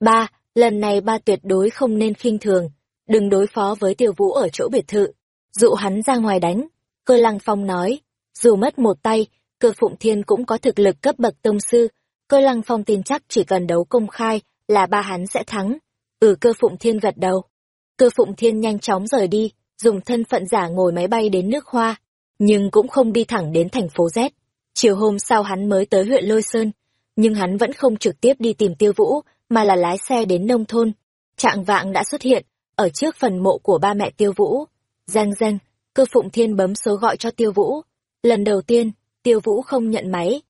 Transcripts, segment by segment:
Ba, lần này ba tuyệt đối không nên khinh thường, đừng đối phó với tiêu vũ ở chỗ biệt thự, dụ hắn ra ngoài đánh. Cơ lăng phong nói, dù mất một tay, cơ phụng thiên cũng có thực lực cấp bậc tông sư, cơ lăng phong tin chắc chỉ cần đấu công khai là ba hắn sẽ thắng. Ừ cơ phụng thiên gật đầu. Cơ phụng thiên nhanh chóng rời đi, dùng thân phận giả ngồi máy bay đến nước hoa, nhưng cũng không đi thẳng đến thành phố Z. Chiều hôm sau hắn mới tới huyện Lôi Sơn, nhưng hắn vẫn không trực tiếp đi tìm tiêu vũ, mà là lái xe đến nông thôn. Trạng vạng đã xuất hiện, ở trước phần mộ của ba mẹ tiêu vũ. Giang giang, cơ phụng thiên bấm số gọi cho tiêu vũ. Lần đầu tiên, tiêu vũ không nhận máy.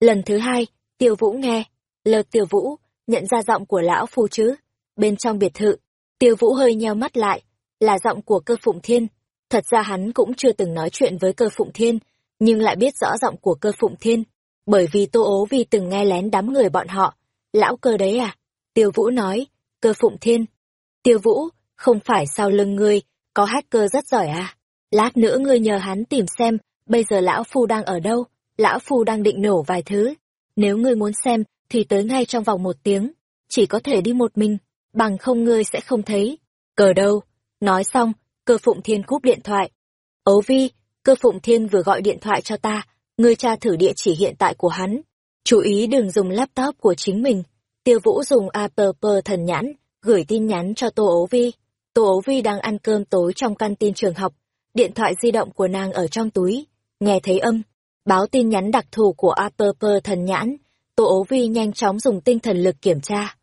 Lần thứ hai, tiêu vũ nghe. Lợt tiêu vũ, nhận ra giọng của lão phu chứ. Bên trong biệt thự, tiêu vũ hơi nheo mắt lại, là giọng của cơ phụng thiên. Thật ra hắn cũng chưa từng nói chuyện với cơ phụng thiên, nhưng lại biết rõ giọng của cơ phụng thiên. Bởi vì tô ố vì từng nghe lén đám người bọn họ. Lão cơ đấy à? Tiêu vũ nói, cơ phụng thiên. Tiêu vũ, không phải sau lưng ngươi, có hacker rất giỏi à? Lát nữa ngươi nhờ hắn tìm xem, bây giờ lão phu đang ở đâu, lão phu đang định nổ vài thứ. Nếu ngươi muốn xem, thì tới ngay trong vòng một tiếng, chỉ có thể đi một mình, bằng không ngươi sẽ không thấy. Cờ đâu? Nói xong, cơ phụng thiên cúp điện thoại. Ấu vi, cơ phụng thiên vừa gọi điện thoại cho ta, ngươi tra thử địa chỉ hiện tại của hắn. Chú ý đừng dùng laptop của chính mình. Tiêu Vũ dùng app thần nhãn, gửi tin nhắn cho Tô Ấu Vi. Tô ấu vi đang ăn cơm tối trong căn tin trường học, điện thoại di động của nàng ở trong túi, nghe thấy âm, báo tin nhắn đặc thù của app thần nhãn, Tô ấu vi nhanh chóng dùng tinh thần lực kiểm tra.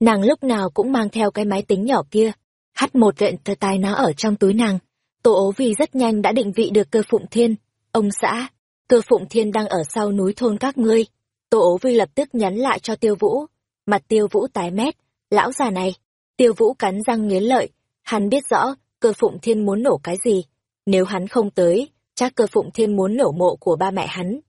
Nàng lúc nào cũng mang theo cái máy tính nhỏ kia, hắt một gện tờ tai nó ở trong túi nàng. Tô ấu vi rất nhanh đã định vị được cơ phụng thiên, ông xã, cơ phụng thiên đang ở sau núi thôn các ngươi. Tô ấu vi lập tức nhắn lại cho tiêu vũ, mặt tiêu vũ tái mét, lão già này, tiêu vũ cắn răng nghiến lợi, Hắn biết rõ, cơ phụng thiên muốn nổ cái gì. Nếu hắn không tới, chắc cơ phụng thiên muốn nổ mộ của ba mẹ hắn.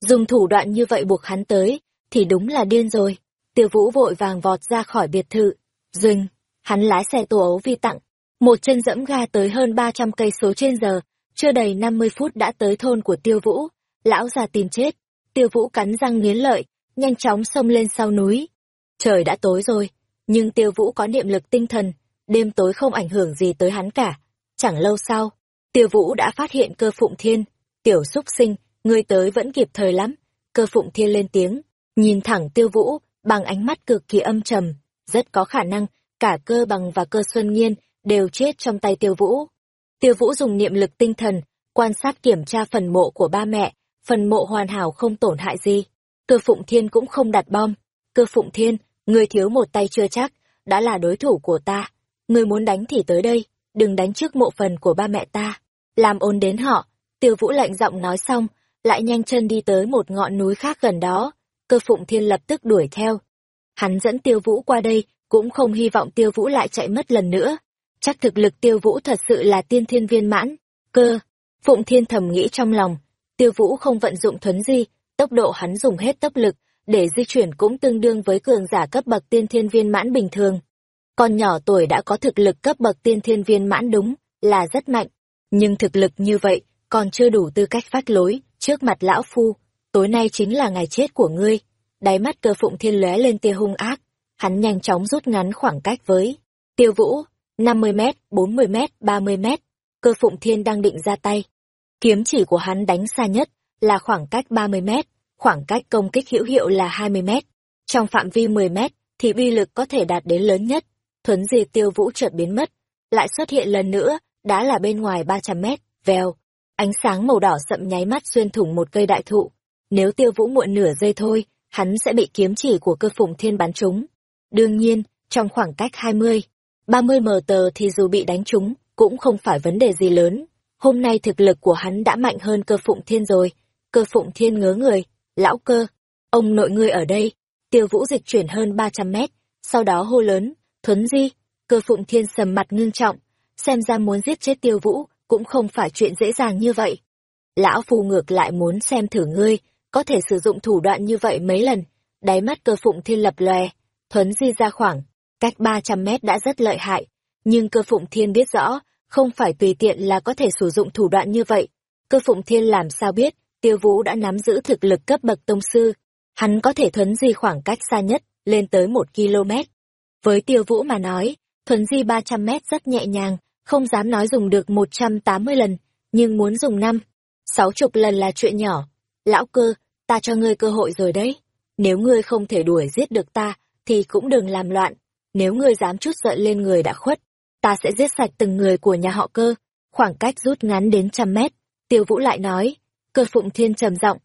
Dùng thủ đoạn như vậy buộc hắn tới, thì đúng là điên rồi. Tiêu vũ vội vàng vọt ra khỏi biệt thự. Dừng, hắn lái xe tù ấu vi tặng. Một chân dẫm ga tới hơn ba trăm cây số trên giờ, chưa đầy năm mươi phút đã tới thôn của tiêu vũ. Lão già tìm chết. Tiêu vũ cắn răng nghiến lợi, nhanh chóng xông lên sau núi. Trời đã tối rồi, nhưng tiêu vũ có niệm lực tinh thần, đêm tối không ảnh hưởng gì tới hắn cả. Chẳng lâu sau, tiêu vũ đã phát hiện cơ phụng thiên, tiểu xúc sinh, ngươi tới vẫn kịp thời lắm. Cơ phụng thiên lên tiếng, nhìn thẳng tiêu vũ, bằng ánh mắt cực kỳ âm trầm, rất có khả năng, cả cơ bằng và cơ xuân nghiên đều chết trong tay tiêu vũ. Tiêu vũ dùng niệm lực tinh thần, quan sát kiểm tra phần mộ của ba mẹ, phần mộ hoàn hảo không tổn hại gì. Cơ phụng thiên cũng không đặt bom. Cơ phụng thiên, ngươi thiếu một tay chưa chắc, đã là đối thủ của ta Ngươi muốn đánh thì tới đây, đừng đánh trước mộ phần của ba mẹ ta. Làm ôn đến họ, tiêu vũ lạnh giọng nói xong, lại nhanh chân đi tới một ngọn núi khác gần đó. Cơ phụng thiên lập tức đuổi theo. Hắn dẫn tiêu vũ qua đây, cũng không hy vọng tiêu vũ lại chạy mất lần nữa. Chắc thực lực tiêu vũ thật sự là tiên thiên viên mãn. Cơ, phụng thiên thầm nghĩ trong lòng, tiêu vũ không vận dụng thuấn di, tốc độ hắn dùng hết tốc lực, để di chuyển cũng tương đương với cường giả cấp bậc tiên thiên viên mãn bình thường. Con nhỏ tuổi đã có thực lực cấp bậc tiên thiên viên mãn đúng, là rất mạnh. Nhưng thực lực như vậy, còn chưa đủ tư cách phát lối, trước mặt lão phu. Tối nay chính là ngày chết của ngươi. Đáy mắt cơ phụng thiên lóe lên tia hung ác. Hắn nhanh chóng rút ngắn khoảng cách với. Tiêu vũ, 50 mét, 40 mét, 30 mét. Cơ phụng thiên đang định ra tay. Kiếm chỉ của hắn đánh xa nhất là khoảng cách 30 mét, khoảng cách công kích hữu hiệu là 20 mét. Trong phạm vi 10 mét thì uy lực có thể đạt đến lớn nhất thuấn di tiêu vũ chợt biến mất, lại xuất hiện lần nữa, đã là bên ngoài ba trăm mét, vèo. Ánh sáng màu đỏ sậm nháy mắt xuyên thủng một cây đại thụ. Nếu tiêu vũ muộn nửa giây thôi, hắn sẽ bị kiếm chỉ của cơ phụng thiên bắn trúng. Đương nhiên, trong khoảng cách hai mươi, ba mươi mờ tờ thì dù bị đánh trúng, cũng không phải vấn đề gì lớn. Hôm nay thực lực của hắn đã mạnh hơn cơ phụng thiên rồi. Cơ phụng thiên ngớ người, lão cơ, ông nội ngươi ở đây. Tiêu vũ dịch chuyển hơn ba trăm mét, sau đó hô lớn, Thuấn di, cơ phụng thiên sầm mặt ngưng trọng, xem ra muốn giết chết tiêu vũ, cũng không phải chuyện dễ dàng như vậy. Lão phù ngược lại muốn xem thử ngươi, có thể sử dụng thủ đoạn như vậy mấy lần, đáy mắt cơ phụng thiên lập lòe, thuấn di ra khoảng, cách ba trăm mét đã rất lợi hại, nhưng cơ phụng thiên biết rõ, không phải tùy tiện là có thể sử dụng thủ đoạn như vậy. Cơ phụng thiên làm sao biết, tiêu vũ đã nắm giữ thực lực cấp bậc tông sư, hắn có thể thuấn di khoảng cách xa nhất, lên tới một km. Với tiêu vũ mà nói, thuần di 300 mét rất nhẹ nhàng, không dám nói dùng được 180 lần, nhưng muốn dùng năm, sáu chục lần là chuyện nhỏ. Lão cơ, ta cho ngươi cơ hội rồi đấy. Nếu ngươi không thể đuổi giết được ta, thì cũng đừng làm loạn. Nếu ngươi dám chút giận lên người đã khuất, ta sẽ giết sạch từng người của nhà họ cơ. Khoảng cách rút ngắn đến trăm mét, tiêu vũ lại nói. Cơ phụng thiên trầm giọng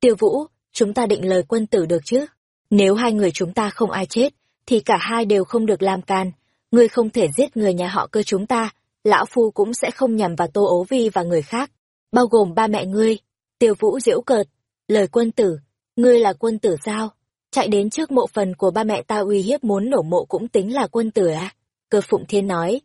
Tiêu vũ, chúng ta định lời quân tử được chứ? Nếu hai người chúng ta không ai chết, thì cả hai đều không được làm can. Ngươi không thể giết người nhà họ cơ chúng ta, lão phu cũng sẽ không nhằm vào tô ố vi và người khác, bao gồm ba mẹ ngươi. Tiêu vũ diễu cợt, lời quân tử, ngươi là quân tử sao? Chạy đến trước mộ phần của ba mẹ ta uy hiếp muốn nổ mộ cũng tính là quân tử à? Cơ phụng thiên nói.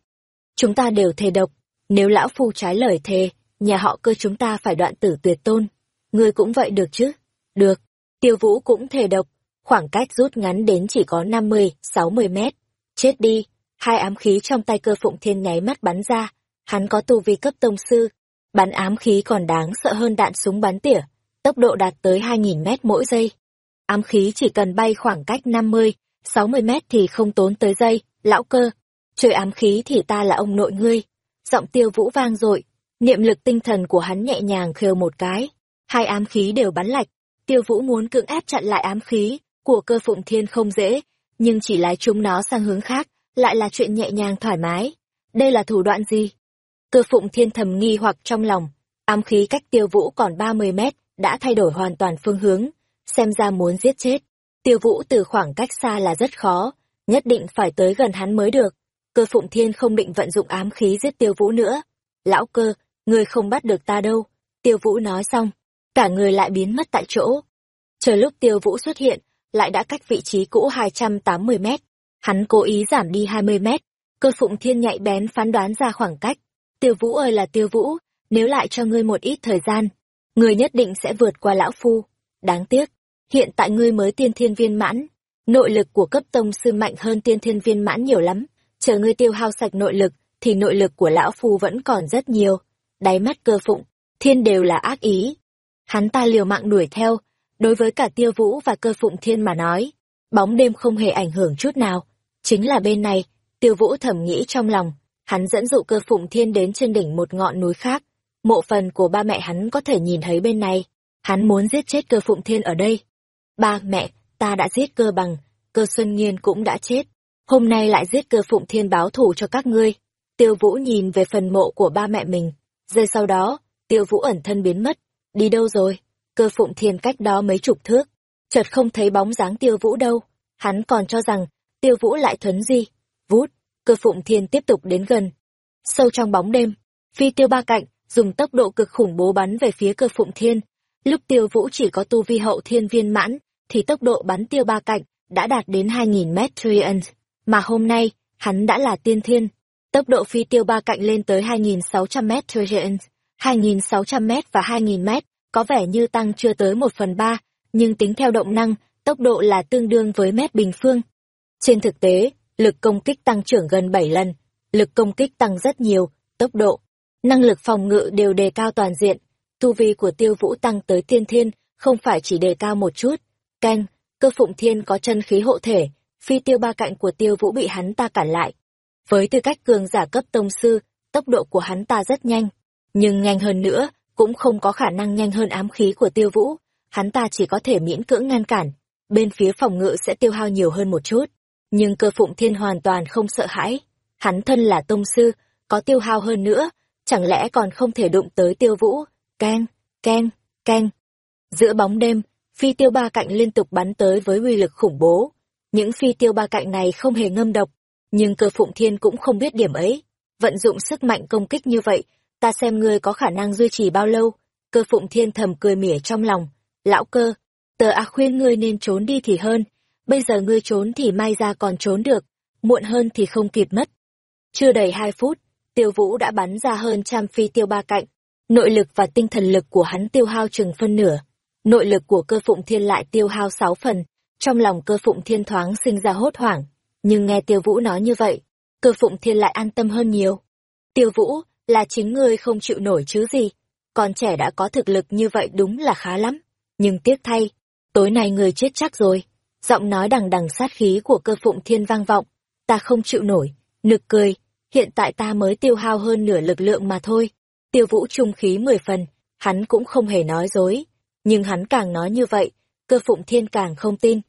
Chúng ta đều thề độc, nếu lão phu trái lời thề, nhà họ cơ chúng ta phải đoạn tử tuyệt tôn. Ngươi cũng vậy được chứ? Được. Tiêu vũ cũng thề độc, khoảng cách rút ngắn đến chỉ có 50, 60 mét. Chết đi, hai ám khí trong tay cơ phụng thiên nháy mắt bắn ra, hắn có tu vi cấp tông sư, bắn ám khí còn đáng sợ hơn đạn súng bắn tỉa, tốc độ đạt tới 2.000 mét mỗi giây. Ám khí chỉ cần bay khoảng cách 50, 60 mét thì không tốn tới giây, lão cơ, chơi ám khí thì ta là ông nội ngươi. Giọng tiêu vũ vang dội niệm lực tinh thần của hắn nhẹ nhàng khều một cái, hai ám khí đều bắn lạch, tiêu vũ muốn cưỡng ép chặn lại ám khí của cơ phụng thiên không dễ, nhưng chỉ lái chúng nó sang hướng khác, lại là chuyện nhẹ nhàng thoải mái. Đây là thủ đoạn gì? Cơ phụng thiên thầm nghi hoặc trong lòng, ám khí cách tiêu vũ còn 30 mét, đã thay đổi hoàn toàn phương hướng, xem ra muốn giết chết. Tiêu vũ từ khoảng cách xa là rất khó, nhất định phải tới gần hắn mới được. Cơ phụng thiên không định vận dụng ám khí giết tiêu vũ nữa. Lão cơ, người không bắt được ta đâu. Tiêu vũ nói xong, cả người lại biến mất tại chỗ. Chờ lúc tiêu vũ xuất hiện, lại đã cách vị trí cũ 280 mét. Hắn cố ý giảm đi 20 mét, cơ phụng thiên nhạy bén phán đoán ra khoảng cách. Tiêu vũ ơi là tiêu vũ, nếu lại cho ngươi một ít thời gian, ngươi nhất định sẽ vượt qua lão phu. Đáng tiếc, hiện tại ngươi mới tiên thiên viên mãn, nội lực của cấp tông sư mạnh hơn tiên thiên viên mãn nhiều lắm. Chờ ngươi tiêu hao sạch nội lực, thì nội lực của lão phu vẫn còn rất nhiều. Đáy mắt cơ phụng, thiên đều là ác ý. Hắn ta liều mạng đuổi theo, đối với cả tiêu vũ và cơ phụng thiên mà nói, bóng đêm không hề ảnh hưởng chút nào. Chính là bên này, tiêu vũ thầm nghĩ trong lòng, hắn dẫn dụ cơ phụng thiên đến trên đỉnh một ngọn núi khác. Mộ phần của ba mẹ hắn có thể nhìn thấy bên này. Hắn muốn giết chết cơ phụng thiên ở đây. Ba mẹ, ta đã giết cơ bằng, cơ xuân nghiên cũng đã chết. Hôm nay lại giết cơ phụng thiên báo thù cho các ngươi. Tiêu vũ nhìn về phần mộ của ba mẹ mình. Giây sau đó, tiêu vũ ẩn thân biến mất. Đi đâu rồi? Cơ phụng thiên cách đó mấy chục thước. Chợt không thấy bóng dáng tiêu vũ đâu. Hắn còn cho rằng, tiêu vũ lại thuấn di. Vút, cơ phụng thiên tiếp tục đến gần. Sâu trong bóng đêm, phi tiêu ba cạnh, dùng tốc độ cực khủng bố bắn về phía cơ phụng thiên. Lúc tiêu vũ chỉ có tu vi hậu thiên viên mãn, thì tốc độ bắn tiêu ba cạnh đã đạt đến 2.000 mét trillion. Mà hôm nay, hắn đã là tiên thiên. Tốc độ phi tiêu ba cạnh lên tới 2.600 mét trillion. 2.600 mét và 2.000 mét, có vẻ như tăng chưa tới một phần ba, nhưng tính theo động năng, tốc độ là tương đương với mét bình phương. Trên thực tế, lực công kích tăng trưởng gần 7 lần, lực công kích tăng rất nhiều, tốc độ, năng lực phòng ngự đều đề cao toàn diện, tu vi của tiêu vũ tăng tới tiên thiên, không phải chỉ đề cao một chút. Canh, cơ phụng thiên có chân khí hộ thể, phi tiêu ba cạnh của tiêu vũ bị hắn ta cản lại. Với tư cách cường giả cấp tông sư, tốc độ của hắn ta rất nhanh, nhưng nhanh hơn nữa, cũng không có khả năng nhanh hơn ám khí của tiêu vũ, hắn ta chỉ có thể miễn cưỡng ngăn cản, bên phía phòng ngự sẽ tiêu hao nhiều hơn một chút. Nhưng cơ phụng thiên hoàn toàn không sợ hãi, hắn thân là tông sư, có tiêu hao hơn nữa, chẳng lẽ còn không thể đụng tới tiêu vũ, keng, keng, keng. Giữa bóng đêm, phi tiêu ba cạnh liên tục bắn tới với uy lực khủng bố. Những phi tiêu ba cạnh này không hề ngâm độc, nhưng cơ phụng thiên cũng không biết điểm ấy. Vận dụng sức mạnh công kích như vậy, ta xem ngươi có khả năng duy trì bao lâu. Cơ phụng thiên thầm cười mỉa trong lòng. Lão cơ, tờ a khuyên ngươi nên trốn đi thì hơn. Bây giờ ngươi trốn thì may ra còn trốn được, muộn hơn thì không kịp mất. Chưa đầy hai phút, tiêu vũ đã bắn ra hơn trăm phi tiêu ba cạnh. Nội lực và tinh thần lực của hắn tiêu hao chừng phân nửa. Nội lực của cơ phụng thiên lại tiêu hao sáu phần. Trong lòng cơ phụng thiên thoáng sinh ra hốt hoảng. Nhưng nghe tiêu vũ nói như vậy, cơ phụng thiên lại an tâm hơn nhiều. Tiêu vũ, là chính ngươi không chịu nổi chứ gì. Còn trẻ đã có thực lực như vậy đúng là khá lắm. Nhưng tiếc thay, tối nay ngươi chết chắc rồi. Giọng nói đằng đằng sát khí của cơ phụng thiên vang vọng. ta không chịu nổi, nực cười, hiện tại ta mới tiêu hao hơn nửa lực lượng mà thôi. Tiêu vũ trung khí mười phần, hắn cũng không hề nói dối, nhưng hắn càng nói như vậy, cơ phụng thiên càng không tin.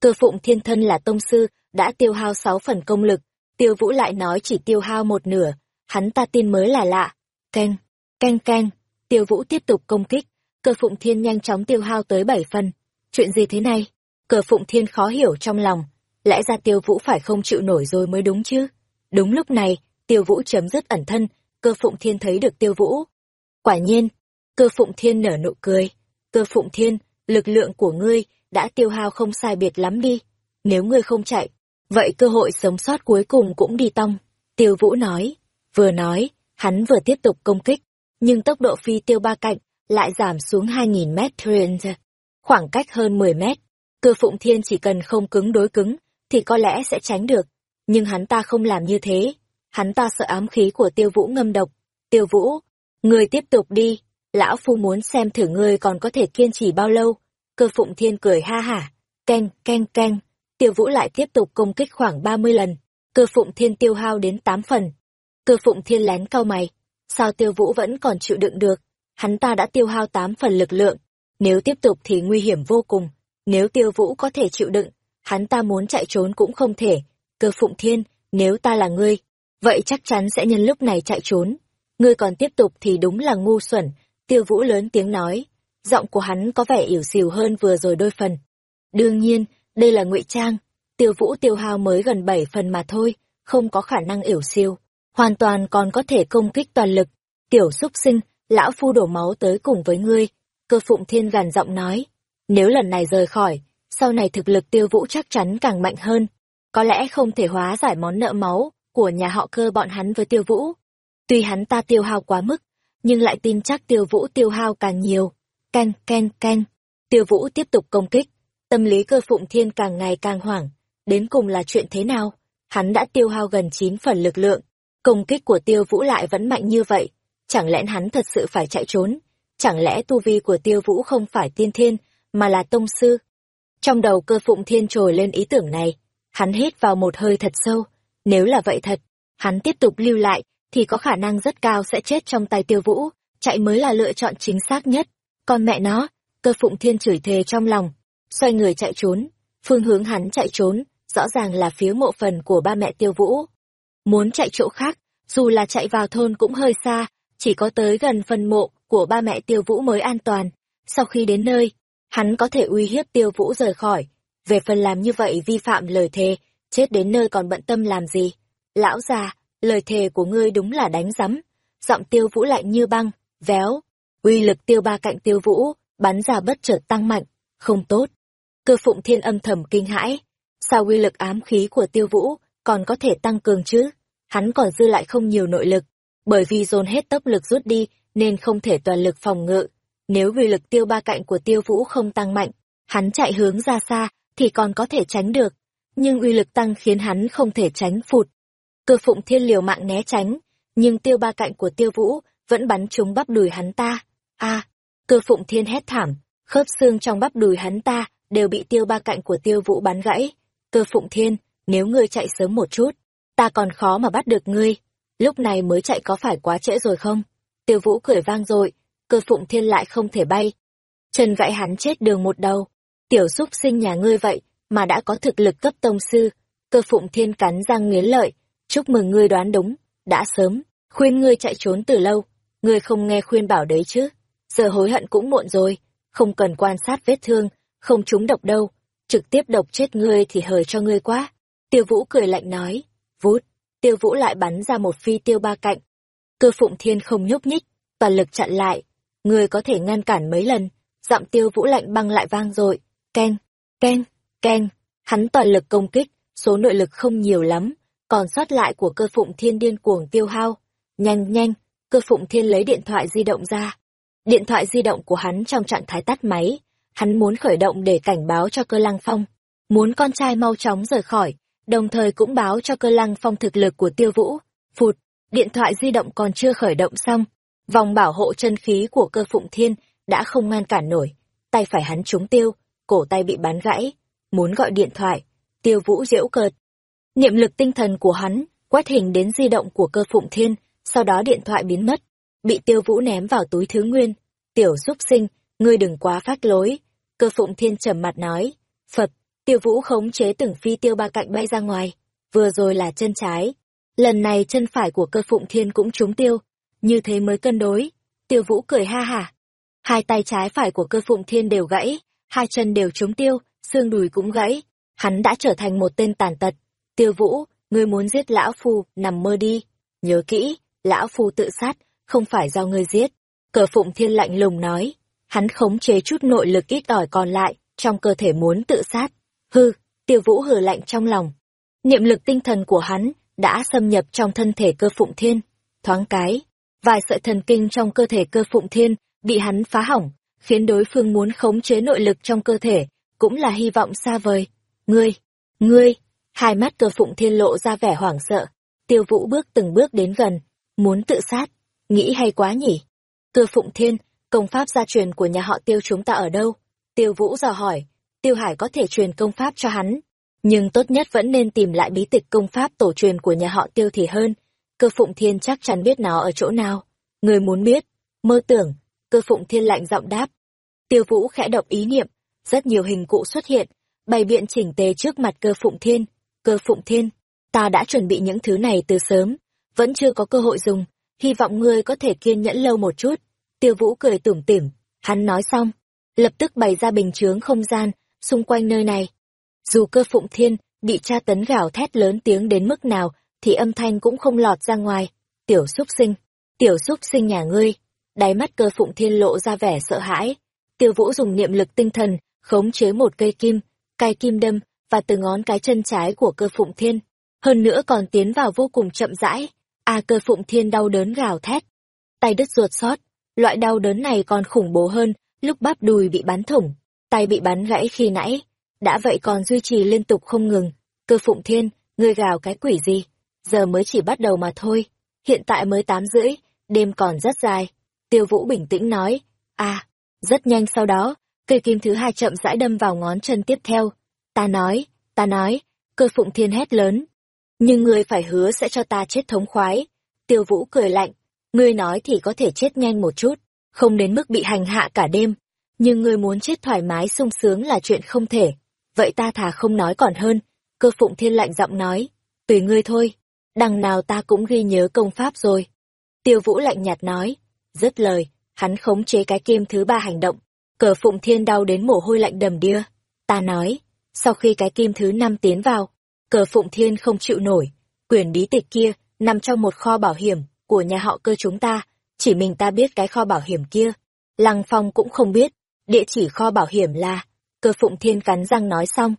Cơ phụng thiên thân là tông sư, đã tiêu hao sáu phần công lực, tiêu vũ lại nói chỉ tiêu hao một nửa, hắn ta tin mới là lạ. Canh, canh canh, tiêu vũ tiếp tục công kích, cơ phụng thiên nhanh chóng tiêu hao tới bảy phần. Chuyện gì thế này? Cơ phụng thiên khó hiểu trong lòng, lẽ ra tiêu vũ phải không chịu nổi rồi mới đúng chứ? Đúng lúc này, tiêu vũ chấm dứt ẩn thân, cơ phụng thiên thấy được tiêu vũ. Quả nhiên, cơ phụng thiên nở nụ cười. Cơ phụng thiên, lực lượng của ngươi đã tiêu hao không sai biệt lắm đi. Nếu ngươi không chạy, vậy cơ hội sống sót cuối cùng cũng đi tong. Tiêu vũ nói. Vừa nói, hắn vừa tiếp tục công kích, nhưng tốc độ phi tiêu ba cạnh lại giảm xuống 2.000 mét range, khoảng cách hơn 10 mét. Cơ phụng thiên chỉ cần không cứng đối cứng, thì có lẽ sẽ tránh được. Nhưng hắn ta không làm như thế. Hắn ta sợ ám khí của tiêu vũ ngâm độc. Tiêu vũ, ngươi tiếp tục đi. Lão Phu muốn xem thử ngươi còn có thể kiên trì bao lâu. Cơ phụng thiên cười ha hả. keng, keng, keng. Tiêu vũ lại tiếp tục công kích khoảng 30 lần. Cơ phụng thiên tiêu hao đến 8 phần. Cơ phụng thiên lén cau mày. Sao tiêu vũ vẫn còn chịu đựng được? Hắn ta đã tiêu hao 8 phần lực lượng. Nếu tiếp tục thì nguy hiểm vô cùng. Nếu tiêu vũ có thể chịu đựng, hắn ta muốn chạy trốn cũng không thể. Cơ phụng thiên, nếu ta là ngươi, vậy chắc chắn sẽ nhân lúc này chạy trốn. Ngươi còn tiếp tục thì đúng là ngu xuẩn, tiêu vũ lớn tiếng nói. Giọng của hắn có vẻ ỉu xìu hơn vừa rồi đôi phần. Đương nhiên, đây là ngụy trang, tiêu vũ tiêu hao mới gần bảy phần mà thôi, không có khả năng ỉu xìu, hoàn toàn còn có thể công kích toàn lực. Tiểu xúc sinh, lão phu đổ máu tới cùng với ngươi, cơ phụng thiên gàn giọng nói. Nếu lần này rời khỏi, sau này thực lực tiêu vũ chắc chắn càng mạnh hơn. Có lẽ không thể hóa giải món nợ máu của nhà họ cơ bọn hắn với tiêu vũ. Tuy hắn ta tiêu hao quá mức, nhưng lại tin chắc tiêu vũ tiêu hao càng nhiều. Canh, canh, canh. Tiêu vũ tiếp tục công kích. Tâm lý cơ phụng thiên càng ngày càng hoảng. Đến cùng là chuyện thế nào? Hắn đã tiêu hao gần 9 phần lực lượng. Công kích của tiêu vũ lại vẫn mạnh như vậy. Chẳng lẽ hắn thật sự phải chạy trốn? Chẳng lẽ tu vi của tiêu vũ không phải tiên thiên, mà là tông sư? Trong đầu cơ phụng thiên trồi lên ý tưởng này, hắn hít vào một hơi thật sâu. Nếu là vậy thật, hắn tiếp tục lưu lại, thì có khả năng rất cao sẽ chết trong tay tiêu vũ, chạy mới là lựa chọn chính xác nhất. Còn mẹ nó, cơ phụng thiên chửi thề trong lòng, xoay người chạy trốn, phương hướng hắn chạy trốn, rõ ràng là phía mộ phần của ba mẹ tiêu vũ. Muốn chạy chỗ khác, dù là chạy vào thôn cũng hơi xa, chỉ có tới gần phần mộ của ba mẹ tiêu vũ mới an toàn. Sau khi đến nơi, hắn có thể uy hiếp tiêu vũ rời khỏi. Về phần làm như vậy vi phạm lời thề, chết đến nơi còn bận tâm làm gì. Lão già, lời thề của ngươi đúng là đánh rắm. Giọng tiêu vũ lạnh như băng, véo. Uy lực tiêu ba cạnh tiêu vũ, bắn ra bất chợt tăng mạnh, không tốt. Cơ phụng thiên âm thầm kinh hãi. Sao uy lực ám khí của tiêu vũ còn có thể tăng cường chứ? Hắn còn dư lại không nhiều nội lực, bởi vì dồn hết tốc lực rút đi nên không thể toàn lực phòng ngự nếu uy lực tiêu ba cạnh của tiêu vũ không tăng mạnh, hắn chạy hướng ra xa, thì còn có thể tránh được. Nhưng uy lực tăng khiến hắn không thể tránh phụt. Cơ phụng thiên liều mạng né tránh, nhưng tiêu ba cạnh của tiêu vũ vẫn bắn trúng bắp đùi hắn ta a Tư phụng thiên hét thảm, khớp xương trong bắp đùi hắn ta đều bị tiêu ba cạnh của tiêu vũ bắn gãy. Tư phụng thiên, nếu ngươi chạy sớm một chút, ta còn khó mà bắt được ngươi. Lúc này mới chạy có phải quá trễ rồi không? Tiêu vũ cười vang rồi, cơ phụng thiên lại không thể bay. Trần gãy hắn chết đường một đầu. Tiểu xúc sinh nhà ngươi vậy, mà đã có thực lực cấp tông sư. Cơ phụng thiên cắn răng nghiến lợi. Chúc mừng ngươi đoán đúng, đã sớm, khuyên ngươi chạy trốn từ lâu. Ngươi không nghe khuyên bảo đấy chứ. Giờ hối hận cũng muộn rồi, không cần quan sát vết thương, không trúng độc đâu. Trực tiếp độc chết ngươi thì hời cho ngươi quá. Tiêu vũ cười lạnh nói, vút, tiêu vũ lại bắn ra một phi tiêu ba cạnh. Cơ phụng thiên không nhúc nhích, toàn lực chặn lại, ngươi có thể ngăn cản mấy lần, giọng tiêu vũ lạnh băng lại vang rồi. keng, keng, keng. Hắn toàn lực công kích, số nội lực không nhiều lắm, còn sót lại của cơ phụng thiên điên cuồng tiêu hao. Nhanh nhanh, cơ phụng thiên lấy điện thoại di động ra. Điện thoại di động của hắn trong trạng thái tắt máy, hắn muốn khởi động để cảnh báo cho cơ lăng phong. Muốn con trai mau chóng rời khỏi, đồng thời cũng báo cho cơ lăng phong thực lực của tiêu vũ. Phụt, điện thoại di động còn chưa khởi động xong, Vòng bảo hộ chân khí của cơ phụng thiên đã không ngăn cản nổi. Tay phải hắn trúng tiêu, cổ tay bị bắn gãy. Muốn gọi điện thoại, tiêu vũ diễu cợt. Niệm lực tinh thần của hắn, quét hình đến di động của cơ phụng thiên, sau đó điện thoại biến mất, bị tiêu vũ ném vào túi thứ nguyên. Tiểu xúc sinh, ngươi đừng quá phát lối. Cơ phụng thiên trầm mặt nói, Phật, tiêu vũ khống chế từng phi tiêu ba cạnh bay ra ngoài, vừa rồi là chân trái. Lần này chân phải của cơ phụng thiên cũng trúng tiêu, như thế mới cân đối. Tiêu vũ cười ha hả. Hai tay trái phải của cơ phụng thiên đều gãy, hai chân đều trúng tiêu, xương đùi cũng gãy. Hắn đã trở thành một tên tàn tật. Tiêu vũ, ngươi muốn giết lão phu, nằm mơ đi. Nhớ kỹ, lão phu tự sát, không phải do ngươi giết. Cờ phụng thiên lạnh lùng nói, hắn khống chế chút nội lực ít ỏi còn lại, trong cơ thể muốn tự sát. Hư, tiêu vũ hừ lạnh trong lòng. Niệm lực tinh thần của hắn đã xâm nhập trong thân thể cơ phụng thiên. Thoáng cái, vài sợi thần kinh trong cơ thể cơ phụng thiên bị hắn phá hỏng, khiến đối phương muốn khống chế nội lực trong cơ thể, cũng là hy vọng xa vời. Ngươi, ngươi, hai mắt cơ phụng thiên lộ ra vẻ hoảng sợ. Tiêu vũ bước từng bước đến gần, muốn tự sát, nghĩ hay quá nhỉ. Cơ phụng thiên, công pháp gia truyền của nhà họ tiêu chúng ta ở đâu? Tiêu vũ dò hỏi, tiêu hải có thể truyền công pháp cho hắn. Nhưng tốt nhất vẫn nên tìm lại bí tịch công pháp tổ truyền của nhà họ tiêu thì hơn. Cơ phụng thiên chắc chắn biết nó ở chỗ nào. Người muốn biết, mơ tưởng, cơ phụng thiên lạnh giọng đáp. Tiêu vũ khẽ động ý niệm, rất nhiều hình cụ xuất hiện, bày biện chỉnh tề trước mặt cơ phụng thiên. Cơ phụng thiên, ta đã chuẩn bị những thứ này từ sớm, vẫn chưa có cơ hội dùng, hy vọng ngươi có thể kiên nhẫn lâu một chút. Tiêu vũ cười tủm tỉm, hắn nói xong, lập tức bày ra bình chướng không gian, xung quanh nơi này. Dù cơ phụng thiên, bị tra tấn gào thét lớn tiếng đến mức nào, thì âm thanh cũng không lọt ra ngoài. Tiểu xúc sinh, tiểu xúc sinh nhà ngươi, đáy mắt cơ phụng thiên lộ ra vẻ sợ hãi. Tiêu vũ dùng niệm lực tinh thần, khống chế một cây kim, cây kim đâm, và từ ngón cái chân trái của cơ phụng thiên. Hơn nữa còn tiến vào vô cùng chậm rãi. A cơ phụng thiên đau đớn gào thét. Tay đứt ruột sót. Loại đau đớn này còn khủng bố hơn, lúc bắp đùi bị bắn thủng, tay bị bắn gãy khi nãy. Đã vậy còn duy trì liên tục không ngừng. Cơ phụng thiên, ngươi gào cái quỷ gì? Giờ mới chỉ bắt đầu mà thôi. Hiện tại mới tám rưỡi, đêm còn rất dài. Tiêu Vũ bình tĩnh nói, à, rất nhanh sau đó, cây kim thứ hai chậm rãi đâm vào ngón chân tiếp theo. Ta nói, ta nói, cơ phụng thiên hét lớn. Nhưng ngươi phải hứa sẽ cho ta chết thống khoái. Tiêu Vũ cười lạnh, ngươi nói thì có thể chết nhanh một chút, không đến mức bị hành hạ cả đêm. Nhưng ngươi muốn chết thoải mái sung sướng là chuyện không thể. Vậy ta thà không nói còn hơn. Cơ phụng thiên lạnh giọng nói, tùy ngươi thôi, đằng nào ta cũng ghi nhớ công pháp rồi. Tiêu Vũ lạnh nhạt nói, Dứt lời, hắn khống chế cái kim thứ ba hành động. Cờ phụng thiên đau đến mồ hôi lạnh đầm đìa. Ta nói, sau khi cái kim thứ năm tiến vào, cờ phụng thiên không chịu nổi. Quyền bí tịch kia nằm trong một kho bảo hiểm của nhà họ cơ chúng ta. Chỉ mình ta biết cái kho bảo hiểm kia. Lăng Phong cũng không biết. Địa chỉ kho bảo hiểm là... Cơ phụng thiên cắn răng nói xong.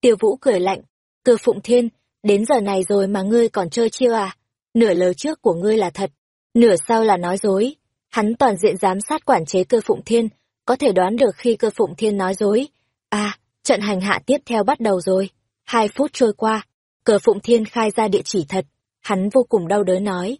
Tiêu vũ cười lạnh. Cơ phụng thiên, đến giờ này rồi mà ngươi còn chơi chiêu à? Nửa lời trước của ngươi là thật, nửa sau là nói dối. Hắn toàn diện giám sát quản chế cơ phụng thiên, có thể đoán được khi cơ phụng thiên nói dối. À, trận hành hạ tiếp theo bắt đầu rồi. Hai phút trôi qua, cờ phụng thiên khai ra địa chỉ thật. Hắn vô cùng đau đớn nói.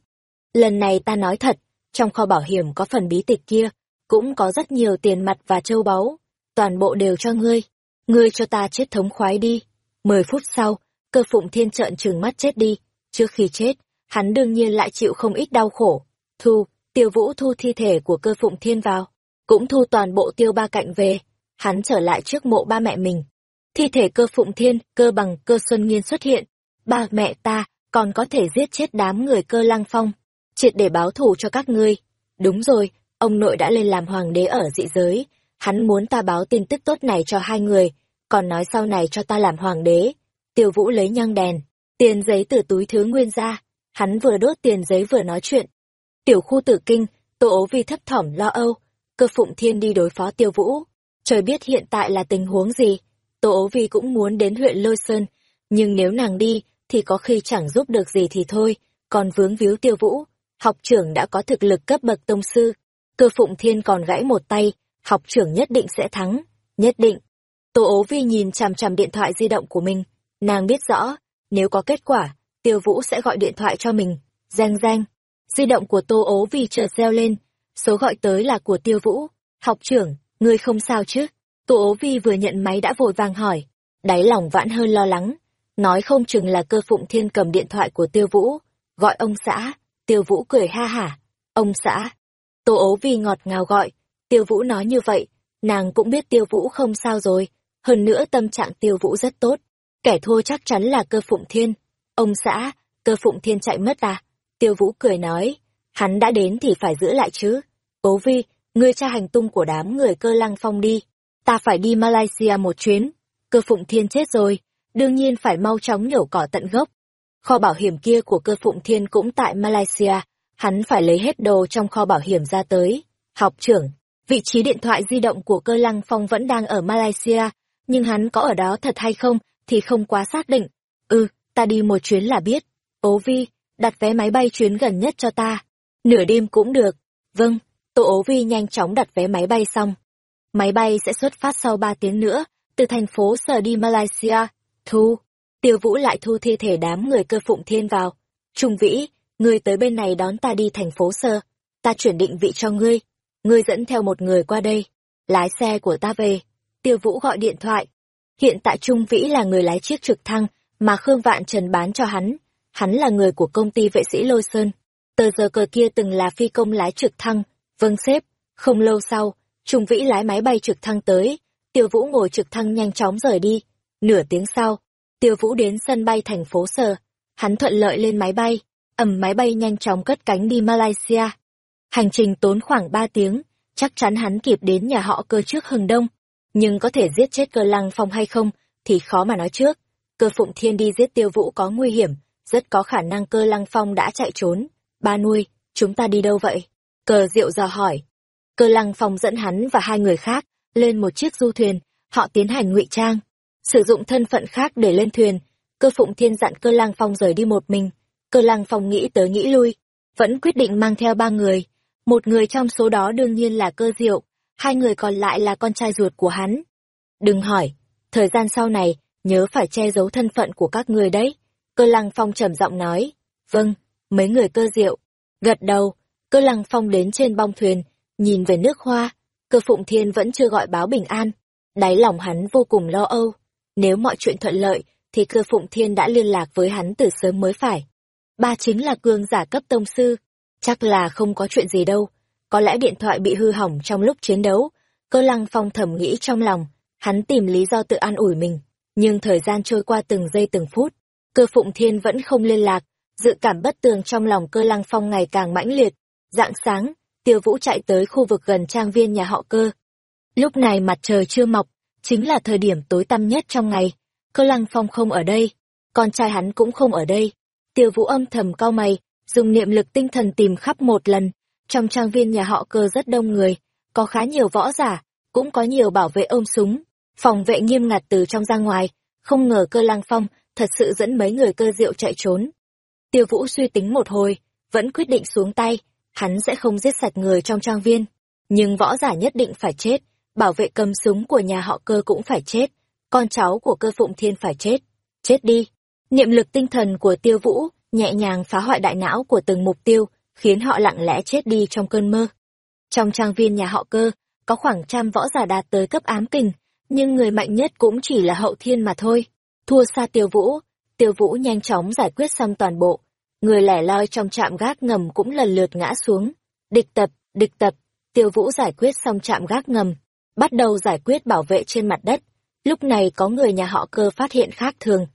Lần này ta nói thật, trong kho bảo hiểm có phần bí tịch kia, cũng có rất nhiều tiền mặt và châu báu. Toàn bộ đều cho ngươi. Ngươi cho ta chết thống khoái đi. Mười phút sau, cơ phụng thiên trợn trừng mắt chết đi. Trước khi chết, hắn đương nhiên lại chịu không ít đau khổ. Thu, Tiêu Vũ thu thi thể của cơ phụng thiên vào, cũng thu toàn bộ tiêu ba cạnh về, hắn trở lại trước mộ ba mẹ mình. Thi thể cơ phụng thiên, cơ bằng, cơ xuân nghiên xuất hiện. Ba mẹ ta còn có thể giết chết đám người cơ lăng phong, triệt để báo thù cho các ngươi. Đúng rồi, ông nội đã lên làm hoàng đế ở dị giới, hắn muốn ta báo tin tức tốt này cho hai người, còn nói sau này cho ta làm hoàng đế. Tiêu Vũ lấy nhang đèn, tiền giấy từ túi thứ nguyên ra, hắn vừa đốt tiền giấy vừa nói chuyện. Tiểu khu tử kinh, Tô ố vi thấp thỏm lo âu, cơ phụng thiên đi đối phó tiêu vũ. Trời biết hiện tại là tình huống gì, Tô ố vi cũng muốn đến huyện Lôi Sơn, nhưng nếu nàng đi, thì có khi chẳng giúp được gì thì thôi, còn vướng víu tiêu vũ. Học trưởng đã có thực lực cấp bậc tông sư, cơ phụng thiên còn gãy một tay, học trưởng nhất định sẽ thắng, nhất định. Tô ố vi nhìn chằm chằm điện thoại di động của mình, nàng biết rõ, nếu có kết quả, tiêu vũ sẽ gọi điện thoại cho mình, giang giang Di động của Tô ố Vi chợt reo lên, số gọi tới là của Tiêu Vũ. Học trưởng, ngươi không sao chứ? Tô ố vi vừa nhận máy đã vội vàng hỏi, đáy lòng vãn hơn lo lắng. nói không chừng là cơ phụng thiên cầm điện thoại của tiêu vũ, gọi ông xã, tiêu vũ cười ha hả, ông xã. Tô ố vi ngọt ngào gọi, tiêu vũ nói như vậy, nàng cũng biết tiêu vũ không sao rồi, hơn nữa tâm trạng tiêu vũ rất tốt, kẻ thua chắc chắn là cơ phụng thiên. Ông xã, cơ phụng thiên chạy mất à? Tiêu vũ cười nói, hắn đã đến thì phải giữ lại chứ. Ố vi, ngươi tra hành tung của đám người cơ lăng phong đi, ta phải đi Malaysia một chuyến, cơ phụng thiên chết rồi, đương nhiên phải mau chóng nhổ cỏ tận gốc. Kho bảo hiểm kia của cơ phụng thiên cũng tại Malaysia, hắn phải lấy hết đồ trong kho bảo hiểm ra tới. Học trưởng, vị trí điện thoại di động của cơ lăng phong vẫn đang ở Malaysia, nhưng hắn có ở đó thật hay không thì không quá xác định. Ừ, ta đi một chuyến là biết. Ố vi, đặt vé máy bay chuyến gần nhất cho ta. Nửa đêm cũng được. Vâng, Tô ố vi nhanh chóng đặt vé máy bay xong. Máy bay sẽ xuất phát sau ba tiếng nữa, từ thành phố Sở đi Malaysia. Thu, tiêu vũ lại thu thi thể đám người cơ phụng thiên vào. Trung vĩ, ngươi tới bên này đón ta đi thành phố Sơ. Ta chuyển định vị cho ngươi. Ngươi dẫn theo một người qua đây. Lái xe của ta về. Tiêu vũ gọi điện thoại. Hiện tại Trung Vĩ là người lái chiếc trực thăng mà Khương Vạn Trần bán cho hắn. Hắn là người của công ty vệ sĩ Lôi Sơn. Tờ giờ cờ kia từng là phi công lái trực thăng. Vâng sếp. Không lâu sau, Trung Vĩ lái máy bay trực thăng tới. Tiêu Vũ ngồi trực thăng nhanh chóng rời đi. Nửa tiếng sau, Tiêu Vũ đến sân bay thành phố Sở. Hắn thuận lợi lên máy bay. ầm máy bay nhanh chóng cất cánh đi Malaysia. Hành trình tốn khoảng 3 tiếng, chắc chắn hắn kịp đến nhà họ cơ trước hừng đông. Nhưng có thể giết chết cơ lăng phong hay không, thì khó mà nói trước. Cơ phụng thiên đi giết tiêu vũ có nguy hiểm, rất có khả năng cơ lăng phong đã chạy trốn. Ba nuôi, chúng ta đi đâu vậy? Cờ diệu dò hỏi. Cơ lăng phong dẫn hắn và hai người khác lên một chiếc du thuyền, họ tiến hành ngụy trang, sử dụng thân phận khác để lên thuyền. Cơ phụng thiên dặn cơ lăng phong rời đi một mình. Cơ lăng phong nghĩ tới nghĩ lui, vẫn quyết định mang theo ba người. Một người trong số đó đương nhiên là cơ diệu, hai người còn lại là con trai ruột của hắn. Đừng hỏi, thời gian sau này, nhớ phải che giấu thân phận của các người đấy. Cơ lăng phong trầm giọng nói, vâng, mấy người cơ diệu. Gật đầu, cơ lăng phong đến trên bong thuyền, nhìn về nước hoa, cơ phụng thiên vẫn chưa gọi báo bình an. Đáy lòng hắn vô cùng lo âu, nếu mọi chuyện thuận lợi, thì cơ phụng thiên đã liên lạc với hắn từ sớm mới phải. Ba chính là cương giả cấp tông sư, chắc là không có chuyện gì đâu có lẽ điện thoại bị hư hỏng trong lúc chiến đấu. Cơ lăng phong thầm nghĩ trong lòng, hắn tìm lý do tự an ủi mình. Nhưng thời gian trôi qua từng giây từng phút, cơ phụng thiên vẫn không liên lạc, dự cảm bất tường trong lòng cơ lăng phong ngày càng mãnh liệt. Dạng sáng, tiêu vũ chạy tới khu vực gần trang viên nhà họ cơ. Lúc này mặt trời chưa mọc, chính là thời điểm tối tăm nhất trong ngày. Cơ lăng phong không ở đây, con trai hắn cũng không ở đây. Tiêu vũ âm thầm cau mày, dùng niệm lực tinh thần tìm khắp một lần, trong trang viên nhà họ cơ rất đông người, có khá nhiều võ giả, cũng có nhiều bảo vệ ôm súng, phòng vệ nghiêm ngặt từ trong ra ngoài, không ngờ cơ lăng phong thật sự dẫn mấy người cơ diệu chạy trốn. Tiêu Vũ suy tính một hồi, vẫn quyết định xuống tay, hắn sẽ không giết sạch người trong trang viên, nhưng võ giả nhất định phải chết, bảo vệ cầm súng của nhà họ cơ cũng phải chết, con cháu của cơ phụng thiên phải chết, chết đi. Niệm lực tinh thần của Tiêu Vũ nhẹ nhàng phá hoại đại não của từng mục tiêu, khiến họ lặng lẽ chết đi trong cơn mơ. Trong trang viên nhà họ cơ, có khoảng trăm võ giả đạt tới cấp ám kình, nhưng người mạnh nhất cũng chỉ là hậu thiên mà thôi. Thua xa tiêu vũ, tiêu vũ nhanh chóng giải quyết xong toàn bộ. Người lẻ loi trong trạm gác ngầm cũng lần lượt ngã xuống. Địch tập, địch tập, tiêu vũ giải quyết xong trạm gác ngầm, bắt đầu giải quyết bảo vệ trên mặt đất. Lúc này có người nhà họ cơ phát hiện khác thường.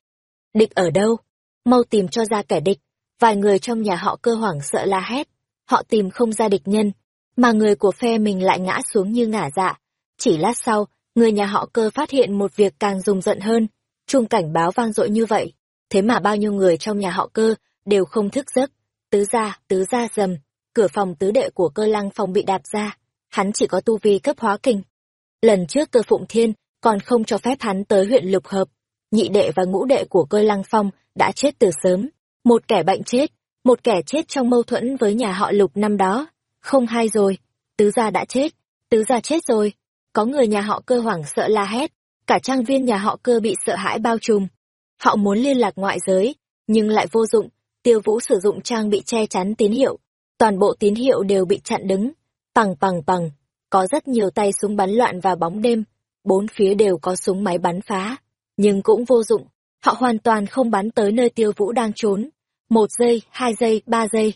Địch ở đâu? Mau tìm cho ra kẻ địch. Vài người trong nhà họ cơ hoảng sợ la hét, họ tìm không ra địch nhân, mà người của phe mình lại ngã xuống như ngả dạ. Chỉ lát sau, người nhà họ cơ phát hiện một việc càng rùng giận hơn, chuông cảnh báo vang dội như vậy, thế mà bao nhiêu người trong nhà họ cơ đều không thức giấc. Tứ gia, tứ gia dầm, cửa phòng tứ đệ của cơ lăng phòng bị đạp ra, hắn chỉ có tu vi cấp hóa kinh. Lần trước cơ phụng thiên còn không cho phép hắn tới huyện lục hợp, nhị đệ và ngũ đệ của cơ lăng phong đã chết từ sớm một kẻ bệnh chết, một kẻ chết trong mâu thuẫn với nhà họ lục năm đó. Không hay rồi, tứ gia đã chết, tứ gia chết rồi. Có người nhà họ cơ hoảng sợ la hét, cả trang viên nhà họ cơ bị sợ hãi bao trùm. Họ muốn liên lạc ngoại giới, nhưng lại vô dụng, tiêu vũ sử dụng trang bị che chắn tín hiệu. Toàn bộ tín hiệu đều bị chặn đứng, bằng bằng bằng, có rất nhiều tay súng bắn loạn vào bóng đêm, bốn phía đều có súng máy bắn phá, nhưng cũng vô dụng, Họ hoàn toàn không bắn tới nơi tiêu vũ đang trốn. Một giây, hai giây, ba giây.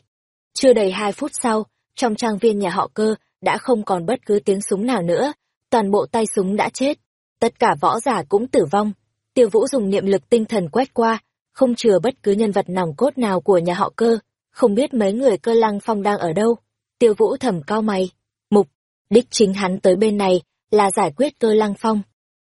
Chưa đầy hai phút sau, trong trang viên nhà họ cơ, đã không còn bất cứ tiếng súng nào nữa. Toàn bộ tay súng đã chết. Tất cả võ giả cũng tử vong. Tiêu vũ dùng niệm lực tinh thần quét qua, không chừa bất cứ nhân vật nòng cốt nào của nhà họ cơ. Không biết mấy người cơ lăng phong đang ở đâu. Tiêu vũ thầm cao mày. Mục, đích chính hắn tới bên này là giải quyết cơ lăng phong.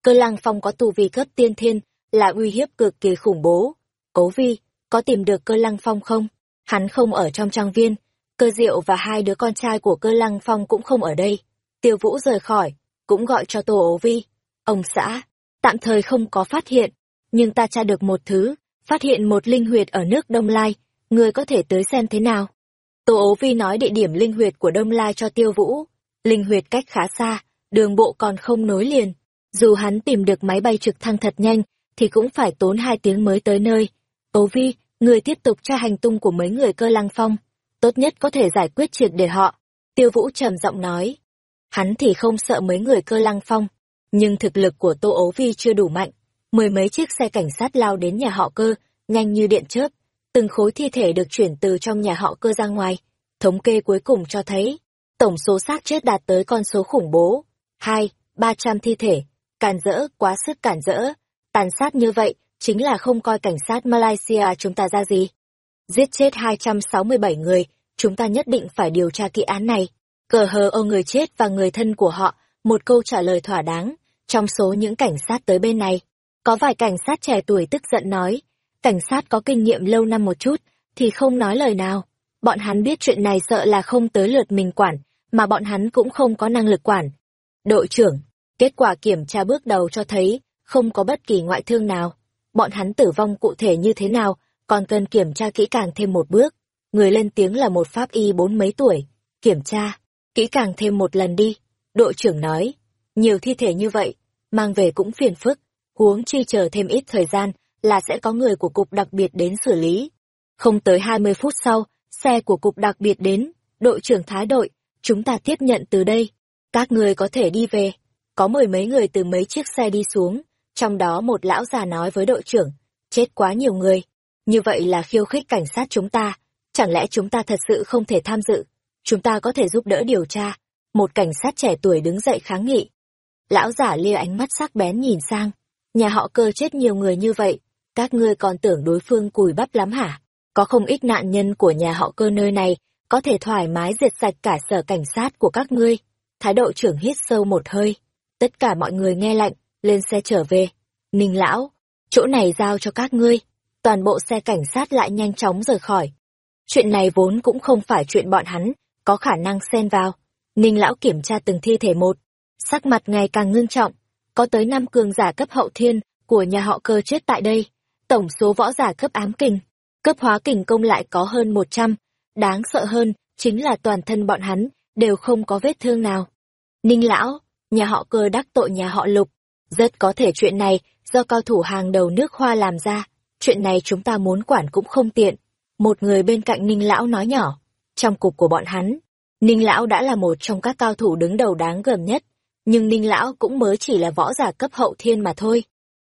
Cơ lăng phong có tu vi cấp tiên thiên, là uy hiếp cực kỳ khủng bố. Cố vi, có tìm được cơ lăng phong không? Hắn không ở trong trang viên. Cơ diệu và hai đứa con trai của cơ lăng phong cũng không ở đây. Tiêu vũ rời khỏi, cũng gọi cho tô ố vi. Ông xã, tạm thời không có phát hiện, nhưng ta tra được một thứ, phát hiện một linh huyệt ở nước Đông Lai, người có thể tới xem thế nào. Tô ố vi nói địa điểm linh huyệt của Đông Lai cho tiêu vũ. Linh huyệt cách khá xa, đường bộ còn không nối liền. Dù hắn tìm được máy bay trực thăng thật nhanh, thì cũng phải tốn hai tiếng mới tới nơi. Ố vi, người tiếp tục tra hành tung của mấy người cơ lăng phong. Tốt nhất có thể giải quyết triệt để họ. Tiêu vũ trầm giọng nói. Hắn thì không sợ mấy người cơ lăng phong. Nhưng thực lực của Tô Ố Vi chưa đủ mạnh. Mười mấy chiếc xe cảnh sát lao đến nhà họ cơ, nhanh như điện chớp. Từng khối thi thể được chuyển từ trong nhà họ cơ ra ngoài. Thống kê cuối cùng cho thấy, tổng số xác chết đạt tới con số khủng bố. Hai, ba trăm thi thể. Cản rỡ, quá sức cản rỡ Tàn sát như vậy, chính là không coi cảnh sát Malaysia chúng ta ra gì. Giết chết 267 người, chúng ta nhất định phải điều tra kỹ án này. Cờ hờ ô người chết và người thân của họ, một câu trả lời thỏa đáng. Trong số những cảnh sát tới bên này, có vài cảnh sát trẻ tuổi tức giận nói, cảnh sát có kinh nghiệm lâu năm một chút, thì không nói lời nào. Bọn hắn biết chuyện này sợ là không tới lượt mình quản, mà bọn hắn cũng không có năng lực quản. Đội trưởng, kết quả kiểm tra bước đầu cho thấy, không có bất kỳ ngoại thương nào. Bọn hắn tử vong cụ thể như thế nào, còn cần kiểm tra kỹ càng thêm một bước. Người lên tiếng là một pháp y bốn mấy tuổi. Kiểm tra, kỹ càng thêm một lần đi. Đội trưởng nói, nhiều thi thể như vậy, mang về cũng phiền phức, huống chi chờ thêm ít thời gian là sẽ có người của cục đặc biệt đến xử lý. Không tới 20 phút sau, xe của cục đặc biệt đến, đội trưởng thái đội, chúng ta tiếp nhận từ đây. Các người có thể đi về. Có mười mấy người từ mấy chiếc xe đi xuống, trong đó một lão già nói với đội trưởng, chết quá nhiều người. Như vậy là khiêu khích cảnh sát chúng ta. Chẳng lẽ chúng ta thật sự không thể tham dự? Chúng ta có thể giúp đỡ điều tra. Một cảnh sát trẻ tuổi đứng dậy kháng nghị. Lão giả lia ánh mắt sắc bén nhìn sang. Nhà họ cơ chết nhiều người như vậy. Các ngươi còn tưởng đối phương cùi bắp lắm hả? Có không ít nạn nhân của nhà họ cơ nơi này có thể thoải mái diệt sạch cả sở cảnh sát của các ngươi. Thái độ trưởng hít sâu một hơi. Tất cả mọi người nghe lạnh, lên xe trở về. Ninh lão, chỗ này giao cho các ngươi. Toàn bộ xe cảnh sát lại nhanh chóng rời khỏi. Chuyện này vốn cũng không phải chuyện bọn hắn, có khả năng xen vào. Ninh lão kiểm tra từng thi thể một. Sắc mặt ngày càng ngưng trọng. Có tới năm cường giả cấp hậu thiên của nhà họ cơ chết tại đây. Tổng số võ giả cấp ám kình, cấp hóa kình công lại có hơn 100. Đáng sợ hơn, chính là toàn thân bọn hắn, đều không có vết thương nào. Ninh lão, nhà họ cơ đắc tội nhà họ lục, rất có thể chuyện này do cao thủ hàng đầu nước hoa làm ra, chuyện này chúng ta muốn quản cũng không tiện. Một người bên cạnh Ninh Lão nói nhỏ, trong cục của bọn hắn, Ninh Lão đã là một trong các cao thủ đứng đầu đáng gờm nhất, nhưng Ninh Lão cũng mới chỉ là võ giả cấp hậu thiên mà thôi.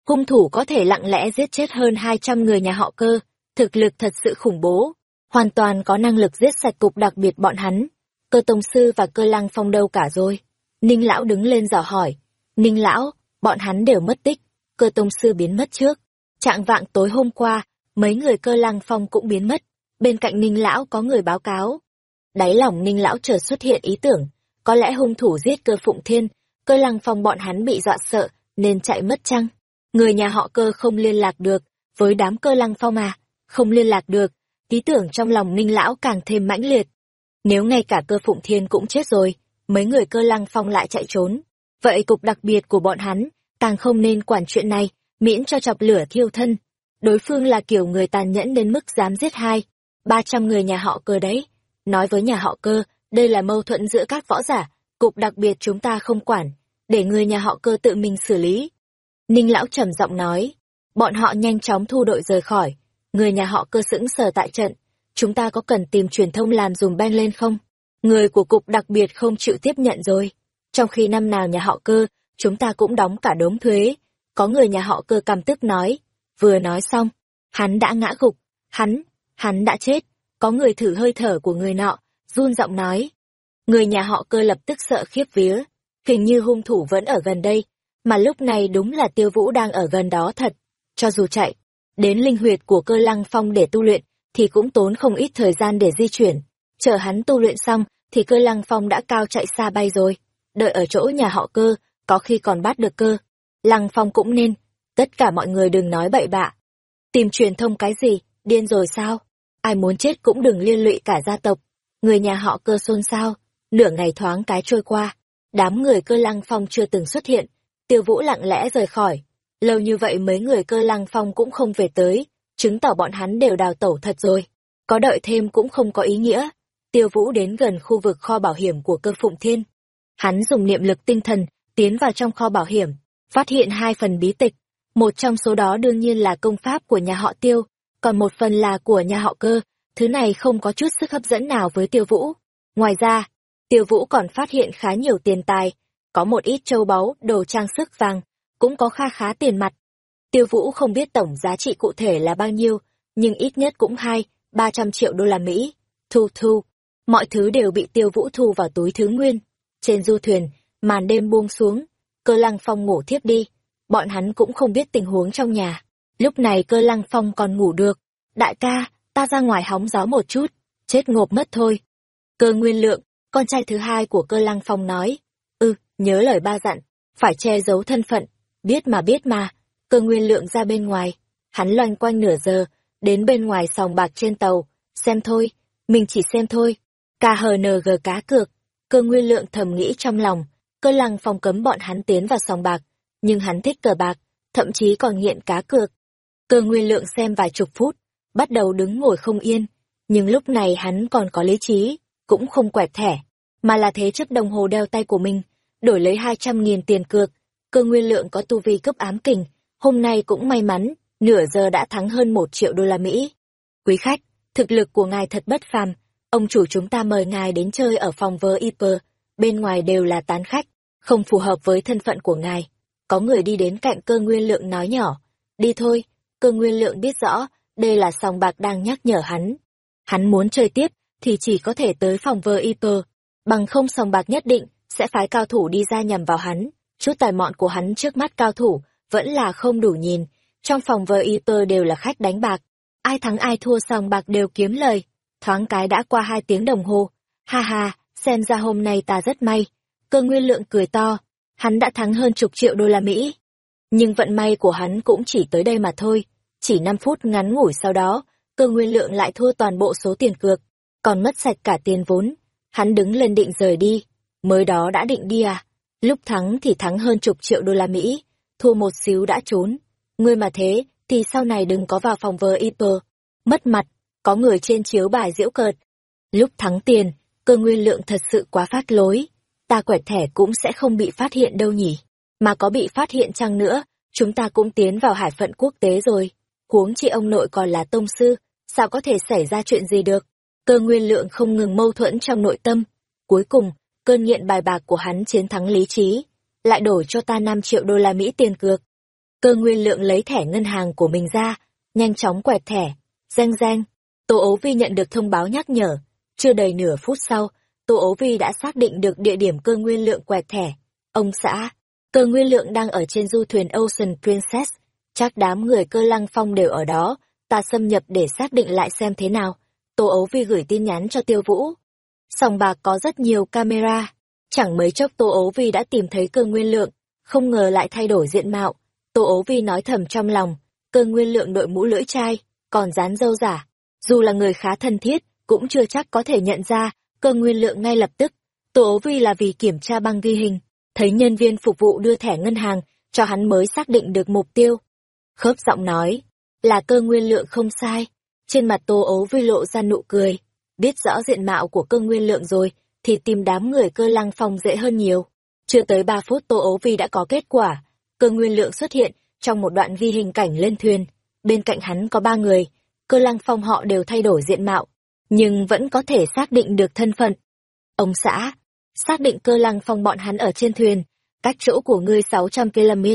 Hung thủ có thể lặng lẽ giết chết hơn 200 người nhà họ cơ, thực lực thật sự khủng bố, hoàn toàn có năng lực giết sạch cục đặc biệt bọn hắn. Cơ Tông Sư và cơ Lăng Phong đâu cả rồi? Ninh Lão đứng lên dò hỏi. Ninh Lão, bọn hắn đều mất tích, cơ tông sư biến mất trước. Trạng vạng tối hôm qua, mấy người cơ lăng phong cũng biến mất, bên cạnh ninh lão có người báo cáo. Đáy lòng ninh lão chợt xuất hiện ý tưởng, có lẽ hung thủ giết cơ phụng thiên, cơ lăng phong bọn hắn bị dọa sợ, nên chạy mất chăng? Người nhà họ cơ không liên lạc được, với đám cơ lăng phong à, không liên lạc được, ý tưởng trong lòng ninh lão càng thêm mãnh liệt. Nếu ngay cả cơ phụng thiên cũng chết rồi, mấy người cơ lăng phong lại chạy trốn, Vậy cục đặc biệt của bọn hắn, càng không nên quản chuyện này, miễn cho chọc lửa thiêu thân. Đối phương là kiểu người tàn nhẫn đến mức dám giết hai, ba trăm người nhà họ cơ đấy. Nói với nhà họ cơ, đây là mâu thuẫn giữa các võ giả, cục đặc biệt chúng ta không quản, để người nhà họ cơ tự mình xử lý. Ninh lão trầm giọng nói, bọn họ nhanh chóng thu đội rời khỏi, người nhà họ cơ sững sờ tại trận, chúng ta có cần tìm truyền thông làm dùm beng lên không? Người của cục đặc biệt không chịu tiếp nhận rồi trong khi năm nào nhà họ cơ, chúng ta cũng đóng cả đống thuế. Có người nhà họ cơ cam tức nói, Vừa nói xong, hắn đã ngã gục, hắn, hắn đã chết, có người thử hơi thở của người nọ, run giọng nói. Người nhà họ cơ lập tức sợ khiếp vía, hình như hung thủ vẫn ở gần đây, mà lúc này đúng là tiêu vũ đang ở gần đó thật. Cho dù chạy, đến linh huyệt của cơ lăng phong để tu luyện, thì cũng tốn không ít thời gian để di chuyển. Chờ hắn tu luyện xong, thì cơ lăng phong đã cao chạy xa bay rồi. Đợi ở chỗ nhà họ cơ, có khi còn bắt được cơ. Lăng phong cũng nên, tất cả mọi người đừng nói bậy bạ. Tìm truyền thông cái gì, điên rồi sao? Ai muốn chết cũng đừng liên lụy cả gia tộc. Người nhà họ cơ xôn xao, nửa ngày thoáng cái trôi qua. Đám người cơ lăng phong chưa từng xuất hiện, tiêu vũ lặng lẽ rời khỏi. Lâu như vậy mấy người cơ lăng phong cũng không về tới, chứng tỏ bọn hắn đều đào tẩu thật rồi. Có đợi thêm cũng không có ý nghĩa. Tiêu Vũ đến gần khu vực kho bảo hiểm của cơ Phụng Thiên. Hắn dùng niệm lực tinh thần, tiến vào trong kho bảo hiểm, phát hiện hai phần bí tịch. Một trong số đó đương nhiên là công pháp của nhà họ Tiêu, còn một phần là của nhà họ cơ, thứ này không có chút sức hấp dẫn nào với Tiêu Vũ. Ngoài ra, Tiêu Vũ còn phát hiện khá nhiều tiền tài, có một ít châu báu, đồ trang sức vàng, cũng có kha khá tiền mặt. Tiêu Vũ không biết tổng giá trị cụ thể là bao nhiêu, nhưng ít nhất cũng hai, ba trăm triệu đô la Mỹ. Thu thu, mọi thứ đều bị Tiêu Vũ thu vào túi thứ nguyên. Trên du thuyền, màn đêm buông xuống, cơ lăng phong ngủ thiếp đi. Bọn hắn cũng không biết tình huống trong nhà. Lúc này cơ lăng phong còn ngủ được. Đại ca, ta ra ngoài hóng gió một chút, chết ngộp mất thôi. Cơ nguyên lượng, con trai thứ hai của cơ lăng phong nói. Ừ, nhớ lời ba dặn, phải che giấu thân phận. Biết mà biết mà, cơ nguyên lượng ra bên ngoài. Hắn loanh quanh nửa giờ, đến bên ngoài sòng bạc trên tàu. Xem thôi, mình chỉ xem thôi. KHNG cá cược. Cơ nguyên lượng thầm nghĩ trong lòng, cơ lăng phong cấm bọn hắn tiến vào sòng bạc. Nhưng hắn thích cờ bạc, thậm chí còn nghiện cá cược. Cơ nguyên lượng xem vài chục phút, bắt đầu đứng ngồi không yên. Nhưng lúc này hắn còn có lý trí, cũng không quẹt thẻ, mà là thế chấp đồng hồ đeo tay của mình, đổi lấy hai trăm nghìn tiền cược. Cơ nguyên lượng có tu vi cấp ám kình, hôm nay cũng may mắn, nửa giờ đã thắng hơn một triệu đô la Mỹ. Quý khách, thực lực của ngài thật bất phàm, ông chủ chúng ta mời ngài đến chơi ở phòng vơ Iper, bên ngoài đều là tán khách, không phù hợp với thân phận của ngài. Có người đi đến cạnh cơ nguyên lượng nói nhỏ, đi thôi, cơ nguyên lượng biết rõ, đây là sòng bạc đang nhắc nhở hắn. Hắn muốn chơi tiếp, thì chỉ có thể tới phòng vơ Iper, bằng không sòng bạc nhất định, sẽ phái cao thủ đi ra nhằm vào hắn. Chút tài mọn của hắn trước mắt cao thủ, vẫn là không đủ nhìn. Trong phòng vơ Iper đều là khách đánh bạc. Ai thắng ai thua sòng bạc đều kiếm lời. Thoáng cái đã qua hai tiếng đồng hồ. Ha ha, xem ra hôm nay ta rất may. Cơ nguyên lượng cười to. Hắn đã thắng hơn chục triệu đô la Mỹ. Nhưng vận may của hắn cũng chỉ tới đây mà thôi. Chỉ năm phút ngắn ngủi sau đó, cơ nguyên lượng lại thua toàn bộ số tiền cược. Còn mất sạch cả tiền vốn. Hắn đứng lên định rời đi. Mới đó đã định đi à? Lúc thắng thì thắng hơn chục triệu đô la Mỹ thua một xíu đã trốn. Ngươi mà thế, thì sau này đừng có vào phòng vờ Iper. Mất mặt, có người trên chiếu bài diễu cợt. Lúc thắng tiền, cơ nguyên lượng thật sự quá phát lối. Ta quẹt thẻ cũng sẽ không bị phát hiện đâu nhỉ. Mà có bị phát hiện chăng nữa, chúng ta cũng tiến vào hải phận quốc tế rồi. Huống chi ông nội còn là tông sư, sao có thể xảy ra chuyện gì được. Cơ nguyên lượng không ngừng mâu thuẫn trong nội tâm. Cuối cùng, cơn nghiện bài bạc của hắn chiến thắng lý trí lại đổi cho ta 5 triệu đô la Mỹ tiền cược. Cơ nguyên lượng lấy thẻ ngân hàng của mình ra, nhanh chóng quẹt thẻ. reng reng. Tô Ấu Vi nhận được thông báo nhắc nhở. Chưa đầy nửa phút sau, Tô Ấu Vi đã xác định được địa điểm cơ nguyên lượng quẹt thẻ. Ông xã, cơ nguyên lượng đang ở trên du thuyền Ocean Princess. Chắc đám người cơ lăng phong đều ở đó, ta xâm nhập để xác định lại xem thế nào. Tô Ấu Vi gửi tin nhắn cho Tiêu Vũ. Sòng bạc có rất nhiều camera, Chẳng mấy chốc Tô Ấu Vi đã tìm thấy cơ nguyên lượng, không ngờ lại thay đổi diện mạo. Tô Ấu Vi nói thầm trong lòng, cơ nguyên lượng đội mũ lưỡi chai, còn dán dâu giả. Dù là người khá thân thiết, cũng chưa chắc có thể nhận ra cơ nguyên lượng ngay lập tức. Tô Ấu Vi là vì kiểm tra băng ghi hình, thấy nhân viên phục vụ đưa thẻ ngân hàng, cho hắn mới xác định được mục tiêu. Khớp giọng nói, là cơ nguyên lượng không sai. Trên mặt Tô ấu Vi lộ ra nụ cười, biết rõ diện mạo của cơ nguyên lượng rồi, thì tìm đám người cơ lăng phong dễ hơn nhiều. Chưa tới ba phút Tô ấu Vi đã có kết quả, cơ nguyên lượng xuất hiện trong một đoạn ghi hình cảnh lên thuyền. Bên cạnh hắn có ba người, cơ lăng phong họ đều thay đổi diện mạo, nhưng vẫn có thể xác định được thân phận. Ông xã, xác định cơ lăng phong bọn hắn ở trên thuyền, cách chỗ của ngươi 600 km.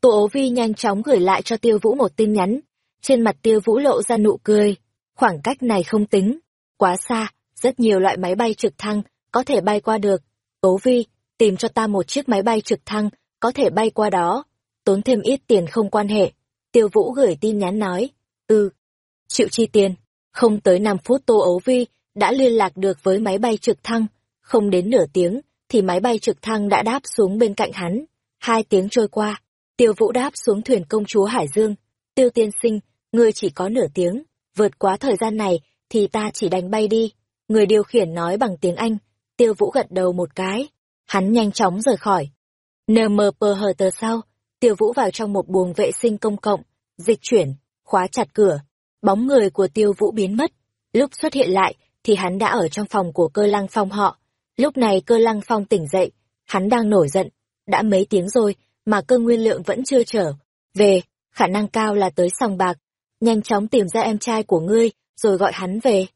Tô ố vi nhanh chóng gửi lại cho tiêu vũ một tin nhắn, trên mặt tiêu vũ lộ ra nụ cười. Khoảng cách này không tính, quá xa, rất nhiều loại máy bay trực thăng có thể bay qua được. tố vi, tìm cho ta một chiếc máy bay trực thăng có thể bay qua đó. Tốn thêm ít tiền không quan hệ. Tiêu vũ gửi tin nhắn nói, ừ, chịu chi tiền. Không tới 5 phút Tô Ấu Vi đã liên lạc được với máy bay trực thăng. Không đến nửa tiếng, thì máy bay trực thăng đã đáp xuống bên cạnh hắn. Hai tiếng trôi qua, tiêu vũ đáp xuống thuyền công chúa Hải Dương. Tiêu tiên sinh, ngươi chỉ có nửa tiếng, vượt quá thời gian này thì ta chỉ đánh bay đi. Người điều khiển nói bằng tiếng Anh, tiêu vũ gật đầu một cái. Hắn nhanh chóng rời khỏi. NMP hờ tờ sau, tiêu vũ vào trong một buồng vệ sinh công cộng, dịch chuyển, khóa chặt cửa. Bóng người của tiêu vũ biến mất. Lúc xuất hiện lại, thì hắn đã ở trong phòng của cơ lăng phong họ. Lúc này cơ lăng phong tỉnh dậy, hắn đang nổi giận. Đã mấy tiếng rồi, mà cơ nguyên lượng vẫn chưa trở. Về, khả năng cao là tới sòng bạc. Nhanh chóng tìm ra em trai của ngươi, rồi gọi hắn về.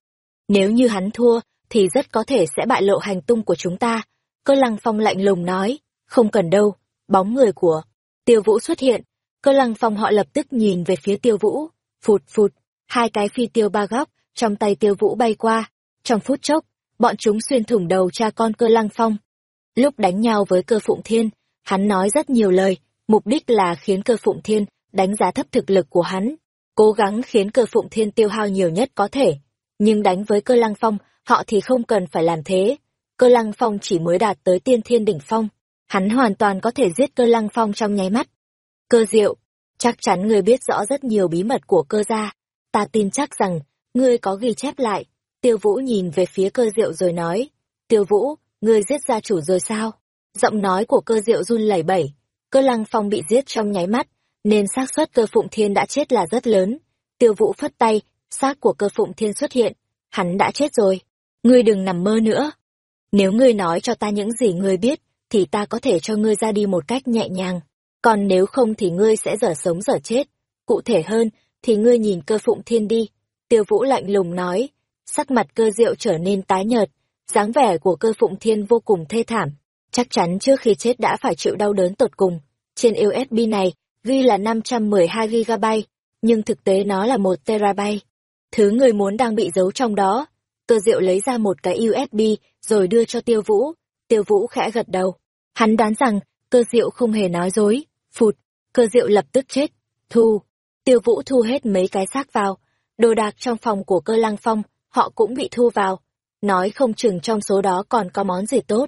Nếu như hắn thua, thì rất có thể sẽ bại lộ hành tung của chúng ta. Cơ lăng phong lạnh lùng nói, không cần đâu, bóng người của tiêu vũ xuất hiện. Cơ lăng phong họ lập tức nhìn về phía tiêu vũ, phụt phụt, hai cái phi tiêu ba góc, trong tay tiêu vũ bay qua. Trong phút chốc, bọn chúng xuyên thủng đầu cha con cơ lăng phong. Lúc đánh nhau với cơ phụng thiên, hắn nói rất nhiều lời, mục đích là khiến cơ phụng thiên đánh giá thấp thực lực của hắn, cố gắng khiến cơ phụng thiên tiêu hao nhiều nhất có thể. Nhưng đánh với cơ lăng phong, họ thì không cần phải làm thế. Cơ lăng phong chỉ mới đạt tới tiên thiên đỉnh phong, hắn hoàn toàn có thể giết cơ lăng phong trong nháy mắt. Cơ diệu, chắc chắn người biết rõ rất nhiều bí mật của cơ gia, ta tin chắc rằng, ngươi có ghi chép lại. Tiêu Vũ nhìn về phía cơ diệu rồi nói, Tiêu Vũ, ngươi giết gia chủ rồi sao? Giọng nói của cơ diệu run lẩy bẩy, cơ lăng phong bị giết trong nháy mắt, nên xác suất cơ phụng thiên đã chết là rất lớn. Tiêu Vũ phất tay, xác của cơ phụng thiên xuất hiện, hắn đã chết rồi. Ngươi đừng nằm mơ nữa. Nếu ngươi nói cho ta những gì ngươi biết, thì ta có thể cho ngươi ra đi một cách nhẹ nhàng. Còn nếu không thì ngươi sẽ dở sống dở chết. Cụ thể hơn, thì ngươi nhìn cơ phụng thiên đi. Tiêu Vũ lạnh lùng nói, sắc mặt cơ diệu trở nên tái nhợt, dáng vẻ của cơ phụng thiên vô cùng thê thảm. Chắc chắn trước khi chết đã phải chịu đau đớn tột cùng. Trên USB này, ghi là 512GB, nhưng thực tế nó là 1 terabyte. Thứ người muốn đang bị giấu trong đó. Cơ diệu lấy ra một cái USB rồi đưa cho tiêu vũ. Tiêu vũ khẽ gật đầu. Hắn đoán rằng cơ diệu không hề nói dối. Phụt, cơ diệu lập tức chết. Thu. Tiêu vũ thu hết mấy cái xác vào. Đồ đạc trong phòng của cơ lăng phong, họ cũng bị thu vào. Nói không chừng trong số đó còn có món gì tốt.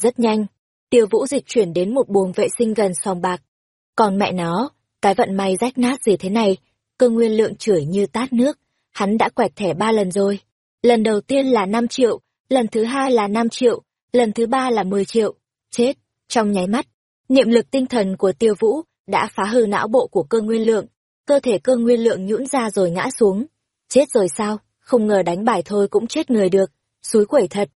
Rất nhanh. Tiêu vũ dịch chuyển đến một buồng vệ sinh gần sòng bạc. Còn mẹ nó, cái vận may rách nát gì thế này, cơ nguyên lượng chửi như tát nước, hắn đã quẹt thẻ ba lần rồi. Lần đầu tiên là 5 triệu, lần thứ hai là 5 triệu, lần thứ ba là 10 triệu. Chết, trong nháy mắt, niệm lực tinh thần của tiêu vũ đã phá hư não bộ của cơ nguyên lượng, cơ thể cơ nguyên lượng nhũn ra rồi ngã xuống. Chết rồi sao, không ngờ đánh bài thôi cũng chết người được, suối quẩy thật.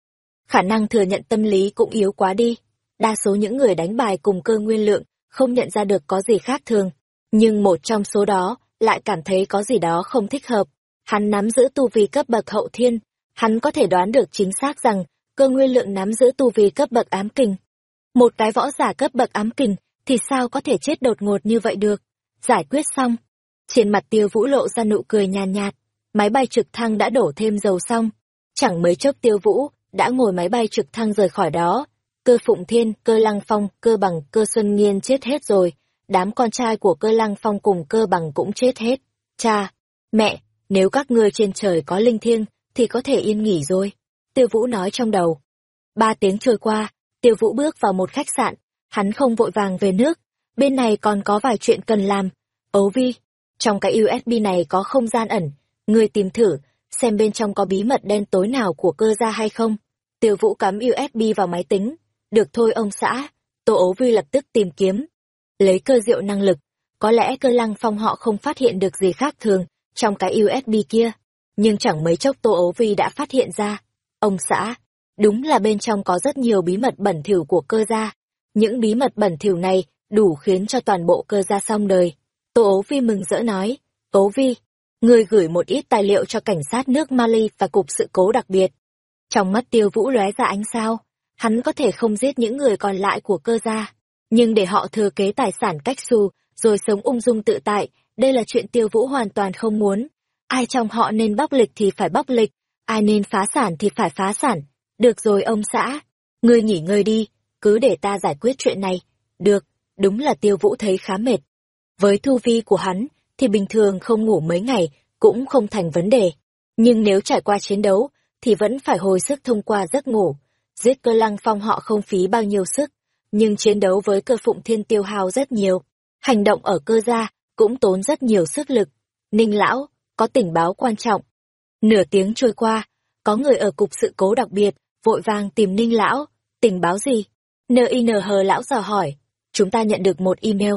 Khả năng thừa nhận tâm lý cũng yếu quá đi. Đa số những người đánh bài cùng cơ nguyên lượng không nhận ra được có gì khác thường, nhưng một trong số đó lại cảm thấy có gì đó không thích hợp. Hắn nắm giữ tu vi cấp bậc hậu thiên, hắn có thể đoán được chính xác rằng cơ nguyên lượng nắm giữ tu vi cấp bậc ám kình. Một cái võ giả cấp bậc ám kình thì sao có thể chết đột ngột như vậy được? Giải quyết xong. Trên mặt tiêu vũ lộ ra nụ cười nhàn nhạt, máy bay trực thăng đã đổ thêm dầu xong. Chẳng mấy chốc tiêu vũ đã ngồi máy bay trực thăng rời khỏi đó, cơ phụng thiên, cơ lăng phong, cơ bằng, cơ xuân nghiên chết hết rồi, đám con trai của cơ lăng phong cùng cơ bằng cũng chết hết. Cha, mẹ, nếu các ngươi trên trời có linh thiêng, thì có thể yên nghỉ rồi. Tiêu Vũ nói trong đầu. Ba tiếng trôi qua, Tiêu Vũ bước vào một khách sạn, hắn không vội vàng về nước, bên này còn có vài chuyện cần làm. Ấu Vi, trong cái USB này có không gian ẩn, ngươi tìm thử, xem bên trong có bí mật đen tối nào của cơ gia hay không. Tiêu Vũ cắm USB vào máy tính, được thôi ông xã, Tô ấu vi lập tức tìm kiếm. Lấy cơ diệu năng lực, có lẽ cơ lăng phong họ không phát hiện được gì khác thường trong cái USB kia. Nhưng chẳng mấy chốc Tô ấu vi đã phát hiện ra. Ông xã, đúng là bên trong có rất nhiều bí mật bẩn thỉu của cơ gia. Những bí mật bẩn thỉu này đủ khiến cho toàn bộ cơ gia xong đời. Tô ấu vi mừng rỡ nói, Ố vi, người gửi một ít tài liệu cho cảnh sát nước Mali và cục sự cố đặc biệt. Trong mắt tiêu vũ lóe ra ánh sao, hắn có thể không giết những người còn lại của cơ gia, nhưng để họ thừa kế tài sản cách xù, rồi sống ung dung tự tại, đây là chuyện tiêu vũ hoàn toàn không muốn. Ai trong họ nên bóc lịch thì phải bóc lịch, ai nên phá sản thì phải phá sản. Được rồi ông xã, ngươi nghỉ ngơi đi, cứ để ta giải quyết chuyện này. Được, đúng là tiêu vũ thấy khá mệt. Với thu vi của hắn, thì bình thường không ngủ mấy ngày cũng không thành vấn đề. Nhưng nếu trải qua chiến đấu, thì vẫn phải hồi sức thông qua giấc ngủ. Giết cơ lăng phong họ không phí bao nhiêu sức, nhưng chiến đấu với cơ phụng thiên tiêu hao rất nhiều. Hành động ở cơ gia cũng tốn rất nhiều sức lực. Ninh lão, có tình báo quan trọng. Nửa tiếng trôi qua, có người ở cục sự cố đặc biệt, vội vàng tìm Ninh lão. Tình báo gì? NINH lão dò hỏi. Chúng ta nhận được một email.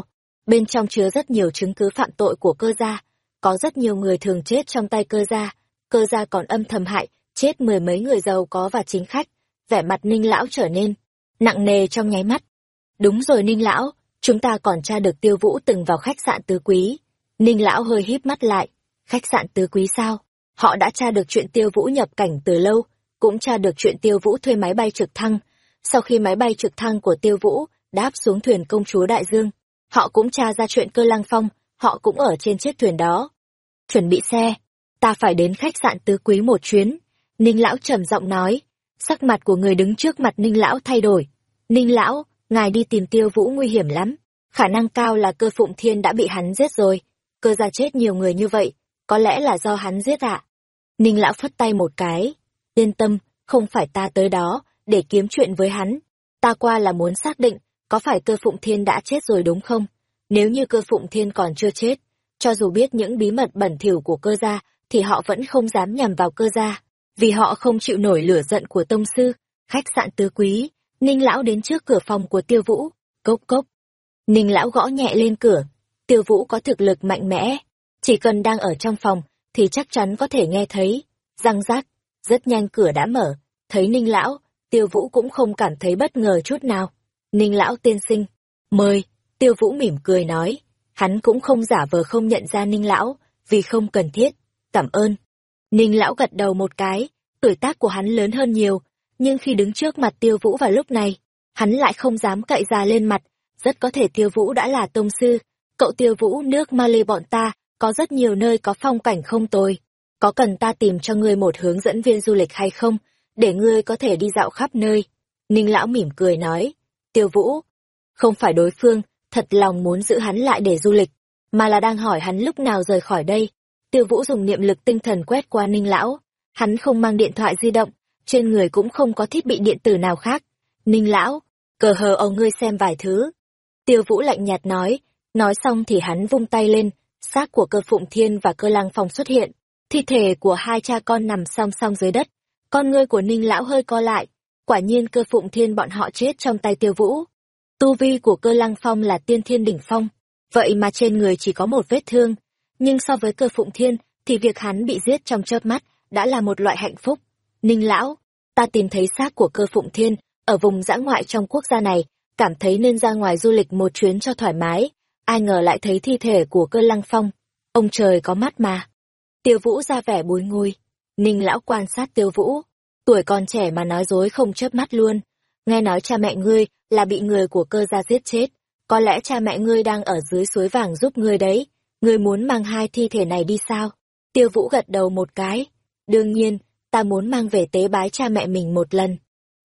Bên trong chứa rất nhiều chứng cứ phạm tội của cơ gia. Có rất nhiều người thường chết trong tay cơ gia. Cơ gia còn âm thầm hại, chết mười mấy người giàu có và chính khách. Vẻ mặt Ninh lão trở nên nặng nề trong nháy mắt. Đúng rồi Ninh lão, chúng ta còn tra được tiêu vũ từng vào khách sạn tứ quý. Ninh lão hơi híp mắt lại. Khách sạn tứ quý sao? Họ đã tra được chuyện tiêu vũ nhập cảnh từ lâu, cũng tra được chuyện tiêu vũ thuê máy bay trực thăng. Sau khi máy bay trực thăng của tiêu vũ đáp xuống thuyền công chúa Đại Dương, họ cũng tra ra chuyện cơ lang phong, họ cũng ở trên chiếc thuyền đó. Chuẩn bị xe, ta phải đến khách sạn tứ quý một chuyến. Ninh lão trầm giọng nói, sắc mặt của người đứng trước mặt Ninh lão thay đổi. Ninh lão, ngài đi tìm tiêu vũ nguy hiểm lắm. Khả năng cao là cơ phụng thiên đã bị hắn giết rồi. Cơ ra chết nhiều người như vậy, có lẽ là do hắn giết ạ. Ninh lão phất tay một cái. Yên tâm, không phải ta tới đó, để kiếm chuyện với hắn. Ta qua là muốn xác định, có phải cơ phụng thiên đã chết rồi đúng không? Nếu như cơ phụng thiên còn chưa chết, cho dù biết những bí mật bẩn thỉu của cơ gia, thì họ vẫn không dám nhằm vào cơ gia, vì họ không chịu nổi lửa giận của tông sư. Khách sạn tứ quý, Ninh lão đến trước cửa phòng của tiêu vũ, cốc cốc. Ninh lão gõ nhẹ lên cửa, tiêu vũ có thực lực mạnh mẽ, chỉ cần đang ở trong phòng, thì chắc chắn có thể nghe thấy. Răng rác, rất nhanh cửa đã mở, thấy Ninh lão, tiêu vũ cũng không cảm thấy bất ngờ chút nào. Ninh lão tiên sinh, mời, tiêu vũ mỉm cười nói, hắn cũng không giả vờ không nhận ra Ninh lão, vì không cần thiết, cảm ơn. Ninh lão gật đầu một cái, tuổi tác của hắn lớn hơn nhiều, nhưng khi đứng trước mặt tiêu vũ vào lúc này, hắn lại không dám cậy ra lên mặt, rất có thể tiêu vũ đã là tông sư. Cậu tiêu vũ nước Mali bọn ta, có rất nhiều nơi có phong cảnh không tồi. Có cần ta tìm cho ngươi một hướng dẫn viên du lịch hay không, để ngươi có thể đi dạo khắp nơi? Ninh lão mỉm cười nói, tiêu vũ, không phải đối phương, thật lòng muốn giữ hắn lại để du lịch, mà là đang hỏi hắn lúc nào rời khỏi đây. Tiêu vũ dùng niệm lực tinh thần quét qua ninh lão, hắn không mang điện thoại di động, trên người cũng không có thiết bị điện tử nào khác. Ninh lão, cờ hờ ông ngươi xem vài thứ. Tiêu vũ lạnh nhạt nói, nói xong thì hắn vung tay lên, xác của cơ phụng thiên và cơ lăng phong xuất hiện. Thi thể của hai cha con nằm song song dưới đất. Con ngươi của ninh lão hơi co lại. Quả nhiên cơ phụng thiên bọn họ chết trong tay tiêu vũ. Tu vi của cơ lăng phong là tiên thiên đỉnh phong. Vậy mà trên người chỉ có một vết thương. Nhưng so với cơ phụng thiên, thì việc hắn bị giết trong chớp mắt đã là một loại hạnh phúc. Ninh lão, ta tìm thấy xác của cơ phụng thiên, ở vùng dã ngoại trong quốc gia này, cảm thấy nên ra ngoài du lịch một chuyến cho thoải mái, ai ngờ lại thấy thi thể của cơ lăng phong. Ông trời có mắt mà. Tiêu vũ ra vẻ bối ngôi Ninh lão quan sát tiêu vũ. Tuổi còn trẻ mà nói dối không chớp mắt luôn. Nghe nói cha mẹ ngươi là bị người của cơ gia giết chết. Có lẽ cha mẹ ngươi đang ở dưới suối vàng giúp ngươi đấy. Ngươi muốn mang hai thi thể này đi sao? Tiêu vũ gật đầu một cái. Đương nhiên, ta muốn mang về tế bái cha mẹ mình một lần.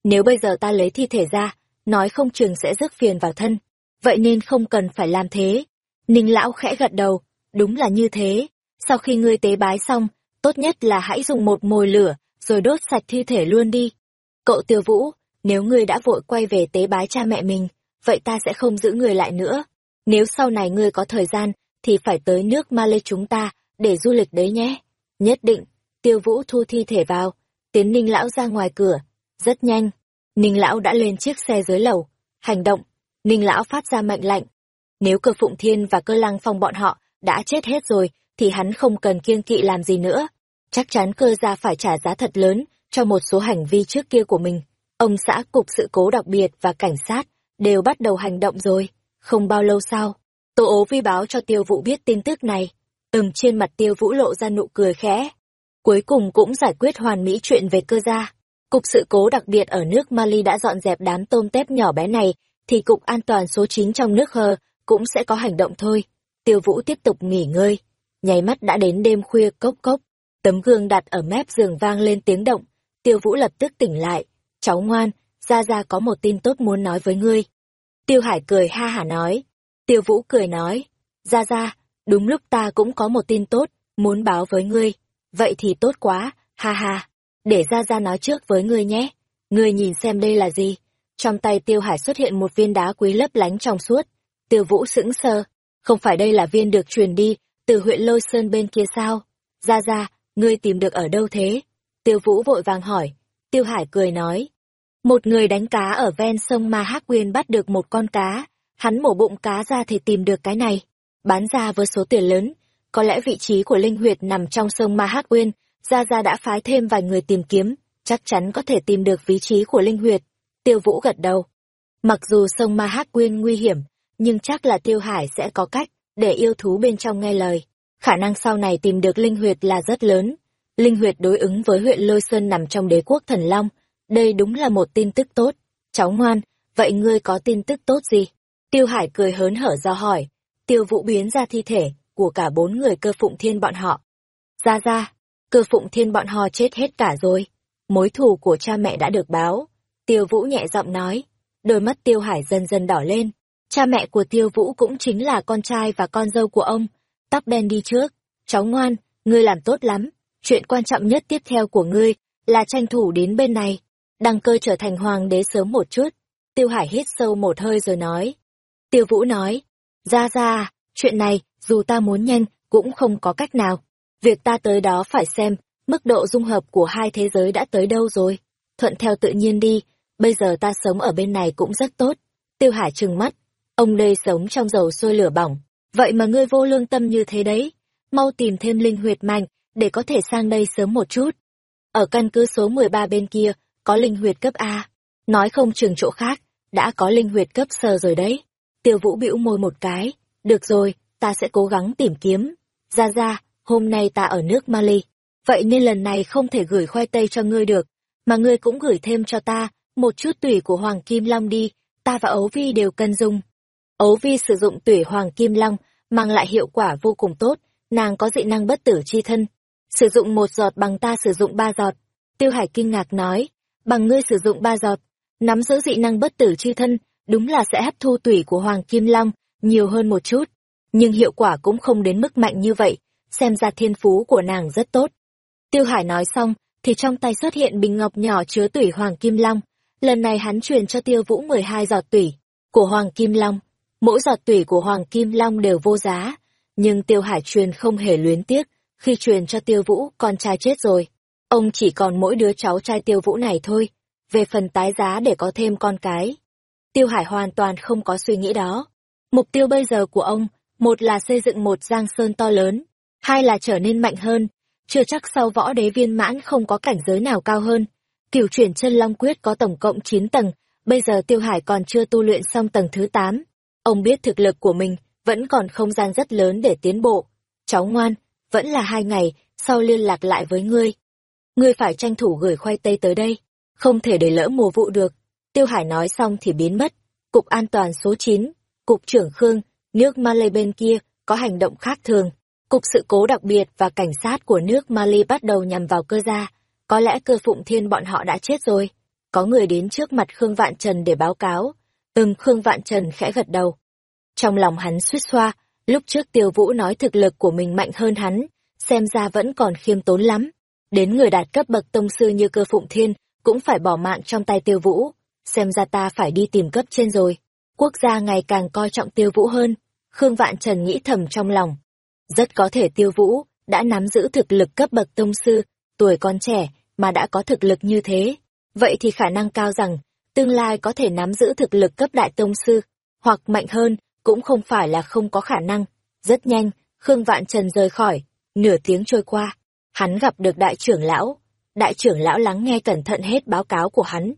Nếu bây giờ ta lấy thi thể ra, nói không chừng sẽ rước phiền vào thân. Vậy nên không cần phải làm thế. Ninh lão khẽ gật đầu, đúng là như thế. Sau khi ngươi tế bái xong, tốt nhất là hãy dùng một mồi lửa, rồi đốt sạch thi thể luôn đi. Cậu tiêu vũ, nếu ngươi đã vội quay về tế bái cha mẹ mình, vậy ta sẽ không giữ người lại nữa. Nếu sau này ngươi có thời gian, thì phải tới nước Ma Lê chúng ta, để du lịch đấy nhé. Nhất định, tiêu vũ thu thi thể vào, tiến ninh lão ra ngoài cửa. Rất nhanh, ninh lão đã lên chiếc xe dưới lầu. Hành động, ninh lão phát ra mệnh lệnh. Nếu cơ phụng thiên và cơ lăng phong bọn họ đã chết hết rồi, thì hắn không cần kiêng kỵ làm gì nữa. Chắc chắn cơ gia phải trả giá thật lớn cho một số hành vi trước kia của mình. Ông xã cục sự cố đặc biệt và cảnh sát đều bắt đầu hành động rồi. Không bao lâu sau, Tô ố vi báo cho tiêu vũ biết tin tức này. Ừm trên mặt tiêu vũ lộ ra nụ cười khẽ. Cuối cùng cũng giải quyết hoàn mỹ chuyện về cơ gia. Cục sự cố đặc biệt ở nước Mali đã dọn dẹp đám tôm tép nhỏ bé này, thì cục an toàn số 9 trong nước hờ cũng sẽ có hành động thôi. Tiêu Vũ tiếp tục nghỉ ngơi, nháy mắt đã đến đêm khuya cốc cốc, tấm gương đặt ở mép giường vang lên tiếng động, Tiêu Vũ lập tức tỉnh lại, cháu ngoan, Gia Gia có một tin tốt muốn nói với ngươi. Tiêu Hải cười ha hả nói, Tiêu Vũ cười nói, Ra Ra, đúng lúc ta cũng có một tin tốt, muốn báo với ngươi, vậy thì tốt quá, ha ha, để Ra Ra nói trước với ngươi nhé, ngươi nhìn xem đây là gì. Trong tay Tiêu Hải xuất hiện một viên đá quý lấp lánh trong suốt, Tiêu Vũ sững sờ, không phải đây là viên được truyền đi từ huyện Lôi Sơn bên kia sao? Ra Ra, ngươi tìm được ở đâu thế? Tiêu Vũ vội vàng hỏi. Tiêu Hải cười nói. Một người đánh cá ở ven sông Ma Hắc Quyên bắt được một con cá. Hắn mổ bụng cá ra thì tìm được cái này. Bán ra với số tiền lớn. Có lẽ vị trí của Linh Huyệt nằm trong sông Ma Hắc uyên Gia Gia đã phái thêm vài người tìm kiếm. Chắc chắn có thể tìm được vị trí của Linh Huyệt. Tiêu Vũ gật đầu. Mặc dù sông Ma Hắc uyên nguy hiểm, nhưng chắc là Tiêu Hải sẽ có cách để yêu thú bên trong nghe lời. Khả năng sau này tìm được Linh Huyệt là rất lớn. Linh huyệt đối ứng với huyện Lôi Sơn nằm trong đế quốc thần Long. Đây đúng là một tin tức tốt. Cháu ngoan, vậy ngươi có tin tức tốt gì? Tiêu Hải cười hớn hở do hỏi. Tiêu Vũ biến ra thi thể của cả bốn người cơ phụng thiên bọn họ. Ra ra, cơ phụng thiên bọn họ chết hết cả rồi. Mối thù của cha mẹ đã được báo. Tiêu Vũ nhẹ giọng nói. Đôi mắt Tiêu Hải dần dần đỏ lên. Cha mẹ của Tiêu Vũ cũng chính là con trai và con dâu của ông. Tóc đen đi trước. Cháu ngoan, ngươi làm tốt lắm chuyện quan trọng nhất tiếp theo của ngươi là tranh thủ đến bên này, đăng cơ trở thành hoàng đế sớm một chút. Tiêu Hải hít sâu một hơi rồi nói. Tiêu Vũ nói, ra ra, chuyện này, dù ta muốn nhanh, cũng không có cách nào. Việc ta tới đó phải xem, mức độ dung hợp của hai thế giới đã tới đâu rồi. Thuận theo tự nhiên đi, bây giờ ta sống ở bên này cũng rất tốt. Tiêu Hải trừng mắt, ông đây sống trong dầu sôi lửa bỏng. Vậy mà ngươi vô lương tâm như thế đấy. Mau tìm thêm linh huyệt mạnh, để có thể sang đây sớm một chút. Ở căn cứ số 13 bên kia, có linh huyệt cấp A. Nói không chừng chỗ khác, đã có linh huyệt cấp sơ rồi đấy. Tiêu vũ bĩu môi một cái. Được rồi, ta sẽ cố gắng tìm kiếm. Ra ra, hôm nay ta ở nước Mali. Vậy nên lần này không thể gửi khoai tây cho ngươi được. Mà ngươi cũng gửi thêm cho ta, một chút tủy của Hoàng Kim Long đi. Ta và Ấu Vi đều cần dùng. Ấu Vi sử dụng tủy Hoàng Kim Long, mang lại hiệu quả vô cùng tốt. Nàng có dị năng bất tử chi thân, Sử dụng một giọt bằng ta sử dụng ba giọt. Tiêu Hải kinh ngạc nói, bằng ngươi sử dụng ba giọt, nắm giữ dị năng bất tử chi thân, đúng là sẽ hấp thu tủy của Hoàng Kim Long nhiều hơn một chút. Nhưng hiệu quả cũng không đến mức mạnh như vậy, xem ra thiên phú của nàng rất tốt. Tiêu Hải nói xong, thì trong tay xuất hiện bình ngọc nhỏ chứa tủy Hoàng Kim Long. Lần này hắn truyền cho Tiêu Vũ 12 giọt tủy của Hoàng Kim Long. Mỗi giọt tủy của Hoàng Kim Long đều vô giá, nhưng Tiêu Hải truyền không hề luyến tiếc, khi truyền cho tiêu vũ con trai chết rồi ông chỉ còn mỗi đứa cháu trai tiêu vũ này thôi về phần tái giá để có thêm con cái tiêu hải hoàn toàn không có suy nghĩ đó mục tiêu bây giờ của ông một là xây dựng một giang sơn to lớn hai là trở nên mạnh hơn chưa chắc sau võ đế viên mãn không có cảnh giới nào cao hơn cửu chuyển chân long quyết có tổng cộng chín tầng bây giờ tiêu hải còn chưa tu luyện xong tầng thứ tám ông biết thực lực của mình vẫn còn không gian rất lớn để tiến bộ cháu ngoan vẫn là hai ngày, sau liên lạc lại với ngươi. Ngươi phải tranh thủ gửi khoai tây tới đây, không thể để lỡ mùa vụ được. Tiêu Hải nói xong thì biến mất. Cục an toàn số 9, Cục trưởng Khương, nước Malay bên kia, có hành động khác thường. Cục sự cố đặc biệt và cảnh sát của nước Mali bắt đầu nhằm vào cơ gia. Có lẽ cơ phụng thiên bọn họ đã chết rồi. Có người đến trước mặt Khương Vạn Trần để báo cáo. Ừm Khương Vạn Trần khẽ gật đầu. Trong lòng hắn suýt xoa, Lúc trước Tiêu Vũ nói thực lực của mình mạnh hơn hắn, xem ra vẫn còn khiêm tốn lắm. Đến người đạt cấp bậc tông sư như cơ phụng thiên, cũng phải bỏ mạng trong tay Tiêu Vũ. Xem ra ta phải đi tìm cấp trên rồi. Quốc gia ngày càng coi trọng Tiêu Vũ hơn. Khương Vạn Trần nghĩ thầm trong lòng. Rất có thể Tiêu Vũ đã nắm giữ thực lực cấp bậc tông sư, tuổi còn trẻ mà đã có thực lực như thế. Vậy thì khả năng cao rằng, tương lai có thể nắm giữ thực lực cấp đại tông sư, hoặc mạnh hơn, cũng không phải là không có khả năng. Rất nhanh, Khương Vạn Trần rời khỏi, nửa tiếng trôi qua, hắn gặp được đại trưởng lão. Đại trưởng lão lắng nghe cẩn thận hết báo cáo của hắn.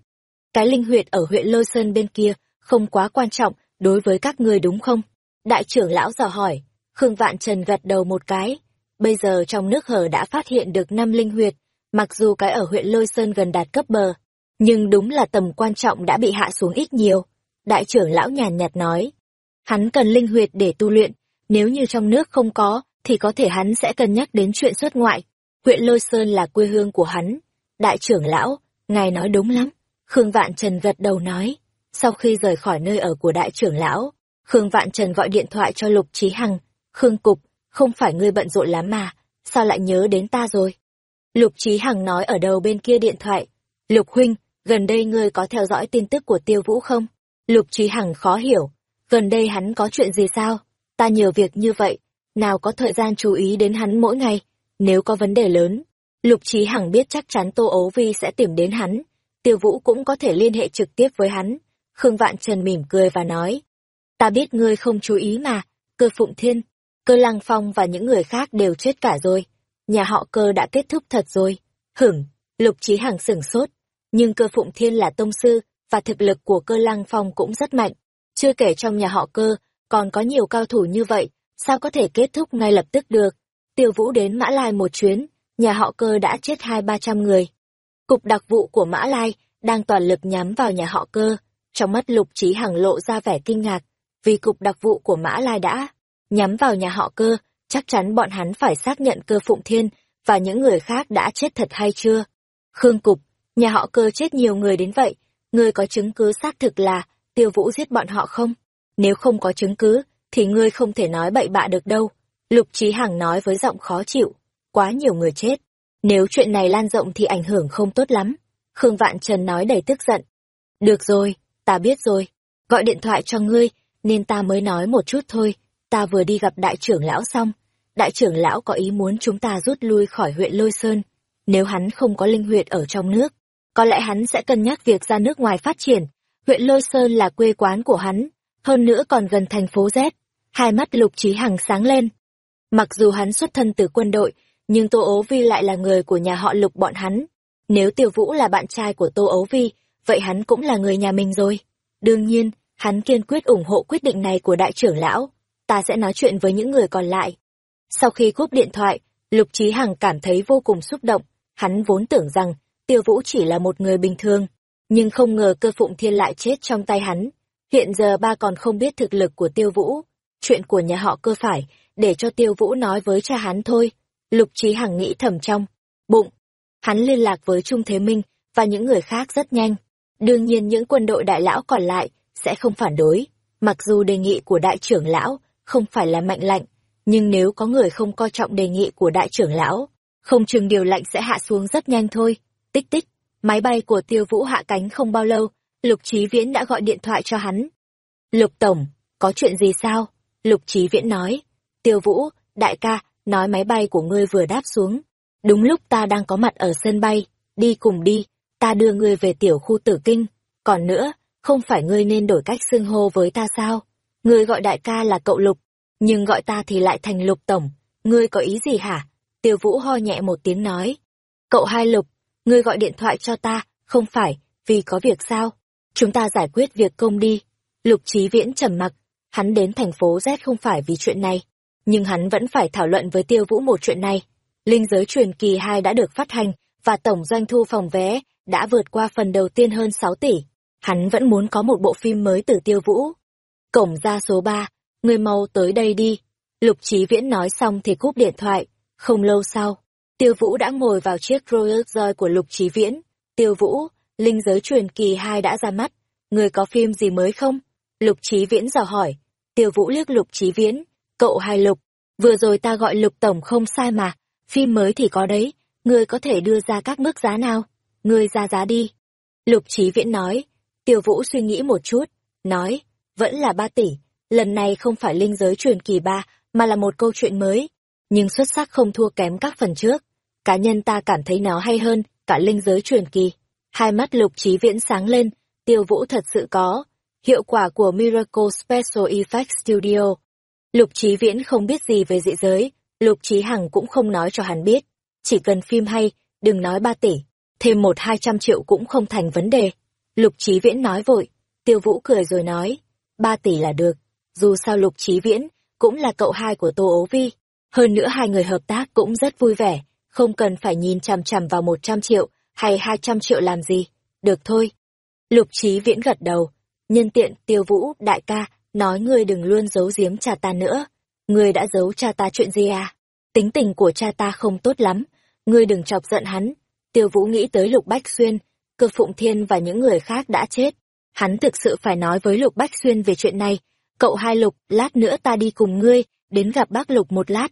Cái linh huyệt ở huyện Lôi Sơn bên kia, không quá quan trọng đối với các ngươi đúng không? Đại trưởng lão dò hỏi, Khương Vạn Trần gật đầu một cái. Bây giờ trong nước hở đã phát hiện được năm linh huyệt, mặc dù cái ở huyện Lôi Sơn gần đạt cấp bờ, nhưng đúng là tầm quan trọng đã bị hạ xuống ít nhiều. Đại trưởng lão nhàn nhạt nói, Hắn cần linh huyệt để tu luyện, nếu như trong nước không có, thì có thể hắn sẽ cân nhắc đến chuyện xuất ngoại. Huyện Lôi Sơn là quê hương của hắn. Đại trưởng lão, ngài nói đúng lắm. Khương Vạn Trần gật đầu nói. Sau khi rời khỏi nơi ở của đại trưởng lão, Khương Vạn Trần gọi điện thoại cho Lục Trí Hằng. Khương Cục, không phải ngươi bận rộn lắm mà, sao lại nhớ đến ta rồi? Lục Trí Hằng nói ở đầu bên kia điện thoại. Lục Huynh, gần đây ngươi có theo dõi tin tức của Tiêu Vũ không? Lục Trí Hằng khó hiểu. Gần đây hắn có chuyện gì sao? Ta nhiều việc như vậy, nào có thời gian chú ý đến hắn mỗi ngày. Nếu có vấn đề lớn, Lục Trí Hằng biết chắc chắn Tô Ấu Vi sẽ tìm đến hắn. Tiêu Vũ cũng có thể liên hệ trực tiếp với hắn. Khương Vạn Trần mỉm cười và nói. Ta biết ngươi không chú ý mà, cơ Phụng Thiên, cơ Lăng Phong và những người khác đều chết cả rồi. Nhà họ cơ đã kết thúc thật rồi. Hửng, Lục Trí hàng sửng sốt. Nhưng cơ Phụng Thiên là tông sư, và thực lực của cơ Lăng Phong cũng rất mạnh. Chưa kể trong nhà họ cơ, còn có nhiều cao thủ như vậy, sao có thể kết thúc ngay lập tức được. Tiêu Vũ đến Mã Lai một chuyến, nhà họ cơ đã chết hai ba trăm người. Cục đặc vụ của Mã Lai đang toàn lực nhắm vào nhà họ cơ, trong mắt Lục Trí Hằng lộ ra vẻ kinh ngạc, vì cục đặc vụ của Mã Lai đã nhắm vào nhà họ cơ, chắc chắn bọn hắn phải xác nhận cơ Phụng Thiên và những người khác đã chết thật hay chưa. Khương Cục, nhà họ cơ chết nhiều người đến vậy, ngươi có chứng cứ xác thực là tiêu vũ giết bọn họ không? Nếu không có chứng cứ, thì ngươi không thể nói bậy bạ được đâu. Lục Trí Hằng nói với giọng khó chịu, quá nhiều người chết. Nếu chuyện này lan rộng thì ảnh hưởng không tốt lắm. Khương Vạn Trần nói đầy tức giận. Được rồi, ta biết rồi. Gọi điện thoại cho ngươi, nên ta mới nói một chút thôi. Ta vừa đi gặp đại trưởng lão xong. Đại trưởng lão có ý muốn chúng ta rút lui khỏi huyện Lôi Sơn. Nếu hắn không có linh huyệt ở trong nước, có lẽ hắn sẽ cân nhắc việc ra nước ngoài phát triển. Huyện Lôi Sơn là quê quán của hắn, hơn nữa còn gần thành phố Z. Hai mắt Lục Trí Hằng sáng lên. Mặc dù hắn xuất thân từ quân đội, nhưng Tô Ấu Vi lại là người của nhà họ Lục bọn hắn. Nếu Tiêu Vũ là bạn trai của Tô Ấu Vi, vậy hắn cũng là người nhà mình rồi. Đương nhiên, hắn kiên quyết ủng hộ quyết định này của đại trưởng lão. Ta sẽ nói chuyện với những người còn lại. Sau khi cúp điện thoại, Lục Trí Hằng cảm thấy vô cùng xúc động. Hắn vốn tưởng rằng Tiêu Vũ chỉ là một người bình thường, nhưng không ngờ cơ phụng thiên lại chết trong tay hắn. Hiện giờ ba còn không biết thực lực của Tiêu Vũ. Chuyện của nhà họ cơ phải, để cho Tiêu Vũ nói với cha hắn thôi. Lục Trí Hằng nghĩ thầm trong, bụng. Hắn liên lạc với Trung Thế Minh và những người khác rất nhanh. Đương nhiên những quân đội đại lão còn lại sẽ không phản đối. Mặc dù đề nghị của đại trưởng lão không phải là mạnh lạnh, nhưng nếu có người không coi trọng đề nghị của đại trưởng lão, không chừng điều lạnh sẽ hạ xuống rất nhanh thôi. Tích tích, máy bay của tiêu vũ hạ cánh không bao lâu, Lục Trí Viễn đã gọi điện thoại cho hắn. Lục Tổng, có chuyện gì sao? Lục Trí Viễn nói. Tiêu Vũ, đại ca, nói máy bay của ngươi vừa đáp xuống. Đúng lúc ta đang có mặt ở sân bay, đi cùng đi, ta đưa ngươi về tiểu khu tử kinh. Còn nữa, không phải ngươi nên đổi cách xưng hô với ta sao? Ngươi gọi đại ca là cậu Lục, nhưng gọi ta thì lại thành Lục Tổng. Ngươi có ý gì hả? Tiêu Vũ ho nhẹ một tiếng nói. Cậu hai Lục, ngươi gọi điện thoại cho ta, không phải, vì có việc sao? Chúng ta giải quyết việc công đi. Lục Trí Viễn trầm mặc, hắn đến thành phố Z không phải vì chuyện này, nhưng hắn vẫn phải thảo luận với Tiêu Vũ một chuyện này. Linh giới truyền kỳ 2 đã được phát hành, và tổng doanh thu phòng vé đã vượt qua phần đầu tiên hơn 6 tỷ. Hắn vẫn muốn có một bộ phim mới từ Tiêu Vũ. Cổng ra số 3, người mau tới đây đi. Lục Trí Viễn nói xong thì cúp điện thoại. Không lâu sau, Tiêu Vũ đã ngồi vào chiếc Royal Royce của Lục Trí Viễn. Tiêu Vũ, Linh giới truyền kỳ 2 đã ra mắt. Người có phim gì mới không? Lục Trí Viễn dò hỏi. Tiêu Vũ liếc Lục Trí Viễn. Cậu hai Lục, vừa rồi ta gọi Lục Tổng không sai mà. Phim mới thì có đấy. Ngươi có thể đưa ra các mức giá nào? Ngươi ra giá đi. Lục Trí Viễn nói. Tiêu Vũ suy nghĩ một chút. Nói, vẫn là ba tỷ. Lần này không phải linh giới truyền kỳ ba mà là một câu chuyện mới. Nhưng xuất sắc không thua kém các phần trước. Cá nhân ta cảm thấy nó hay hơn cả linh giới truyền kỳ. Hai mắt lục trí viễn sáng lên, tiêu vũ thật sự có. Hiệu quả của Miracle Special Effects Studio. Lục Chí viễn không biết gì về dị giới, lục Chí hằng cũng không nói cho hắn biết. Chỉ cần phim hay, đừng nói ba tỷ, thêm một hai trăm triệu cũng không thành vấn đề. Lục Chí viễn nói vội, tiêu vũ cười rồi nói, ba tỷ là được. Dù sao lục Chí viễn, cũng là cậu hai của Tô Ố Vi. Hơn nữa hai người hợp tác cũng rất vui vẻ, không cần phải nhìn chằm chằm vào một trăm triệu, hay hai trăm triệu làm gì? Được thôi. Lục Chí Viễn gật đầu. Nhân tiện tiêu vũ, đại ca, nói ngươi đừng luôn giấu giếm cha ta nữa. ngươi đã giấu cha ta chuyện gì à? Tính tình của cha ta không tốt lắm, ngươi đừng chọc giận hắn. Tiêu Vũ nghĩ tới Lục Bách Xuyên, cơ Phụng Thiên và những người khác đã chết. Hắn thực sự phải nói với Lục Bách Xuyên về chuyện này. Cậu hai Lục, lát nữa ta đi cùng ngươi, đến gặp bác Lục một lát.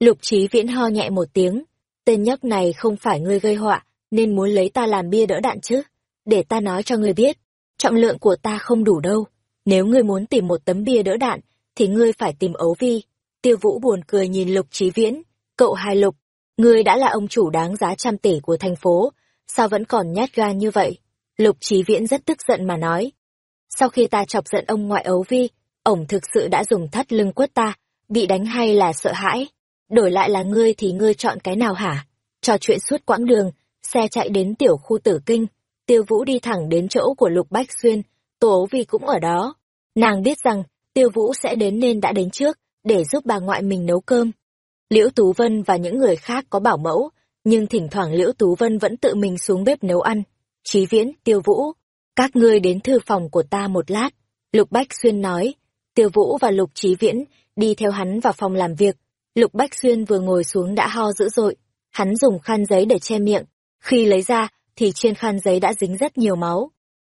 Lục Chí Viễn ho nhẹ một tiếng, tên nhóc này không phải ngươi gây họa, nên muốn lấy ta làm bia đỡ đạn chứ. Để ta nói cho ngươi biết, trọng lượng của ta không đủ đâu. Nếu ngươi muốn tìm một tấm bia đỡ đạn, thì ngươi phải tìm ấu vi. Tiêu Vũ buồn cười nhìn Lục Chí Viễn, cậu hai Lục, ngươi đã là ông chủ đáng giá trăm tỷ của thành phố, sao vẫn còn nhát gan như vậy? Lục Chí Viễn rất tức giận mà nói. Sau khi ta chọc giận ông ngoại ấu vi, ổng thực sự đã dùng thắt lưng quất ta, bị đánh hay là sợ hãi? Đổi lại là ngươi thì ngươi chọn cái nào hả? Trò chuyện suốt quãng đường, xe chạy đến tiểu khu tử kinh, Tiêu Vũ đi thẳng đến chỗ của Lục Bách Xuyên, Tô ấu vi cũng ở đó. Nàng biết rằng, Tiêu Vũ sẽ đến nên đã đến trước, để giúp bà ngoại mình nấu cơm. Liễu Tú Vân và những người khác có bảo mẫu, nhưng thỉnh thoảng Liễu Tú Vân vẫn tự mình xuống bếp nấu ăn. Chí Viễn, Tiêu Vũ, các ngươi đến thư phòng của ta một lát. Lục Bách Xuyên nói, Tiêu Vũ và Lục Chí Viễn đi theo hắn vào phòng làm việc. Lục Bách Xuyên vừa ngồi xuống đã ho dữ dội, hắn dùng khăn giấy để che miệng, khi lấy ra thì trên khăn giấy đã dính rất nhiều máu.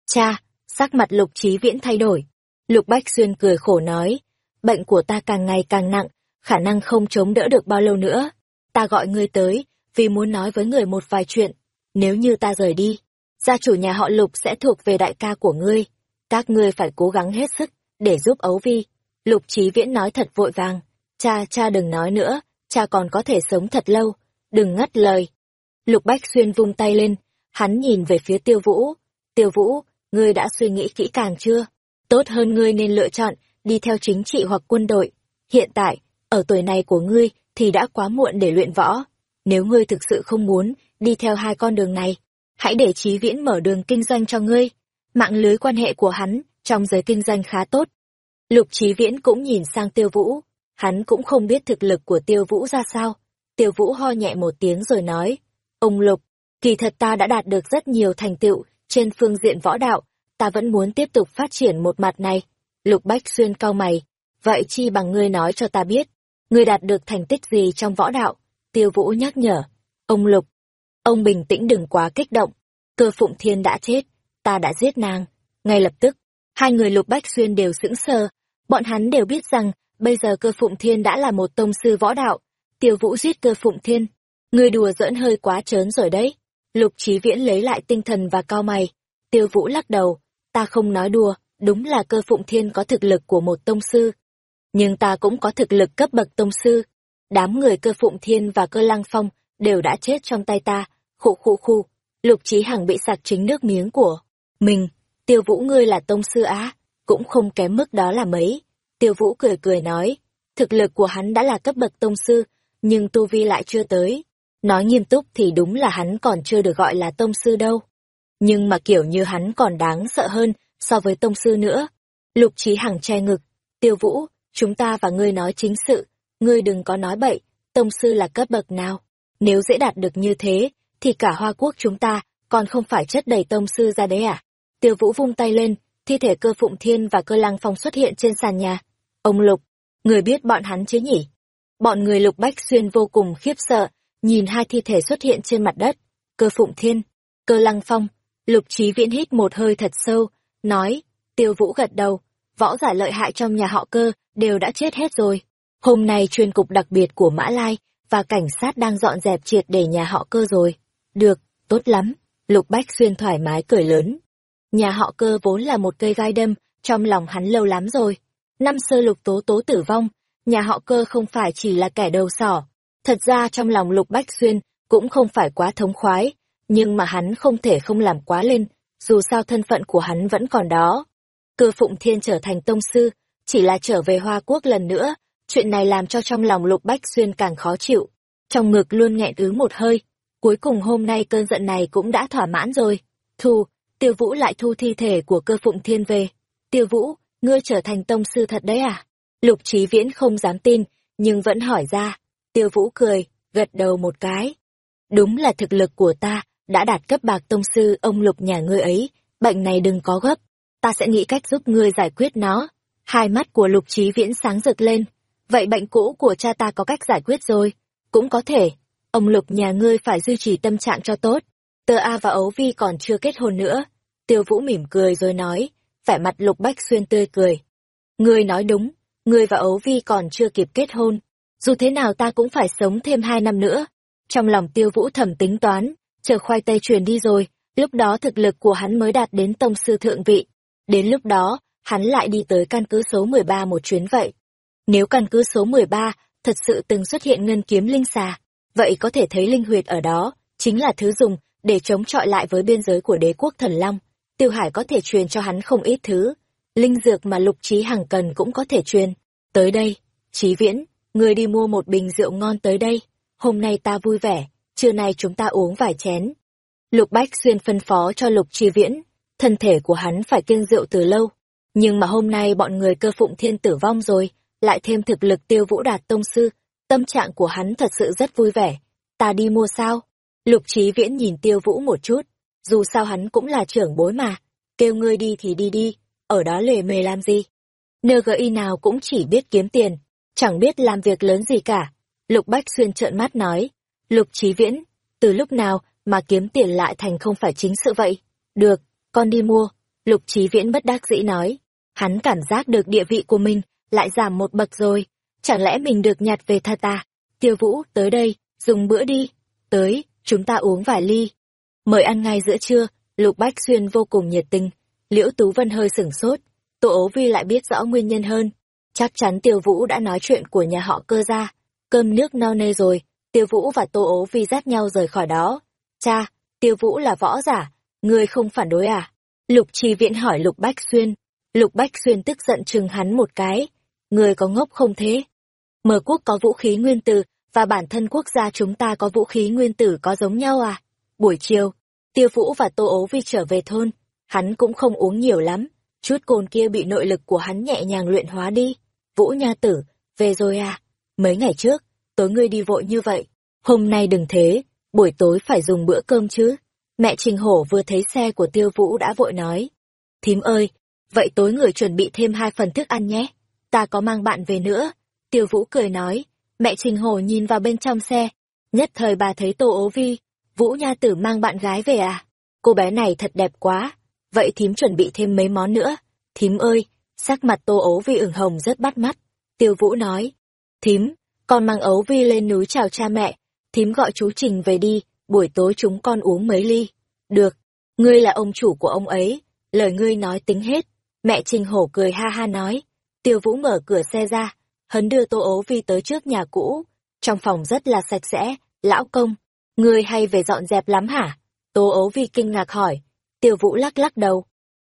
Cha, sắc mặt Lục trí Viễn thay đổi. Lục Bách Xuyên cười khổ nói, bệnh của ta càng ngày càng nặng, khả năng không chống đỡ được bao lâu nữa. Ta gọi ngươi tới, vì muốn nói với người một vài chuyện. Nếu như ta rời đi, gia chủ nhà họ Lục sẽ thuộc về đại ca của ngươi. Các ngươi phải cố gắng hết sức, để giúp ấu vi. Lục Chí Viễn nói thật vội vàng. Cha, cha đừng nói nữa, cha còn có thể sống thật lâu. Đừng ngắt lời. Lục Bách Xuyên vung tay lên, hắn nhìn về phía tiêu vũ. Tiêu vũ, ngươi đã suy nghĩ kỹ càng chưa? Tốt hơn ngươi nên lựa chọn, đi theo chính trị hoặc quân đội. Hiện tại, ở tuổi này của ngươi thì đã quá muộn để luyện võ. Nếu ngươi thực sự không muốn đi theo hai con đường này, hãy để Chí Viễn mở đường kinh doanh cho ngươi. Mạng lưới quan hệ của hắn trong giới kinh doanh khá tốt. Lục Chí Viễn cũng nhìn sang Tiêu Vũ, hắn cũng không biết thực lực của Tiêu Vũ ra sao. Tiêu Vũ ho nhẹ một tiếng rồi nói, ông Lục, kỳ thật ta đã đạt được rất nhiều thành tựu trên phương diện võ đạo, ta vẫn muốn tiếp tục phát triển một mặt này. Lục Bách Xuyên cau mày, vậy chi bằng ngươi nói cho ta biết, ngươi đạt được thành tích gì trong võ đạo? Tiêu Vũ nhắc nhở, ông Lục, ông bình tĩnh đừng quá kích động, cơ phụng thiên đã chết, ta đã giết nàng. Ngay lập tức, hai người Lục Bách Xuyên đều sững sờ, bọn hắn đều biết rằng bây giờ cơ phụng thiên đã là một tông sư võ đạo, Tiêu Vũ giết cơ phụng thiên. ngươi đùa giỡn hơi quá trớn rồi đấy. Lục Chí Viễn lấy lại tinh thần và cao mày. Tiêu Vũ lắc đầu, ta không nói đùa, đúng là cơ phụng thiên có thực lực của một tông sư. Nhưng ta cũng có thực lực cấp bậc tông sư. Đám người cơ phụng thiên và cơ lăng phong đều đã chết trong tay ta, khụ khụ khu. Lục Chí Hằng bị sặc chính nước miếng của mình. Tiêu Vũ ngươi là tông sư á, cũng không kém mức đó là mấy. Tiêu Vũ cười cười nói, thực lực của hắn đã là cấp bậc tông sư, nhưng tu vi lại chưa tới. Nói nghiêm túc thì đúng là hắn còn chưa được gọi là tông sư đâu. Nhưng mà kiểu như hắn còn đáng sợ hơn so với tông sư nữa. Lục trí hằng che ngực. Tiêu vũ, chúng ta và ngươi nói chính sự. Ngươi đừng có nói bậy, tông sư là cấp bậc nào. Nếu dễ đạt được như thế, thì cả hoa quốc chúng ta còn không phải chất đầy tông sư ra đấy à? Tiêu vũ vung tay lên, thi thể cơ phụng thiên và cơ lăng phong xuất hiện trên sàn nhà. Ông Lục, người biết bọn hắn chứ nhỉ? Bọn người Lục Bách Xuyên vô cùng khiếp sợ, nhìn hai thi thể xuất hiện trên mặt đất. Cơ Phụng Thiên, Cơ Lăng Phong, Lục trí Viễn hít một hơi thật sâu, nói, Tiêu Vũ gật đầu, võ giả lợi hại trong nhà họ cơ đều đã chết hết rồi. Hôm nay chuyên cục đặc biệt của Mã Lai và cảnh sát đang dọn dẹp triệt để nhà họ cơ rồi. Được, tốt lắm. Lục Bách Xuyên thoải mái cười lớn. Nhà họ cơ vốn là một cây gai đâm, trong lòng hắn lâu lắm rồi. Năm sơ lục tố tố tử vong, nhà họ cơ không phải chỉ là kẻ đầu sỏ. Thật ra trong lòng Lục Bách Xuyên cũng không phải quá thống khoái, nhưng mà hắn không thể không làm quá lên, dù sao thân phận của hắn vẫn còn đó. Cơ Phụng Thiên trở thành tông sư, chỉ là trở về Hoa Quốc lần nữa, chuyện này làm cho trong lòng Lục Bách Xuyên càng khó chịu. Trong ngực luôn nghẹn ứ một hơi, cuối cùng hôm nay cơn giận này cũng đã thỏa mãn rồi. Thu, Tiêu Vũ lại thu thi thể của cơ Phụng Thiên về. Tiêu Vũ, ngươi trở thành tông sư thật đấy à? Lục Chí Viễn không dám tin, nhưng vẫn hỏi ra. Tiêu Vũ cười, gật đầu một cái. Đúng là thực lực của ta, đã đạt cấp bạc tông sư ông Lục nhà ngươi ấy, bệnh này đừng có gấp, ta sẽ nghĩ cách giúp ngươi giải quyết nó. Hai mắt của Lục Chí Viễn sáng rực lên. vậy bệnh cũ của cha ta có cách giải quyết rồi. Cũng có thể, ông Lục nhà ngươi phải duy trì tâm trạng cho tốt. Tơ A và Ấu Vi còn chưa kết hôn nữa. Tiêu Vũ mỉm cười rồi nói, vẻ mặt Lục Bách Xuyên tươi cười. Ngươi nói đúng, ngươi và Ấu Vi còn chưa kịp kết hôn. Dù thế nào ta cũng phải sống thêm hai năm nữa. Trong lòng Tiêu Vũ Thẩm tính toán, chờ khoai tây truyền đi rồi, lúc đó thực lực của hắn mới đạt đến tông sư thượng vị. Đến lúc đó, hắn lại đi tới căn cứ số 13 một chuyến vậy. Nếu căn cứ số 13 thật sự từng xuất hiện ngân kiếm linh xà, vậy có thể thấy linh huyệt ở đó, chính là thứ dùng để chống chọi lại với biên giới của đế quốc thần long. Tiêu Hải có thể truyền cho hắn không ít thứ. Linh dược mà lục trí hằng cần cũng có thể truyền. Tới đây, trí viễn, Ngươi đi mua một bình rượu ngon tới đây. Hôm nay ta vui vẻ, trưa nay chúng ta uống vài chén. Lục Bách Xuyên phân phó cho Lục Chi Viễn, thân thể của hắn phải kiêng rượu từ lâu. Nhưng mà hôm nay bọn người cơ phụng thiên tử vong rồi, lại thêm thực lực tiêu vũ đạt tông sư, tâm trạng của hắn thật sự rất vui vẻ. Ta đi mua sao? Lục Chí Viễn nhìn tiêu vũ một chút, dù sao hắn cũng là trưởng bối mà, kêu ngươi đi thì đi đi, ở đó lề mề làm gì? NGI nào cũng chỉ biết kiếm tiền, chẳng biết làm việc lớn gì cả. Lục Bách Xuyên trợn mắt nói, Lục Chí Viễn, từ lúc nào mà kiếm tiền lại thành không phải chính sự vậy? Được, con đi mua. Lục Chí Viễn bất đắc dĩ nói, hắn cảm giác được địa vị của mình lại giảm một bậc rồi, chẳng lẽ mình được nhặt về thật à? Tiêu Vũ, tới đây, dùng bữa đi. Tới, chúng ta uống vài ly. Mời ăn ngay giữa trưa, Lục Bách Xuyên vô cùng nhiệt tình. Liễu Tú Vân hơi sửng sốt, Tô ố vi lại biết rõ nguyên nhân hơn. Chắc chắn Tiêu Vũ đã nói chuyện của nhà họ cơ ra. Cơm nước no nê rồi, Tiêu Vũ và Tô ố vi dắt nhau rời khỏi đó. Cha, Tiêu Vũ là võ giả, ngươi không phản đối à? Lục Trì Viễn hỏi Lục Bách Xuyên. Lục Bách Xuyên tức giận chừng hắn một cái. Ngươi có ngốc không thế? Mở quốc có vũ khí nguyên tử, và bản thân quốc gia chúng ta có vũ khí nguyên tử có giống nhau à? Buổi chiều, Tiêu Vũ và Tô ố vi trở về thôn. Hắn cũng không uống nhiều lắm. Chút cồn kia bị nội lực của hắn nhẹ nhàng luyện hóa đi. Vũ Nha Tử, về rồi à? Mấy ngày trước, tối ngươi đi vội như vậy. Hôm nay đừng thế, buổi tối phải dùng bữa cơm chứ. Mẹ Trình Hổ vừa thấy xe của Tiêu Vũ đã vội nói. Thím ơi, vậy tối người chuẩn bị thêm hai phần thức ăn nhé. Ta có mang bạn về nữa. Tiêu Vũ cười nói. Mẹ Trình Hổ nhìn vào bên trong xe. Nhất thời bà thấy Tô ố vi. Vũ Nha Tử mang bạn gái về à? Cô bé này thật đẹp quá. Vậy thím chuẩn bị thêm mấy món nữa. Thím ơi, sắc mặt Tô ấu vi ửng hồng rất bắt mắt. Tiêu Vũ nói. Thím, con mang ấu vi lên núi chào cha mẹ. Thím gọi chú Trình về đi, buổi tối chúng con uống mấy ly. Được, ngươi là ông chủ của ông ấy, lời ngươi nói tính hết. Mẹ Trình Hổ cười ha ha nói. Tiêu Vũ mở cửa xe ra, hấn đưa Tô ố vi tới trước nhà cũ. Trong phòng rất là sạch sẽ, lão công, ngươi hay về dọn dẹp lắm hả? Tô ố vi kinh ngạc hỏi. Tiêu Vũ lắc lắc đầu.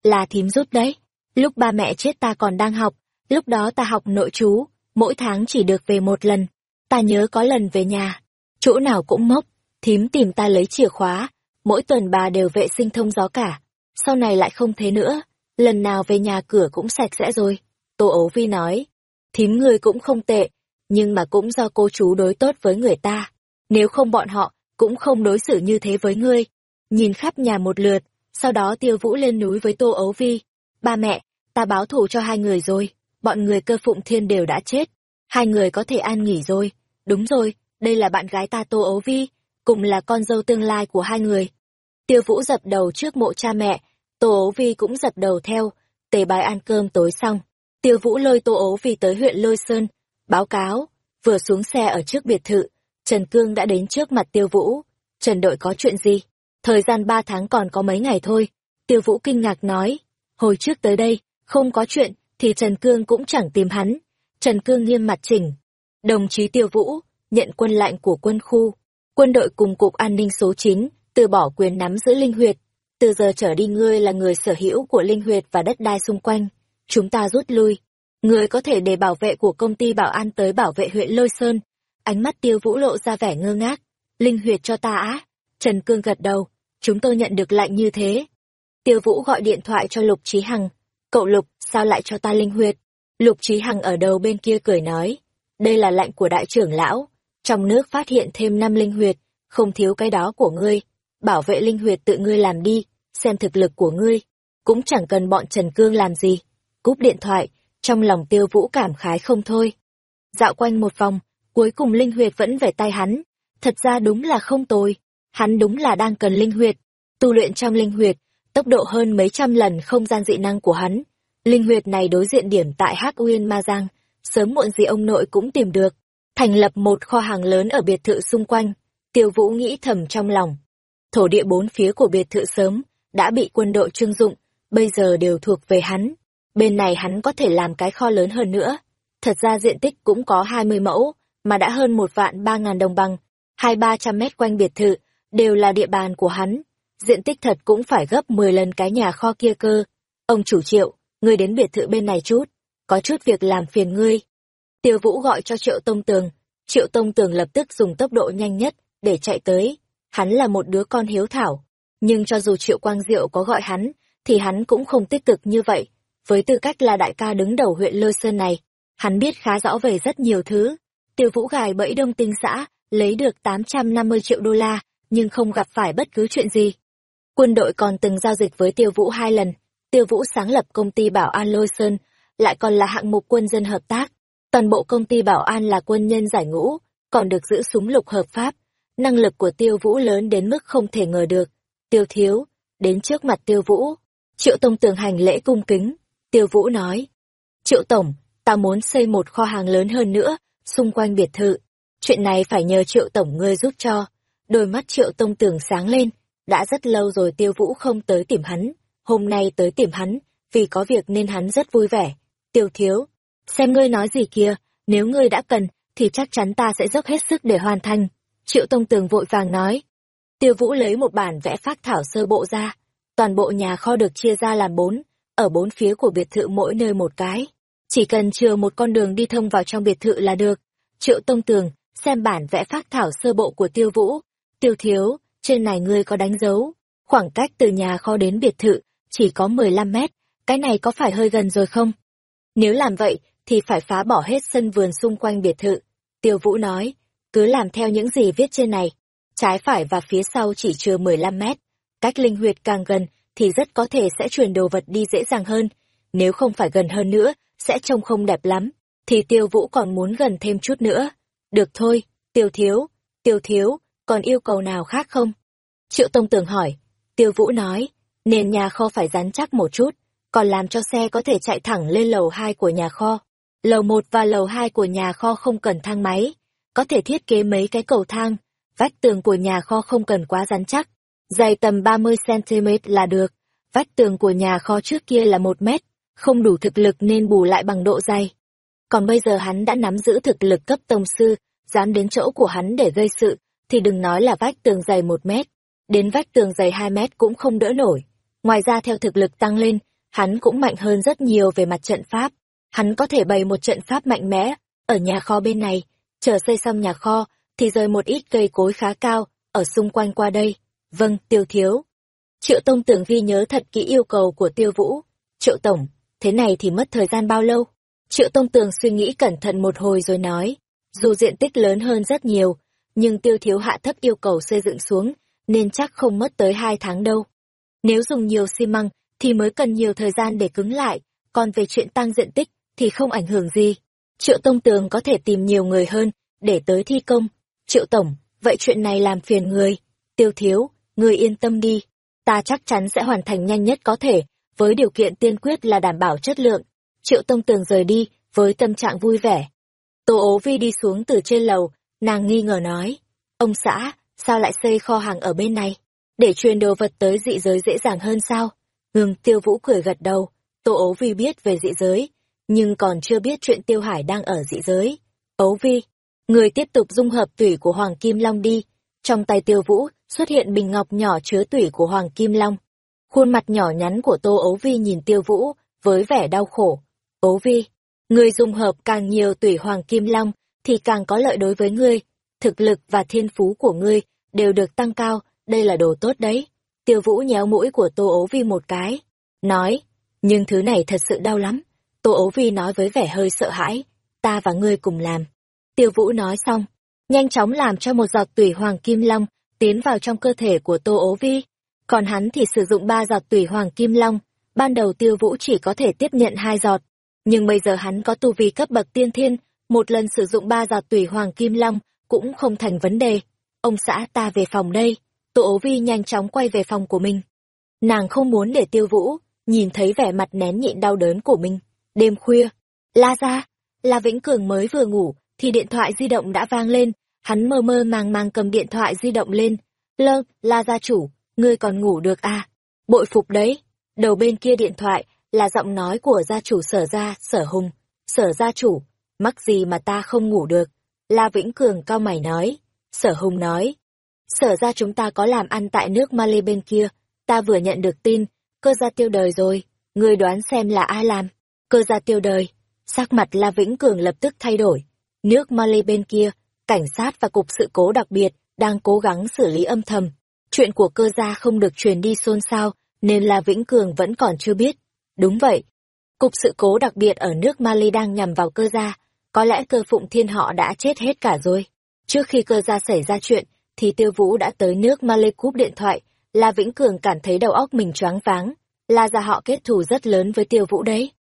Là thím giúp đấy. Lúc ba mẹ chết ta còn đang học, lúc đó ta học nội chú, mỗi tháng chỉ được về một lần. Ta nhớ có lần về nhà, chỗ nào cũng mốc, thím tìm ta lấy chìa khóa, mỗi tuần bà đều vệ sinh thông gió cả. Sau này lại không thế nữa, lần nào về nhà cửa cũng sạch sẽ rồi. Tô ấu vi nói, thím người cũng không tệ, nhưng mà cũng do cô chú đối tốt với người ta. Nếu không bọn họ, cũng không đối xử như thế với ngươi. Nhìn khắp nhà một lượt, sau đó tiêu vũ lên núi với Tô ấu vi. Ba mẹ, ta báo thù cho hai người rồi, bọn người cơ phụng thiên đều đã chết. Hai người có thể an nghỉ rồi. Đúng rồi, đây là bạn gái ta Tô ấu vi, cùng là con dâu tương lai của hai người. Tiêu Vũ dập đầu trước mộ cha mẹ, Tô ấu vi cũng dập đầu theo, tề bài ăn cơm tối xong. Tiêu Vũ lôi Tô ấu vi tới huyện Lôi Sơn, báo cáo, vừa xuống xe ở trước biệt thự, Trần Cương đã đến trước mặt Tiêu Vũ. Trần đội có chuyện gì? Thời gian ba tháng còn có mấy ngày thôi. Tiêu Vũ kinh ngạc nói, hồi trước tới đây, không có chuyện, thì Trần Cương cũng chẳng tìm hắn. Trần Cương nghiêm mặt chỉnh. Đồng chí Tiêu Vũ, nhận quân lệnh của quân khu. Quân đội cùng cục an ninh số 9, từ bỏ quyền nắm giữ linh huyệt. Từ giờ trở đi ngươi là người sở hữu của linh huyệt và đất đai xung quanh. Chúng ta rút lui. Ngươi có thể để bảo vệ của công ty bảo an tới bảo vệ huyện Lôi Sơn. Ánh mắt tiêu vũ lộ ra vẻ ngơ ngác. Linh huyệt cho ta á. Trần Cương gật đầu. Chúng tôi nhận được lệnh như thế. Tiêu vũ gọi điện thoại cho Lục Trí Hằng. Cậu Lục, sao lại cho ta linh huyệt? Lục Trí Hằng ở đầu bên kia cười nói. Đây là lệnh của đại trưởng lão. Trong nước phát hiện thêm năm linh huyệt, không thiếu cái đó của ngươi. Bảo vệ linh huyệt tự ngươi làm đi, xem thực lực của ngươi. Cũng chẳng cần bọn Trần Cương làm gì. Cúp điện thoại, trong lòng tiêu vũ cảm khái không thôi. dạo quanh một vòng, cuối cùng linh huyệt vẫn về tay hắn. Thật ra đúng là không tồi, hắn đúng là đang cần linh huyệt. Tu luyện trong linh huyệt, tốc độ hơn mấy trăm lần không gian dị năng của hắn. Linh huyệt này đối diện điểm tại Hắc Uyên Ma Giang, sớm muộn gì ông nội cũng tìm được. Thành lập một kho hàng lớn ở biệt thự xung quanh, Tiêu Vũ nghĩ thầm trong lòng. Thổ địa bốn phía của biệt thự sớm đã bị quân đội trưng dụng, bây giờ đều thuộc về hắn. Bên này hắn có thể làm cái kho lớn hơn nữa. Thật ra diện tích cũng có 20 mẫu, mà đã hơn một vạn ba ngàn đồng bằng, hai ba trăm mét quanh biệt thự, đều là địa bàn của hắn. Diện tích thật cũng phải gấp 10 lần cái nhà kho kia cơ. Ông chủ triệu, ngươi đến biệt thự bên này chút, có chút việc làm phiền ngươi. Tiêu Vũ gọi cho Triệu Tông Tường, Triệu Tông Tường lập tức dùng tốc độ nhanh nhất để chạy tới. Hắn là một đứa con hiếu thảo, nhưng cho dù Triệu Quang Diệu có gọi hắn, thì hắn cũng không tích cực như vậy. Với tư cách là đại ca đứng đầu huyện Lôi Sơn này, hắn biết khá rõ về rất nhiều thứ. Tiêu Vũ gài bẫy đông tinh xã, lấy được 850 triệu đô la, nhưng không gặp phải bất cứ chuyện gì. Quân đội còn từng giao dịch với Tiêu Vũ hai lần. Tiêu Vũ sáng lập công ty Bảo An Lôi Sơn, lại còn là hạng mục quân dân hợp tác. Toàn bộ công ty Bảo An là quân nhân giải ngũ, còn được giữ súng lục hợp pháp. Năng lực của Tiêu Vũ lớn đến mức không thể ngờ được. Tiêu Thiếu, đến trước mặt Tiêu Vũ. Triệu Tông tường hành lễ cung kính. Tiêu Vũ nói. Triệu Tổng, ta muốn xây một kho hàng lớn hơn nữa, xung quanh biệt thự. Chuyện này phải nhờ Triệu Tổng ngươi giúp cho. Đôi mắt Triệu Tông tường sáng lên. Đã rất lâu rồi Tiêu Vũ không tới tìm hắn. Hôm nay tới tìm hắn, vì có việc nên hắn rất vui vẻ. Tiêu Thiếu, xem ngươi nói gì kia, nếu ngươi đã cần, thì chắc chắn ta sẽ dốc hết sức để hoàn thành. Triệu Tông Tường vội vàng nói. Tiêu Vũ lấy một bản vẽ phác thảo sơ bộ ra. Toàn bộ nhà kho được chia ra làm bốn, ở bốn phía của biệt thự mỗi nơi một cái. Chỉ cần chừa một con đường đi thông vào trong biệt thự là được. Triệu Tông Tường, xem bản vẽ phác thảo sơ bộ của Tiêu Vũ. Tiêu Thiếu, trên này ngươi có đánh dấu. Khoảng cách từ nhà kho đến biệt thự, chỉ có 15 mét. Cái này có phải hơi gần rồi không? Nếu làm vậy, thì phải phá bỏ hết sân vườn xung quanh biệt thự. Tiêu Vũ nói, cứ làm theo những gì viết trên này. Trái phải và phía sau chỉ chừa 15 mét. Cách linh huyệt càng gần, thì rất có thể sẽ truyền đồ vật đi dễ dàng hơn. Nếu không phải gần hơn nữa, sẽ trông không đẹp lắm. Thì Tiêu Vũ còn muốn gần thêm chút nữa. Được thôi, Tiêu Thiếu, Tiêu Thiếu, còn yêu cầu nào khác không? Triệu Tông Tường hỏi. Tiêu Vũ nói, nền nhà kho phải rắn chắc một chút, còn làm cho xe có thể chạy thẳng lên lầu 2 của nhà kho. Lầu 1 và lầu 2 của nhà kho không cần thang máy, có thể thiết kế mấy cái cầu thang, vách tường của nhà kho không cần quá rắn chắc, dày tầm 30cm là được. Vách tường của nhà kho trước kia là 1 mét, không đủ thực lực nên bù lại bằng độ dày. Còn bây giờ hắn đã nắm giữ thực lực cấp tông sư, dám đến chỗ của hắn để gây sự, thì đừng nói là vách tường dày một mét, đến vách tường dày 2 mét cũng không đỡ nổi. Ngoài ra theo thực lực tăng lên, hắn cũng mạnh hơn rất nhiều về mặt trận pháp. Hắn có thể bày một trận pháp mạnh mẽ, ở nhà kho bên này, chờ xây xong nhà kho, thì rời một ít cây cối khá cao, ở xung quanh qua đây. Vâng, tiêu thiếu. Triệu Tông tưởng ghi nhớ thật kỹ yêu cầu của tiêu vũ. Triệu Tổng, thế này thì mất thời gian bao lâu? Triệu Tông Tường suy nghĩ cẩn thận một hồi rồi nói, dù diện tích lớn hơn rất nhiều, nhưng tiêu thiếu hạ thấp yêu cầu xây dựng xuống, nên chắc không mất tới hai tháng đâu. Nếu dùng nhiều xi măng, thì mới cần nhiều thời gian để cứng lại, còn về chuyện tăng diện tích thì không ảnh hưởng gì. Triệu Tông Tường có thể tìm nhiều người hơn để tới thi công. Triệu Tổng, vậy chuyện này làm phiền người. Tiêu thiếu, người yên tâm đi. Ta chắc chắn sẽ hoàn thành nhanh nhất có thể, với điều kiện tiên quyết là đảm bảo chất lượng. Triệu Tông Tường rời đi, với tâm trạng vui vẻ. Tô ố vi đi xuống từ trên lầu, nàng nghi ngờ nói. Ông xã, sao lại xây kho hàng ở bên này? Để truyền đồ vật tới dị giới dễ dàng hơn sao? Ngừng tiêu vũ cười gật đầu, Tô ấu vi biết về dị giới, nhưng còn chưa biết chuyện tiêu hải đang ở dị giới. Ấu vi, người tiếp tục dung hợp tủy của Hoàng Kim Long đi. Trong tay tiêu vũ xuất hiện bình ngọc nhỏ chứa tủy của Hoàng Kim Long. Khuôn mặt nhỏ nhắn của Tô ấu vi nhìn tiêu vũ với vẻ đau khổ. Ấu vi, người dung hợp càng nhiều tủy Hoàng Kim Long thì càng có lợi đối với ngươi. Thực lực và thiên phú của ngươi đều được tăng cao, đây là đồ tốt đấy. Tiêu Vũ nhéo mũi của Tô Ố Vi một cái, nói, nhưng thứ này thật sự đau lắm. Tô Ố Vi nói với vẻ hơi sợ hãi, ta và ngươi cùng làm. Tiêu Vũ nói xong, nhanh chóng làm cho một giọt tủy hoàng kim long tiến vào trong cơ thể của Tô Ố Vi. Còn hắn thì sử dụng ba giọt tủy hoàng kim long, ban đầu Tiêu Vũ chỉ có thể tiếp nhận hai giọt, nhưng bây giờ hắn có tu vi cấp bậc tiên thiên, một lần sử dụng ba giọt tùy hoàng kim long cũng không thành vấn đề. Ông xã ta về phòng đây. Tô ố vi nhanh chóng quay về phòng của mình. Nàng không muốn để tiêu vũ, nhìn thấy vẻ mặt nén nhịn đau đớn của mình. Đêm khuya, la ra, La Vĩnh Cường mới vừa ngủ, thì điện thoại di động đã vang lên, hắn mơ mơ màng màng cầm điện thoại di động lên. Lơ, la gia chủ, ngươi còn ngủ được à? Bội phục đấy. Đầu bên kia điện thoại là giọng nói của gia chủ sở gia, sở hùng. Sở gia chủ, mắc gì mà ta không ngủ được? La Vĩnh Cường cao mày nói. Sở hùng nói. Sở ra chúng ta có làm ăn tại nước Mali bên kia. Ta vừa nhận được tin, cơ gia tiêu đời rồi. Ngươi đoán xem là ai làm? Cơ gia tiêu đời. Sắc mặt La Vĩnh Cường lập tức thay đổi. Nước Mali bên kia, cảnh sát và cục sự cố đặc biệt đang cố gắng xử lý âm thầm. Chuyện của cơ gia không được truyền đi xôn xao, nên La Vĩnh Cường vẫn còn chưa biết. Đúng vậy. Cục sự cố đặc biệt ở nước Mali đang nhằm vào cơ gia. Có lẽ cơ phụng thiên họ đã chết hết cả rồi. Trước khi cơ gia xảy ra chuyện, thì Tiêu Vũ đã tới nước Mali cúp điện thoại. La Vĩnh Cường cảm thấy đầu óc mình choáng váng. La gia họ kết thù rất lớn với Tiêu Vũ đấy.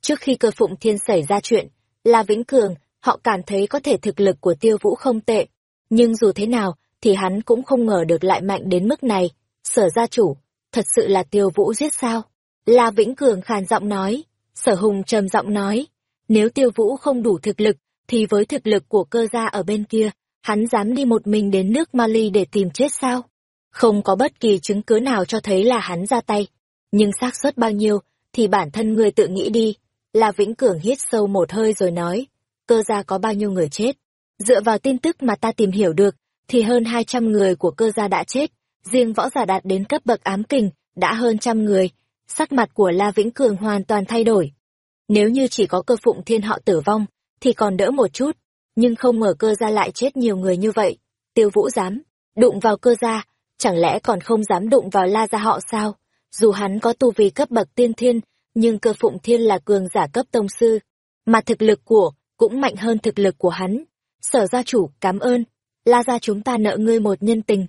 Trước khi cơ phụng thiên xảy ra chuyện, La Vĩnh Cường, họ cảm thấy có thể thực lực của Tiêu Vũ không tệ. Nhưng dù thế nào, thì hắn cũng không ngờ được lại mạnh đến mức này. Sở gia chủ, thật sự là Tiêu Vũ giết sao? La Vĩnh Cường khàn giọng nói. Sở Hùng trầm giọng nói. Nếu Tiêu Vũ không đủ thực lực, thì với thực lực của cơ gia ở bên kia, hắn dám đi một mình đến nước Mali để tìm chết sao? Không có bất kỳ chứng cứ nào cho thấy là hắn ra tay. Nhưng xác suất bao nhiêu, thì bản thân người tự nghĩ đi. La Vĩnh Cường hít sâu một hơi rồi nói, cơ gia có bao nhiêu người chết. Dựa vào tin tức mà ta tìm hiểu được, thì hơn 200 người của cơ gia đã chết, riêng võ giả đạt đến cấp bậc ám kình, đã hơn trăm người. Sắc mặt của La Vĩnh Cường hoàn toàn thay đổi. Nếu như chỉ có cơ phụng thiên họ tử vong, thì còn đỡ một chút, nhưng không ngờ cơ gia lại chết nhiều người như vậy. Tiêu vũ dám, đụng vào cơ gia, chẳng lẽ còn không dám đụng vào la gia họ sao? Dù hắn có tu vi cấp bậc tiên thiên, nhưng cơ phụng thiên là cường giả cấp tông sư, mà thực lực của cũng mạnh hơn thực lực của hắn. Sở gia chủ, cảm ơn, la gia chúng ta nợ ngươi một nhân tình.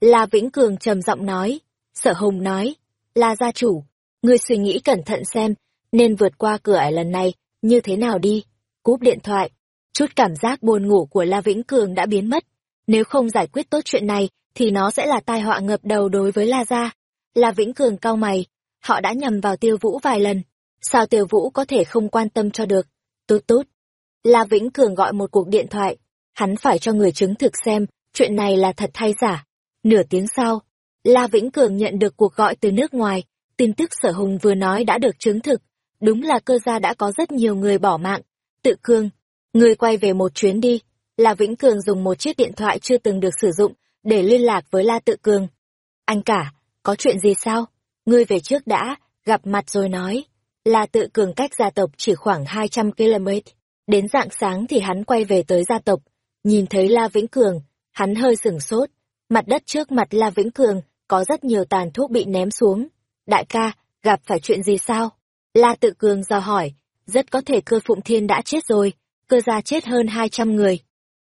La Vĩnh Cường trầm giọng nói, sở hùng nói, la gia chủ, ngươi suy nghĩ cẩn thận xem, nên vượt qua cửa ải lần này, như thế nào đi. Cúp điện thoại, chút cảm giác buồn ngủ của La Vĩnh Cường đã biến mất. Nếu không giải quyết tốt chuyện này, thì nó sẽ là tai họa ngập đầu đối với La Gia. La Vĩnh Cường cau mày, họ đã nhầm vào tiêu vũ vài lần. Sao tiêu vũ có thể không quan tâm cho được? Tút tút. La Vĩnh Cường gọi một cuộc điện thoại. Hắn phải cho người chứng thực xem chuyện này là thật hay giả. Nửa tiếng sau, La Vĩnh Cường nhận được cuộc gọi từ nước ngoài. Tin tức sở hùng vừa nói đã được chứng thực. Đúng là cơ gia đã có rất nhiều người bỏ mạng. Tự cương, người quay về một chuyến đi. là Vĩnh Cường dùng một chiếc điện thoại chưa từng được sử dụng để liên lạc với La Tự Cường. Anh cả, có chuyện gì sao? Ngươi về trước đã, gặp mặt rồi nói. La tự cường cách gia tộc chỉ khoảng 200 km. Đến dạng sáng thì hắn quay về tới gia tộc. Nhìn thấy La Vĩnh Cường, hắn hơi sửng sốt. Mặt đất trước mặt La Vĩnh Cường có rất nhiều tàn thuốc bị ném xuống. Đại ca, gặp phải chuyện gì sao? La tự cường dò hỏi, rất có thể cơ phụng thiên đã chết rồi, cơ gia chết hơn 200 người.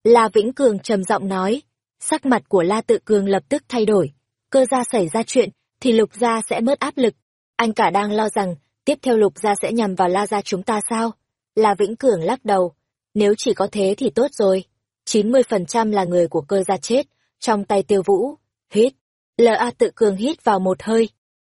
La Vĩnh Cường trầm giọng nói, sắc mặt của La tự cường lập tức thay đổi. Cơ gia xảy ra chuyện, thì lục gia sẽ mất áp lực. Anh cả đang lo rằng, tiếp theo lục gia sẽ nhằm vào la gia chúng ta sao? La Vĩnh Cường lắc đầu. Nếu chỉ có thế thì tốt rồi. 90% là người của cơ gia chết, trong tay tiêu vũ. Hít. L.A. tự cường hít vào một hơi.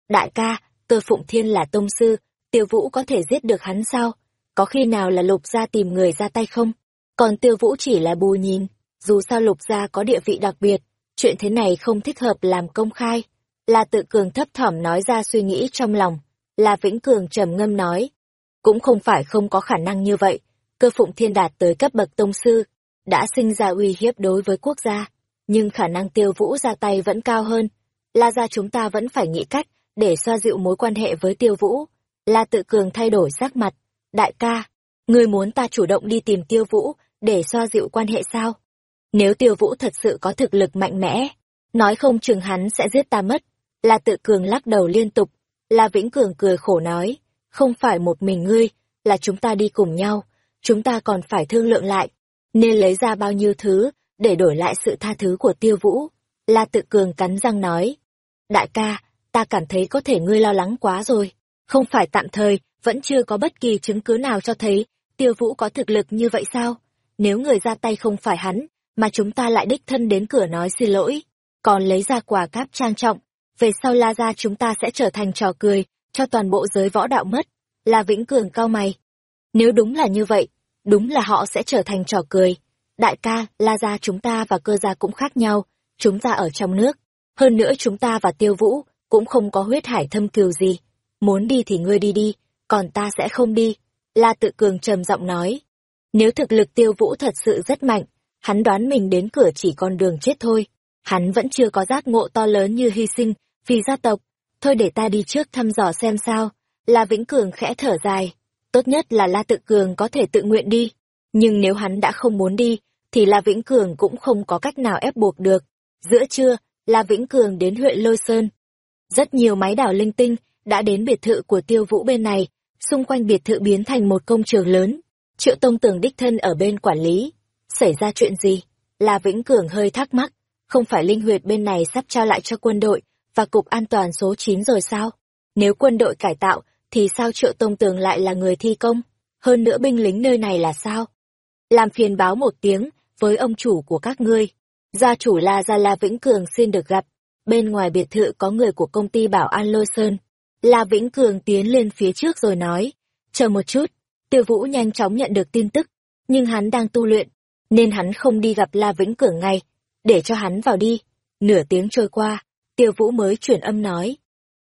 Đại ca, cơ phụng thiên là tông sư, tiêu vũ có thể giết được hắn sao? Có khi nào là lục gia tìm người ra tay không? Còn tiêu vũ chỉ là bù nhìn, dù sao lục gia có địa vị đặc biệt, chuyện thế này không thích hợp làm công khai. Là tự cường thấp thỏm nói ra suy nghĩ trong lòng. Là Vĩnh Cường trầm ngâm nói. Cũng không phải không có khả năng như vậy. Cơ phụng thiên đạt tới cấp bậc tông sư, đã sinh ra uy hiếp đối với quốc gia. Nhưng khả năng tiêu vũ ra tay vẫn cao hơn. La gia chúng ta vẫn phải nghĩ cách để xoa dịu mối quan hệ với tiêu vũ. La tự cường thay đổi sắc mặt. Đại ca, ngươi muốn ta chủ động đi tìm tiêu vũ để xoa dịu quan hệ sao? Nếu tiêu vũ thật sự có thực lực mạnh mẽ, nói không chừng hắn sẽ giết ta mất. La tự cường lắc đầu liên tục. La Vĩnh Cường cười khổ nói, không phải một mình ngươi, là chúng ta đi cùng nhau, chúng ta còn phải thương lượng lại, nên lấy ra bao nhiêu thứ, để đổi lại sự tha thứ của tiêu vũ. La tự cường cắn răng nói, đại ca, ta cảm thấy có thể ngươi lo lắng quá rồi, không phải tạm thời, vẫn chưa có bất kỳ chứng cứ nào cho thấy tiêu vũ có thực lực như vậy sao? nếu người ra tay không phải hắn, mà chúng ta lại đích thân đến cửa nói xin lỗi, còn lấy ra quà cáp trang trọng, về sau la ra chúng ta sẽ trở thành trò cười, cho toàn bộ giới võ đạo mất. là Vĩnh Cường cao mày. Nếu đúng là như vậy, đúng là họ sẽ trở thành trò cười. Đại ca, la gia chúng ta và cơ gia cũng khác nhau, chúng ta ở trong nước. Hơn nữa chúng ta và tiêu vũ, cũng không có huyết hải thâm cừu gì. Muốn đi thì ngươi đi đi, còn ta sẽ không đi. La tự cường trầm giọng nói. Nếu thực lực tiêu vũ thật sự rất mạnh, hắn đoán mình đến cửa chỉ con đường chết thôi. Hắn vẫn chưa có giác ngộ to lớn như hy sinh, vì gia tộc. Thôi để ta đi trước thăm dò xem sao. La Vĩnh Cường khẽ thở dài. Tốt nhất là La Tự Cường có thể tự nguyện đi. Nhưng nếu hắn đã không muốn đi, thì La Vĩnh Cường cũng không có cách nào ép buộc được. Giữa trưa, La Vĩnh Cường đến huyện Lôi Sơn. Rất nhiều máy đảo linh tinh đã đến biệt thự của tiêu vũ bên này, xung quanh biệt thự biến thành một công trường lớn. Triệu Tông Tường đích thân ở bên quản lý. Xảy ra chuyện gì? La Vĩnh Cường hơi thắc mắc. Không phải linh huyệt bên này sắp trao lại cho quân đội và cục an toàn số 9 rồi sao? Nếu quân đội cải tạo, thì sao Triệu Tông Tường lại là người thi công? Hơn nữa binh lính nơi này là sao? Làm phiền báo một tiếng với ông chủ của các ngươi. Gia chủ La Gia La Vĩnh Cường xin được gặp. Bên ngoài biệt thự có người của công ty Bảo An Lôi Sơn. La Vĩnh Cường tiến lên phía trước rồi nói. Chờ một chút. Tiêu Vũ nhanh chóng nhận được tin tức. Nhưng hắn đang tu luyện. Nên hắn không đi gặp La Vĩnh Cường ngay. Để cho hắn vào đi. Nửa tiếng trôi qua. Tiêu Vũ mới chuyển âm nói.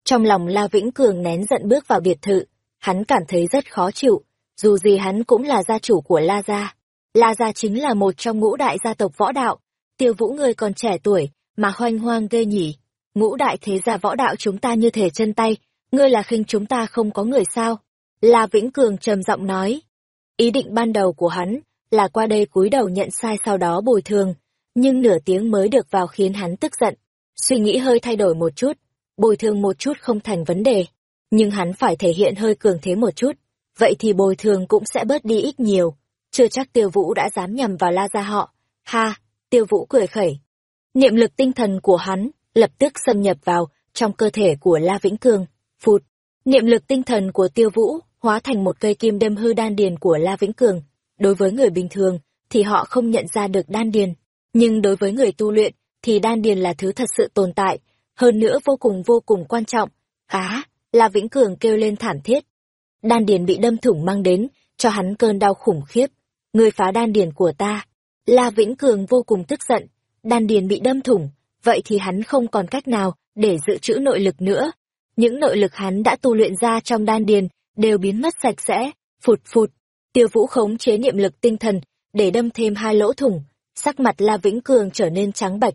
Trong lòng La Vĩnh Cường nén giận bước vào biệt thự. Hắn cảm thấy rất khó chịu. Dù gì hắn cũng là gia chủ của La Gia. La Gia chính là một trong ngũ đại gia tộc võ đạo tiêu vũ người còn trẻ tuổi, mà hoanh hoang ghê nhỉ. Ngũ đại thế gia võ đạo chúng ta như thể chân tay, ngươi là khinh chúng ta không có người sao. La Vĩnh Cường trầm giọng nói. Ý định ban đầu của hắn là qua đây cúi đầu nhận sai sau đó bồi thường, nhưng nửa tiếng mới được vào khiến hắn tức giận. Suy nghĩ hơi thay đổi một chút, bồi thường một chút không thành vấn đề, nhưng hắn phải thể hiện hơi cường thế một chút, vậy thì bồi thường cũng sẽ bớt đi ít nhiều. Chưa chắc tiêu vũ đã dám nhầm vào la gia họ. Ha, Tiêu Vũ cười khẩy. Niệm lực tinh thần của hắn lập tức xâm nhập vào trong cơ thể của La Vĩnh Cường. Phụt. Niệm lực tinh thần của Tiêu Vũ hóa thành một cây kim đâm hư đan điền của La Vĩnh Cường. Đối với người bình thường thì họ không nhận ra được đan điền, nhưng đối với người tu luyện thì đan điền là thứ thật sự tồn tại, hơn nữa vô cùng vô cùng quan trọng. Á, La Vĩnh Cường kêu lên thảm thiết. Đan điền bị đâm thủng mang đến cho hắn cơn đau khủng khiếp. Người phá đan điền của ta, La Vĩnh Cường vô cùng tức giận, đan điền bị đâm thủng, vậy thì hắn không còn cách nào để dự trữ nội lực nữa. Những nội lực hắn đã tu luyện ra trong đan điền đều biến mất sạch sẽ, phụt phụt. Tiêu Vũ khống chế niệm lực tinh thần để đâm thêm hai lỗ thủng, sắc mặt La Vĩnh Cường trở nên trắng bạch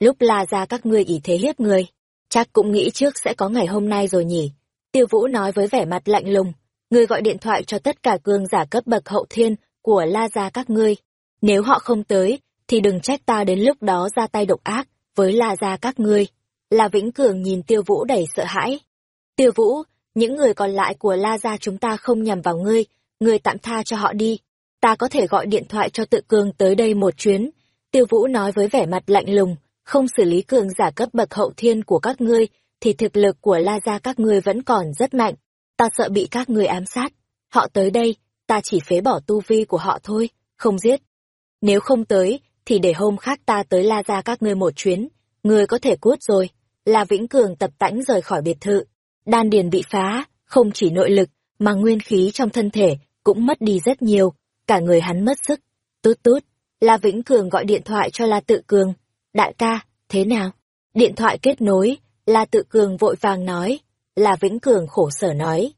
Lúc la ra các ngươi ỷ thế hiếp người, chắc cũng nghĩ trước sẽ có ngày hôm nay rồi nhỉ. Tiêu Vũ nói với vẻ mặt lạnh lùng, ngươi gọi điện thoại cho tất cả cường giả cấp bậc hậu thiên của la gia các ngươi nếu họ không tới, thì đừng trách ta đến lúc đó ra tay độc ác, với La Gia các ngươi. La Vĩnh Cường nhìn Tiêu Vũ đầy sợ hãi. Tiêu Vũ, những người còn lại của La Gia chúng ta không nhằm vào ngươi, ngươi tạm tha cho họ đi. Ta có thể gọi điện thoại cho tự cường tới đây một chuyến. Tiêu Vũ nói với vẻ mặt lạnh lùng, không xử lý cường giả cấp bậc hậu thiên của các ngươi, thì thực lực của La Gia các ngươi vẫn còn rất mạnh. Ta sợ bị các ngươi ám sát. Họ tới đây, ta chỉ phế bỏ tu vi của họ thôi, không giết. Nếu không tới, thì để hôm khác ta tới la gia các ngươi một chuyến, ngươi có thể cút rồi. La Vĩnh Cường tập tãnh rời khỏi biệt thự. Đan điền bị phá, không chỉ nội lực, mà nguyên khí trong thân thể cũng mất đi rất nhiều, cả người hắn mất sức. Tút tút, La Vĩnh Cường gọi điện thoại cho La Tự Cường. Đại ca, thế nào? Điện thoại kết nối, La Tự Cường vội vàng nói. La Vĩnh Cường khổ sở nói.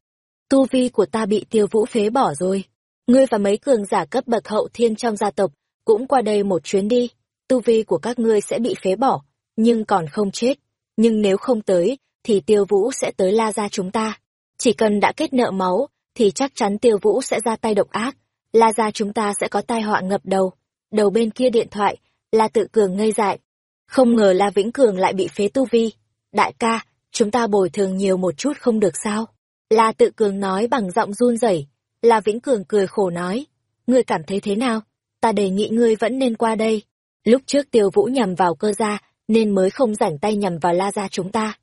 Tu vi của ta bị tiêu vũ phế bỏ rồi. Ngươi và mấy cường giả cấp bậc hậu thiên trong gia tộc cũng qua đây một chuyến đi, tu vi của các ngươi sẽ bị phế bỏ, nhưng còn không chết. Nhưng nếu không tới, thì tiêu vũ sẽ tới la ra chúng ta. Chỉ cần đã kết nợ máu, thì chắc chắn tiêu vũ sẽ ra tay độc ác, la ra chúng ta sẽ có tai họa ngập đầu. Đầu bên kia điện thoại, la tự cường ngây dại. Không ngờ la vĩnh cường lại bị phế tu vi. Đại ca, chúng ta bồi thường nhiều một chút không được sao? La tự cường nói bằng giọng run rẩy. La vĩnh cường cười khổ nói. Ngươi cảm thấy thế nào? ta đề nghị ngươi vẫn nên qua đây. Lúc trước tiêu vũ nhằm vào cơ gia, nên mới không rảnh tay nhằm vào la gia chúng ta.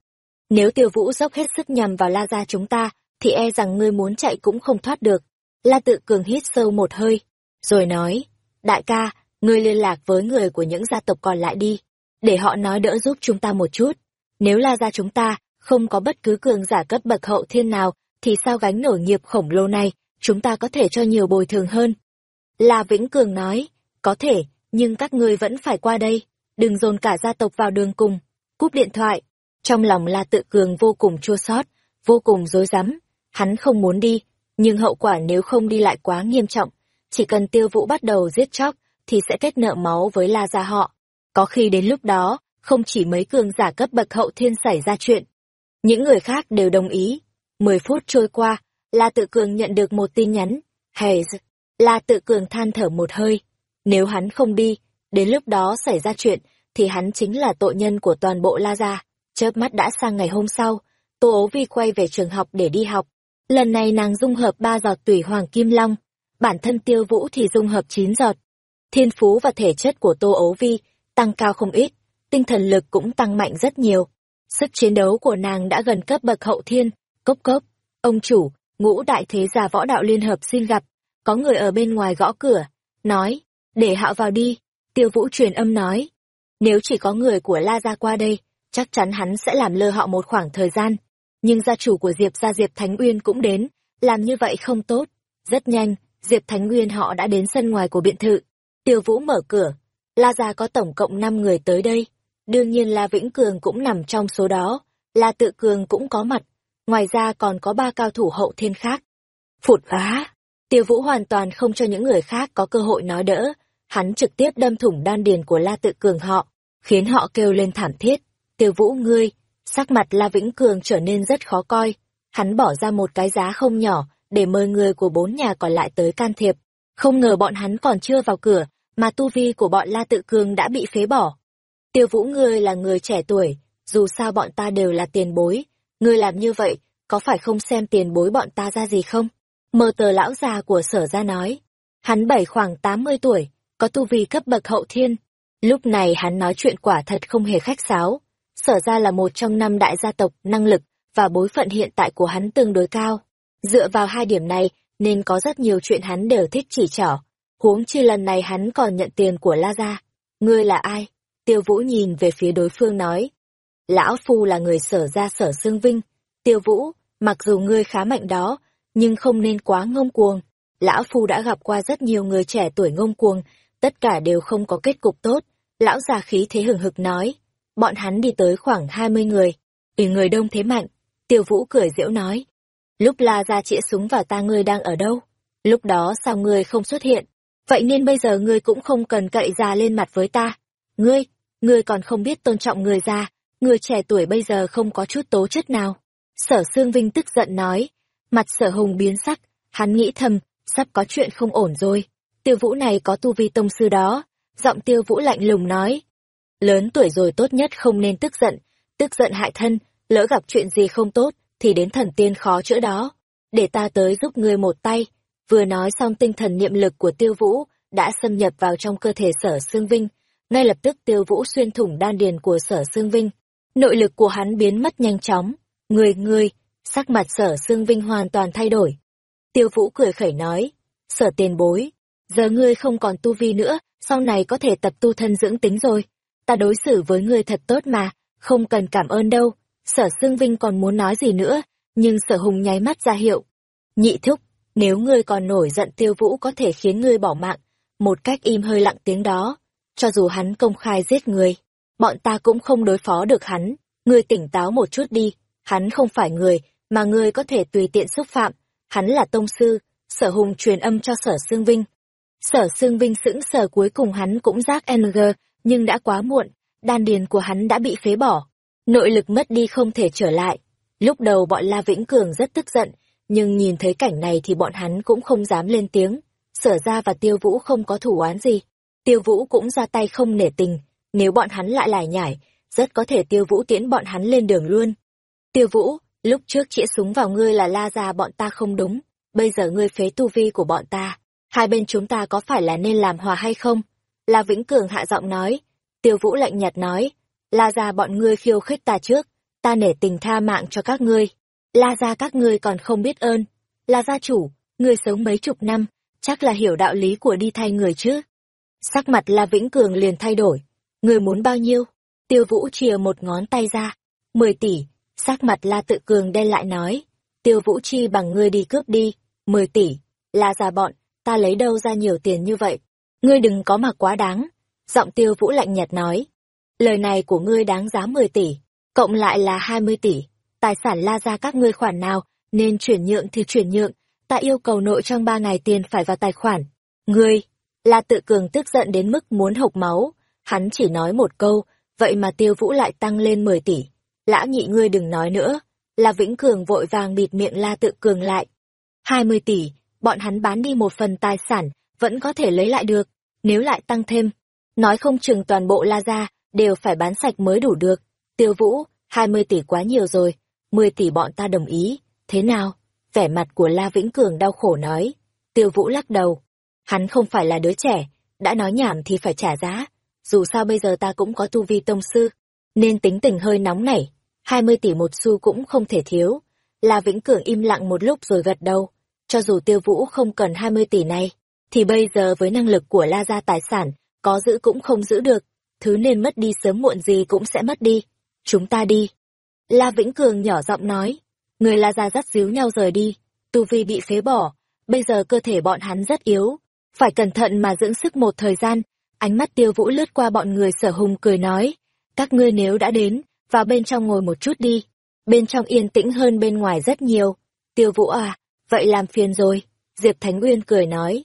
Nếu tiêu vũ dốc hết sức nhằm vào la gia chúng ta, thì e rằng ngươi muốn chạy cũng không thoát được. La tự cường hít sâu một hơi, rồi nói, đại ca, ngươi liên lạc với người của những gia tộc còn lại đi, để họ nói đỡ giúp chúng ta một chút. Nếu la gia chúng ta, không có bất cứ cường giả cấp bậc hậu thiên nào, thì sao gánh nổi nghiệp khổng lồ này, chúng ta có thể cho nhiều bồi thường hơn. La Vĩnh Cường nói, có thể, nhưng các ngươi vẫn phải qua đây, đừng dồn cả gia tộc vào đường cùng. Cúp điện thoại, trong lòng La Tự Cường vô cùng chua xót, vô cùng rối rắm, hắn không muốn đi, nhưng hậu quả nếu không đi lại quá nghiêm trọng, chỉ cần Tiêu Vũ bắt đầu giết chóc thì sẽ kết nợ máu với La gia họ. Có khi đến lúc đó, không chỉ mấy cường giả cấp bậc hậu thiên xảy ra chuyện, những người khác đều đồng ý. Mười phút trôi qua, La Tự Cường nhận được một tin nhắn. Hayes, La Tự Cường than thở một hơi. Nếu hắn không đi, đến lúc đó xảy ra chuyện, thì hắn chính là tội nhân của toàn bộ La Gia. Chớp mắt đã sang ngày hôm sau, Tô ố vi quay về trường học để đi học. Lần này nàng dung hợp ba giọt tùy hoàng kim long, bản thân tiêu vũ thì dung hợp chín giọt. Thiên phú và thể chất của Tô ố vi tăng cao không ít, tinh thần lực cũng tăng mạnh rất nhiều. Sức chiến đấu của nàng đã gần cấp bậc hậu thiên, cốc cốc. Ông chủ, ngũ đại thế gia võ đạo liên hợp xin gặp. Có người ở bên ngoài gõ cửa, nói, để hạo vào đi. Tiêu vũ truyền âm nói, nếu chỉ có người của La Gia qua đây, chắc chắn hắn sẽ làm lơ họ một khoảng thời gian. Nhưng gia chủ của Diệp gia Diệp Thánh Uyên cũng đến, làm như vậy không tốt. Rất nhanh, Diệp Thánh Uyên họ đã đến sân ngoài của biệt thự. Tiêu Vũ mở cửa. La Gia có tổng cộng 5 người tới đây. Đương nhiên La Vĩnh Cường cũng nằm trong số đó. La Tự Cường cũng có mặt. Ngoài ra còn có ba cao thủ hậu thiên khác. Phụt á! Tiêu Vũ hoàn toàn không cho những người khác có cơ hội nói đỡ. Hắn trực tiếp đâm thủng đan điền của La Tự Cường họ, khiến họ kêu lên thảm thiết. Tiêu Vũ ngươi, sắc mặt La Vĩnh Cường trở nên rất khó coi. Hắn bỏ ra một cái giá không nhỏ để mời người của bốn nhà còn lại tới can thiệp. Không ngờ bọn hắn còn chưa vào cửa, mà tu vi của bọn La Tự Cường đã bị phế bỏ. Tiêu Vũ ngươi là người trẻ tuổi, dù sao bọn ta đều là tiền bối. Ngươi làm như vậy, có phải không xem tiền bối bọn ta ra gì không? mờ tờ lão già của sở ra nói. Hắn bảy khoảng 80 tuổi, có tu vi cấp bậc hậu thiên. Lúc này hắn nói chuyện quả thật không hề khách sáo. Sở ra là một trong năm đại gia tộc, năng lực và bối phận hiện tại của hắn tương đối cao. Dựa vào hai điểm này, nên có rất nhiều chuyện hắn đều thích chỉ trỏ. Huống chi lần này hắn còn nhận tiền của La Gia. Ngươi là ai? Tiêu Vũ nhìn về phía đối phương nói. Lão Phu là người sở ra sở xương vinh. Tiêu Vũ, mặc dù ngươi khá mạnh đó, nhưng không nên quá ngông cuồng. Lão Phu đã gặp qua rất nhiều người trẻ tuổi ngông cuồng, tất cả đều không có kết cục tốt. Lão già khí thế hừng hực nói. Bọn hắn đi tới khoảng hai mươi người. tùy người đông thế mạnh, Tiêu Vũ cười diễu nói. Lúc la ra chĩa súng vào ta ngươi đang ở đâu? Lúc đó sao ngươi không xuất hiện? Vậy nên bây giờ ngươi cũng không cần cậy ra lên mặt với ta. Ngươi, ngươi còn không biết tôn trọng người già, người trẻ tuổi bây giờ không có chút tố chất nào. Sở Sương Vinh tức giận nói, mặt sở hùng biến sắc, hắn nghĩ thầm, sắp có chuyện không ổn rồi. Tiêu vũ này có tu vi tông sư đó, giọng tiêu vũ lạnh lùng nói. Lớn tuổi rồi tốt nhất không nên tức giận, tức giận hại thân, lỡ gặp chuyện gì không tốt, thì đến thần tiên khó chữa đó. Để ta tới giúp ngươi một tay. Vừa nói xong tinh thần niệm lực của tiêu vũ, đã xâm nhập vào trong cơ thể sở Sương Vinh. Ngay lập tức tiêu vũ xuyên thủng đan điền của sở Sương Vinh. Nội lực của hắn biến mất nhanh chóng. Người người, sắc mặt sở Sương Vinh hoàn toàn thay đổi. Tiêu vũ cười khẩy nói, sở tiền bối, giờ ngươi không còn tu vi nữa, sau này có thể tập tu thân dưỡng tính rồi. Ta đối xử với ngươi thật tốt mà, không cần cảm ơn đâu. Sở Sương Vinh còn muốn nói gì nữa, nhưng sở hùng nháy mắt ra hiệu. Nhị thúc, nếu ngươi còn nổi giận tiêu vũ có thể khiến ngươi bỏ mạng, một cách im hơi lặng tiếng đó, cho dù hắn công khai giết người, bọn ta cũng không đối phó được hắn, ngươi tỉnh táo một chút đi, hắn không phải người mà ngươi có thể tùy tiện xúc phạm, hắn là tông sư, sở hùng truyền âm cho sở Sương Vinh. Sở Sương Vinh sững sờ cuối cùng hắn cũng giác NG, nhưng đã quá muộn, đan điền của hắn đã bị phế bỏ, nội lực mất đi không thể trở lại. Lúc đầu bọn La Vĩnh Cường rất tức giận, nhưng nhìn thấy cảnh này thì bọn hắn cũng không dám lên tiếng. Sở ra và Tiêu Vũ không có thủ oán gì. Tiêu Vũ cũng ra tay không nể tình, nếu bọn hắn lại lải nhải, rất có thể Tiêu Vũ tiễn bọn hắn lên đường luôn. Tiêu Vũ, lúc trước chĩa súng vào ngươi là la ra bọn ta không đúng, bây giờ ngươi phế tu vi của bọn ta. Hai bên chúng ta có phải là nên làm hòa hay không? La Vĩnh Cường hạ giọng nói. Tiêu Vũ lạnh nhạt nói, la ra bọn ngươi khiêu khích ta trước, ta nể tình tha mạng cho các ngươi. La ra các ngươi còn không biết ơn. La gia chủ, ngươi sống mấy chục năm, chắc là hiểu đạo lý của đi thay người chứ. Sắc mặt La Vĩnh Cường liền thay đổi. Người muốn bao nhiêu? Tiêu Vũ chìa một ngón tay ra. Mười tỷ. Sắc mặt La Tự Cường đen lại nói. Tiêu Vũ chi bằng ngươi đi cướp đi. Mười tỷ. La gia bọn, ta lấy đâu ra nhiều tiền như vậy? Ngươi đừng có mà quá đáng. Giọng Tiêu Vũ lạnh nhạt nói. Lời này của ngươi đáng giá mười tỷ. Cộng lại là hai mươi tỷ. Tài sản La ra các ngươi khoản nào, nên chuyển nhượng thì chuyển nhượng. Ta yêu cầu nội trong ba ngày tiền phải vào tài khoản. Ngươi, La Tự Cường tức giận đến mức muốn hộc máu, hắn chỉ nói một câu, vậy mà tiêu vũ lại tăng lên 10 tỷ. Lã nhị ngươi đừng nói nữa, La Vĩnh Cường vội vàng bịt miệng La Tự Cường lại. 20 tỷ, bọn hắn bán đi một phần tài sản, vẫn có thể lấy lại được, nếu lại tăng thêm. Nói không chừng toàn bộ La Gia, đều phải bán sạch mới đủ được. Tiêu vũ, 20 tỷ quá nhiều rồi, 10 tỷ bọn ta đồng ý, thế nào? Vẻ mặt của La Vĩnh Cường đau khổ nói. Tiêu vũ lắc đầu, Hắn không phải là đứa trẻ, đã nói nhảm thì phải trả giá. Dù sao bây giờ ta cũng có tu vi tông sư, nên tính tình hơi nóng nảy. hai mươi tỷ một xu cũng không thể thiếu. La Vĩnh Cường im lặng một lúc rồi gật đầu. Cho dù tiêu vũ không cần hai mươi tỷ này, thì bây giờ với năng lực của La Gia tài sản, có giữ cũng không giữ được. Thứ nên mất đi sớm muộn gì cũng sẽ mất đi. Chúng ta đi. La Vĩnh Cường nhỏ giọng nói. Người La Gia dắt díu nhau rời đi. Tu vi bị phế bỏ. Bây giờ cơ thể bọn hắn rất yếu, phải cẩn thận mà dưỡng sức một thời gian, ánh mắt tiêu vũ lướt qua bọn người sở hùng cười nói, các ngươi nếu đã đến, vào bên trong ngồi một chút đi, bên trong yên tĩnh hơn bên ngoài rất nhiều. Tiêu vũ à, vậy làm phiền rồi, Diệp Thánh uyên cười nói.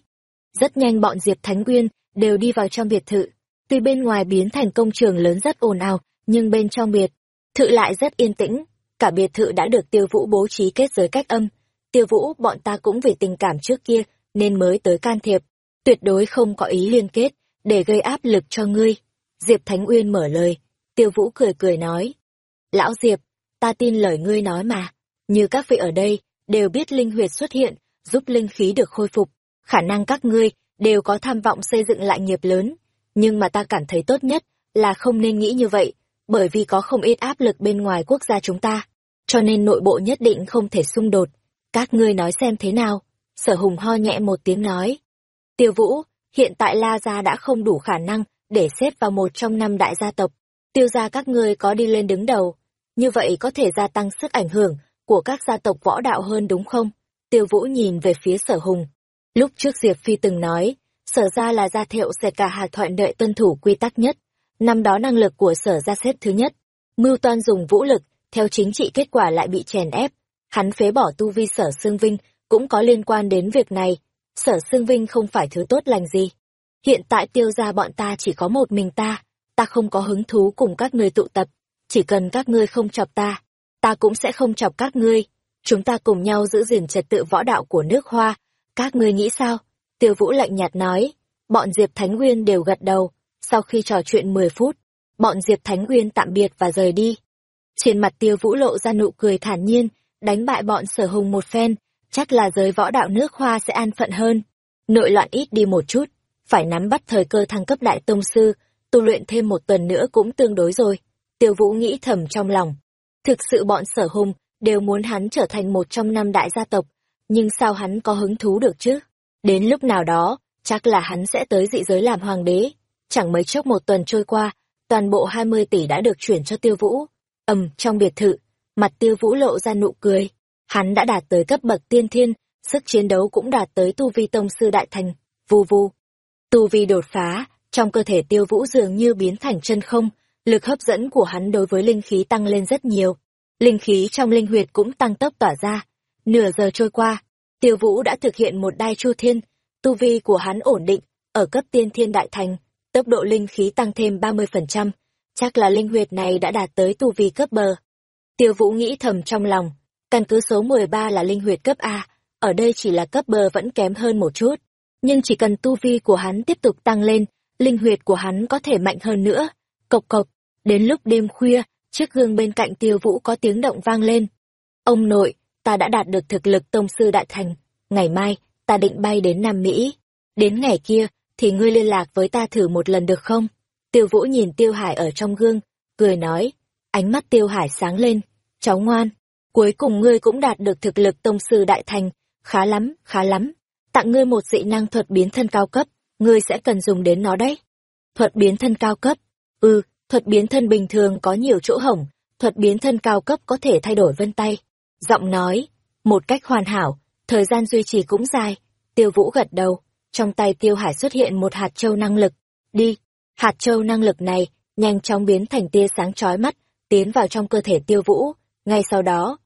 Rất nhanh bọn Diệp Thánh uyên đều đi vào trong biệt thự, tuy bên ngoài biến thành công trường lớn rất ồn ào, nhưng bên trong biệt thự lại rất yên tĩnh, cả biệt thự đã được tiêu vũ bố trí kết giới cách âm. Tiêu vũ bọn ta cũng vì tình cảm trước kia nên mới tới can thiệp, tuyệt đối không có ý liên kết, để gây áp lực cho ngươi. Diệp Thánh Uyên mở lời, tiêu vũ cười cười nói. Lão Diệp, ta tin lời ngươi nói mà, như các vị ở đây, đều biết linh huyệt xuất hiện, giúp linh khí được khôi phục, khả năng các ngươi đều có tham vọng xây dựng lại nghiệp lớn, nhưng mà ta cảm thấy tốt nhất là không nên nghĩ như vậy, bởi vì có không ít áp lực bên ngoài quốc gia chúng ta, cho nên nội bộ nhất định không thể xung đột. Các ngươi nói xem thế nào? Sở Hùng ho nhẹ một tiếng nói. Tiêu Vũ, hiện tại La Gia đã không đủ khả năng để xếp vào một trong năm đại gia tộc. Tiêu gia các ngươi có đi lên đứng đầu, như vậy có thể gia tăng sức ảnh hưởng của các gia tộc võ đạo hơn đúng không? Tiêu Vũ nhìn về phía sở hùng. Lúc trước Diệp Phi từng nói, sở ra là gia thiệu sẽ cả hạt thoại đợi tuân thủ quy tắc nhất. Năm đó năng lực của sở ra xếp thứ nhất. Mưu toan dùng vũ lực, theo chính trị kết quả lại bị chèn ép. Hắn phế bỏ tu vi sở xương vinh, cũng có liên quan đến việc này sở xương vinh không phải thứ tốt lành gì. Hiện tại tiêu gia bọn ta chỉ có một mình ta, ta không có hứng thú cùng các ngươi tụ tập, chỉ cần các ngươi không chọc ta, ta cũng sẽ không chọc các ngươi. Chúng ta cùng nhau giữ gìn trật tự võ đạo của nước hoa, các ngươi nghĩ sao? Tiêu Vũ lạnh nhạt nói, bọn Diệp Thánh Nguyên đều gật đầu, sau khi trò chuyện 10 phút, bọn Diệp Thánh Nguyên tạm biệt và rời đi. Trên mặt Tiêu Vũ lộ ra nụ cười thản nhiên, đánh bại bọn sở hùng một phen, chắc là giới võ đạo nước hoa sẽ an phận hơn. Nội loạn ít đi một chút, phải nắm bắt thời cơ thăng cấp đại tông sư, tu luyện thêm một tuần nữa cũng tương đối rồi. Tiêu Vũ nghĩ thầm trong lòng. Thực sự bọn sở hùng đều muốn hắn trở thành một trong năm đại gia tộc, nhưng sao hắn có hứng thú được chứ? Đến lúc nào đó, chắc là hắn sẽ tới dị giới làm hoàng đế. Chẳng mấy chốc một tuần trôi qua, toàn bộ 20 tỷ đã được chuyển cho Tiêu Vũ. Ầm, trong biệt thự, mặt Tiêu Vũ lộ ra nụ cười. Hắn đã đạt tới cấp bậc tiên thiên, sức chiến đấu cũng đạt tới tu vi tông sư đại thành, vu vu. Tu vi đột phá, trong cơ thể tiêu vũ dường như biến thành chân không, lực hấp dẫn của hắn đối với linh khí tăng lên rất nhiều. Linh khí trong linh huyệt cũng tăng tốc tỏa ra. Nửa giờ trôi qua, tiêu vũ đã thực hiện một đai chu thiên, tu vi của hắn ổn định, ở cấp tiên thiên đại thành, tốc độ linh khí tăng thêm 30%, chắc là linh huyệt này đã đạt tới tu vi cấp bờ. Tiêu vũ nghĩ thầm trong lòng, Căn cứ số 13 là linh huyệt cấp A, ở đây chỉ là cấp bờ vẫn kém hơn một chút. Nhưng chỉ cần tu vi của hắn tiếp tục tăng lên, linh huyệt của hắn có thể mạnh hơn nữa. Cộc cộc, đến lúc đêm khuya, chiếc gương bên cạnh tiêu vũ có tiếng động vang lên. Ông nội, ta đã đạt được thực lực tông sư đại thành. Ngày mai, ta định bay đến Nam Mỹ. Đến ngày kia, thì ngươi liên lạc với ta thử một lần được không? Tiêu vũ nhìn Tiêu Hải ở trong gương, cười nói. Ánh mắt Tiêu Hải sáng lên. Cháu ngoan, cuối cùng ngươi cũng đạt được thực lực tông sư đại thành, khá lắm, khá lắm. Tặng ngươi một dị năng thuật biến thân cao cấp, ngươi sẽ cần dùng đến nó đấy. Thuật biến thân cao cấp. Ừ, thuật biến thân bình thường có nhiều chỗ hỏng, thuật biến thân cao cấp có thể thay đổi vân tay. Giọng nói, một cách hoàn hảo, thời gian duy trì cũng dài. Tiêu Vũ gật đầu, trong tay Tiêu Hải xuất hiện một hạt châu năng lực. Đi, hạt châu năng lực này nhanh chóng biến thành tia sáng chói mắt, tiến vào trong cơ thể Tiêu Vũ. Ngay sau đó,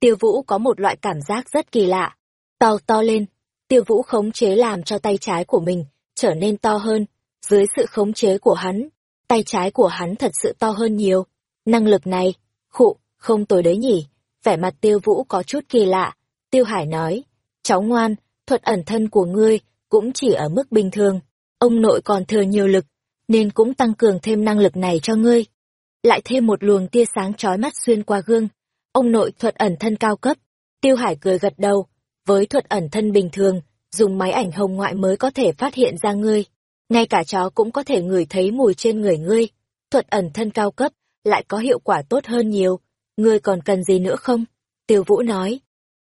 Tiêu Vũ có một loại cảm giác rất kỳ lạ. To to lên, Tiêu Vũ khống chế làm cho tay trái của mình trở nên to hơn. Dưới sự khống chế của hắn, tay trái của hắn thật sự to hơn nhiều. Năng lực này, khụ, không tồi đấy nhỉ. Vẻ mặt Tiêu Vũ có chút kỳ lạ. Tiêu Hải nói, cháu ngoan, thuật ẩn thân của ngươi cũng chỉ ở mức bình thường. Ông nội còn thừa nhiều lực, nên cũng tăng cường thêm năng lực này cho ngươi. Lại thêm một luồng tia sáng chói mắt xuyên qua gương. Ông nội thuật ẩn thân cao cấp. Tiêu Hải cười gật đầu, với thuật ẩn thân bình thường, dùng máy ảnh hồng ngoại mới có thể phát hiện ra ngươi. Ngay cả chó cũng có thể ngửi thấy mùi trên người ngươi. Thuật ẩn thân cao cấp, lại có hiệu quả tốt hơn nhiều. Ngươi còn cần gì nữa không? Tiêu Vũ nói.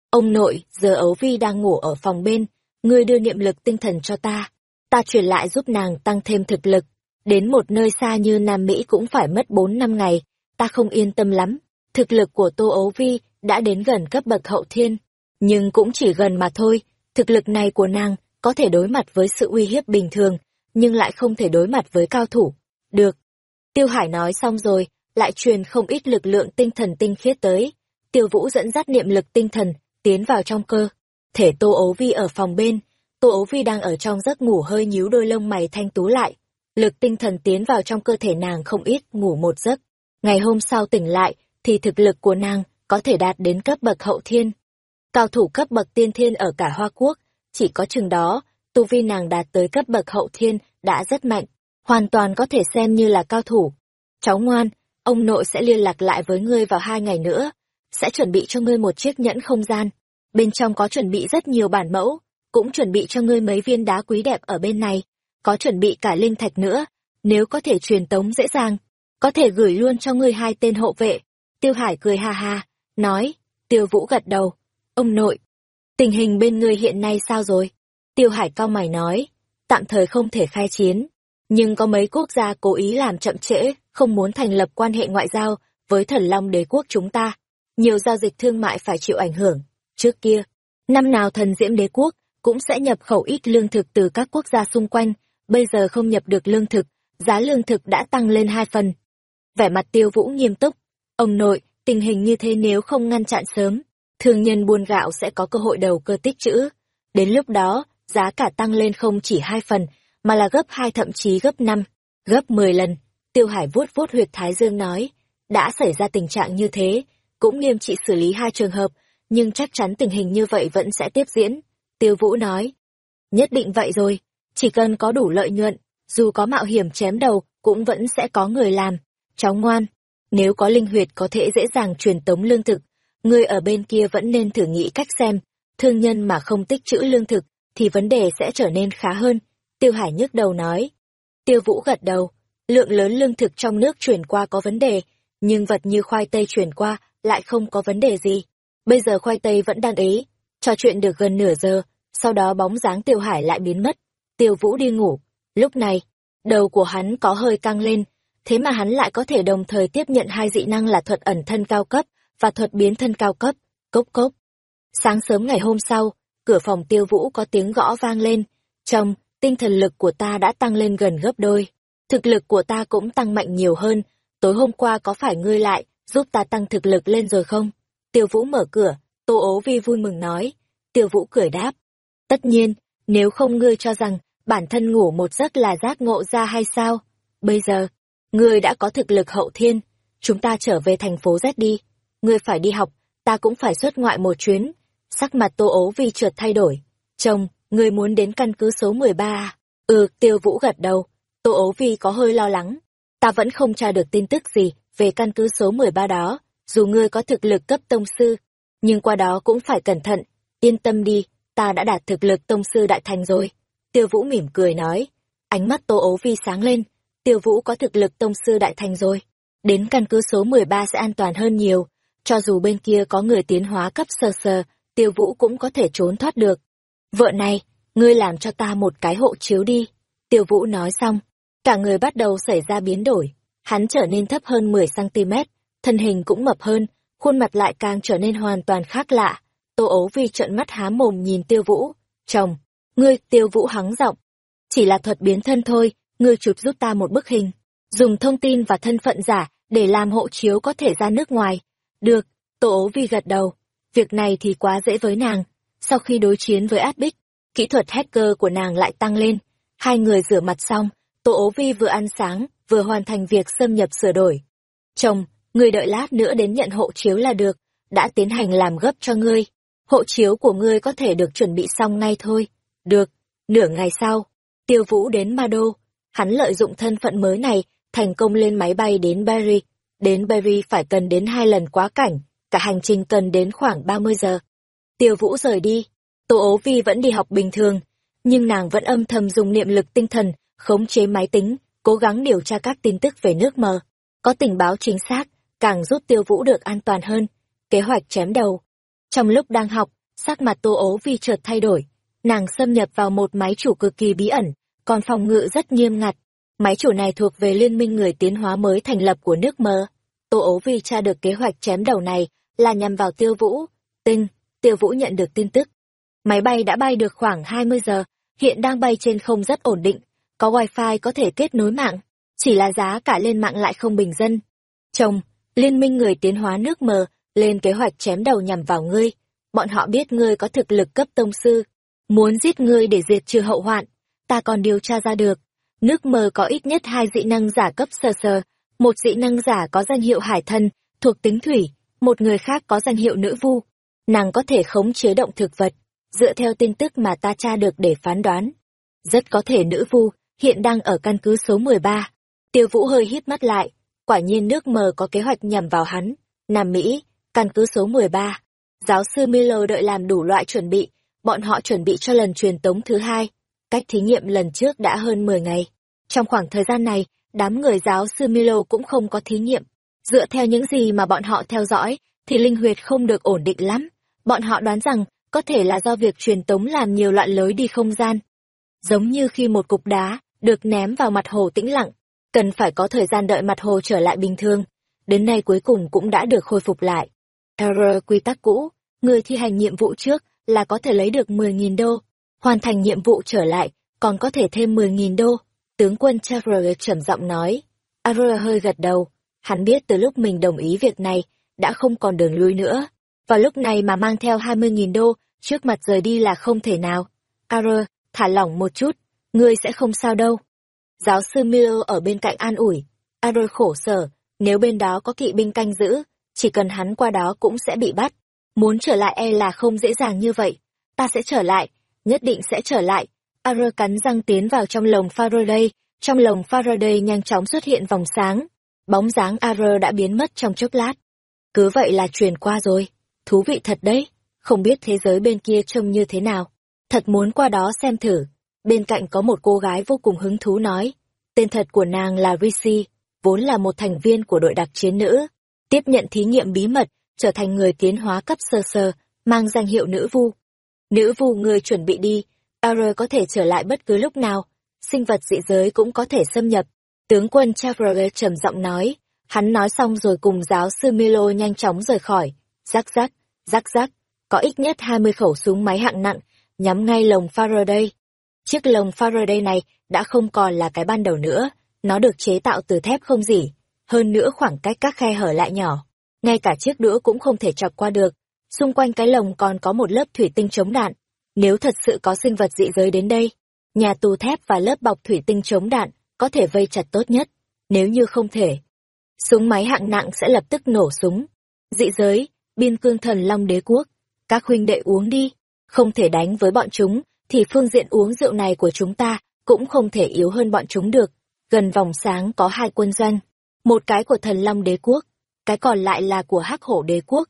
Ông nội, giờ ấu vi đang ngủ ở phòng bên, ngươi đưa niệm lực tinh thần cho ta. Ta truyền lại giúp nàng tăng thêm thực lực. Đến một nơi xa như Nam Mỹ cũng phải mất 4 năm ngày, ta không yên tâm lắm. Thực lực của Tô Ấu Vi đã đến gần cấp bậc hậu thiên, nhưng cũng chỉ gần mà thôi, thực lực này của nàng có thể đối mặt với sự uy hiếp bình thường, nhưng lại không thể đối mặt với cao thủ. Được. Tiêu Hải nói xong rồi, lại truyền không ít lực lượng tinh thần tinh khiết tới. Tiêu Vũ dẫn dắt niệm lực tinh thần, tiến vào trong cơ. Thể Tô Ấu Vi ở phòng bên, Tô Ấu Vi đang ở trong giấc ngủ hơi nhíu đôi lông mày thanh tú lại. Lực tinh thần tiến vào trong cơ thể nàng không ít, ngủ một giấc. Ngày hôm sau tỉnh lại, thì thực lực của nàng có thể đạt đến cấp bậc hậu thiên. Cao thủ cấp bậc tiên thiên ở cả Hoa Quốc, chỉ có chừng đó, tu vi nàng đạt tới cấp bậc hậu thiên đã rất mạnh, hoàn toàn có thể xem như là cao thủ. Cháu ngoan, ông nội sẽ liên lạc lại với ngươi vào hai ngày nữa, sẽ chuẩn bị cho ngươi một chiếc nhẫn không gian. Bên trong có chuẩn bị rất nhiều bản mẫu, cũng chuẩn bị cho ngươi mấy viên đá quý đẹp ở bên này, có chuẩn bị cả linh thạch nữa, nếu có thể truyền tống dễ dàng, có thể gửi luôn cho ngươi hai tên hộ vệ. Tiêu Hải cười ha ha, nói, Tiêu Vũ gật đầu, ông nội, tình hình bên ngươi hiện nay sao rồi? Tiêu Hải cao mày nói, tạm thời không thể khai chiến, nhưng có mấy quốc gia cố ý làm chậm trễ, không muốn thành lập quan hệ ngoại giao với thần long đế quốc chúng ta. Nhiều giao dịch thương mại phải chịu ảnh hưởng. Trước kia, năm nào thần diễm đế quốc cũng sẽ nhập khẩu ít lương thực từ các quốc gia xung quanh, bây giờ không nhập được lương thực, giá lương thực đã tăng lên hai phần. Vẻ mặt tiêu vũ nghiêm túc, ông nội, tình hình như thế nếu không ngăn chặn sớm, thương nhân buôn gạo sẽ có cơ hội đầu cơ tích trữ. Đến lúc đó, giá cả tăng lên không chỉ hai phần, mà là gấp hai thậm chí gấp năm, gấp mười lần. Tiêu Hải vuốt vuốt huyệt Thái Dương nói, đã xảy ra tình trạng như thế, cũng nghiêm trị xử lý hai trường hợp, nhưng chắc chắn tình hình như vậy vẫn sẽ tiếp diễn. Tiêu Vũ nói, nhất định vậy rồi, chỉ cần có đủ lợi nhuận, dù có mạo hiểm chém đầu, cũng vẫn sẽ có người làm. Cháu ngoan, nếu có linh huyệt có thể dễ dàng truyền tống lương thực, người ở bên kia vẫn nên thử nghĩ cách xem, thương nhân mà không tích trữ lương thực, thì vấn đề sẽ trở nên khá hơn. Tiêu Hải nhức đầu nói. Tiêu Vũ gật đầu, lượng lớn lương thực trong nước chuyển qua có vấn đề, nhưng vật như khoai tây chuyển qua lại không có vấn đề gì. Bây giờ khoai tây vẫn đang ý. trò chuyện được gần nửa giờ, sau đó bóng dáng Tiêu Hải lại biến mất. Tiêu Vũ đi ngủ. Lúc này, đầu của hắn có hơi căng lên, thế mà hắn lại có thể đồng thời tiếp nhận hai dị năng là thuật ẩn thân cao cấp và thuật biến thân cao cấp. Cốc cốc. Sáng sớm ngày hôm sau, cửa phòng Tiêu Vũ có tiếng gõ vang lên. Chồng, tinh thần lực của ta đã tăng lên gần gấp đôi. Thực lực của ta cũng tăng mạnh nhiều hơn. Tối hôm qua có phải ngươi lại, giúp ta tăng thực lực lên rồi không? Tiêu Vũ mở cửa, Tô ố vi vui mừng nói. Tiêu Vũ cười đáp. Tất nhiên, nếu không ngươi cho rằng bản thân ngủ một giấc là giác ngộ ra hay sao? Bây giờ, ngươi đã có thực lực hậu thiên, chúng ta trở về thành phố Z đi. Ngươi phải đi học, ta cũng phải xuất ngoại một chuyến. Sắc mặt Tô ố vi trượt thay đổi. Chồng, ngươi muốn đến căn cứ số 13 à? Ừ, Tiêu Vũ gật đầu. Tô ố vi có hơi lo lắng. Ta vẫn không tra được tin tức gì về căn cứ số 13 đó, dù ngươi có thực lực cấp tông sư, nhưng qua đó cũng phải cẩn thận, yên tâm đi, ta đã đạt thực lực tông sư đại thành rồi. Tiêu Vũ mỉm cười nói, ánh mắt Tô Ấu Vi sáng lên, Tiêu Vũ có thực lực tông sư đại thành rồi. Đến căn cứ số 13 sẽ an toàn hơn nhiều, cho dù bên kia có người tiến hóa cấp sơ sơ, Tiêu Vũ cũng có thể trốn thoát được. Vợ này, ngươi làm cho ta một cái hộ chiếu đi. Tiêu Vũ nói xong, cả người bắt đầu xảy ra biến đổi. Hắn trở nên thấp hơn 10cm, thân hình cũng mập hơn, khuôn mặt lại càng trở nên hoàn toàn khác lạ. Tô ấu vi trợn mắt há mồm nhìn Tiêu Vũ. Chồng, ngươi, Tiêu Vũ hắng giọng. Chỉ là thuật biến thân thôi, ngươi chụp giúp ta một bức hình. Dùng thông tin và thân phận giả để làm hộ chiếu có thể ra nước ngoài. Được, Tô ấu vi gật đầu. Việc này thì quá dễ với nàng. Sau khi đối chiến với Át Bích, kỹ thuật hacker của nàng lại tăng lên. Hai người rửa mặt xong, Tô ố vi vừa ăn sáng, vừa hoàn thành việc xâm nhập sửa đổi. Chồng, người đợi lát nữa đến nhận hộ chiếu là được, đã tiến hành làm gấp cho ngươi. Hộ chiếu của ngươi có thể được chuẩn bị xong ngay thôi. Được, nửa ngày sau, tiêu vũ đến Ma Đô. Hắn lợi dụng thân phận mới này, thành công lên máy bay đến Paris. Đến Paris phải cần đến hai lần quá cảnh, cả hành trình cần đến khoảng 30 giờ. Tiêu vũ rời đi, Tô ố vi vẫn đi học bình thường, nhưng nàng vẫn âm thầm dùng niệm lực tinh thần, khống chế máy tính, cố gắng điều tra các tin tức về nước mờ. Có tình báo chính xác, càng giúp tiêu vũ được an toàn hơn. Kế hoạch chém đầu. Trong lúc đang học, sắc mặt tô ố vi chợt thay đổi. Nàng xâm nhập vào một máy chủ cực kỳ bí ẩn, còn phòng ngự rất nghiêm ngặt. Máy chủ này thuộc về liên minh người tiến hóa mới thành lập của nước mơ. Tô ố vi tra được kế hoạch chém đầu này là nhằm vào tiêu vũ. Tinh, tiêu vũ nhận được tin tức. Máy bay đã bay được khoảng 20 giờ, hiện đang bay trên không rất ổn định, có wifi có thể kết nối mạng, chỉ là giá cả lên mạng lại không bình dân. Chồng, liên minh người tiến hóa nước mờ, lên kế hoạch chém đầu nhằm vào ngươi. Bọn họ biết ngươi có thực lực cấp tông sư, muốn giết ngươi để diệt trừ hậu hoạn. Ta còn điều tra ra được, nước mờ có ít nhất hai dị năng giả cấp sơ sơ, một dị năng giả có danh hiệu hải thân, thuộc tính thủy, một người khác có danh hiệu nữ vu. Nàng có thể khống chế động thực vật, dựa theo tin tức mà ta tra được để phán đoán. Rất có thể nữ vu, hiện đang ở căn cứ số 13. Tiêu Vũ hơi hít mắt lại, quả nhiên nước mờ có kế hoạch nhằm vào hắn. Nam Mỹ, căn cứ số 13. Giáo sư Miller đợi làm đủ loại chuẩn bị, bọn họ chuẩn bị cho lần truyền tống thứ hai. Cách thí nghiệm lần trước đã hơn 10 ngày. Trong khoảng thời gian này, đám người giáo sư Milo cũng không có thí nghiệm. Dựa theo những gì mà bọn họ theo dõi, thì linh huyệt không được ổn định lắm. Bọn họ đoán rằng có thể là do việc truyền tống làm nhiều loạn lối đi không gian. Giống như khi một cục đá được ném vào mặt hồ tĩnh lặng, cần phải có thời gian đợi mặt hồ trở lại bình thường. Đến nay cuối cùng cũng đã được khôi phục lại. Error quy tắc cũ, người thi hành nhiệm vụ trước là có thể lấy được 10.000 đô, hoàn thành nhiệm vụ trở lại, còn có thể thêm 10.000 đô. Tướng quân Charles trầm giọng nói. Error hơi gật đầu, hắn biết từ lúc mình đồng ý việc này, đã không còn đường lui nữa. Vào lúc này mà mang theo 20.000 đô trước mặt rời đi là không thể nào. Ar, thả lỏng một chút, ngươi sẽ không sao đâu. Giáo sư Miller ở bên cạnh an ủi. Ar, khổ sở, nếu bên đó có kỵ binh canh giữ, chỉ cần hắn qua đó cũng sẽ bị bắt. Muốn trở lại e là không dễ dàng như vậy. Ta sẽ trở lại, nhất định sẽ trở lại. Ar cắn răng tiến vào trong lồng Faraday, trong lồng Faraday nhanh chóng xuất hiện vòng sáng. Bóng dáng Arer đã biến mất trong chốc lát. Cứ vậy là truyền qua rồi. Thú vị thật đấy không biết thế giới bên kia trông như thế nào. Thật muốn qua đó xem thử. Bên cạnh có một cô gái vô cùng hứng thú nói. Tên thật của nàng là Rishi, vốn là một thành viên của đội đặc chiến nữ. Tiếp nhận thí nghiệm bí mật, trở thành người tiến hóa cấp sơ sơ, mang danh hiệu nữ vu. Nữ vu người chuẩn bị đi, Arer có thể trở lại bất cứ lúc nào. Sinh vật dị giới cũng có thể xâm nhập. Tướng quân Chevrolet trầm giọng nói. Hắn nói xong rồi cùng giáo sư Milo nhanh chóng rời khỏi. Rắc rắc, rắc rắc, có ít nhất 20 khẩu súng máy hạng nặng, nhắm ngay lồng Faraday. Chiếc lồng Faraday này đã không còn là cái ban đầu nữa, nó được chế tạo từ thép không gì, hơn nữa khoảng cách các khe hở lại nhỏ. Ngay cả chiếc đũa cũng không thể chọc qua được, xung quanh cái lồng còn có một lớp thủy tinh chống đạn. Nếu thật sự có sinh vật dị giới đến đây, nhà tù thép và lớp bọc thủy tinh chống đạn có thể vây chặt tốt nhất. Nếu như không thể, súng máy hạng nặng sẽ lập tức nổ súng. Dị giới, biên cương thần long đế quốc, các huynh đệ uống đi, không thể đánh với bọn chúng, thì phương diện uống rượu này của chúng ta cũng không thể yếu hơn bọn chúng được. Gần vòng sáng có hai quân doanh, một cái của thần Long đế quốc, cái còn lại là của hắc hổ đế quốc.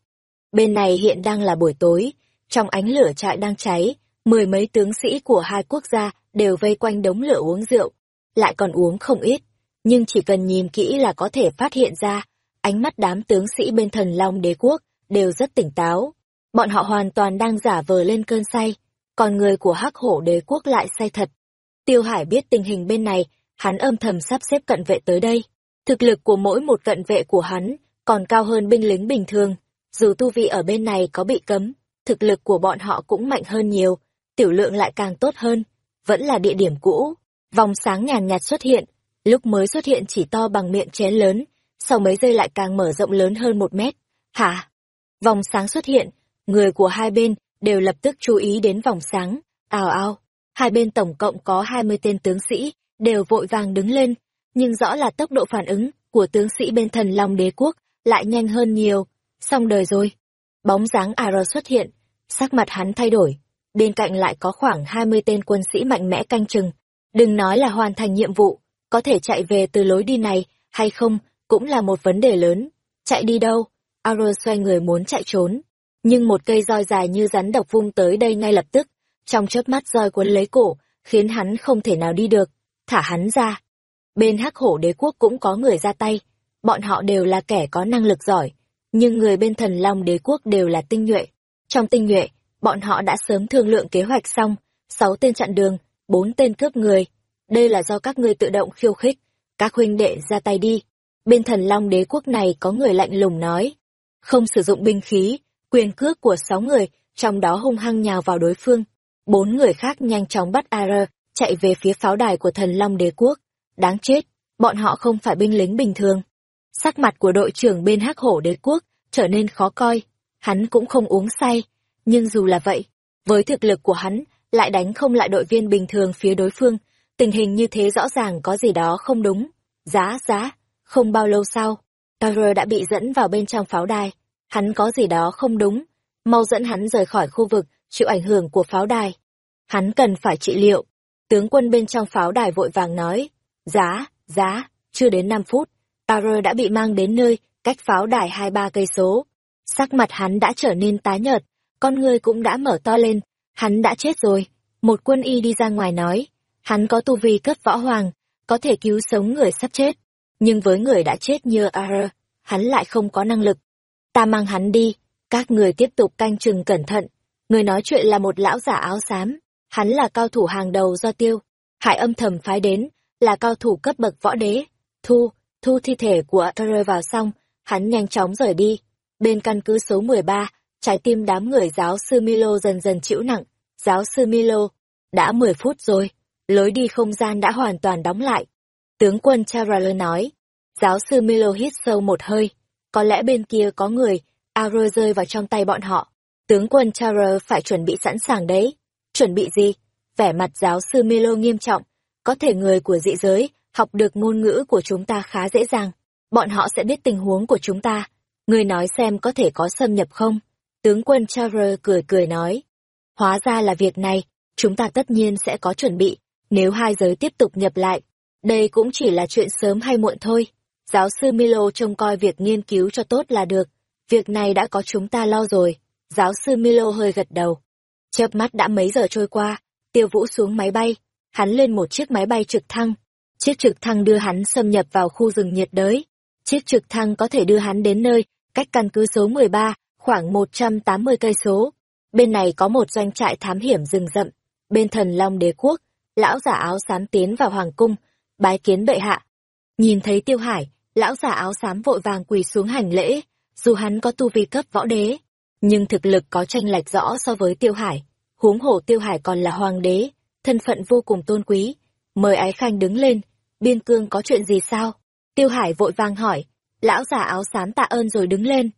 Bên này hiện đang là buổi tối, trong ánh lửa trại đang cháy, mười mấy tướng sĩ của hai quốc gia đều vây quanh đống lửa uống rượu, lại còn uống không ít, nhưng chỉ cần nhìn kỹ là có thể phát hiện ra, ánh mắt đám tướng sĩ bên thần Long đế quốc đều rất tỉnh táo. Bọn họ hoàn toàn đang giả vờ lên cơn say, còn người của hắc hổ đế quốc lại say thật. Tiêu Hải biết tình hình bên này, hắn âm thầm sắp xếp cận vệ tới đây. Thực lực của mỗi một cận vệ của hắn còn cao hơn binh lính bình thường. Dù tu vị ở bên này có bị cấm, thực lực của bọn họ cũng mạnh hơn nhiều, tiểu lượng lại càng tốt hơn. Vẫn là địa điểm cũ. Vòng sáng nhàn nhạt xuất hiện, lúc mới xuất hiện chỉ to bằng miệng chén lớn, sau mấy giây lại càng mở rộng lớn hơn một mét. Hả? Vòng sáng xuất hiện, người của hai bên đều lập tức chú ý đến vòng sáng. Ào ào, hai bên tổng cộng có 20 tên tướng sĩ, đều vội vàng đứng lên, nhưng rõ là tốc độ phản ứng của tướng sĩ bên thần Long đế quốc lại nhanh hơn nhiều. Xong đời rồi. Bóng dáng Aro xuất hiện, sắc mặt hắn thay đổi. Bên cạnh lại có khoảng 20 tên quân sĩ mạnh mẽ canh chừng. Đừng nói là hoàn thành nhiệm vụ, có thể chạy về từ lối đi này hay không cũng là một vấn đề lớn. Chạy đi đâu? Aro xoay người muốn chạy trốn. Nhưng một cây roi dài như rắn độc vung tới đây ngay lập tức. Trong chớp mắt roi cuốn lấy cổ, khiến hắn không thể nào đi được. Thả hắn ra. Bên hắc hổ đế quốc cũng có người ra tay. Bọn họ đều là kẻ có năng lực giỏi. Nhưng người bên thần long đế quốc đều là tinh nhuệ. Trong tinh nhuệ, bọn họ đã sớm thương lượng kế hoạch xong. Sáu tên chặn đường, bốn tên cướp người. Đây là do các ngươi tự động khiêu khích. Các huynh đệ ra tay đi. Bên thần long đế quốc này có người lạnh lùng nói. Không sử dụng binh khí, quyền cước của sáu người, trong đó hung hăng nhào vào đối phương. Bốn người khác nhanh chóng bắt ar chạy về phía pháo đài của thần long đế quốc. Đáng chết, bọn họ không phải binh lính bình thường. Sắc mặt của đội trưởng bên hắc hổ đế quốc trở nên khó coi. Hắn cũng không uống say, nhưng dù là vậy, với thực lực của hắn, lại đánh không lại đội viên bình thường phía đối phương. Tình hình như thế rõ ràng có gì đó không đúng. Giá, giá, không bao lâu sau, Taro đã bị dẫn vào bên trong pháo đài. Hắn có gì đó không đúng. Mau dẫn hắn rời khỏi khu vực chịu ảnh hưởng của pháo đài. Hắn cần phải trị liệu. Tướng quân bên trong pháo đài vội vàng nói. Giá, giá, chưa đến 5 phút. Taro đã bị mang đến nơi cách pháo đài hai ba cây số. Sắc mặt hắn đã trở nên tái nhợt, con người cũng đã mở to lên. Hắn đã chết rồi. Một quân y đi ra ngoài nói. Hắn có tu vi cấp võ hoàng, có thể cứu sống người sắp chết nhưng với người đã chết như Ar, hắn lại không có năng lực. Ta mang hắn đi, các người tiếp tục canh chừng cẩn thận. Người nói chuyện là một lão giả áo xám, hắn là cao thủ hàng đầu do tiêu. Hải âm thầm phái đến, là cao thủ cấp bậc võ đế. Thu, thu thi thể của Ar vào xong, hắn nhanh chóng rời đi. Bên căn cứ số 13, trái tim đám người giáo sư Milo dần dần chịu nặng. Giáo sư Milo, đã 10 phút rồi, lối đi không gian đã hoàn toàn đóng lại. Tướng quân Charler nói. Giáo sư Milo hít sâu một hơi. Có lẽ bên kia có người, Aro rơi vào trong tay bọn họ. Tướng quân Charler phải chuẩn bị sẵn sàng đấy. Chuẩn bị gì? Vẻ mặt giáo sư Milo nghiêm trọng. Có thể người của dị giới, học được ngôn ngữ của chúng ta khá dễ dàng. Bọn họ sẽ biết tình huống của chúng ta. Người nói xem có thể có xâm nhập không? Tướng quân Charler cười cười nói. Hóa ra là việc này, chúng ta tất nhiên sẽ có chuẩn bị. Nếu hai giới tiếp tục nhập lại, đây cũng chỉ là chuyện sớm hay muộn thôi. Giáo sư Milo trông coi việc nghiên cứu cho tốt là được. Việc này đã có chúng ta lo rồi. Giáo sư Milo hơi gật đầu. Chớp mắt đã mấy giờ trôi qua, tiêu vũ xuống máy bay. Hắn lên một chiếc máy bay trực thăng. Chiếc trực thăng đưa hắn xâm nhập vào khu rừng nhiệt đới. Chiếc trực thăng có thể đưa hắn đến nơi, cách căn cứ số 13, khoảng 180 cây số. Bên này có một doanh trại thám hiểm rừng rậm. Bên thần Long đế quốc, lão giả áo xám tiến vào hoàng cung, bái kiến bệ hạ. Nhìn thấy tiêu hải, lão giả áo xám vội vàng quỳ xuống hành lễ, dù hắn có tu vi cấp võ đế, nhưng thực lực có tranh lệch rõ so với tiêu hải. Huống hổ tiêu hải còn là hoàng đế, thân phận vô cùng tôn quý. Mời ái khanh đứng lên, biên cương có chuyện gì sao? Tiêu hải vội vàng hỏi, lão giả áo xám tạ ơn rồi đứng lên.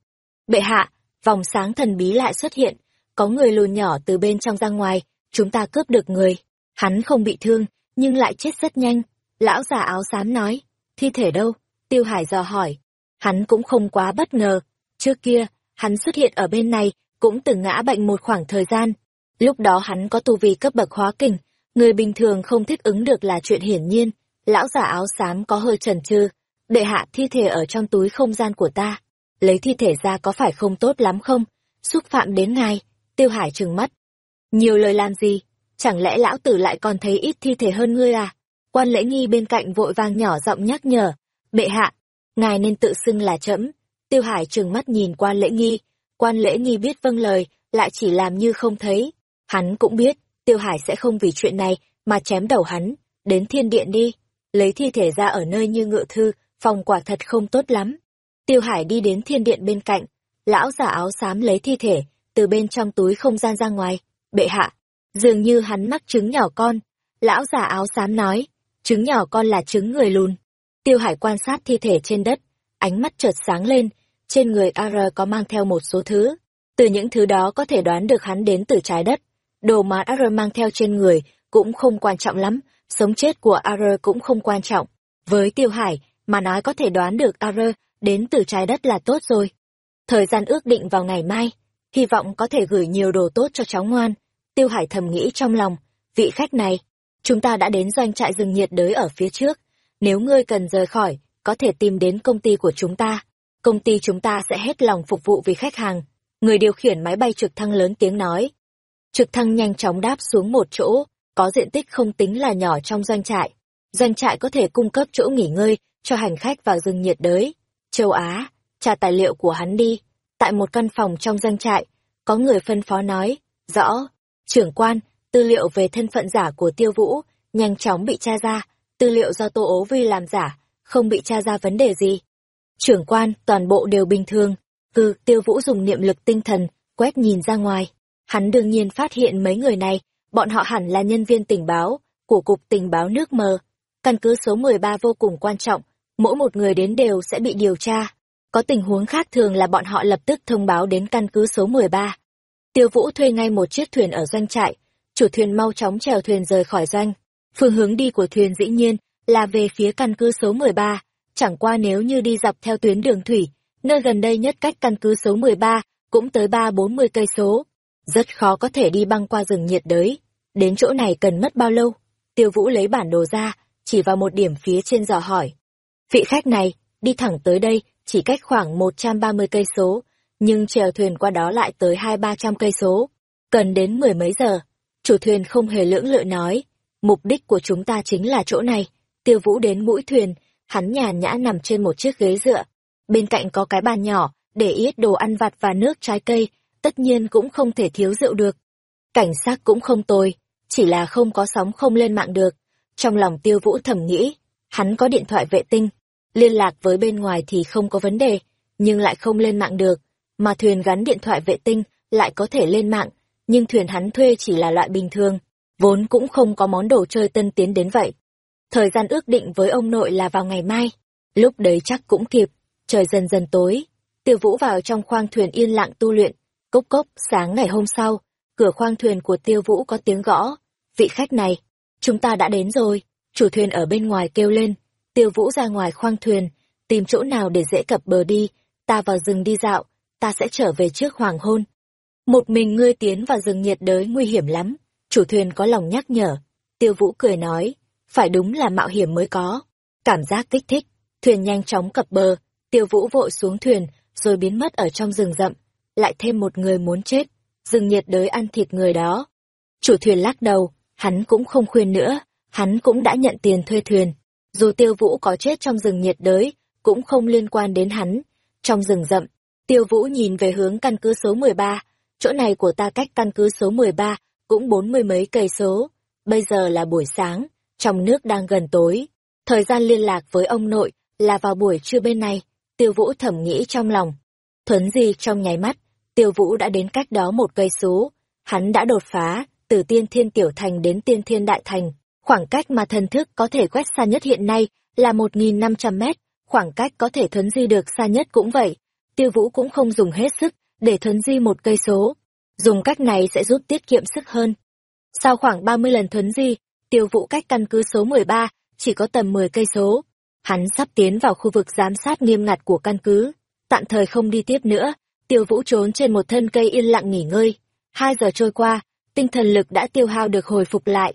Bệ hạ, vòng sáng thần bí lại xuất hiện, có người lùn nhỏ từ bên trong ra ngoài, chúng ta cướp được người. Hắn không bị thương, nhưng lại chết rất nhanh, Lão già áo xám nói, thi thể đâu? Tiêu Hải dò hỏi. Hắn cũng không quá bất ngờ. Trước kia, hắn xuất hiện ở bên này, cũng từng ngã bệnh một khoảng thời gian. Lúc đó hắn có tu vi cấp bậc hóa kình, người bình thường không thích ứng được là chuyện hiển nhiên. Lão già áo xám có hơi chần chừ, để hạ thi thể ở trong túi không gian của ta. Lấy thi thể ra có phải không tốt lắm không? Xúc phạm đến ngài, tiêu hải trừng mắt. Nhiều lời làm gì? Chẳng lẽ lão tử lại còn thấy ít thi thể hơn ngươi à? Quan lễ nghi bên cạnh vội vàng nhỏ giọng nhắc nhở, bệ hạ, ngài nên tự xưng là trẫm. Tiêu Hải trừng mắt nhìn quan lễ nghi, quan lễ nghi biết vâng lời, lại chỉ làm như không thấy. Hắn cũng biết, Tiêu Hải sẽ không vì chuyện này mà chém đầu hắn, đến thiên điện đi, lấy thi thể ra ở nơi như ngựa thư, phòng quả thật không tốt lắm. Tiêu Hải đi đến thiên điện bên cạnh, lão giả áo xám lấy thi thể, từ bên trong túi không gian ra ngoài, bệ hạ, dường như hắn mắc trứng nhỏ con. Lão giả áo xám nói, trứng nhỏ con là trứng người lùn. Tiêu Hải quan sát thi thể trên đất, ánh mắt chợt sáng lên, trên người AR có mang theo một số thứ. Từ những thứ đó có thể đoán được hắn đến từ trái đất. Đồ mà AR mang theo trên người cũng không quan trọng lắm, sống chết của AR cũng không quan trọng. Với Tiêu Hải, mà nói có thể đoán được AR đến từ trái đất là tốt rồi. Thời gian ước định vào ngày mai, hy vọng có thể gửi nhiều đồ tốt cho cháu ngoan. Tiêu Hải thầm nghĩ trong lòng, vị khách này, chúng ta đã đến doanh trại rừng nhiệt đới ở phía trước. Nếu ngươi cần rời khỏi, có thể tìm đến công ty của chúng ta. Công ty chúng ta sẽ hết lòng phục vụ vì khách hàng. Người điều khiển máy bay trực thăng lớn tiếng nói. Trực thăng nhanh chóng đáp xuống một chỗ, có diện tích không tính là nhỏ trong doanh trại. Doanh trại có thể cung cấp chỗ nghỉ ngơi cho hành khách vào rừng nhiệt đới. Châu Á, trả tài liệu của hắn đi. Tại một căn phòng trong doanh trại, có người phân phó nói, rõ, trưởng quan, tư liệu về thân phận giả của tiêu vũ, nhanh chóng bị tra ra, tư liệu do Tô Ố Vi làm giả, không bị tra ra vấn đề gì. Trưởng quan, toàn bộ đều bình thường. Cư, tiêu vũ dùng niệm lực tinh thần, quét nhìn ra ngoài. Hắn đương nhiên phát hiện mấy người này, bọn họ hẳn là nhân viên tình báo, của Cục Tình báo nước mờ. Căn cứ số 13 vô cùng quan trọng, mỗi một người đến đều sẽ bị điều tra. Có tình huống khác thường là bọn họ lập tức thông báo đến căn cứ số 13. Tiêu Vũ thuê ngay một chiếc thuyền ở doanh trại, chủ thuyền mau chóng chèo thuyền rời khỏi doanh. Phương hướng đi của thuyền dĩ nhiên là về phía căn cứ số 13, chẳng qua nếu như đi dọc theo tuyến đường thủy, nơi gần đây nhất cách căn cứ số 13 cũng tới 3-40 cây số. Rất khó có thể đi băng qua rừng nhiệt đới. Đến chỗ này cần mất bao lâu? Tiêu Vũ lấy bản đồ ra, chỉ vào một điểm phía trên dò hỏi. Vị khách này, đi thẳng tới đây, chỉ cách khoảng 130 cây số, nhưng chèo thuyền qua đó lại tới hai ba trăm cây số, cần đến mười mấy giờ. Chủ thuyền không hề lưỡng lự nói, mục đích của chúng ta chính là chỗ này. Tiêu Vũ đến mũi thuyền, hắn nhàn nhã nằm trên một chiếc ghế dựa. Bên cạnh có cái bàn nhỏ, để ít đồ ăn vặt và nước trái cây, tất nhiên cũng không thể thiếu rượu được. Cảnh sát cũng không tồi, chỉ là không có sóng không lên mạng được. Trong lòng Tiêu Vũ thầm nghĩ, hắn có điện thoại vệ tinh, liên lạc với bên ngoài thì không có vấn đề, nhưng lại không lên mạng được, mà thuyền gắn điện thoại vệ tinh lại có thể lên mạng, nhưng thuyền hắn thuê chỉ là loại bình thường, vốn cũng không có món đồ chơi tân tiến đến vậy. Thời gian ước định với ông nội là vào ngày mai, lúc đấy chắc cũng kịp, trời dần dần tối, tiêu vũ vào trong khoang thuyền yên lặng tu luyện, cốc cốc, sáng ngày hôm sau, cửa khoang thuyền của tiêu vũ có tiếng gõ, vị khách này, chúng ta đã đến rồi, chủ thuyền ở bên ngoài kêu lên, tiêu vũ ra ngoài khoang thuyền, tìm chỗ nào để dễ cập bờ đi, ta vào rừng đi dạo, ta sẽ trở về trước hoàng hôn. Một mình ngươi tiến vào rừng nhiệt đới nguy hiểm lắm, chủ thuyền có lòng nhắc nhở. Tiêu Vũ cười nói, phải đúng là mạo hiểm mới có. Cảm giác kích thích, thuyền nhanh chóng cập bờ, Tiêu Vũ vội xuống thuyền, rồi biến mất ở trong rừng rậm. Lại thêm một người muốn chết, rừng nhiệt đới ăn thịt người đó. Chủ thuyền lắc đầu, hắn cũng không khuyên nữa, hắn cũng đã nhận tiền thuê thuyền. Dù Tiêu Vũ có chết trong rừng nhiệt đới, cũng không liên quan đến hắn. Trong rừng rậm, Tiêu Vũ nhìn về hướng căn cứ số 13, chỗ này của ta cách căn cứ số 13 cũng bốn mươi mấy cây số. Bây giờ là buổi sáng, trong nước đang gần tối. Thời gian liên lạc với ông nội là vào buổi trưa bên này, Tiêu Vũ thẩm nghĩ trong lòng. Thuấn gì trong nháy mắt, Tiêu Vũ đã đến cách đó một cây số. Hắn đã đột phá, từ tiên thiên tiểu thành đến tiên thiên đại thành. Khoảng cách mà thần thức có thể quét xa nhất hiện nay là 1.500 mét, khoảng cách có thể thuấn di được xa nhất cũng vậy tiêu vũ cũng không dùng hết sức để thuấn di một cây số. Dùng cách này sẽ giúp tiết kiệm sức hơn. Sau khoảng 30 lần thuấn di, tiêu vũ cách căn cứ số 13 chỉ có tầm 10 cây số. Hắn sắp tiến vào khu vực giám sát nghiêm ngặt của căn cứ. Tạm thời không đi tiếp nữa, tiêu vũ trốn trên một thân cây yên lặng nghỉ ngơi. Hai giờ trôi qua, tinh thần lực đã tiêu hao được hồi phục lại.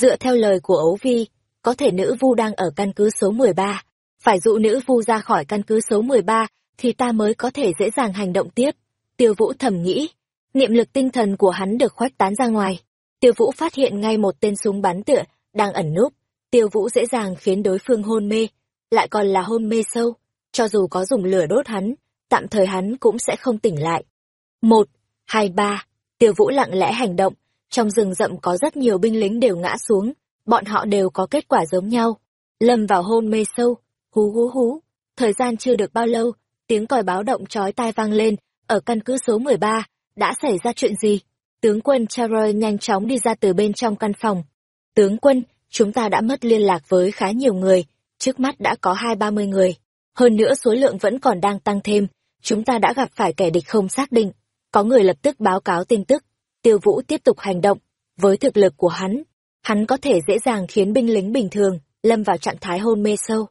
Dựa theo lời của Ấu Vi, có thể nữ vu đang ở căn cứ số 13. Phải dụ nữ vu ra khỏi căn cứ số 13 thì ta mới có thể dễ dàng hành động tiếp. Tiêu Vũ thầm nghĩ, niệm lực tinh thần của hắn được khoách tán ra ngoài. Tiêu Vũ phát hiện ngay một tên súng bắn tựa, đang ẩn núp. Tiêu Vũ dễ dàng khiến đối phương hôn mê, lại còn là hôn mê sâu. Cho dù có dùng lửa đốt hắn, tạm thời hắn cũng sẽ không tỉnh lại. Một, hai, ba, Tiêu Vũ lặng lẽ hành động, trong rừng rậm có rất nhiều binh lính đều ngã xuống, bọn họ đều có kết quả giống nhau. Lâm vào hôn mê sâu, hú hú hú. Thời gian chưa được bao lâu, tiếng còi báo động chói tai vang lên, ở căn cứ số 13, đã xảy ra chuyện gì? Tướng quân Charles nhanh chóng đi ra từ bên trong căn phòng. Tướng quân, chúng ta đã mất liên lạc với khá nhiều người, trước mắt đã có hai ba mươi người. Hơn nữa số lượng vẫn còn đang tăng thêm, chúng ta đã gặp phải kẻ địch không xác định. Có người lập tức báo cáo tin tức, tiêu vũ tiếp tục hành động. Với thực lực của hắn, hắn có thể dễ dàng khiến binh lính bình thường lâm vào trạng thái hôn mê sâu.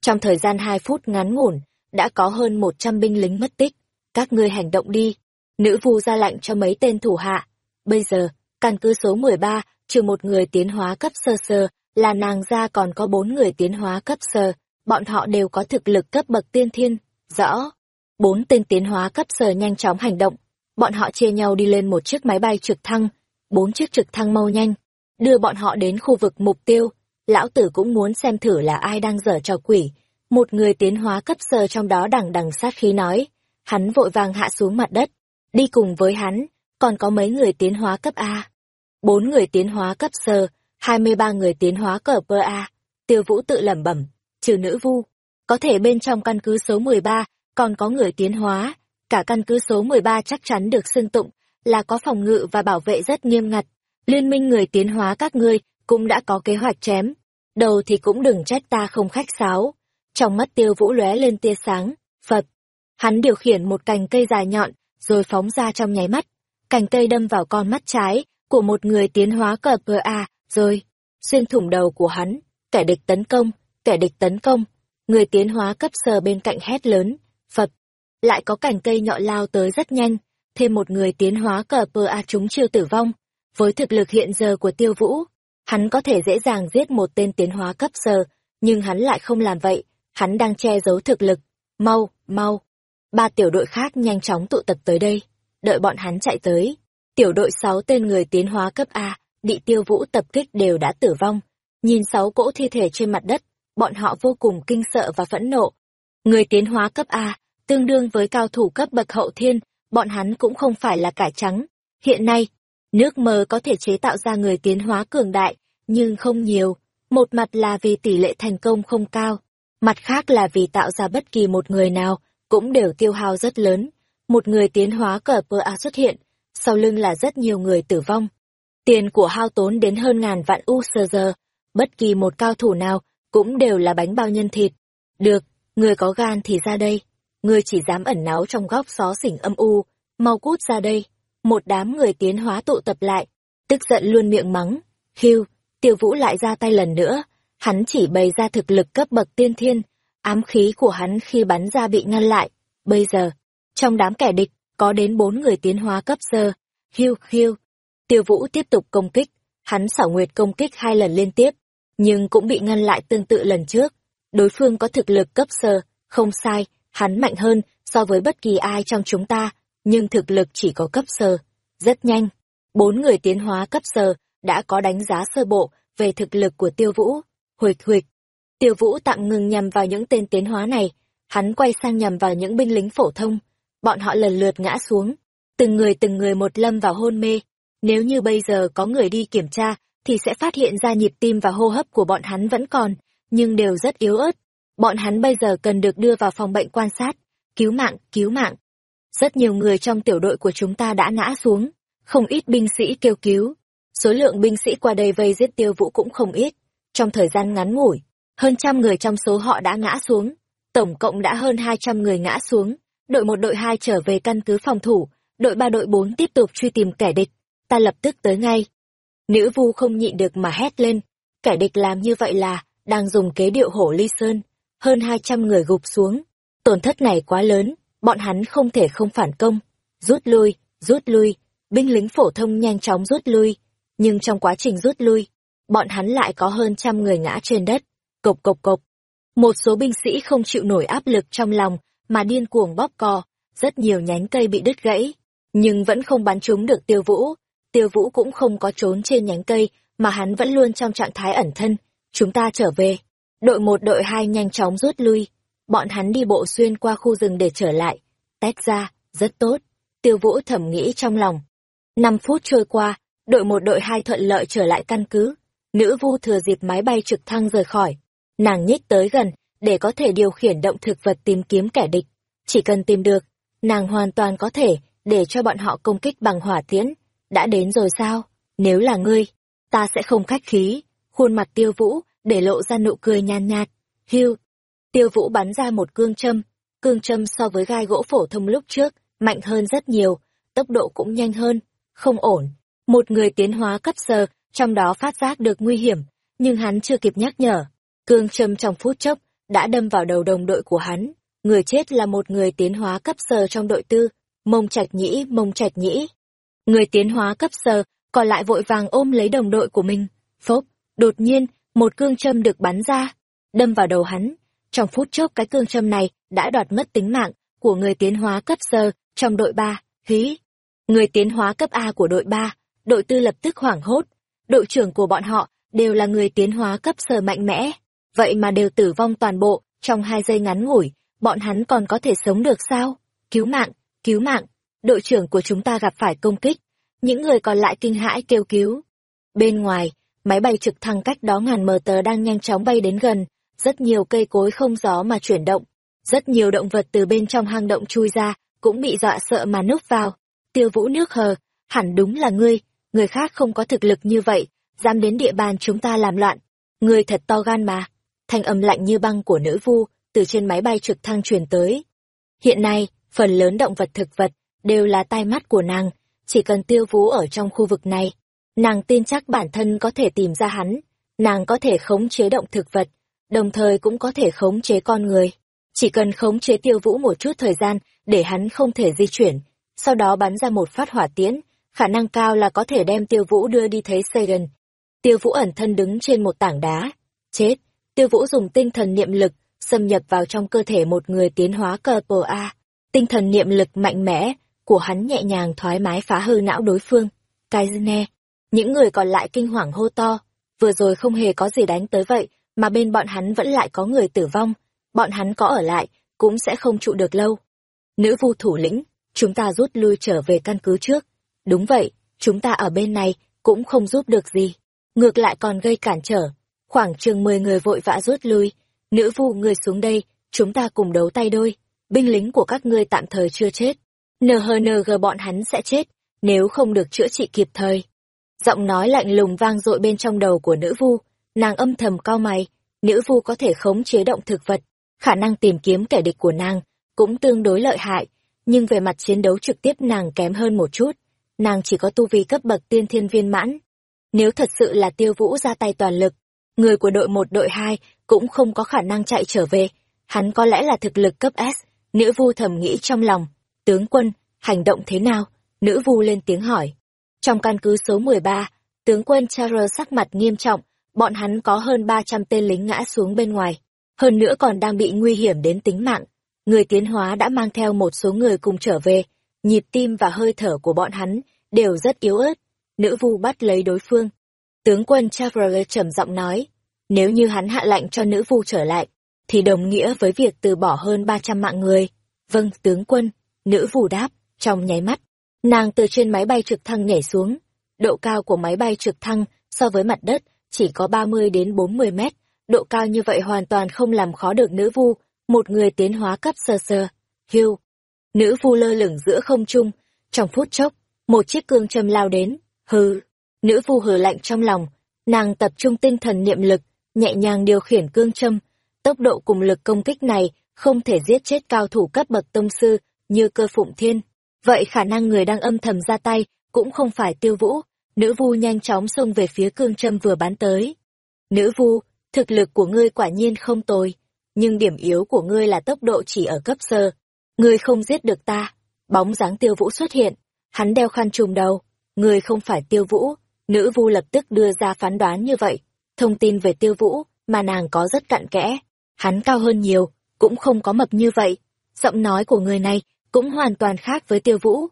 Trong thời gian hai phút ngắn ngủn, đã có hơn một trăm binh lính mất tích. Các ngươi hành động đi. Nữ vu ra lệnh cho mấy tên thủ hạ. Bây giờ, căn cứ số 13, trừ một người tiến hóa cấp sơ sơ, là nàng ra còn có bốn người tiến hóa cấp sơ, bọn họ đều có thực lực cấp bậc tiên thiên. Rõ. Bốn tên tiến hóa cấp sơ nhanh chóng hành động. Bọn họ chia nhau đi lên một chiếc máy bay trực thăng. Bốn chiếc trực thăng mau nhanh. Đưa bọn họ đến khu vực mục tiêu. Lão tử cũng muốn xem thử là ai đang dở trò quỷ. Một người tiến hóa cấp sơ trong đó đằng đằng sát khí nói. Hắn vội vàng hạ xuống mặt đất. Đi cùng với hắn, còn có mấy người tiến hóa cấp A. Bốn người tiến hóa cấp sơ, hai mươi ba người tiến hóa cờ bơ A. Tiêu vũ tự lẩm bẩm, trừ nữ vu. Có thể bên trong căn cứ số mười ba còn có người tiến hóa. Cả căn cứ số mười ba chắc chắn được xưng tụng, là có phòng ngự và bảo vệ rất nghiêm ngặt. Liên minh người tiến hóa các ngươi cũng đã có kế hoạch chém. Đầu thì cũng đừng trách ta không khách sáo. Trong mắt tiêu vũ lóe lên tia sáng, Phật. Hắn điều khiển một cành cây dài nhọn, rồi phóng ra trong nháy mắt. Cành cây đâm vào con mắt trái của một người tiến hóa cờ PA, rồi xuyên thủng đầu của hắn. Kẻ địch tấn công, kẻ địch tấn công. Người tiến hóa cấp sờ bên cạnh hét lớn, Phật. Lại có cành cây nhọn lao tới rất nhanh, thêm một người tiến hóa cờ A chúng chưa tử vong. Với thực lực hiện giờ của tiêu vũ, hắn có thể dễ dàng giết một tên tiến hóa cấp sờ, nhưng hắn lại không làm vậy, hắn đang che giấu thực lực. Mau, mau, ba tiểu đội khác nhanh chóng tụ tập tới đây, đợi bọn hắn chạy tới. Tiểu đội sáu tên người tiến hóa cấp A, bị tiêu vũ tập kích đều đã tử vong. Nhìn sáu cỗ thi thể trên mặt đất, bọn họ vô cùng kinh sợ và phẫn nộ. Người tiến hóa cấp A, tương đương với cao thủ cấp bậc hậu thiên, bọn hắn cũng không phải là cải trắng. Hiện nay, nước mờ có thể chế tạo ra người tiến hóa cường đại, nhưng không nhiều. Một mặt là vì tỷ lệ thành công không cao, mặt khác là vì tạo ra bất kỳ một người nào cũng đều tiêu hao rất lớn. Một người tiến hóa cờ pơ a xuất hiện, sau lưng là rất nhiều người tử vong. Tiền của hao tốn đến hơn ngàn vạn u sơ giờ, bất kỳ một cao thủ nào cũng đều là bánh bao nhân thịt. Được, người có gan thì ra đây, ngươi chỉ dám ẩn náu trong góc xó xỉnh âm u, mau cút ra đây. Một đám người tiến hóa tụ tập lại, tức giận luôn miệng mắng. Hiu, tiêu vũ lại ra tay lần nữa, hắn chỉ bày ra thực lực cấp bậc tiên thiên, ám khí của hắn khi bắn ra bị ngăn lại. Bây giờ, trong đám kẻ địch, có đến bốn người tiến hóa cấp sơ. Hiu hiu. Tiêu vũ tiếp tục công kích. Hắn xảo nguyệt công kích hai lần liên tiếp, nhưng cũng bị ngăn lại tương tự lần trước. Đối phương có thực lực cấp sơ, không sai, hắn mạnh hơn so với bất kỳ ai trong chúng ta, nhưng thực lực chỉ có cấp sơ. Rất nhanh, bốn người tiến hóa cấp sơ đã có đánh giá sơ bộ về thực lực của tiêu vũ. Huịch huịch, Tiêu Vũ tạm ngừng nhằm vào những tên tiến hóa này, hắn quay sang nhằm vào những binh lính phổ thông. Bọn họ lần lượt ngã xuống, từng người từng người một lâm vào hôn mê. Nếu như bây giờ có người đi kiểm tra, thì sẽ phát hiện ra nhịp tim và hô hấp của bọn hắn vẫn còn, nhưng đều rất yếu ớt. Bọn hắn bây giờ cần được đưa vào phòng bệnh quan sát, cứu mạng, cứu mạng. Rất nhiều người trong tiểu đội của chúng ta đã ngã xuống, không ít binh sĩ kêu cứu. Số lượng binh sĩ qua đây vây giết tiêu vũ cũng không ít. Trong thời gian ngắn ngủi, hơn trăm người trong số họ đã ngã xuống, tổng cộng đã hơn hai trăm người ngã xuống, đội một đội hai trở về căn cứ phòng thủ, đội ba đội bốn tiếp tục truy tìm kẻ địch, ta lập tức tới ngay. Nữ vu không nhịn được mà hét lên, kẻ địch làm như vậy là, đang dùng kế điệu hổ ly sơn, hơn hai trăm người gục xuống, tổn thất này quá lớn, bọn hắn không thể không phản công, rút lui, rút lui, binh lính phổ thông nhanh chóng rút lui, nhưng trong quá trình rút lui, bọn hắn lại có hơn trăm người ngã trên đất Cộc cộc cộc. Một số binh sĩ không chịu nổi áp lực trong lòng, mà điên cuồng bóp cò, rất nhiều nhánh cây bị đứt gãy, nhưng vẫn không bắn trúng được tiêu vũ. Tiêu vũ cũng không có trốn trên nhánh cây, mà hắn vẫn luôn trong trạng thái ẩn thân. Chúng ta trở về. Đội một đội hai nhanh chóng rút lui. Bọn hắn đi bộ xuyên qua khu rừng để trở lại. Tách ra, rất tốt. Tiêu vũ thẩm nghĩ trong lòng. Năm phút trôi qua, đội một đội hai thuận lợi trở lại căn cứ. Nữ vu thừa dịp máy bay trực thăng rời khỏi. Nàng nhích tới gần, để có thể điều khiển động thực vật tìm kiếm kẻ địch. Chỉ cần tìm được, nàng hoàn toàn có thể để cho bọn họ công kích bằng hỏa tiễn. Đã đến rồi sao? Nếu là ngươi, ta sẽ không khách khí. Khuôn mặt tiêu vũ, để lộ ra nụ cười nhàn nhạt. Hưu. Tiêu vũ bắn ra một cương châm. Cương châm so với gai gỗ phổ thông lúc trước, mạnh hơn rất nhiều, tốc độ cũng nhanh hơn. Không ổn. Một người tiến hóa cấp sơ, trong đó phát giác được nguy hiểm, nhưng hắn chưa kịp nhắc nhở. Cương châm trong phút chốc, đã đâm vào đầu đồng đội của hắn. Người chết là một người tiến hóa cấp sơ trong đội tư, mông trạch nhĩ, mông trạch nhĩ. Người tiến hóa cấp sơ, còn lại vội vàng ôm lấy đồng đội của mình. Phốc, đột nhiên, một cương châm được bắn ra, đâm vào đầu hắn. Trong phút chốc cái cương châm này đã đoạt mất tính mạng của người tiến hóa cấp sơ trong đội ba, hí. Người tiến hóa cấp A của đội ba, đội tư lập tức hoảng hốt. Đội trưởng của bọn họ đều là người tiến hóa cấp sơ mạnh mẽ, vậy mà đều tử vong toàn bộ trong hai giây ngắn ngủi, bọn hắn còn có thể sống được sao? Cứu mạng, cứu mạng, đội trưởng của chúng ta gặp phải công kích. Những người còn lại kinh hãi kêu cứu. Bên ngoài, máy bay trực thăng cách đó ngàn mờ tờ đang nhanh chóng bay đến gần, rất nhiều cây cối không gió mà chuyển động. Rất nhiều động vật từ bên trong hang động chui ra, cũng bị dọa sợ mà núp vào. Tiêu vũ nước hờ, hẳn đúng là ngươi, người khác không có thực lực như vậy, dám đến địa bàn chúng ta làm loạn. Ngươi thật to gan mà. Thanh âm lạnh như băng của nữ vu, từ trên máy bay trực thăng truyền tới. Hiện nay, phần lớn động vật thực vật đều là tai mắt của nàng, chỉ cần tiêu vũ ở trong khu vực này. Nàng tin chắc bản thân có thể tìm ra hắn, nàng có thể khống chế động thực vật, đồng thời cũng có thể khống chế con người. Chỉ cần khống chế tiêu vũ một chút thời gian để hắn không thể di chuyển, sau đó bắn ra một phát hỏa tiễn, khả năng cao là có thể đem tiêu vũ đưa đi thấy Satan. Tiêu vũ ẩn thân đứng trên một tảng đá. Chết! Tiêu vũ dùng tinh thần niệm lực, xâm nhập vào trong cơ thể một người tiến hóa cờ pờ A. Tinh thần niệm lực mạnh mẽ của hắn nhẹ nhàng thoải mái phá hư não đối phương. Cái những người còn lại kinh hoàng hô to. Vừa rồi không hề có gì đánh tới vậy, mà bên bọn hắn vẫn lại có người tử vong. Bọn hắn có ở lại, cũng sẽ không trụ được lâu. Nữ vu thủ lĩnh, chúng ta rút lui trở về căn cứ trước. Đúng vậy, chúng ta ở bên này cũng không giúp được gì. Ngược lại còn gây cản trở. Khoảng chừng 10 người vội vã rút lui. Nữ vu người xuống đây, chúng ta cùng đấu tay đôi. Binh lính của các ngươi tạm thời chưa chết. NHNG bọn hắn sẽ chết, nếu không được chữa trị kịp thời. Giọng nói lạnh lùng vang dội bên trong đầu của nữ vu, nàng âm thầm cao mày, nữ vu có thể khống chế động thực vật, khả năng tìm kiếm kẻ địch của nàng cũng tương đối lợi hại, nhưng về mặt chiến đấu trực tiếp nàng kém hơn một chút, nàng chỉ có tu vi cấp bậc tiên thiên viên mãn. Nếu thật sự là tiêu vũ ra tay toàn lực, người của đội một đội hai cũng không có khả năng chạy trở về, hắn có lẽ là thực lực cấp S, nữ vu thầm nghĩ trong lòng, tướng quân, hành động thế nào? Nữ vu lên tiếng hỏi. Trong căn cứ số 13, tướng quân Charles sắc mặt nghiêm trọng, bọn hắn có hơn 300 tên lính ngã xuống bên ngoài. Hơn nữa còn đang bị nguy hiểm đến tính mạng. Người tiến hóa đã mang theo một số người cùng trở về, nhịp tim và hơi thở của bọn hắn đều rất yếu ớt. Nữ vu bắt lấy đối phương. Tướng quân Charles trầm giọng nói, nếu như hắn hạ lệnh cho nữ vu trở lại, thì đồng nghĩa với việc từ bỏ hơn 300 mạng người. Vâng, tướng quân, nữ vu đáp, trong nháy mắt, nàng từ trên máy bay trực thăng nhảy xuống. Độ cao của máy bay trực thăng so với mặt đất chỉ có 30 đến 40 mét, độ cao như vậy hoàn toàn không làm khó được nữ vu, một người tiến hóa cấp sơ sơ. Hưu. Nữ vu lơ lửng giữa không trung, trong phút chốc, một chiếc cương châm lao đến, hừ. Nữ vu hừ lạnh trong lòng, nàng tập trung tinh thần niệm lực, nhẹ nhàng điều khiển cương châm. Tốc độ cùng lực công kích này không thể giết chết cao thủ cấp bậc tông sư như cơ phụng thiên. Vậy khả năng người đang âm thầm ra tay cũng không phải tiêu vũ, nữ vu nhanh chóng xông về phía cương châm vừa bán tới. Nữ vu, thực lực của ngươi quả nhiên không tồi, nhưng điểm yếu của ngươi là tốc độ chỉ ở cấp sơ. Ngươi không giết được ta. Bóng dáng tiêu vũ xuất hiện, hắn đeo khăn trùm đầu. Ngươi không phải tiêu vũ, nữ vu lập tức đưa ra phán đoán như vậy. Thông tin về tiêu vũ mà nàng có rất cặn kẽ. Hắn cao hơn nhiều, cũng không có mập như vậy. Giọng nói của người này cũng hoàn toàn khác với tiêu vũ.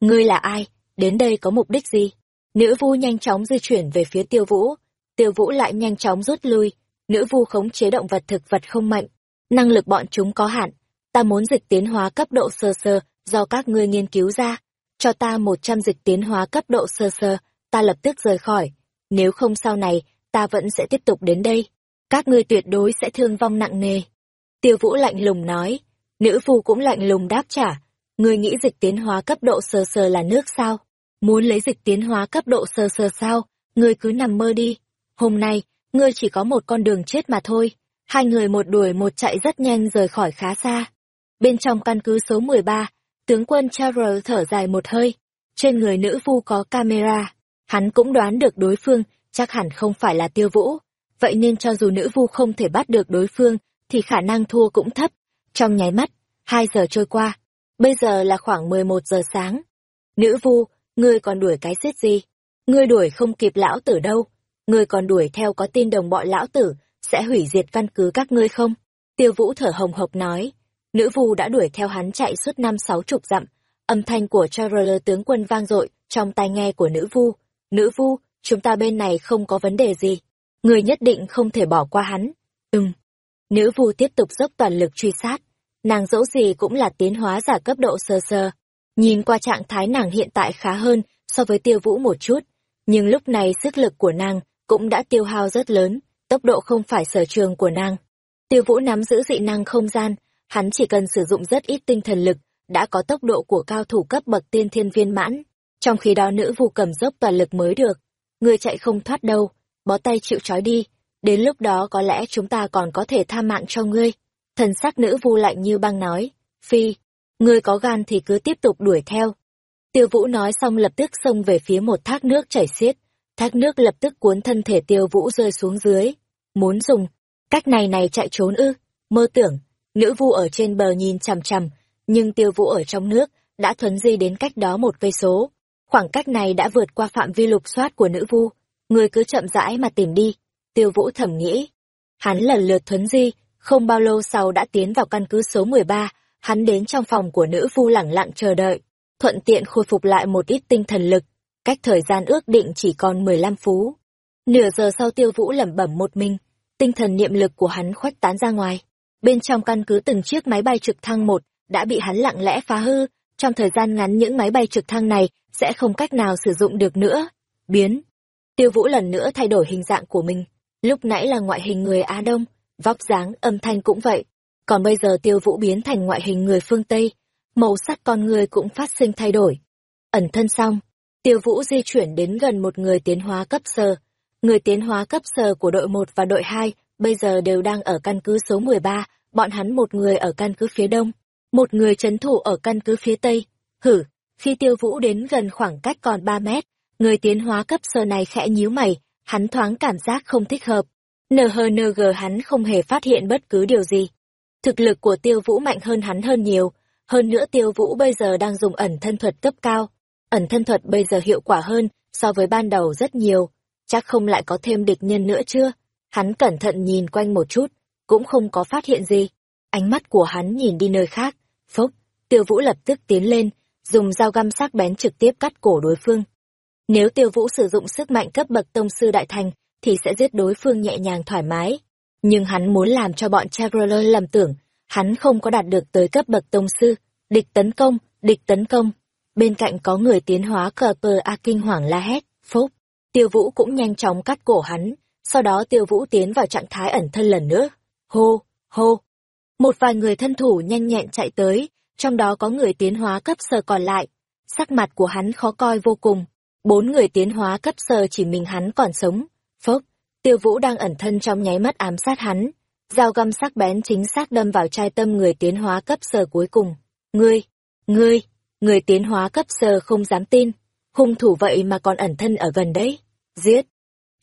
Ngươi là ai? Đến đây có mục đích gì? Nữ vu nhanh chóng di chuyển về phía tiêu vũ. Tiêu vũ lại nhanh chóng rút lui. Nữ vu khống chế động vật thực vật không mạnh. Năng lực bọn chúng có hạn. Ta muốn dịch tiến hóa cấp độ sơ sơ do các ngươi nghiên cứu ra. Cho ta một trăm dịch tiến hóa cấp độ sơ sơ, ta lập tức rời khỏi. Nếu không sau này, ta vẫn sẽ tiếp tục đến đây. Các ngươi tuyệt đối sẽ thương vong nặng nề. Tiêu vũ lạnh lùng nói, nữ phu cũng lạnh lùng đáp trả. Ngươi nghĩ dịch tiến hóa cấp độ sơ sơ là nước sao? Muốn lấy dịch tiến hóa cấp độ sơ sơ sao? Ngươi cứ nằm mơ đi. Hôm nay, ngươi chỉ có một con đường chết mà thôi. Hai người một đuổi một chạy rất nhanh rời khỏi khá xa. Bên trong căn cứ số 13, tướng quân Charles thở dài một hơi. Trên người nữ phu có camera. Hắn cũng đoán được đối phương, chắc hẳn không phải là tiêu vũ. Vậy nên cho dù nữ vu không thể bắt được đối phương, thì khả năng thua cũng thấp. Trong nháy mắt, hai giờ trôi qua. Bây giờ là khoảng 11 giờ sáng. Nữ vu, ngươi còn đuổi cái xiết gì? Ngươi đuổi không kịp lão tử đâu. Ngươi còn đuổi theo có tin đồng bọn lão tử, sẽ hủy diệt căn cứ các ngươi không? Tiêu vũ thở hồng hộc nói. Nữ vu đã đuổi theo hắn chạy suốt năm sáu chục dặm. Âm thanh của Charles tướng quân vang dội trong tai nghe của nữ vu. Nữ vu, chúng ta bên này không có vấn đề gì. ngươi nhất định không thể bỏ qua hắn. Ừm. Nữ vu tiếp tục dốc toàn lực truy sát. Nàng dẫu gì cũng là tiến hóa giả cấp độ sơ sơ. Nhìn qua trạng thái nàng hiện tại khá hơn so với tiêu vũ một chút. Nhưng lúc này sức lực của nàng cũng đã tiêu hao rất lớn, tốc độ không phải sở trường của nàng. Tiêu vũ nắm giữ dị năng không gian, hắn chỉ cần sử dụng rất ít tinh thần lực, đã có tốc độ của cao thủ cấp bậc tiên thiên viên mãn. Trong khi đó nữ vu cầm dốc toàn lực mới được. Người chạy không thoát đâu, bó tay chịu trói đi, đến lúc đó có lẽ chúng ta còn có thể tha mạng cho ngươi. Thần sắc nữ vu lạnh như băng nói, phi, ngươi có gan thì cứ tiếp tục đuổi theo. Tiêu vũ nói xong lập tức xông về phía một thác nước chảy xiết, thác nước lập tức cuốn thân thể tiêu vũ rơi xuống dưới. Muốn dùng, cách này này chạy trốn ư, mơ tưởng, nữ vu ở trên bờ nhìn chằm chằm, nhưng tiêu vũ ở trong nước, đã thuấn di đến cách đó một cây số. Khoảng cách này đã vượt qua phạm vi lục soát của nữ vu, người cứ chậm rãi mà tìm đi, tiêu vũ thẩm nghĩ. Hắn lần lượt thuấn di, không bao lâu sau đã tiến vào căn cứ số 13, hắn đến trong phòng của nữ vu lẳng lặng chờ đợi, thuận tiện khôi phục lại một ít tinh thần lực, cách thời gian ước định chỉ còn 15 phút. Nửa giờ sau tiêu vũ lẩm bẩm một mình, tinh thần niệm lực của hắn khuếch tán ra ngoài. Bên trong căn cứ từng chiếc máy bay trực thăng một đã bị hắn lặng lẽ phá hư, trong thời gian ngắn những máy bay trực thăng này sẽ không cách nào sử dụng được nữa. Biến. Tiêu Vũ lần nữa thay đổi hình dạng của mình. Lúc nãy là ngoại hình người Á Đông, vóc dáng, âm thanh cũng vậy. Còn bây giờ Tiêu Vũ biến thành ngoại hình người phương Tây, màu sắc con người cũng phát sinh thay đổi. Ẩn thân xong, Tiêu Vũ di chuyển đến gần một người tiến hóa cấp sơ. Người tiến hóa cấp sơ của đội 1 và đội 2 bây giờ đều đang ở căn cứ số 13, bọn hắn một người ở căn cứ phía đông, một người chấn thủ ở căn cứ phía tây. Hử, khi Tiêu Vũ đến gần khoảng cách còn 3 mét, người tiến hóa cấp sơ này khẽ nhíu mày, hắn thoáng cảm giác không thích hợp. NHNG hắn không hề phát hiện bất cứ điều gì. Thực lực của Tiêu Vũ mạnh hơn hắn hơn nhiều, hơn nữa Tiêu Vũ bây giờ đang dùng ẩn thân thuật cấp cao. Ẩn thân thuật bây giờ hiệu quả hơn so với ban đầu rất nhiều, chắc không lại có thêm địch nhân nữa chưa? Hắn cẩn thận nhìn quanh một chút, cũng không có phát hiện gì. Ánh mắt của hắn nhìn đi nơi khác, phốc, Tiêu Vũ lập tức tiến lên, dùng dao găm sắc bén trực tiếp cắt cổ đối phương. Nếu Tiêu Vũ sử dụng sức mạnh cấp bậc tông sư đại thành, thì sẽ giết đối phương nhẹ nhàng thoải mái. Nhưng hắn muốn làm cho bọn Chagroller lầm tưởng, hắn không có đạt được tới cấp bậc tông sư. Địch tấn công, địch tấn công. Bên cạnh có người tiến hóa cờ pờ A kinh hoàng la hét, phốc. Tiêu Vũ cũng nhanh chóng cắt cổ hắn, sau đó Tiêu Vũ tiến vào trạng thái ẩn thân lần nữa. Hô, hô. Một vài người thân thủ nhanh nhẹn chạy tới, trong đó có người tiến hóa cấp sơ còn lại. Sắc mặt của hắn khó coi vô cùng. Bốn người tiến hóa cấp sơ chỉ mình hắn còn sống. Phốc, tiêu vũ đang ẩn thân trong nháy mắt ám sát hắn. Dao găm sắc bén chính xác đâm vào trai tâm người tiến hóa cấp sơ cuối cùng. Ngươi, ngươi, người tiến hóa cấp sơ không dám tin. Hung thủ vậy mà còn ẩn thân ở gần đấy. Giết.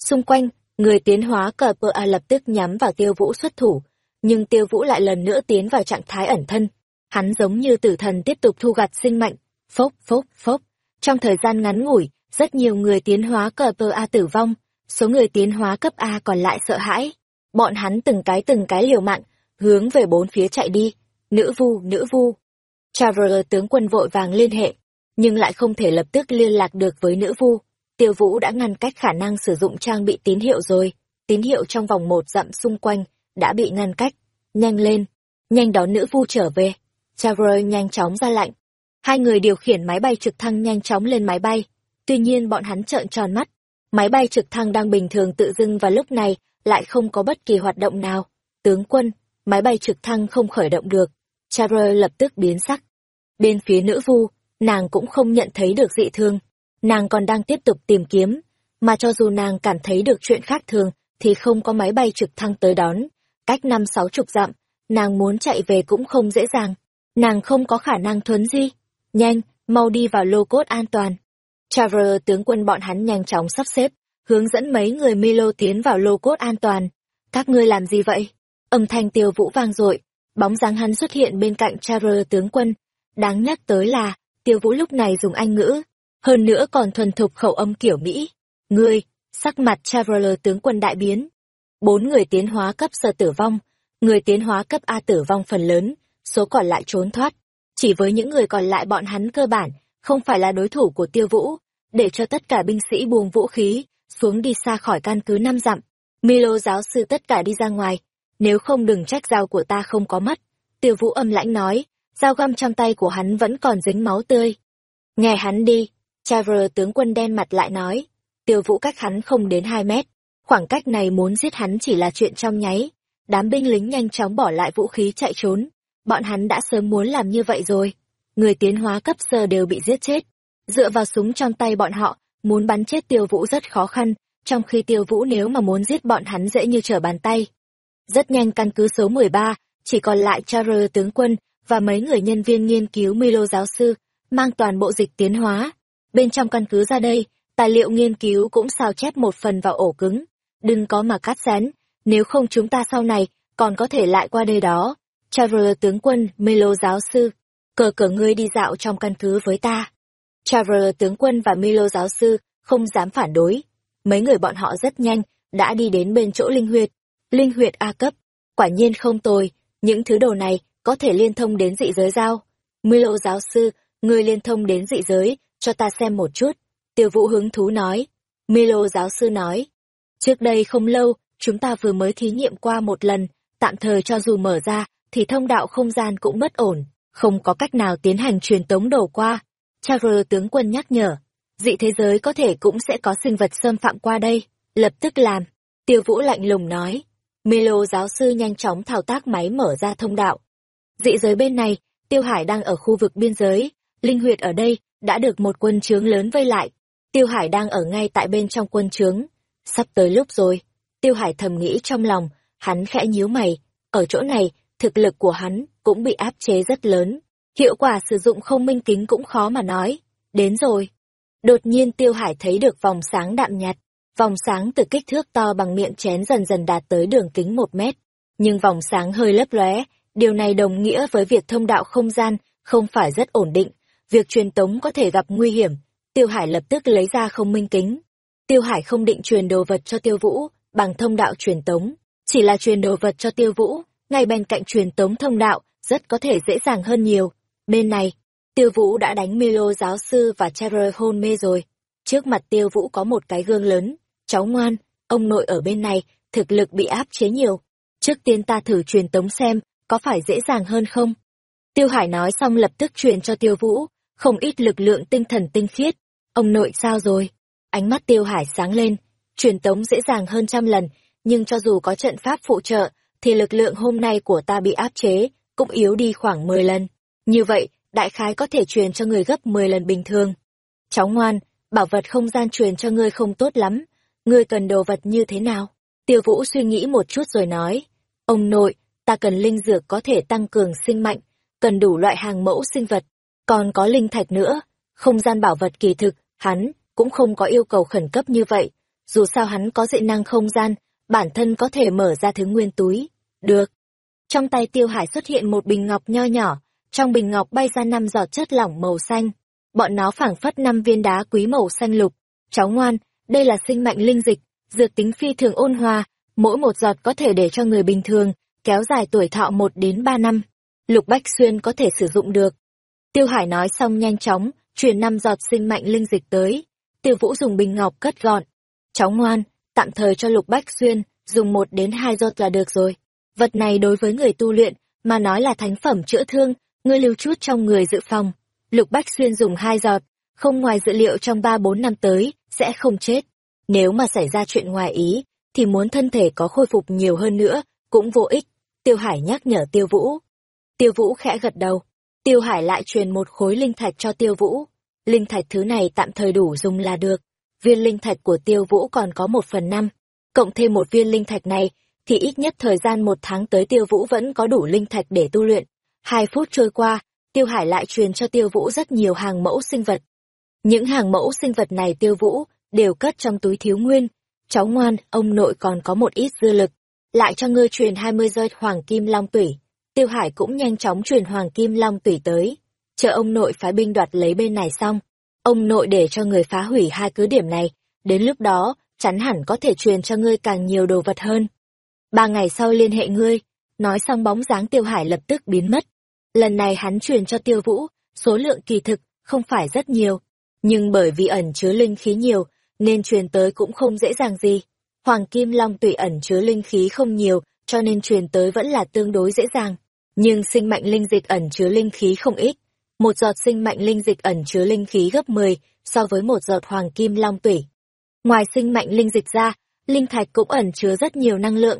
Xung quanh, người tiến hóa cờ pơ a lập tức nhắm vào tiêu vũ xuất thủ. Nhưng tiêu vũ lại lần nữa tiến vào trạng thái ẩn thân hắn giống như tử thần tiếp tục thu gặt sinh mệnh, phốc phốc phốc. Trong thời gian ngắn ngủi, rất nhiều người tiến hóa cờ pơ A tử vong, số người tiến hóa cấp A còn lại sợ hãi. Bọn hắn từng cái từng cái liều mạng, hướng về bốn phía chạy đi. Nữ vu, nữ vu. Traveler tướng quân vội vàng liên hệ, nhưng lại không thể lập tức liên lạc được với nữ vu. Tiêu vũ đã ngăn cách khả năng sử dụng trang bị tín hiệu rồi. Tín hiệu trong vòng một dặm xung quanh đã bị ngăn cách. Nhanh lên, nhanh đón nữ vu trở về. Traveler nhanh chóng ra lạnh. Hai người điều khiển máy bay trực thăng nhanh chóng lên máy bay. Tuy nhiên bọn hắn trợn tròn mắt. Máy bay trực thăng đang bình thường tự dưng và lúc này lại không có bất kỳ hoạt động nào. Tướng quân, máy bay trực thăng không khởi động được. Charles lập tức biến sắc. Bên phía nữ vu, nàng cũng không nhận thấy được dị thương. Nàng còn đang tiếp tục tìm kiếm, mà cho dù nàng cảm thấy được chuyện khác thường, thì không có máy bay trực thăng tới đón. Cách năm sáu chục dặm, nàng muốn chạy về cũng không dễ dàng. Nàng không có khả năng thuấn di. Nhanh, mau đi vào lô cốt an toàn. Traveler tướng quân bọn hắn nhanh chóng sắp xếp, hướng dẫn mấy người Milo tiến vào lô cốt an toàn. Các ngươi làm gì vậy? Âm thanh tiêu vũ vang dội, bóng dáng hắn xuất hiện bên cạnh Traveler tướng quân. Đáng nhắc tới là, tiêu vũ lúc này dùng anh ngữ, hơn nữa còn thuần thục khẩu âm kiểu Mỹ. Ngươi, sắc mặt Traveler tướng quân đại biến. Bốn người tiến hóa cấp sơ tử vong, người tiến hóa cấp A tử vong phần lớn, số còn lại trốn thoát. Chỉ với những người còn lại bọn hắn cơ bản, không phải là đối thủ của tiêu vũ, để cho tất cả binh sĩ buông vũ khí, xuống đi xa khỏi căn cứ năm dặm. Milo giáo sư tất cả đi ra ngoài, nếu không đừng trách dao của ta không có mất. Tiêu vũ âm lãnh nói, dao găm trong tay của hắn vẫn còn dính máu tươi. Nghe hắn đi, Trevor tướng quân đen mặt lại nói, tiêu vũ cách hắn không đến hai mét, khoảng cách này muốn giết hắn chỉ là chuyện trong nháy. Đám binh lính nhanh chóng bỏ lại vũ khí chạy trốn, bọn hắn đã sớm muốn làm như vậy rồi. Người tiến hóa cấp sơ đều bị giết chết. Dựa vào súng trong tay bọn họ, muốn bắn chết tiêu vũ rất khó khăn, trong khi tiêu vũ nếu mà muốn giết bọn hắn dễ như trở bàn tay. Rất nhanh căn cứ số 13, chỉ còn lại Charles tướng quân và mấy người nhân viên nghiên cứu Milo giáo sư, mang toàn bộ dịch tiến hóa. Bên trong căn cứ ra đây, tài liệu nghiên cứu cũng sao chép một phần vào ổ cứng. Đừng có mà cắt xén, nếu không chúng ta sau này còn có thể lại qua đây đó. Charles tướng quân, Milo giáo sư, cờ cờ ngươi đi dạo trong căn cứ với ta. Traveler tướng quân và Milo giáo sư không dám phản đối. Mấy người bọn họ rất nhanh, đã đi đến bên chỗ linh huyệt. Linh huyệt A cấp, quả nhiên không tồi, những thứ đồ này có thể liên thông đến dị giới giao. Milo giáo sư, ngươi liên thông đến dị giới, cho ta xem một chút. Tiêu vũ hứng thú nói. Milo giáo sư nói. Trước đây không lâu, chúng ta vừa mới thí nghiệm qua một lần, tạm thời cho dù mở ra, thì thông đạo không gian cũng bất ổn, không có cách nào tiến hành truyền tống đổ qua. Charles tướng quân nhắc nhở, dị thế giới có thể cũng sẽ có sinh vật xâm phạm qua đây, lập tức làm. Tiêu Vũ lạnh lùng nói. Milo giáo sư nhanh chóng thao tác máy mở ra thông đạo. Dị giới bên này, Tiêu Hải đang ở khu vực biên giới, linh huyệt ở đây đã được một quân trướng lớn vây lại. Tiêu Hải đang ở ngay tại bên trong quân trướng. Sắp tới lúc rồi. Tiêu Hải thầm nghĩ trong lòng, hắn khẽ nhíu mày, ở chỗ này, thực lực của hắn cũng bị áp chế rất lớn. Hiệu quả sử dụng không minh kính cũng khó mà nói. Đến rồi. Đột nhiên Tiêu Hải thấy được vòng sáng đạm nhạt. Vòng sáng từ kích thước to bằng miệng chén dần dần đạt tới đường kính một mét. Nhưng vòng sáng hơi lấp lóe, điều này đồng nghĩa với việc thông đạo không gian không phải rất ổn định. Việc truyền tống có thể gặp nguy hiểm. Tiêu Hải lập tức lấy ra không minh kính. Tiêu Hải không định truyền đồ vật cho Tiêu Vũ bằng thông đạo truyền tống, chỉ là truyền đồ vật cho Tiêu Vũ, ngay bên cạnh truyền tống thông đạo, rất có thể dễ dàng hơn nhiều. Bên này, Tiêu Vũ đã đánh Milo giáo sư và Terror hôn mê rồi. Trước mặt Tiêu Vũ có một cái gương lớn. Cháu ngoan, ông nội ở bên này, thực lực bị áp chế nhiều. Trước tiên ta thử truyền tống xem, có phải dễ dàng hơn không? Tiêu Hải nói xong lập tức truyền cho Tiêu Vũ, không ít lực lượng tinh thần tinh khiết. Ông nội sao rồi? Ánh mắt Tiêu Hải sáng lên, truyền tống dễ dàng hơn trăm lần, nhưng cho dù có trận pháp phụ trợ, thì lực lượng hôm nay của ta bị áp chế, cũng yếu đi khoảng 10 lần. Như vậy, đại khái có thể truyền cho người gấp 10 lần bình thường. Cháu ngoan, bảo vật không gian truyền cho ngươi không tốt lắm. Ngươi cần đồ vật như thế nào? Tiêu Vũ suy nghĩ một chút rồi nói. Ông nội, ta cần linh dược có thể tăng cường sinh mạnh, cần đủ loại hàng mẫu sinh vật, còn có linh thạch nữa. Không gian bảo vật kỳ thực, hắn cũng không có yêu cầu khẩn cấp như vậy. Dù sao hắn có dị năng không gian, bản thân có thể mở ra thứ nguyên túi. Được. Trong tay tiêu hải xuất hiện một bình ngọc nho nhỏ, trong bình ngọc bay ra năm giọt chất lỏng màu xanh. Bọn nó phảng phất năm viên đá quý màu xanh lục. Cháu ngoan, đây là sinh mạnh linh dịch, dược tính phi thường ôn hòa, mỗi một giọt có thể để cho người bình thường, kéo dài tuổi thọ một đến ba năm. Lục Bách Xuyên có thể sử dụng được. Tiêu Hải nói xong nhanh chóng, truyền năm giọt sinh mạnh linh dịch tới. Tiêu Vũ dùng bình ngọc cất gọn. Cháu ngoan, tạm thời cho Lục Bách Xuyên, dùng một đến hai giọt là được rồi. Vật này đối với người tu luyện, mà nói là thánh phẩm chữa thương, ngươi lưu chút trong người dự phòng. Lục Bách Xuyên dùng hai giọt, không ngoài dự liệu trong ba bốn năm tới, sẽ không chết. Nếu mà xảy ra chuyện ngoài ý, thì muốn thân thể có khôi phục nhiều hơn nữa, cũng vô ích. Tiêu Hải nhắc nhở Tiêu Vũ. Tiêu Vũ khẽ gật đầu. Tiêu Hải lại truyền một khối linh thạch cho Tiêu Vũ. Linh thạch thứ này tạm thời đủ dùng là được. Viên linh thạch của Tiêu Vũ còn có một phần năm. Cộng thêm một viên linh thạch này, thì ít nhất thời gian một tháng tới Tiêu Vũ vẫn có đủ linh thạch để tu luyện. Hai phút trôi qua, Tiêu Hải lại truyền cho Tiêu Vũ rất nhiều hàng mẫu sinh vật. Những hàng mẫu sinh vật này Tiêu Vũ đều cất trong túi thiếu nguyên. Cháu ngoan, ông nội còn có một ít dư lực. Lại cho ngươi truyền hai mươi rơi hoàng kim long tủy. Tiêu Hải cũng nhanh chóng truyền hoàng kim long tủy tới. Chờ ông nội phái binh đoạt lấy bên này xong. Ông nội để cho người phá hủy hai cứ điểm này. Đến lúc đó, chắn hẳn có thể truyền cho ngươi càng nhiều đồ vật hơn. Ba ngày sau liên hệ ngươi. Nói xong bóng dáng Tiêu Hải lập tức biến mất. Lần này hắn truyền cho Tiêu Vũ, số lượng kỳ thực, không phải rất nhiều. Nhưng bởi vì ẩn chứa linh khí nhiều, nên truyền tới cũng không dễ dàng gì. Hoàng Kim Long tùy ẩn chứa linh khí không nhiều, cho nên truyền tới vẫn là tương đối dễ dàng. Nhưng sinh mạnh linh dịch ẩn chứa linh khí không ít. Một giọt sinh mạnh linh dịch ẩn chứa linh khí gấp 10 so với một giọt Hoàng Kim Long tủy. Ngoài sinh mạnh linh dịch ra, linh thạch cũng ẩn chứa rất nhiều năng lượng.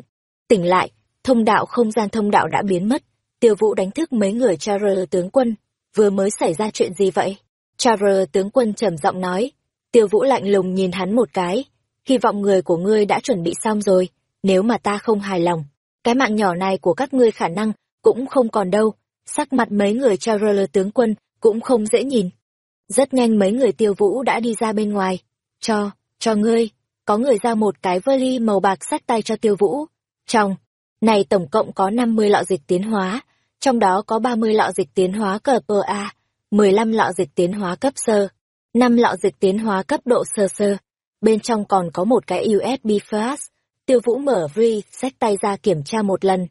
Tỉnh lại, thông đạo không gian thông đạo đã biến mất. Tiêu Vũ đánh thức mấy người Charles tướng quân. Vừa mới xảy ra chuyện gì vậy? Charles tướng quân trầm giọng nói. Tiêu Vũ lạnh lùng nhìn hắn một cái. Hy vọng người của ngươi đã chuẩn bị xong rồi. Nếu mà ta không hài lòng, cái mạng nhỏ này của các ngươi khả năng cũng không còn đâu. Sắc mặt mấy người Charler tướng quân cũng không dễ nhìn. Rất nhanh mấy người tiêu vũ đã đi ra bên ngoài. Cho, cho ngươi. Có người ra một cái vơ ly màu bạc sát tay cho tiêu vũ. Trong, này tổng cộng có 50 lọ dịch tiến hóa, trong đó có 30 lọ dịch tiến hóa cờ pơ A, 15 lọ dịch tiến hóa cấp sơ, 5 lọ dịch tiến hóa cấp độ sơ sơ. Bên trong còn có một cái USB flash. Tiêu Vũ mở Vri, xách tay ra kiểm tra một lần.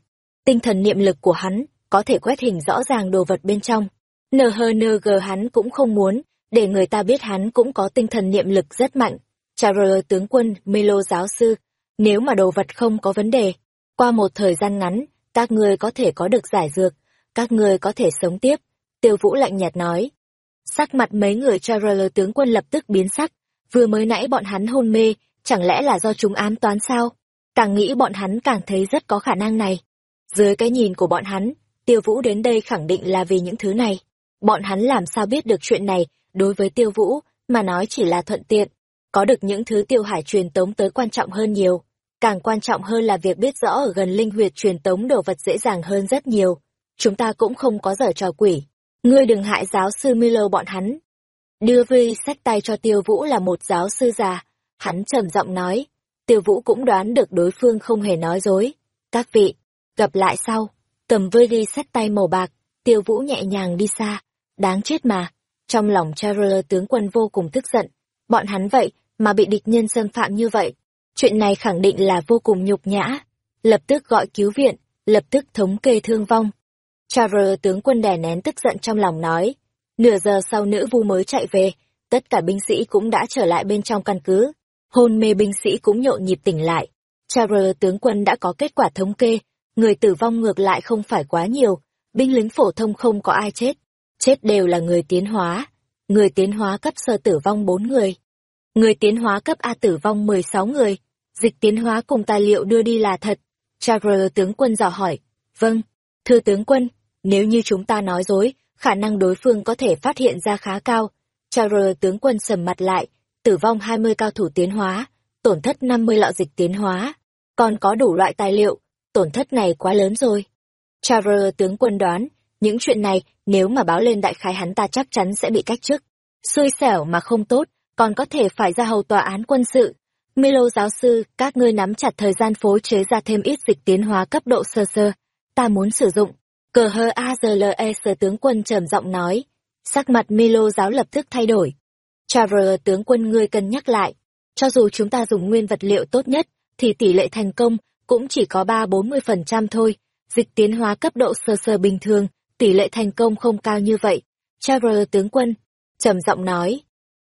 Tinh thần niệm lực của hắn có thể quét hình rõ ràng đồ vật bên trong. NHNG hắn cũng không muốn, để người ta biết hắn cũng có tinh thần niệm lực rất mạnh. Charles tướng quân, Milo giáo sư, nếu mà đồ vật không có vấn đề, qua một thời gian ngắn, các ngươi có thể có được giải dược, các ngươi có thể sống tiếp. Tiêu Vũ lạnh nhạt nói. Sắc mặt mấy người cho rơ tướng quân lập tức biến sắc, vừa mới nãy bọn hắn hôn mê, chẳng lẽ là do chúng ám toán sao? Càng nghĩ bọn hắn càng thấy rất có khả năng này. Dưới cái nhìn của bọn hắn, Tiêu Vũ đến đây khẳng định là vì những thứ này. Bọn hắn làm sao biết được chuyện này, đối với Tiêu Vũ, mà nói chỉ là thuận tiện. Có được những thứ Tiêu Hải truyền tống tới quan trọng hơn nhiều. Càng quan trọng hơn là việc biết rõ ở gần linh huyệt truyền tống đồ vật dễ dàng hơn rất nhiều. Chúng ta cũng không có giở trò quỷ. Ngươi đừng hại giáo sư Miller bọn hắn. Đưa Vi sách tay cho Tiêu Vũ là một giáo sư già. Hắn trầm giọng nói. Tiêu Vũ cũng đoán được đối phương không hề nói dối. Các vị, gặp lại sau. Cầm vơi đi sách tay màu bạc, Tiêu Vũ nhẹ nhàng đi xa. Đáng chết mà. Trong lòng Charles tướng quân vô cùng tức giận. Bọn hắn vậy, mà bị địch nhân xâm phạm như vậy, Chuyện này khẳng định là vô cùng nhục nhã. Lập tức gọi cứu viện, lập tức thống kê thương vong. Charles tướng quân đè nén tức giận trong lòng nói. Nửa giờ sau nữ vu mới chạy về, tất cả binh sĩ cũng đã trở lại bên trong căn cứ. Hôn mê binh sĩ cũng nhộn nhịp tỉnh lại. Charles tướng quân đã có kết quả thống kê, người tử vong ngược lại không phải quá nhiều, binh lính phổ thông không có ai chết. Chết đều là người tiến hóa. Người tiến hóa cấp sơ tử vong 4 người. Người tiến hóa cấp A tử vong 16 người dịch tiến hóa cùng tài liệu đưa đi là thật. Chagrer tướng quân dò hỏi. Vâng, thưa tướng quân, nếu như chúng ta nói dối, khả năng đối phương có thể phát hiện ra khá cao. Chagrer tướng quân sầm mặt lại, tử vong 20 cao thủ tiến hóa, tổn thất 50 lọ dịch tiến hóa, còn có đủ loại tài liệu, tổn thất này quá lớn rồi. Chagrer tướng quân đoán, những chuyện này nếu mà báo lên đại khái hắn ta chắc chắn sẽ bị cách chức. Xui xẻo mà không tốt, còn có thể phải ra hầu tòa án quân sự. Milo giáo sư, các ngươi nắm chặt thời gian phối chế ra thêm ít dịch tiến hóa cấp độ sơ sơ. Ta muốn sử dụng. Cờ hơ a giờ l e sơ tướng quân trầm giọng nói. Sắc mặt Milo giáo lập tức thay đổi. Traveler tướng quân ngươi cân nhắc lại. Cho dù chúng ta dùng nguyên vật liệu tốt nhất, thì tỷ lệ thành công cũng chỉ có ba bốn mươi phần trăm thôi. Dịch tiến hóa cấp độ sơ sơ bình thường, tỷ lệ thành công không cao như vậy. Traveler tướng quân, trầm giọng nói.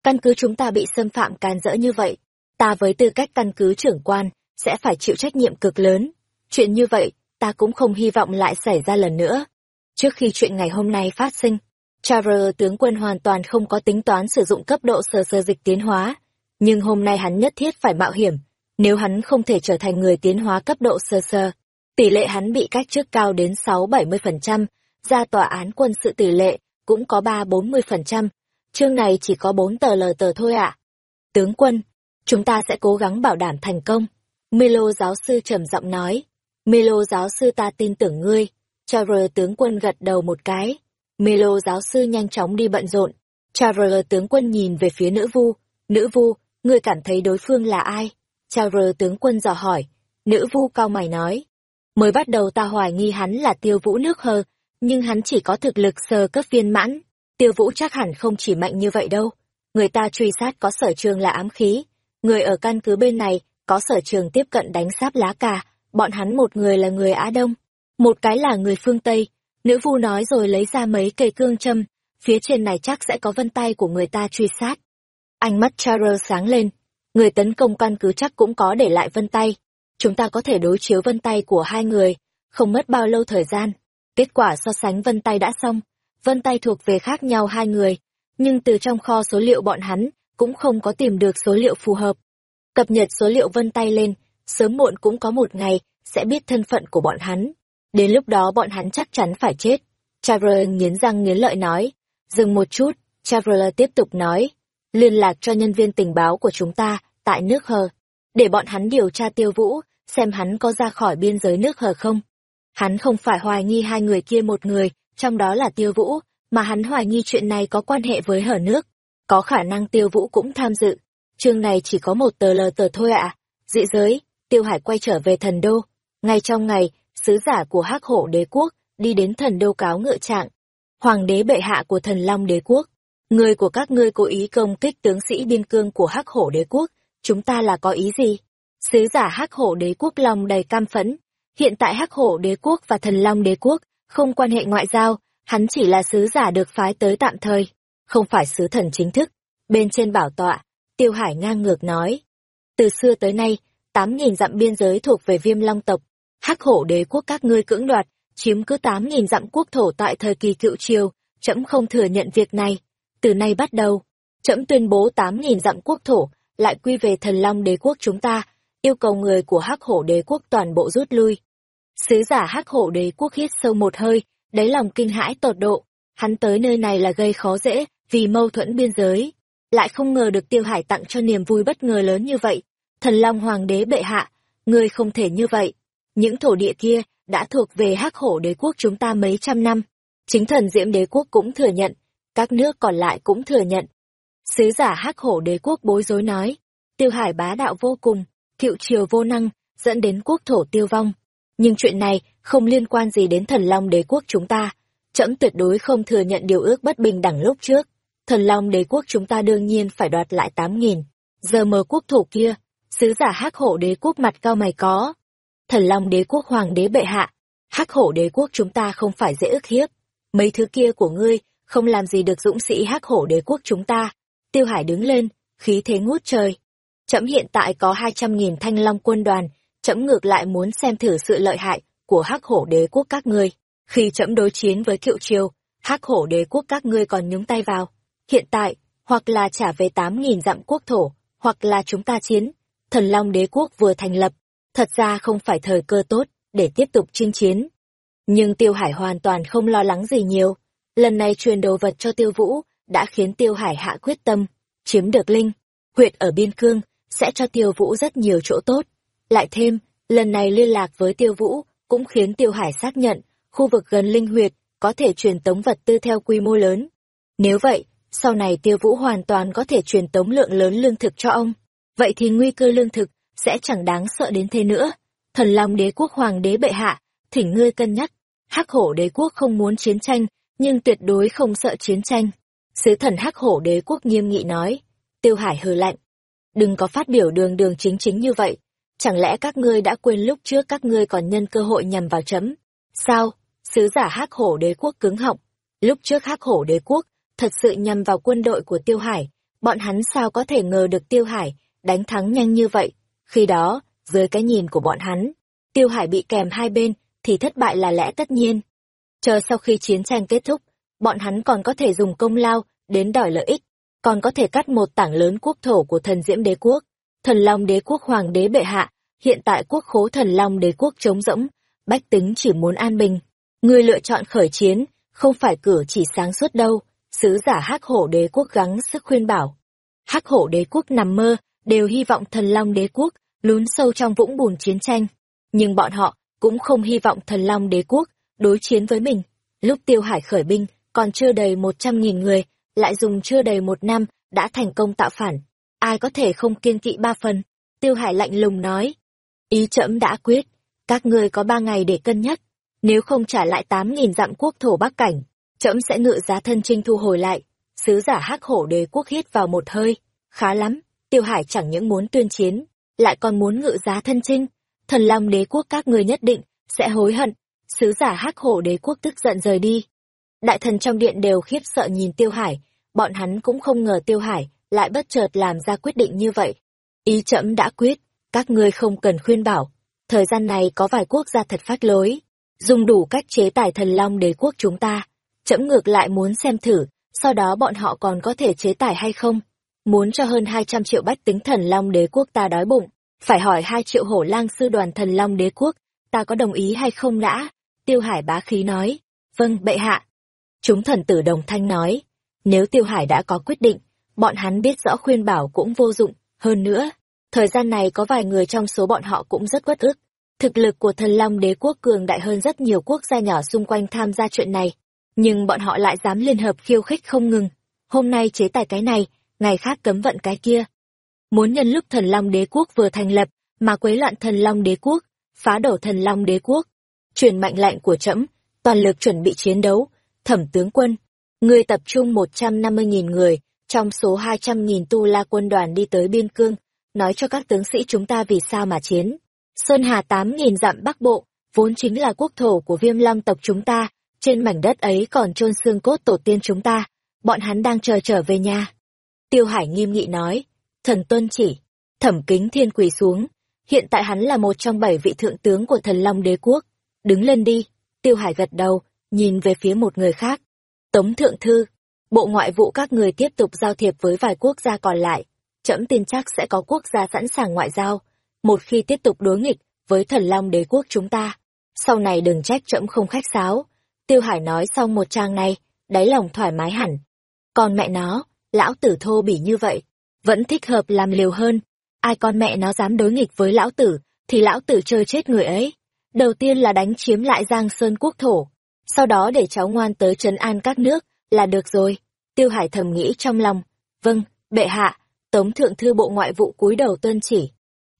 Căn cứ chúng ta bị xâm phạm can dỡ như vậy, ta với tư cách căn cứ trưởng quan, sẽ phải chịu trách nhiệm cực lớn. Chuyện như vậy, ta cũng không hy vọng lại xảy ra lần nữa. Trước khi chuyện ngày hôm nay phát sinh, Charver tướng quân hoàn toàn không có tính toán sử dụng cấp độ sơ sơ dịch tiến hóa. Nhưng hôm nay hắn nhất thiết phải mạo hiểm, nếu hắn không thể trở thành người tiến hóa cấp độ sơ sơ. Tỷ lệ hắn bị cách trước cao đến 6-70%, ra tòa án quân sự tỷ lệ cũng có 3-40%. Chương này chỉ có 4 tờ lờ tờ thôi ạ. Tướng quân, chúng ta sẽ cố gắng bảo đảm thành công. Milo giáo sư trầm giọng nói. Milo giáo sư ta tin tưởng ngươi. Traveler tướng quân gật đầu một cái. Milo giáo sư nhanh chóng đi bận rộn. Traveler tướng quân nhìn về phía nữ vu. Nữ vu, ngươi cảm thấy đối phương là ai? Traveler tướng quân dò hỏi. Nữ vu cao mày nói. Mới bắt đầu ta hoài nghi hắn là tiêu vũ nước hờ, nhưng hắn chỉ có thực lực sơ cấp viên mãn. Tiêu vũ chắc hẳn không chỉ mạnh như vậy đâu. Người ta truy sát có sở trường là ám khí. Người ở căn cứ bên này có sở trường tiếp cận đánh sáp lá cà. Bọn hắn một người là người Á Đông, một cái là người phương Tây. Nữ vu nói rồi lấy ra mấy cây cương châm. Phía trên này chắc sẽ có vân tay của người ta truy sát. Ánh mắt Charles sáng lên. Người tấn công căn cứ chắc cũng có để lại vân tay. Chúng ta có thể đối chiếu vân tay của hai người. Không mất bao lâu thời gian. Kết quả so sánh vân tay đã xong vân tay thuộc về khác nhau hai người, nhưng từ trong kho số liệu bọn hắn cũng không có tìm được số liệu phù hợp. Cập nhật số liệu vân tay lên, sớm muộn cũng có một ngày sẽ biết thân phận của bọn hắn. Đến lúc đó bọn hắn chắc chắn phải chết. Traveler nghiến răng nghiến lợi nói. Dừng một chút, Traveler tiếp tục nói. Liên lạc cho nhân viên tình báo của chúng ta, tại nước hờ. Để bọn hắn điều tra tiêu vũ, xem hắn có ra khỏi biên giới nước hờ không. Hắn không phải hoài nghi hai người kia một người, trong đó là tiêu vũ, mà hắn hoài nghi chuyện này có quan hệ với hở nước. Có khả năng tiêu vũ cũng tham dự. Chương này chỉ có một tờ lờ tờ thôi ạ. À. Dị giới, tiêu hải quay trở về thần đô. Ngay trong ngày, sứ giả của hắc hổ đế quốc đi đến thần đô cáo ngựa trạng. Hoàng đế bệ hạ của thần long đế quốc. Người của các ngươi cố ý công kích tướng sĩ biên cương của hắc hổ đế quốc. Chúng ta là có ý gì? Sứ giả hắc hổ đế quốc lòng đầy cam phẫn. Hiện tại hắc hổ đế quốc và thần long đế quốc không quan hệ ngoại giao, hắn chỉ là sứ giả được phái tới tạm thời, không phải sứ thần chính thức. Bên trên bảo tọa, Tiêu Hải ngang ngược nói. Từ xưa tới nay, tám nghìn dặm biên giới thuộc về viêm long tộc, hắc hổ đế quốc các ngươi cưỡng đoạt, chiếm cứ tám nghìn dặm quốc thổ tại thời kỳ cựu triều, trẫm không thừa nhận việc này. Từ nay bắt đầu, trẫm tuyên bố tám nghìn dặm quốc thổ lại quy về thần long đế quốc chúng ta, yêu cầu người của hắc hổ đế quốc toàn bộ rút lui. Sứ giả hắc hổ đế quốc hít sâu một hơi, đáy lòng kinh hãi tột độ. Hắn tới nơi này là gây khó dễ, vì mâu thuẫn biên giới. Lại không ngờ được tiêu hải tặng cho niềm vui bất ngờ lớn như vậy. Thần Long Hoàng đế bệ hạ, ngươi không thể như vậy. Những thổ địa kia đã thuộc về hắc hổ đế quốc chúng ta mấy trăm năm. Chính thần diễm đế quốc cũng thừa nhận, các nước còn lại cũng thừa nhận. Sứ giả hắc hổ đế quốc bối rối nói, tiêu hải bá đạo vô cùng, cựu triều vô năng, dẫn đến quốc thổ tiêu vong nhưng chuyện này không liên quan gì đến thần long đế quốc chúng ta. Trẫm tuyệt đối không thừa nhận điều ước bất bình đẳng lúc trước. Thần long đế quốc chúng ta đương nhiên phải đoạt lại tám nghìn. Giờ mờ quốc thủ kia, sứ giả hắc hổ đế quốc mặt cao mày có. Thần long đế quốc hoàng đế bệ hạ, hắc hổ đế quốc chúng ta không phải dễ ức hiếp. Mấy thứ kia của ngươi không làm gì được dũng sĩ hắc hổ đế quốc chúng ta. Tiêu Hải đứng lên, khí thế ngút trời. Trẫm hiện tại có hai trăm nghìn thanh long quân đoàn, trẫm ngược lại muốn xem thử sự lợi hại của hắc hổ đế quốc các ngươi. Khi trẫm đối chiến với kiệu triều, hắc hổ đế quốc các ngươi còn nhúng tay vào. Hiện tại, hoặc là trả về tám nghìn dặm quốc thổ, hoặc là chúng ta chiến. Thần Long đế quốc vừa thành lập, thật ra không phải thời cơ tốt để tiếp tục chinh chiến. Nhưng Tiêu Hải hoàn toàn không lo lắng gì nhiều. Lần này truyền đồ vật cho Tiêu Vũ đã khiến Tiêu Hải hạ quyết tâm, chiếm được Linh, huyệt ở biên cương, sẽ cho Tiêu Vũ rất nhiều chỗ tốt. Lại thêm, lần này liên lạc với Tiêu Vũ cũng khiến Tiêu Hải xác nhận khu vực gần linh huyệt có thể truyền tống vật tư theo quy mô lớn. Nếu vậy, sau này Tiêu Vũ hoàn toàn có thể truyền tống lượng lớn lương thực cho ông. Vậy thì nguy cơ lương thực sẽ chẳng đáng sợ đến thế nữa. Thần Long đế quốc hoàng đế bệ hạ, thỉnh ngươi cân nhắc. Hắc hổ đế quốc không muốn chiến tranh, nhưng tuyệt đối không sợ chiến tranh. Sứ thần Hắc hổ đế quốc nghiêm nghị nói. Tiêu Hải hừ lạnh. Đừng có phát biểu đường đường chính chính như vậy, chẳng lẽ các ngươi đã quên lúc trước các ngươi còn nhân cơ hội nhằm vào chấm? Sao? Sứ giả hắc hổ đế quốc cứng họng. Lúc trước hắc hổ đế quốc thật sự nhằm vào quân đội của Tiêu Hải, bọn hắn sao có thể ngờ được Tiêu Hải đánh thắng nhanh như vậy? Khi đó, dưới cái nhìn của bọn hắn, Tiêu Hải bị kèm hai bên thì thất bại là lẽ tất nhiên. Chờ sau khi chiến tranh kết thúc, bọn hắn còn có thể dùng công lao đến đòi lợi ích. còn có thể cắt một tảng lớn quốc thổ của thần diễm đế quốc. Thần Long đế quốc hoàng đế bệ hạ, hiện tại quốc khố thần Long đế quốc trống rỗng, bách tính chỉ muốn an bình. Người lựa chọn khởi chiến, không phải cử chỉ sáng suốt đâu, sứ giả hắc hổ đế quốc gắng sức khuyên bảo. hắc hổ đế quốc nằm mơ, đều hy vọng thần Long đế quốc lún sâu trong vũng bùn chiến tranh. Nhưng bọn họ cũng không hy vọng thần Long đế quốc đối chiến với mình. Lúc tiêu hải khởi binh, còn chưa đầy một trăm nghìn người, lại dùng chưa đầy một năm, đã thành công tạo phản. Ai có thể không kiên kỵ ba phần? Tiêu hải lạnh lùng nói. Ý trẫm đã quyết, các ngươi có ba ngày để cân nhắc. Nếu không trả lại tám nghìn dặm quốc thổ bắc cảnh, trẫm sẽ ngự giá thân trinh thu hồi lại. Sứ giả hắc hổ đế quốc hít vào một hơi. Khá lắm, tiêu hải chẳng những muốn tuyên chiến, lại còn muốn ngự giá thân trinh. Thần long đế quốc các người nhất định, sẽ hối hận. Sứ giả hắc hổ đế quốc tức giận rời đi. Đại thần trong điện đều khiếp sợ nhìn tiêu hải, bọn hắn cũng không ngờ tiêu hải lại bất chợt làm ra quyết định như vậy. Ý trẫm đã quyết, các ngươi không cần khuyên bảo. Thời gian này có vài quốc gia thật phát lối, dùng đủ cách chế tài thần long đế quốc chúng ta. Trẫm ngược lại muốn xem thử, sau đó bọn họ còn có thể chế tài hay không. Muốn cho hơn 200 triệu bách tính thần long đế quốc ta đói bụng, phải hỏi 2 triệu hổ lang sư đoàn thần long đế quốc, ta có đồng ý hay không đã? Tiêu hải bá khí nói, vâng bệ hạ. Chúng thần tử đồng thanh nói, nếu Tiêu Hải đã có quyết định, bọn hắn biết rõ khuyên bảo cũng vô dụng, hơn nữa, thời gian này có vài người trong số bọn họ cũng rất quất ức. Thực lực của thần Long đế quốc cường đại hơn rất nhiều quốc gia nhỏ xung quanh tham gia chuyện này, nhưng bọn họ lại dám liên hợp khiêu khích không ngừng. Hôm nay chế tài cái này, ngày khác cấm vận cái kia. Muốn nhân lúc thần Long đế quốc vừa thành lập, mà quấy loạn thần Long đế quốc, phá đổ thần Long đế quốc. Truyền mạnh lệnh của trẫm toàn lực chuẩn bị chiến đấu, thẩm tướng quân, Người tập trung 150.000 người, trong số 200.000 tu la quân đoàn đi tới biên cương, nói cho các tướng sĩ chúng ta vì sao mà chiến. Sơn Hà 8.000 dặm Bắc Bộ, vốn chính là quốc thổ của viêm long tộc chúng ta, trên mảnh đất ấy còn chôn xương cốt tổ tiên chúng ta, bọn hắn đang chờ trở về nhà. Tiêu Hải nghiêm nghị nói, thần tuân chỉ, thẩm kính thiên quỳ xuống, hiện tại hắn là một trong bảy vị thượng tướng của thần long đế quốc, đứng lên đi, Tiêu Hải gật đầu, nhìn về phía một người khác, Tống Thượng Thư, Bộ Ngoại vụ các người tiếp tục giao thiệp với vài quốc gia còn lại. Trẫm tin chắc sẽ có quốc gia sẵn sàng ngoại giao. Một khi tiếp tục đối nghịch với thần long đế quốc chúng ta. Sau này đừng trách trẫm không khách sáo. Tiêu Hải nói xong một trang này, đáy lòng thoải mái hẳn. Còn mẹ nó, lão tử thô bỉ như vậy, vẫn thích hợp làm liều hơn. Ai con mẹ nó dám đối nghịch với lão tử, thì lão tử chơi chết người ấy. Đầu tiên là đánh chiếm lại Giang Sơn quốc thổ, sau đó để cháu ngoan tới trấn an các nước, là được rồi. Tiêu Hải thầm nghĩ trong lòng, vâng, bệ hạ, Tống Thượng Thư Bộ Ngoại vụ cúi đầu tuân chỉ.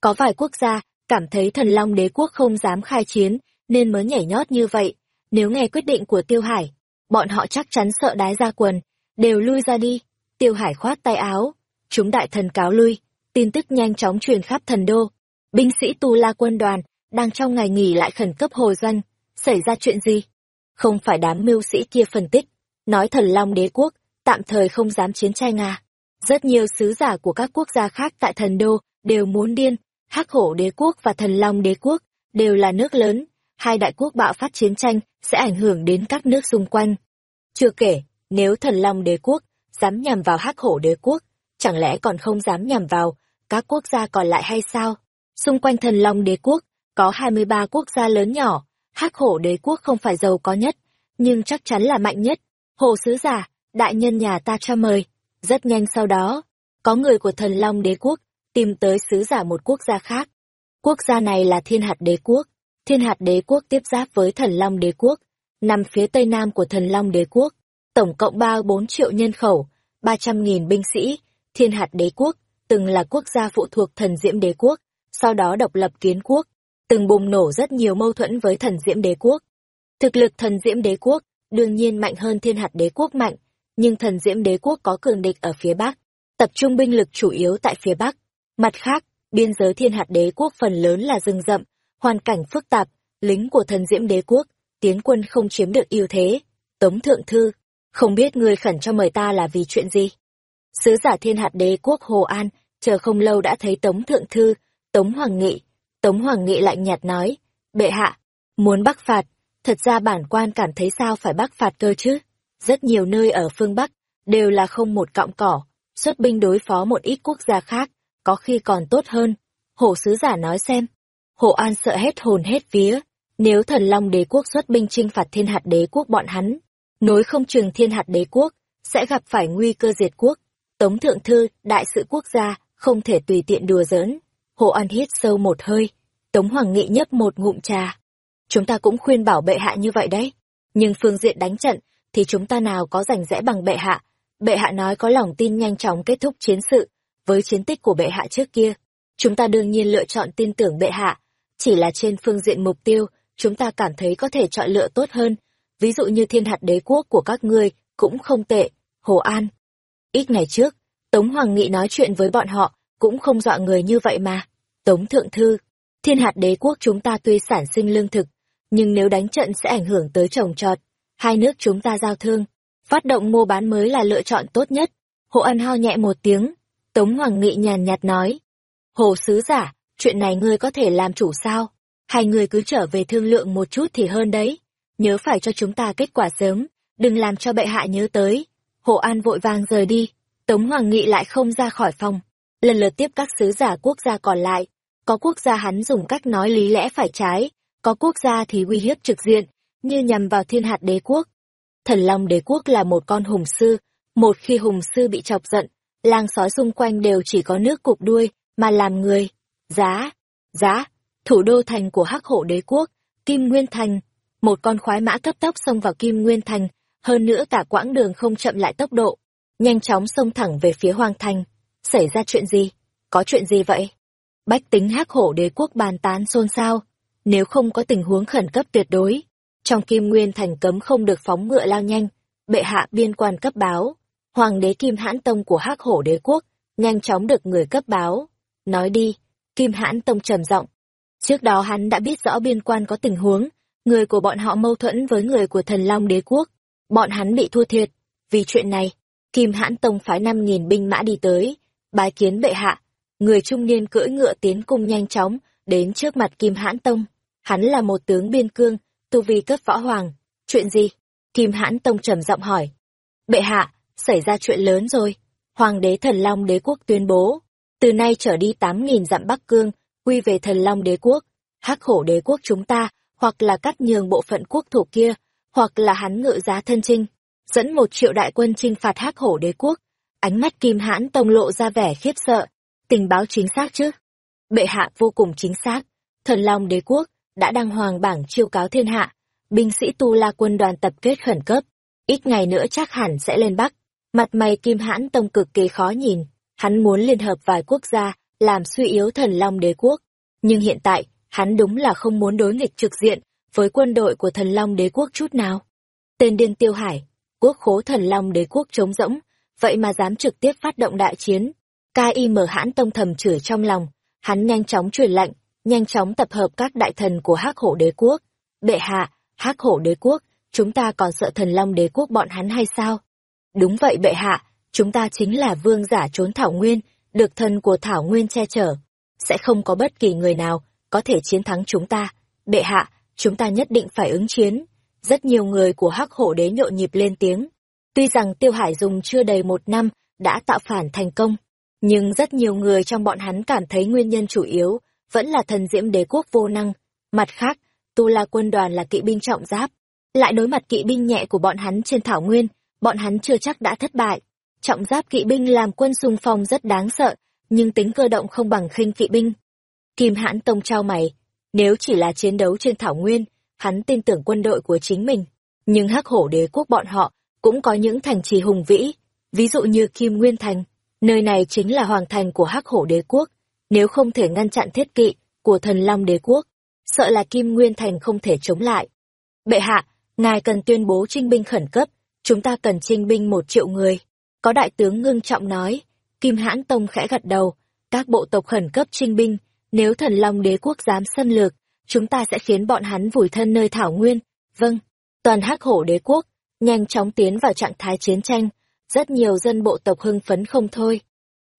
Có vài quốc gia, cảm thấy thần long đế quốc không dám khai chiến, nên mới nhảy nhót như vậy. Nếu nghe quyết định của Tiêu Hải, bọn họ chắc chắn sợ đái ra quần, đều lui ra đi. Tiêu Hải khoát tay áo, chúng đại thần cáo lui, tin tức nhanh chóng truyền khắp thần đô. Binh sĩ Tu La quân đoàn, đang trong ngày nghỉ lại khẩn cấp hồi doanh, xảy ra chuyện gì? Không phải đám mưu sĩ kia phân tích, nói thần long đế quốc, tạm thời không dám chiến tranh à. Rất nhiều sứ giả của các quốc gia khác tại thần đô đều muốn điên, hắc hổ đế quốc và thần long đế quốc đều là nước lớn, hai đại quốc bạo phát chiến tranh sẽ ảnh hưởng đến các nước xung quanh. Chưa kể, nếu thần long đế quốc dám nhằm vào hắc hổ đế quốc, chẳng lẽ còn không dám nhằm vào các quốc gia còn lại hay sao? Xung quanh thần long đế quốc, có 23 quốc gia lớn nhỏ, hắc hổ đế quốc không phải giàu có nhất, nhưng chắc chắn là mạnh nhất. Hồ sứ giả, đại nhân nhà ta cho mời. Rất nhanh sau đó, có người của thần long đế quốc tìm tới sứ giả một quốc gia khác. Quốc gia này là thiên hạt đế quốc. Thiên hạt đế quốc tiếp giáp với thần long đế quốc, nằm phía tây nam của thần long đế quốc. Tổng cộng ba bốn triệu nhân khẩu, ba trăm nghìn binh sĩ. Thiên hạt đế quốc, từng là quốc gia phụ thuộc thần diễm đế quốc, sau đó độc lập kiến quốc từng bùng nổ rất nhiều mâu thuẫn với thần diễm đế quốc. Thực lực thần diễm đế quốc đương nhiên mạnh hơn thiên hạt đế quốc mạnh, nhưng thần diễm đế quốc có cường địch ở phía bắc, tập trung binh lực chủ yếu tại phía bắc. Mặt khác, biên giới thiên hạt đế quốc phần lớn là rừng rậm, hoàn cảnh phức tạp, lính của thần diễm đế quốc, tiến quân không chiếm được ưu thế. Tống thượng thư, không biết người khẩn cho mời ta là vì chuyện gì? Sứ giả thiên hạt đế quốc Hồ An, chờ không lâu đã thấy Tống thượng thư, Tống Hoàng Nghị, Tống Hoàng Nghị lạnh nhạt nói, bệ hạ, muốn bắc phạt, thật ra bản quan cảm thấy sao phải bắc phạt cơ chứ. Rất nhiều nơi ở phương Bắc, đều là không một cọng cỏ, xuất binh đối phó một ít quốc gia khác, có khi còn tốt hơn. Hổ sứ giả nói xem. Hồ An sợ hết hồn hết vía, nếu thần long đế quốc xuất binh chinh phạt thiên hạt đế quốc bọn hắn, nối không trường thiên hạt đế quốc, sẽ gặp phải nguy cơ diệt quốc. Tống thượng thư, đại sự quốc gia, không thể tùy tiện đùa giỡn. Hồ An hít sâu một hơi, Tống Hoàng Nghị nhấp một ngụm trà. Chúng ta cũng khuyên bảo bệ hạ như vậy đấy. Nhưng phương diện đánh trận, thì chúng ta nào có rảnh rẽ bằng bệ hạ. Bệ hạ nói có lòng tin nhanh chóng kết thúc chiến sự, với chiến tích của bệ hạ trước kia. Chúng ta đương nhiên lựa chọn tin tưởng bệ hạ. Chỉ là trên phương diện mục tiêu, chúng ta cảm thấy có thể chọn lựa tốt hơn. Ví dụ như thiên hạt đế quốc của các ngươi, cũng không tệ. Hồ An. Ít ngày trước, Tống Hoàng Nghị nói chuyện với bọn họ, cũng không dọa người như vậy mà. Tống Thượng Thư, thiên hạt đế quốc chúng ta tuy sản sinh lương thực, nhưng nếu đánh trận sẽ ảnh hưởng tới trồng trọt. Hai nước chúng ta giao thương, phát động mua bán mới là lựa chọn tốt nhất. Hồ Ân ho nhẹ một tiếng, Tống Hoàng Nghị nhàn nhạt nói. Hồ Sứ Giả, chuyện này ngươi có thể làm chủ sao? Hai người cứ trở về thương lượng một chút thì hơn đấy. Nhớ phải cho chúng ta kết quả sớm, đừng làm cho bệ hạ nhớ tới. hộ An vội vàng rời đi, Tống Hoàng Nghị lại không ra khỏi phòng. Lần lượt tiếp các sứ giả quốc gia còn lại. Có quốc gia hắn dùng cách nói lý lẽ phải trái, có quốc gia thì uy hiếp trực diện, như nhằm vào thiên hạt đế quốc. Thần Long đế quốc là một con hùng sư, một khi hùng sư bị chọc giận, lang sói xung quanh đều chỉ có nước cục đuôi, mà làm người. Giá, giá, thủ đô thành của hắc hổ đế quốc, Kim Nguyên Thành. Một con khoái mã cấp tốc xông vào Kim Nguyên Thành, hơn nữa cả quãng đường không chậm lại tốc độ, nhanh chóng xông thẳng về phía Hoàng Thành. Xảy ra chuyện gì? Có chuyện gì vậy? Bách tính hắc hổ đế quốc bàn tán xôn xao. Nếu không có tình huống khẩn cấp tuyệt đối, trong Kim Nguyên Thành cấm không được phóng ngựa lao nhanh, bệ hạ biên quan cấp báo. Hoàng đế Kim Hãn Tông của hắc hổ đế quốc, nhanh chóng được người cấp báo. Nói đi, Kim Hãn Tông trầm giọng. Trước đó hắn đã biết rõ biên quan có tình huống, người của bọn họ mâu thuẫn với người của thần Long đế quốc. Bọn hắn bị thua thiệt. Vì chuyện này, Kim Hãn Tông phái năm nghìn binh mã đi tới, bái kiến bệ hạ. Người trung niên cưỡi ngựa tiến cung nhanh chóng, đến trước mặt Kim Hãn Tông. Hắn là một tướng biên cương, tu vi cấp võ hoàng. Chuyện gì? Kim Hãn Tông trầm giọng hỏi. Bệ hạ, xảy ra chuyện lớn rồi. Hoàng đế thần Long đế quốc tuyên bố, từ nay trở đi tám nghìn dặm Bắc Cương, quy về thần Long đế quốc, hắc hổ đế quốc chúng ta, hoặc là cắt nhường bộ phận quốc thổ kia, hoặc là hắn ngự giá thân trinh, dẫn một triệu đại quân chinh phạt hắc hổ đế quốc. Ánh mắt kim hãn tông lộ ra vẻ khiếp sợ, tình báo chính xác chứ? Bệ hạ vô cùng chính xác, thần Long đế quốc đã đăng hoàng bảng chiêu cáo thiên hạ, binh sĩ tu la quân đoàn tập kết khẩn cấp, ít ngày nữa chắc hẳn sẽ lên Bắc. Mặt mày kim hãn tông cực kỳ khó nhìn, hắn muốn liên hợp vài quốc gia, làm suy yếu thần Long đế quốc. Nhưng hiện tại, hắn đúng là không muốn đối nghịch trực diện với quân đội của thần Long đế quốc chút nào. Tên điên tiêu hải, quốc khố thần Long đế quốc trống rỗng, vậy mà dám trực tiếp phát động đại chiến. K.I.M. hãn tông thầm chửi trong lòng, hắn nhanh chóng truyền lệnh, nhanh chóng tập hợp các đại thần của hắc hổ đế quốc. Bệ hạ, hắc hổ đế quốc, chúng ta còn sợ thần Long đế quốc bọn hắn hay sao? Đúng vậy bệ hạ, chúng ta chính là vương giả trốn Thảo Nguyên, được thần của Thảo Nguyên che chở. Sẽ không có bất kỳ người nào có thể chiến thắng chúng ta. Bệ hạ, chúng ta nhất định phải ứng chiến. Rất nhiều người của hắc hổ đế nhộn nhịp lên tiếng. Tuy rằng Tiêu Hải dùng chưa đầy một năm đã tạo phản thành công, nhưng rất nhiều người trong bọn hắn cảm thấy nguyên nhân chủ yếu vẫn là thần diễm đế quốc vô năng. Mặt khác, Tu La quân đoàn là kỵ binh trọng giáp, lại đối mặt kỵ binh nhẹ của bọn hắn trên thảo nguyên, bọn hắn chưa chắc đã thất bại. Trọng giáp kỵ binh làm quân xung phong rất đáng sợ, nhưng tính cơ động không bằng khinh kỵ binh. Kim hãn tông trao mày, nếu chỉ là chiến đấu trên thảo nguyên, hắn tin tưởng quân đội của chính mình. Nhưng hắc hổ đế quốc bọn họ cũng có những thành trì hùng vĩ, ví dụ như Kim Nguyên Thành. Nơi này chính là hoàng thành của hắc hổ đế quốc. Nếu không thể ngăn chặn thiết kỵ của thần Long đế quốc, sợ là Kim Nguyên Thành không thể chống lại. Bệ hạ, ngài cần tuyên bố trinh binh khẩn cấp, chúng ta cần trinh binh một triệu người. Có đại tướng ngưng trọng nói, Kim Hãn Tông khẽ gật đầu, các bộ tộc khẩn cấp trinh binh, nếu thần Long đế quốc dám xâm lược, chúng ta sẽ khiến bọn hắn vùi thân nơi thảo nguyên. Vâng, toàn hắc hổ đế quốc, nhanh chóng tiến vào trạng thái chiến tranh, rất nhiều dân bộ tộc hưng phấn không thôi.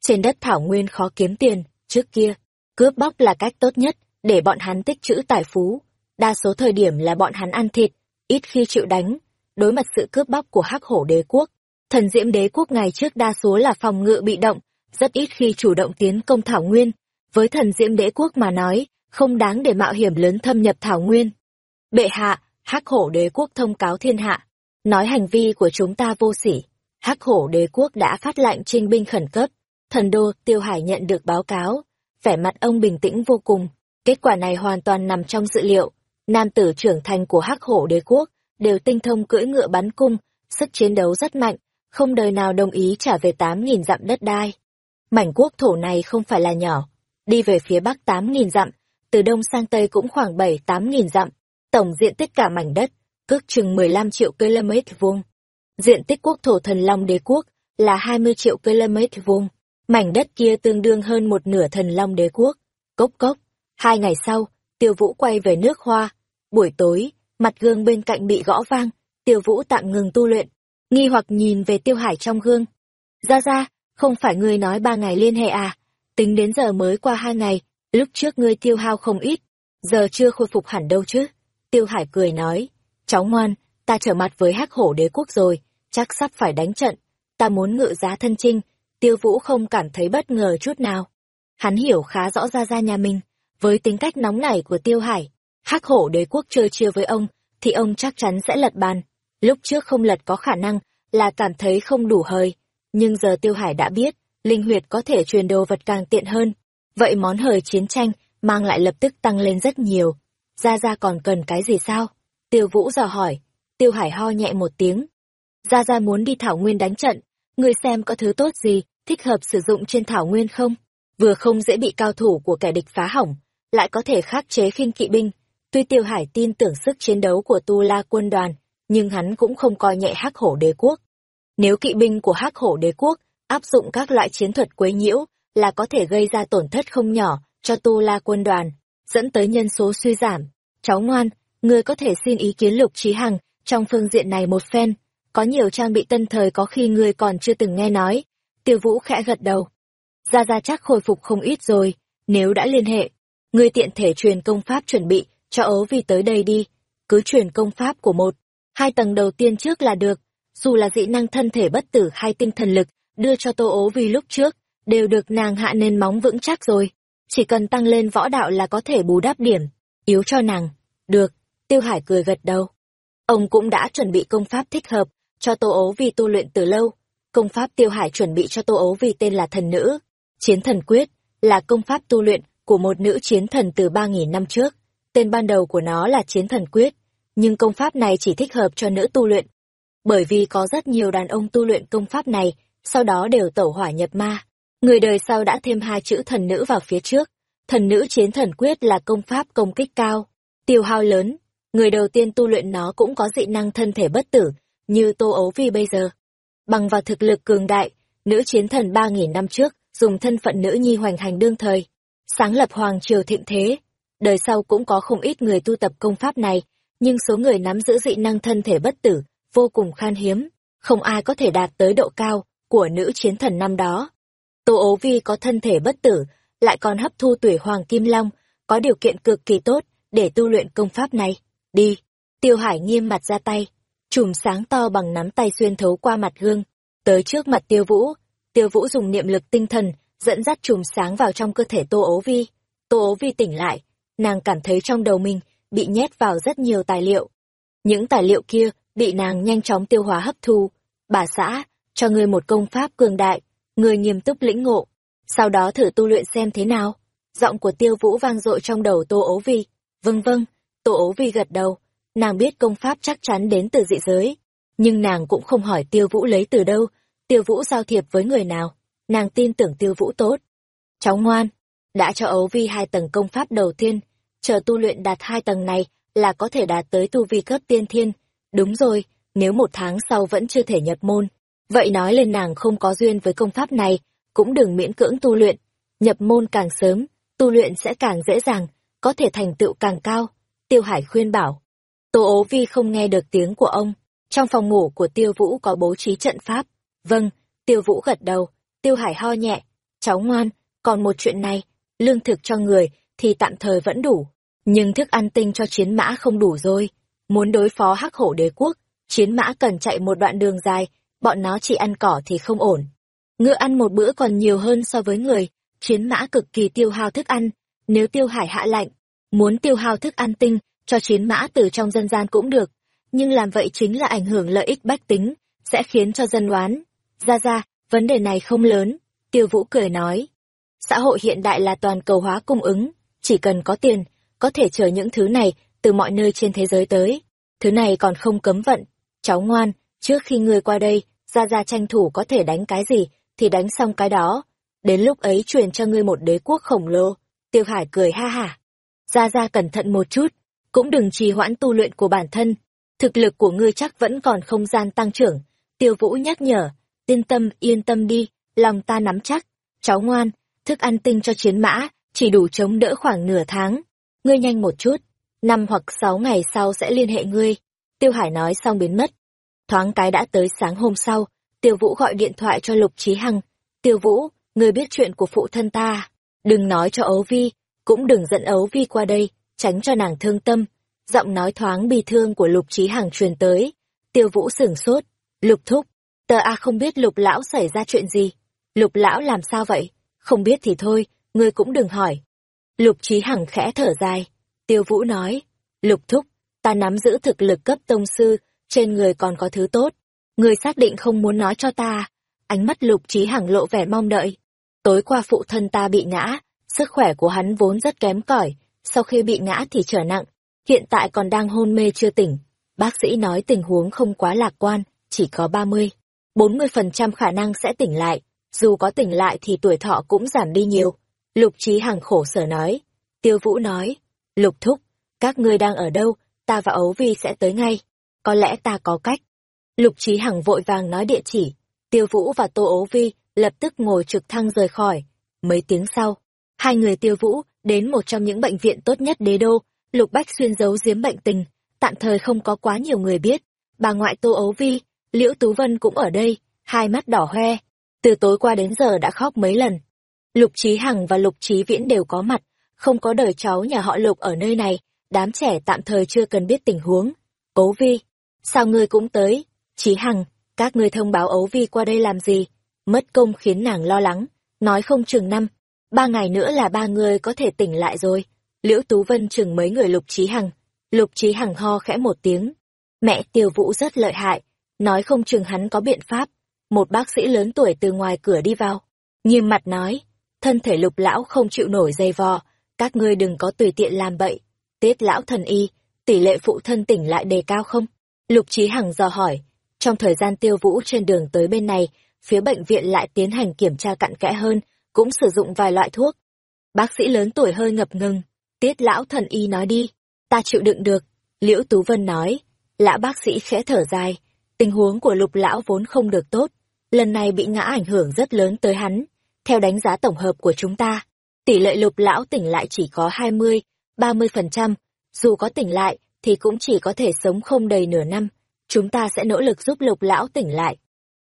Trên đất thảo nguyên khó kiếm tiền, trước kia, cướp bóc là cách tốt nhất để bọn hắn tích trữ tài phú. Đa số thời điểm là bọn hắn ăn thịt, ít khi chịu đánh. Đối mặt sự cướp bóc của hắc hổ đế quốc, Thần diễm đế quốc ngày trước đa số là phòng ngự bị động, rất ít khi chủ động tiến công Thảo Nguyên. Với thần diễm đế quốc mà nói, không đáng để mạo hiểm lớn thâm nhập Thảo Nguyên. Bệ hạ, hắc hổ đế quốc thông cáo thiên hạ, nói hành vi của chúng ta vô sỉ. Hắc hổ đế quốc đã phát lệnh trinh binh khẩn cấp. Thần đô Tiêu Hải nhận được báo cáo, vẻ mặt ông bình tĩnh vô cùng. Kết quả này hoàn toàn nằm trong dự liệu. Nam tử trưởng thành của hắc hổ đế quốc đều tinh thông cưỡi ngựa bắn cung, sức chiến đấu rất mạnh, không đời nào đồng ý trả về 8.000 dặm đất đai. Mảnh quốc thổ này không phải là nhỏ, đi về phía bắc 8.000 dặm, từ đông sang tây cũng khoảng 7-8.000 dặm, tổng diện tích cả mảnh đất, cước chừng 15 triệu km vuông. Diện tích quốc thổ thần Long đế quốc là 20 triệu km vuông, mảnh đất kia tương đương hơn một nửa thần Long đế quốc. Cốc cốc, hai ngày sau, tiêu vũ quay về nước hoa. Buổi tối, mặt gương bên cạnh bị gõ vang, tiêu vũ tạm ngừng tu luyện, nghi hoặc nhìn về tiêu hải trong gương. Ra ra, không phải ngươi nói ba ngày liên hệ à, tính đến giờ mới qua hai ngày, lúc trước ngươi tiêu hao không ít, giờ chưa khôi phục hẳn đâu chứ. Tiêu hải cười nói, cháu ngoan, ta trở mặt với hắc hổ đế quốc rồi, chắc sắp phải đánh trận, ta muốn ngự giá thân trinh, tiêu vũ không cảm thấy bất ngờ chút nào. Hắn hiểu khá rõ ra ra nhà mình, với tính cách nóng nảy của tiêu hải, hắc hổ đế quốc chơi chia với ông, thì ông chắc chắn sẽ lật bàn. Lúc trước không lật có khả năng là cảm thấy không đủ hơi, nhưng giờ Tiêu Hải đã biết, linh huyệt có thể truyền đồ vật càng tiện hơn. Vậy món hời chiến tranh mang lại lập tức tăng lên rất nhiều. Gia Gia còn cần cái gì sao? Tiêu Vũ dò hỏi. Tiêu Hải ho nhẹ một tiếng. Gia Gia muốn đi Thảo Nguyên đánh trận, người xem có thứ tốt gì, thích hợp sử dụng trên Thảo Nguyên không? Vừa không dễ bị cao thủ của kẻ địch phá hỏng, lại có thể khắc chế khinh kỵ binh. Tuy Tiêu Hải tin tưởng sức chiến đấu của Tu La quân đoàn, nhưng hắn cũng không coi nhẹ hắc hổ đế quốc. Nếu kỵ binh của hắc hổ đế quốc áp dụng các loại chiến thuật quấy nhiễu là có thể gây ra tổn thất không nhỏ cho tu la quân đoàn, dẫn tới nhân số suy giảm. Cháu ngoan, ngươi có thể xin ý kiến lục trí hằng trong phương diện này một phen. Có nhiều trang bị tân thời có khi ngươi còn chưa từng nghe nói. Tiêu vũ khẽ gật đầu. Gia Gia chắc khôi phục không ít rồi, nếu đã liên hệ. Ngươi tiện thể truyền công pháp chuẩn bị cho ấu vì tới đây đi. Cứ truyền công pháp của một, hai tầng đầu tiên trước là được, dù là dị năng thân thể bất tử hay tinh thần lực, đưa cho tô ố vì lúc trước, đều được nàng hạ nên móng vững chắc rồi. Chỉ cần tăng lên võ đạo là có thể bù đắp điểm, yếu cho nàng. Được, tiêu hải cười gật đầu. Ông cũng đã chuẩn bị công pháp thích hợp cho tô ố vì tu luyện từ lâu. Công pháp tiêu hải chuẩn bị cho tô ố vì tên là thần nữ. Chiến thần quyết là công pháp tu luyện của một nữ chiến thần từ ba nghìn năm trước. Tên ban đầu của nó là chiến thần quyết nhưng công pháp này chỉ thích hợp cho nữ tu luyện bởi vì có rất nhiều đàn ông tu luyện công pháp này, sau đó đều tẩu hỏa nhập ma. Người đời sau đã thêm hai chữ thần nữ vào phía trước. Thần nữ chiến thần quyết là công pháp công kích cao, tiêu hao lớn. Người đầu tiên tu luyện nó cũng có dị năng thân thể bất tử, như Tô Ấu Vi bây giờ. Bằng vào thực lực cường đại, nữ chiến thần ba nghìn năm trước, dùng thân phận nữ nhi hoành hành đương thời, sáng lập hoàng triều thịnh thế. Đời sau cũng có không ít người tu tập công pháp này, nhưng số người nắm giữ dị năng thân thể bất tử vô cùng khan hiếm, không ai có thể đạt tới độ cao của nữ chiến thần năm đó. Tô ố vi có thân thể bất tử, lại còn hấp thu tuổi hoàng kim long, có điều kiện cực kỳ tốt để tu luyện công pháp này. Đi! Tiêu Hải nghiêm mặt ra tay, chùm sáng to bằng nắm tay xuyên thấu qua mặt gương, tới trước mặt Tiêu Vũ. Tiêu Vũ dùng niệm lực tinh thần, dẫn dắt chùm sáng vào trong cơ thể Tô ố vi. Tô ố vi tỉnh lại, nàng cảm thấy trong đầu mình bị nhét vào rất nhiều tài liệu. Những tài liệu kia bị nàng nhanh chóng tiêu hóa hấp thu. Bà xã, cho ngươi một công pháp cường đại, ngươi nghiêm túc lĩnh ngộ, sau đó thử tu luyện xem thế nào. Giọng của tiêu vũ vang dội trong đầu Tô Ố Vi. Vâng vâng, Tô Ố Vi gật đầu, nàng biết công pháp chắc chắn đến từ dị giới. Nhưng nàng cũng không hỏi tiêu vũ lấy từ đâu, tiêu vũ giao thiệp với người nào, nàng tin tưởng tiêu vũ tốt. Cháu ngoan, đã cho Ấu Vi hai tầng công pháp đầu tiên, chờ tu luyện đạt hai tầng này là có thể đạt tới tu vi cấp tiên thiên, Đúng rồi, nếu một tháng sau vẫn chưa thể nhập môn, vậy nói lên nàng không có duyên với công pháp này, cũng đừng miễn cưỡng tu luyện. Nhập môn càng sớm, tu luyện sẽ càng dễ dàng, có thể thành tựu càng cao. Tiêu Hải khuyên bảo. Tô ố vi không nghe được tiếng của ông. Trong phòng ngủ của Tiêu Vũ có bố trí trận pháp. Vâng, Tiêu Vũ gật đầu. Tiêu Hải ho nhẹ. Cháu ngoan, còn một chuyện này, lương thực cho người thì tạm thời vẫn đủ. Nhưng thức ăn tinh cho chiến mã không đủ rồi. Muốn đối phó hắc hổ đế quốc, chiến mã cần chạy một đoạn đường dài bọn nó chỉ ăn cỏ thì không ổn. Ngựa ăn một bữa còn nhiều hơn so với người, chiến mã cực kỳ tiêu hao thức ăn, nếu tiêu hải hạ lạnh, muốn tiêu hao thức ăn tinh cho chiến mã từ trong dân gian cũng được, nhưng làm vậy chính là ảnh hưởng lợi ích bách tính, sẽ khiến cho dân oán. Ra ra, vấn đề này không lớn, tiêu vũ cười nói. Xã hội hiện đại là toàn cầu hóa cung ứng, chỉ cần có tiền, có thể chở những thứ này từ mọi nơi trên thế giới tới. Thứ này còn không cấm vận. Cháu ngoan, trước khi ngươi qua đây, ra ra tranh thủ có thể đánh cái gì, thì đánh xong cái đó. Đến lúc ấy truyền cho ngươi một đế quốc khổng lồ. Tiêu Hải cười ha hả. Ra ra cẩn thận một chút, cũng đừng trì hoãn tu luyện của bản thân. Thực lực của ngươi chắc vẫn còn không gian tăng trưởng. Tiêu Vũ nhắc nhở, yên tâm yên tâm đi, lòng ta nắm chắc. Cháu ngoan, thức ăn tinh cho chiến mã, chỉ đủ chống đỡ khoảng nửa tháng. Ngươi nhanh một chút, năm hoặc sáu ngày sau sẽ liên hệ ngươi. Tiêu Hải nói xong biến mất. Thoáng cái đã tới sáng hôm sau, Tiêu Vũ gọi điện thoại cho Lục Trí Hằng. Tiêu Vũ, ngươi biết chuyện của phụ thân ta. Đừng nói cho Ấu Vi, cũng đừng dẫn Ấu Vi qua đây, tránh cho nàng thương tâm. Giọng nói thoáng bi thương của Lục Trí Hằng truyền tới. Tiêu Vũ sửng sốt. Lục thúc, tờ A không biết Lục Lão xảy ra chuyện gì. Lục Lão làm sao vậy? Không biết thì thôi, ngươi cũng đừng hỏi. Lục Trí Hằng khẽ thở dài. Tiêu Vũ nói, Lục Thúc, ta nắm giữ thực lực cấp tông sư, trên người còn có thứ tốt. ngươi xác định không muốn nói cho ta. Ánh mắt Lục Trí Hằng lộ vẻ mong đợi. Tối qua phụ thân ta bị ngã, sức khỏe của hắn vốn rất kém cỏi, sau khi bị ngã thì trở nặng, hiện tại còn đang hôn mê chưa tỉnh. Bác sĩ nói tình huống không quá lạc quan, chỉ có 30, 40% khả năng sẽ tỉnh lại, dù có tỉnh lại thì tuổi thọ cũng giảm đi nhiều. Lục Trí Hằng khổ sở nói. Tiêu Vũ nói, Lục Thúc, các ngươi đang ở đâu, ta và Ấu Vi sẽ tới ngay. Có lẽ ta có cách. Lục Trí Hằng vội vàng nói địa chỉ. Tiêu Vũ và Tô Ấu Vi lập tức ngồi trực thăng rời khỏi. Mấy tiếng sau, hai người Tiêu Vũ đến một trong những bệnh viện tốt nhất đế đô. Lục Bách Xuyên giấu giếm bệnh tình, tạm thời không có quá nhiều người biết. Bà ngoại Tô Ấu Vi, Liễu Tú Vân cũng ở đây, hai mắt đỏ hoe. Từ tối qua đến giờ đã khóc mấy lần. Lục Trí Hằng và Lục Trí Viễn đều có mặt, không có đời cháu nhà họ Lục ở nơi này, đám trẻ tạm thời chưa cần biết tình huống. Ấu Vi, sao ngươi cũng tới? Trí Hằng, các ngươi thông báo Ấu Vi qua đây làm gì? Mất công khiến nàng lo lắng, nói không chừng năm, ba ngày nữa là ba người có thể tỉnh lại rồi. Liễu Tú Vân chừng mấy người Lục Trí Hằng. Lục Trí Hằng ho khẽ một tiếng. Mẹ Tiêu Vũ rất lợi hại, nói không chừng hắn có biện pháp. Một bác sĩ lớn tuổi từ ngoài cửa đi vào. Nghiêm mặt nói, thân thể lục lão không chịu nổi dây vò, các ngươi đừng có tùy tiện làm bậy. Tiết lão thần y, tỷ lệ phụ thân tỉnh lại đề cao không? Lục Trí Hằng dò hỏi, trong thời gian tiêu vũ trên đường tới bên này, phía bệnh viện lại tiến hành kiểm tra cặn kẽ hơn, cũng sử dụng vài loại thuốc. Bác sĩ lớn tuổi hơi ngập ngừng, tiết lão thần y nói đi, ta chịu đựng được. Liễu Tú Vân nói, lão bác sĩ khẽ thở dài, tình huống của lục lão vốn không được tốt, lần này bị ngã ảnh hưởng rất lớn tới hắn. Theo đánh giá tổng hợp của chúng ta, tỷ lệ lục lão tỉnh lại chỉ có 20, 30%, dù có tỉnh lại thì cũng chỉ có thể sống không đầy nửa năm. Chúng ta sẽ nỗ lực giúp lục lão tỉnh lại.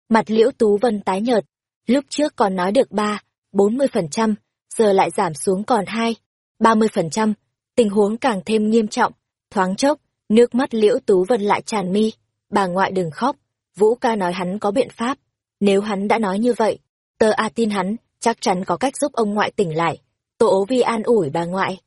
Mặt liễu Tú Vân tái nhợt, lúc trước còn nói được 3, 40%, giờ lại giảm xuống còn 2, 30%, tình huống càng thêm nghiêm trọng, thoáng chốc, nước mắt liễu Tú Vân lại tràn mi, bà ngoại đừng khóc, Vũ ca nói hắn có biện pháp, nếu hắn đã nói như vậy, tờ A tin hắn, chắc chắn có cách giúp ông ngoại tỉnh lại. Tô ố vi an ủi bà ngoại.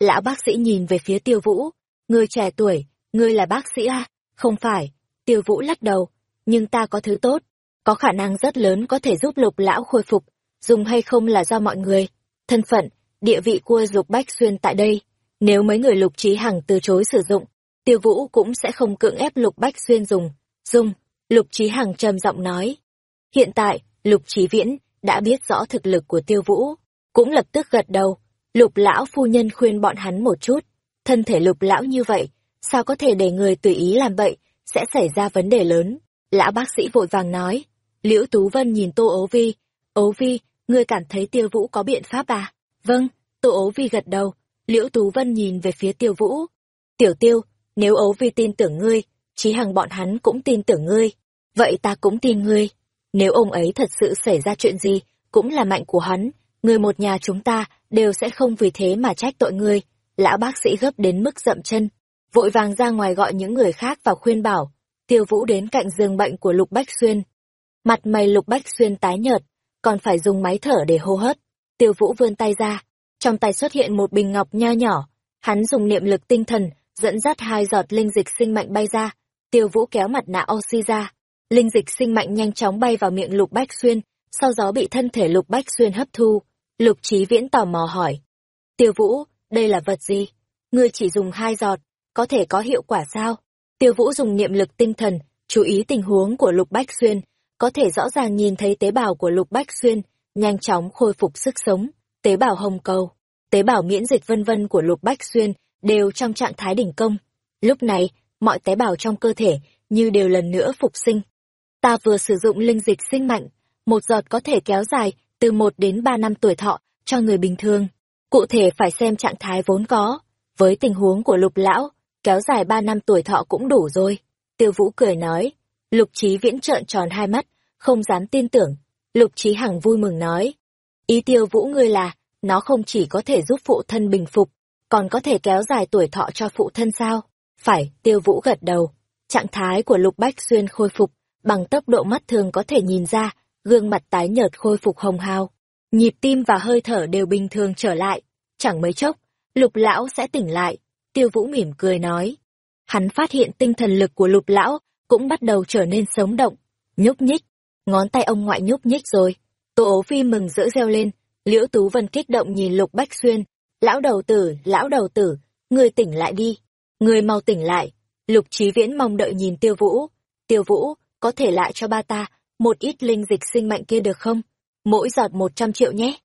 Lão bác sĩ nhìn về phía tiêu vũ. Ngươi trẻ tuổi, ngươi là bác sĩ à? Không phải. Tiêu vũ lắc đầu. Nhưng ta có thứ tốt. Có khả năng rất lớn có thể giúp lục lão khôi phục. Dùng hay không là do mọi người. Thân phận, địa vị của lục bách xuyên tại đây. Nếu mấy người lục trí hằng từ chối sử dụng, tiêu vũ cũng sẽ không cưỡng ép lục bách xuyên dùng. Dùng, lục trí hằng trầm giọng nói. Hiện tại, lục trí viễn đã biết rõ thực lực của tiêu vũ, cũng lập tức gật đầu. Lục lão phu nhân khuyên bọn hắn một chút, thân thể lục lão như vậy, sao có thể để người tùy ý làm vậy, sẽ xảy ra vấn đề lớn. Lão bác sĩ vội vàng nói, Liễu Tú Vân nhìn Tô ấu Vi, ấu Vi, ngươi cảm thấy tiêu vũ có biện pháp à? Vâng, Tô ấu Vi gật đầu, Liễu Tú Vân nhìn về phía tiêu vũ. Tiểu tiêu, nếu ấu Vi tin tưởng ngươi, chí hằng bọn hắn cũng tin tưởng ngươi, vậy ta cũng tin ngươi. Nếu ông ấy thật sự xảy ra chuyện gì, cũng là mạnh của hắn, người một nhà chúng ta đều sẽ không vì thế mà trách tội ngươi. Lão bác sĩ gấp đến mức dậm chân, vội vàng ra ngoài gọi những người khác vào khuyên bảo. Tiêu Vũ đến cạnh giường bệnh của Lục Bách Xuyên, Mặt mày Lục Bách Xuyên tái nhợt, còn phải dùng máy thở để hô hấp. Tiêu Vũ vươn tay ra, trong tay xuất hiện một bình ngọc nho nhỏ, hắn dùng niệm lực tinh thần, dẫn dắt hai giọt linh dịch sinh mạnh bay ra. Tiêu Vũ kéo mặt nạ oxy ra, linh dịch sinh mạnh nhanh chóng bay vào miệng Lục Bách Xuyên, sau đó bị thân thể Lục Bách Xuyên hấp thu. Lục trí Viễn tò mò hỏi: "Tiêu Vũ, đây là vật gì? Ngươi chỉ dùng hai giọt, có thể có hiệu quả sao?" Tiêu Vũ dùng niệm lực tinh thần, chú ý tình huống của Lục Bách Xuyên, có thể rõ ràng nhìn thấy tế bào của Lục Bách Xuyên nhanh chóng khôi phục sức sống, tế bào hồng cầu, tế bào miễn dịch vân vân của Lục Bách Xuyên đều trong trạng thái đỉnh công. Lúc này, mọi tế bào trong cơ thể như đều lần nữa phục sinh. Ta vừa sử dụng linh dịch sinh mạnh, một giọt có thể kéo dài từ một đến ba năm tuổi thọ cho người bình thường. Cụ thể phải xem trạng thái vốn có. Với tình huống của lục lão, kéo dài ba năm tuổi thọ cũng đủ rồi. Tiêu Vũ cười nói. Lục Trí Viễn trợn tròn hai mắt, không dám tin tưởng. Lục Trí Hằng vui mừng nói. Ý Tiêu Vũ ngươi là, nó không chỉ có thể giúp phụ thân bình phục, còn có thể kéo dài tuổi thọ cho phụ thân sao? Phải, Tiêu Vũ gật đầu. Trạng thái của Lục Bách Xuyên khôi phục, bằng tốc độ mắt thường có thể nhìn ra, gương mặt tái nhợt khôi phục hồng hào. Nhịp tim và hơi thở đều bình thường trở lại. Chẳng mấy chốc, Lục Lão sẽ tỉnh lại. Tiêu Vũ mỉm cười nói. Hắn phát hiện tinh thần lực của Lục Lão cũng bắt đầu trở nên sống động, nhúc nhích. Ngón tay ông ngoại nhúc nhích rồi. Tô ố phi mừng rỡ reo lên. Liễu Tú Vân kích động nhìn Lục Bách Xuyên. Lão đầu tử, lão đầu tử, người tỉnh lại đi. Người mau tỉnh lại. Lục Chí Viễn mong đợi nhìn Tiêu Vũ. Tiêu Vũ, có thể lại cho ba ta một ít linh dịch sinh mạnh kia được không? Mỗi giọt một trăm triệu nhé.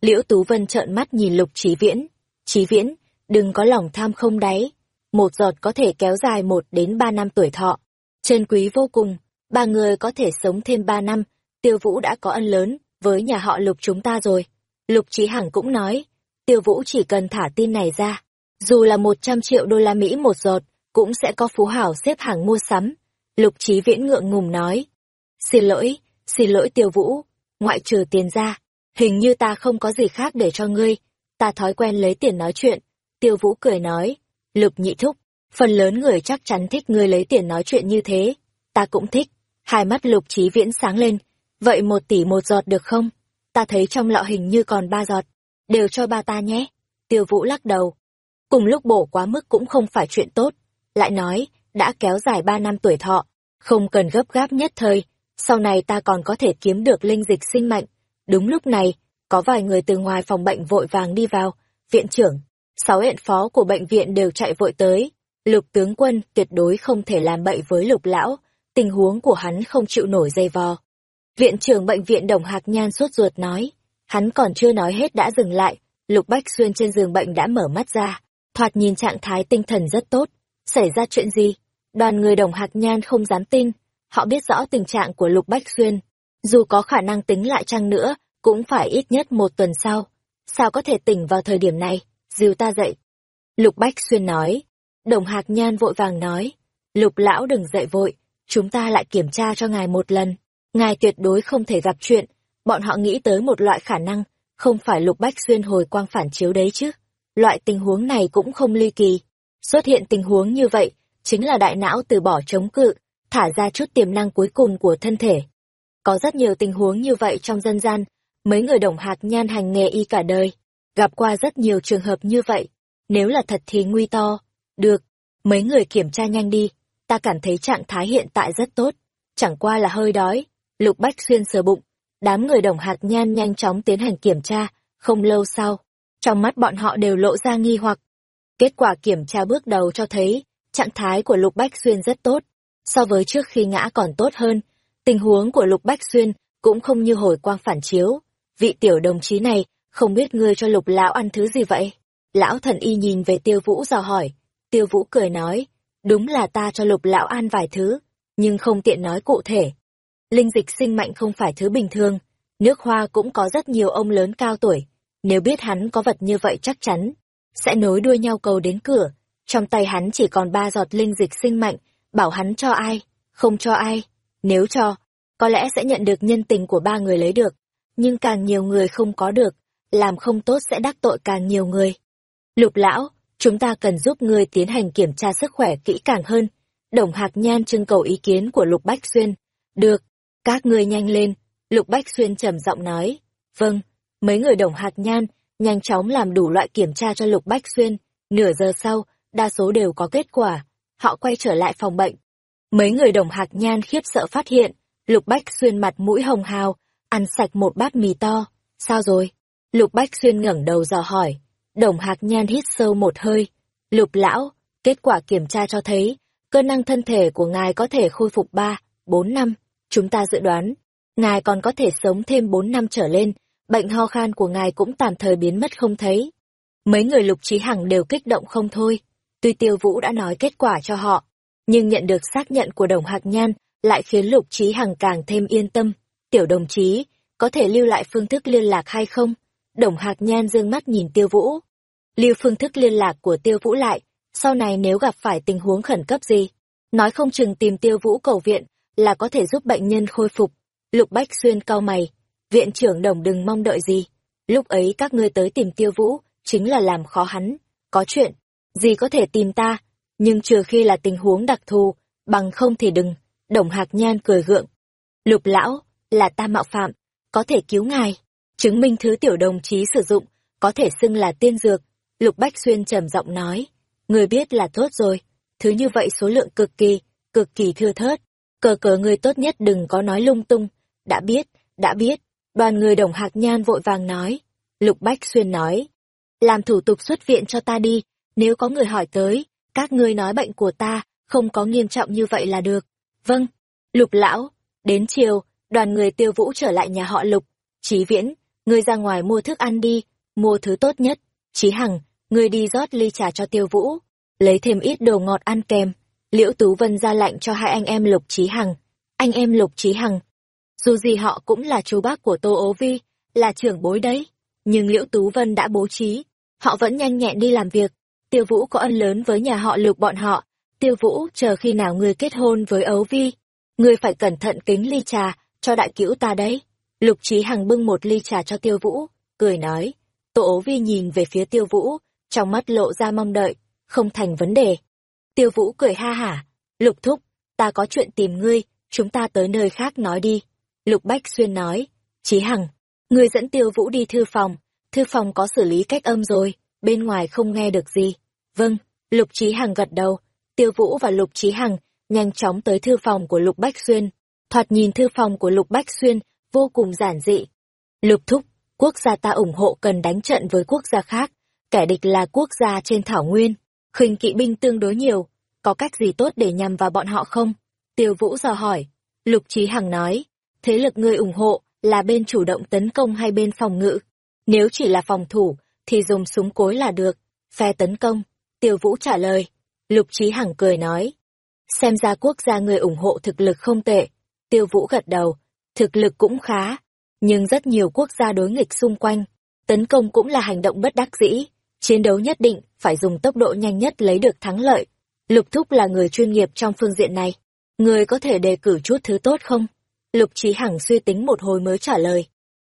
Liễu Tú Vân trợn mắt nhìn Lục Chí Viễn. Chí Viễn, đừng có lòng tham không đáy. Một giọt có thể kéo dài một đến ba năm tuổi thọ. chân quý vô cùng, ba người có thể sống thêm ba năm. Tiêu Vũ đã có ân lớn với nhà họ Lục chúng ta rồi. Lục Chí Hằng cũng nói, Tiêu Vũ chỉ cần thả tin này ra. Dù là một trăm triệu đô la Mỹ một giọt, cũng sẽ có phú hảo xếp hàng mua sắm. Lục Chí Viễn ngượng ngùng nói. Xin lỗi, xin lỗi Tiêu Vũ, ngoại trừ tiền ra, hình như ta không có gì khác để cho ngươi, ta thói quen lấy tiền nói chuyện. Tiêu Vũ cười nói, Lục nhị thúc, phần lớn người chắc chắn thích ngươi lấy tiền nói chuyện như thế, ta cũng thích. Hai mắt Lục Chí Viễn sáng lên, vậy một tỷ một giọt được không? Ta thấy trong lọ hình như còn ba giọt, đều cho ba ta nhé. Tiêu Vũ lắc đầu. Cùng lúc bổ quá mức cũng không phải chuyện tốt. Lại nói, đã kéo dài ba năm tuổi thọ, không cần gấp gáp nhất thời, sau này ta còn có thể kiếm được linh dịch sinh mạnh. Đúng lúc này, có vài người từ ngoài phòng bệnh vội vàng đi vào, viện trưởng, sáu hiện phó của bệnh viện đều chạy vội tới. Lục tướng quân tuyệt đối không thể làm bậy với lục lão, tình huống của hắn không chịu nổi dây vò. Viện trưởng bệnh viện Đồng Hạc Nhan suốt ruột nói, hắn còn chưa nói hết đã dừng lại, Lục Bách Xuyên trên giường bệnh đã mở mắt ra, thoạt nhìn trạng thái tinh thần rất tốt. Xảy ra chuyện gì? Đoàn người Đồng Hạc Nhan không dám tin, họ biết rõ tình trạng của Lục Bách Xuyên. Dù có khả năng tính lại chăng nữa, cũng phải ít nhất một tuần sau. Sao có thể tỉnh vào thời điểm này? Dìu ta dậy. Lục Bách Xuyên nói. Đồng Hạc Nhan vội vàng nói. Lục lão đừng dậy vội, chúng ta lại kiểm tra cho ngài một lần. Ngài tuyệt đối không thể gặp chuyện. Bọn họ nghĩ tới một loại khả năng, không phải Lục Bách Xuyên hồi quang phản chiếu đấy chứ. Loại tình huống này cũng không ly kỳ. Xuất hiện tình huống như vậy, chính là đại não từ bỏ chống cự, thả ra chút tiềm năng cuối cùng của thân thể. Có rất nhiều tình huống như vậy trong dân gian, mấy người đồng hạc nhan hành nghề y cả đời, gặp qua rất nhiều trường hợp như vậy. Nếu là thật thì nguy to. Được, mấy người kiểm tra nhanh đi, ta cảm thấy trạng thái hiện tại rất tốt, chẳng qua là hơi đói. Lục Bách Xuyên sờ bụng, đám người đồng hạt nhan nhanh chóng tiến hành kiểm tra, không lâu sau, trong mắt bọn họ đều lộ ra nghi hoặc. Kết quả kiểm tra bước đầu cho thấy, trạng thái của Lục Bách Xuyên rất tốt, so với trước khi ngã còn tốt hơn, tình huống của Lục Bách Xuyên cũng không như hồi quang phản chiếu. Vị tiểu đồng chí này, không biết ngươi cho Lục lão ăn thứ gì vậy? Lão thần y nhìn về Tiêu Vũ dò hỏi, Tiêu Vũ cười nói, đúng là ta cho Lục lão ăn vài thứ, nhưng không tiện nói cụ thể. Linh dịch sinh mạnh không phải thứ bình thường, nước hoa cũng có rất nhiều ông lớn cao tuổi, nếu biết hắn có vật như vậy chắc chắn, sẽ nối đuôi nhau cầu đến cửa, trong tay hắn chỉ còn ba giọt linh dịch sinh mạnh, bảo hắn cho ai, không cho ai. Nếu cho, có lẽ sẽ nhận được nhân tình của ba người lấy được. Nhưng càng nhiều người không có được, làm không tốt sẽ đắc tội càng nhiều người. Lục lão, chúng ta cần giúp ngươi tiến hành kiểm tra sức khỏe kỹ càng hơn. Đồng Hạc Nhan trưng cầu ý kiến của Lục Bách Xuyên. Được, Các ngươi nhanh lên, Lục Bách Xuyên trầm giọng nói. Vâng, mấy người đồng hạc nhan, nhanh chóng làm đủ loại kiểm tra cho Lục Bách Xuyên. Nửa giờ sau, đa số đều có kết quả. Họ quay trở lại phòng bệnh. Mấy người đồng hạc nhan khiếp sợ phát hiện, Lục Bách Xuyên mặt mũi hồng hào, ăn sạch một bát mì to. Sao rồi? Lục Bách Xuyên ngẩng đầu dò hỏi. Đồng hạc nhan hít sâu một hơi. Lục lão, kết quả kiểm tra cho thấy, cơ năng thân thể của ngài có thể khôi phục 3, 4 năm. Chúng ta dự đoán, ngài còn có thể sống thêm 4 năm trở lên, bệnh ho khan của ngài cũng tạm thời biến mất không thấy. Mấy người lục trí hằng đều kích động không thôi. Tuy tiêu vũ đã nói kết quả cho họ, nhưng nhận được xác nhận của đồng hạc nhan lại khiến lục trí hằng càng thêm yên tâm. Tiểu đồng chí, có thể lưu lại phương thức liên lạc hay không? Đồng hạc nhan dương mắt nhìn tiêu vũ. Lưu phương thức liên lạc của tiêu vũ lại, sau này nếu gặp phải tình huống khẩn cấp gì, nói không chừng tìm tiêu vũ cầu viện là có thể giúp bệnh nhân khôi phục. Lục Bách Xuyên cau mày, viện trưởng đồng đừng mong đợi gì. Lúc ấy các ngươi tới tìm tiêu vũ, chính là làm khó hắn. Có chuyện, gì có thể tìm ta, nhưng trừ khi là tình huống đặc thù, bằng không thì đừng. Đồng Hạc Nhan cười gượng. Lục lão, là ta mạo phạm, có thể cứu ngài. Chứng minh thứ tiểu đồng chí sử dụng, có thể xưng là tiên dược. Lục Bách Xuyên trầm giọng nói. Người biết là tốt rồi. Thứ như vậy số lượng cực kỳ, cực kỳ thưa thớt. Cờ cờ người tốt nhất đừng có nói lung tung. Đã biết, đã biết. Đoàn người đồng hạc nhan vội vàng nói. Lục Bách Xuyên nói. Làm thủ tục xuất viện cho ta đi. Nếu có người hỏi tới, các ngươi nói bệnh của ta không có nghiêm trọng như vậy là được. Vâng. Lục lão, đến chiều, đoàn người tiêu vũ trở lại nhà họ Lục. Chí Viễn, ngươi ra ngoài mua thức ăn đi, mua thứ tốt nhất. Chí Hằng, ngươi đi rót ly trà cho tiêu vũ, lấy thêm ít đồ ngọt ăn kèm. Liễu Tú Vân ra lệnh cho hai anh em Lục Chí Hằng. Anh em Lục Chí Hằng, dù gì họ cũng là chú bác của Tô Ố Vi, là trưởng bối đấy. Nhưng Liễu Tú Vân đã bố trí, họ vẫn nhanh nhẹn đi làm việc. Tiêu Vũ có ân lớn với nhà họ Lục bọn họ. Tiêu Vũ, chờ khi nào ngươi kết hôn với Ấu Vi, ngươi phải cẩn thận kính ly trà cho đại cữu ta đấy. Lục Chí Hằng bưng một ly trà cho Tiêu Vũ, cười nói. Tô Ấu vi nhìn về phía Tiêu Vũ, trong mắt lộ ra mong đợi, không thành vấn đề. Tiêu Vũ cười ha hả. Lục Thúc, ta có chuyện tìm ngươi, chúng ta tới nơi khác nói đi. Lục Bách Xuyên nói. Chí Hằng, ngươi dẫn Tiêu Vũ đi thư phòng, thư phòng có xử lý cách âm rồi, bên ngoài không nghe được gì. Vâng, Lục trí Hằng gật đầu. Tiêu Vũ và Lục trí Hằng nhanh chóng tới thư phòng của Lục Bách Xuyên. Thoạt nhìn thư phòng của Lục Bách Xuyên vô cùng giản dị. Lục thúc, quốc gia ta ủng hộ cần đánh trận với quốc gia khác, kẻ địch là quốc gia trên thảo nguyên, khinh kỵ binh tương đối nhiều, có cách gì tốt để nhằm vào bọn họ không? Tiêu Vũ dò hỏi. Lục trí Hằng nói, thế lực người ủng hộ là bên chủ động tấn công hay bên phòng ngự? Nếu chỉ là phòng thủ, thì dùng súng cối là được, phe tấn công. Tiêu Vũ trả lời. Lục Chí Hằng cười nói, xem ra quốc gia người ủng hộ thực lực không tệ. Tiêu Vũ gật đầu, thực lực cũng khá, nhưng rất nhiều quốc gia đối nghịch xung quanh, tấn công cũng là hành động bất đắc dĩ, chiến đấu nhất định phải dùng tốc độ nhanh nhất lấy được thắng lợi. Lục Thúc là người chuyên nghiệp trong phương diện này, người có thể đề cử chút thứ tốt không? Lục Chí Hằng suy tính một hồi mới trả lời.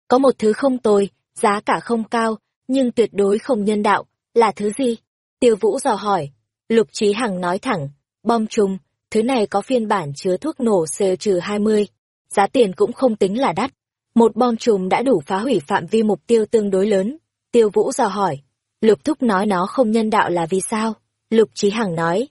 Có một thứ không tồi, giá cả không cao, nhưng tuyệt đối không nhân đạo, là thứ gì? Tiêu Vũ dò hỏi. Lục Chí Hằng nói thẳng, bom trùng, thứ này có phiên bản chứa thuốc nổ C-20, giá tiền cũng không tính là đắt. Một bom chùm đã đủ phá hủy phạm vi mục tiêu tương đối lớn. Tiêu Vũ dò hỏi. Lục Thúc nói nó không nhân đạo là vì sao? Lục Chí Hằng nói.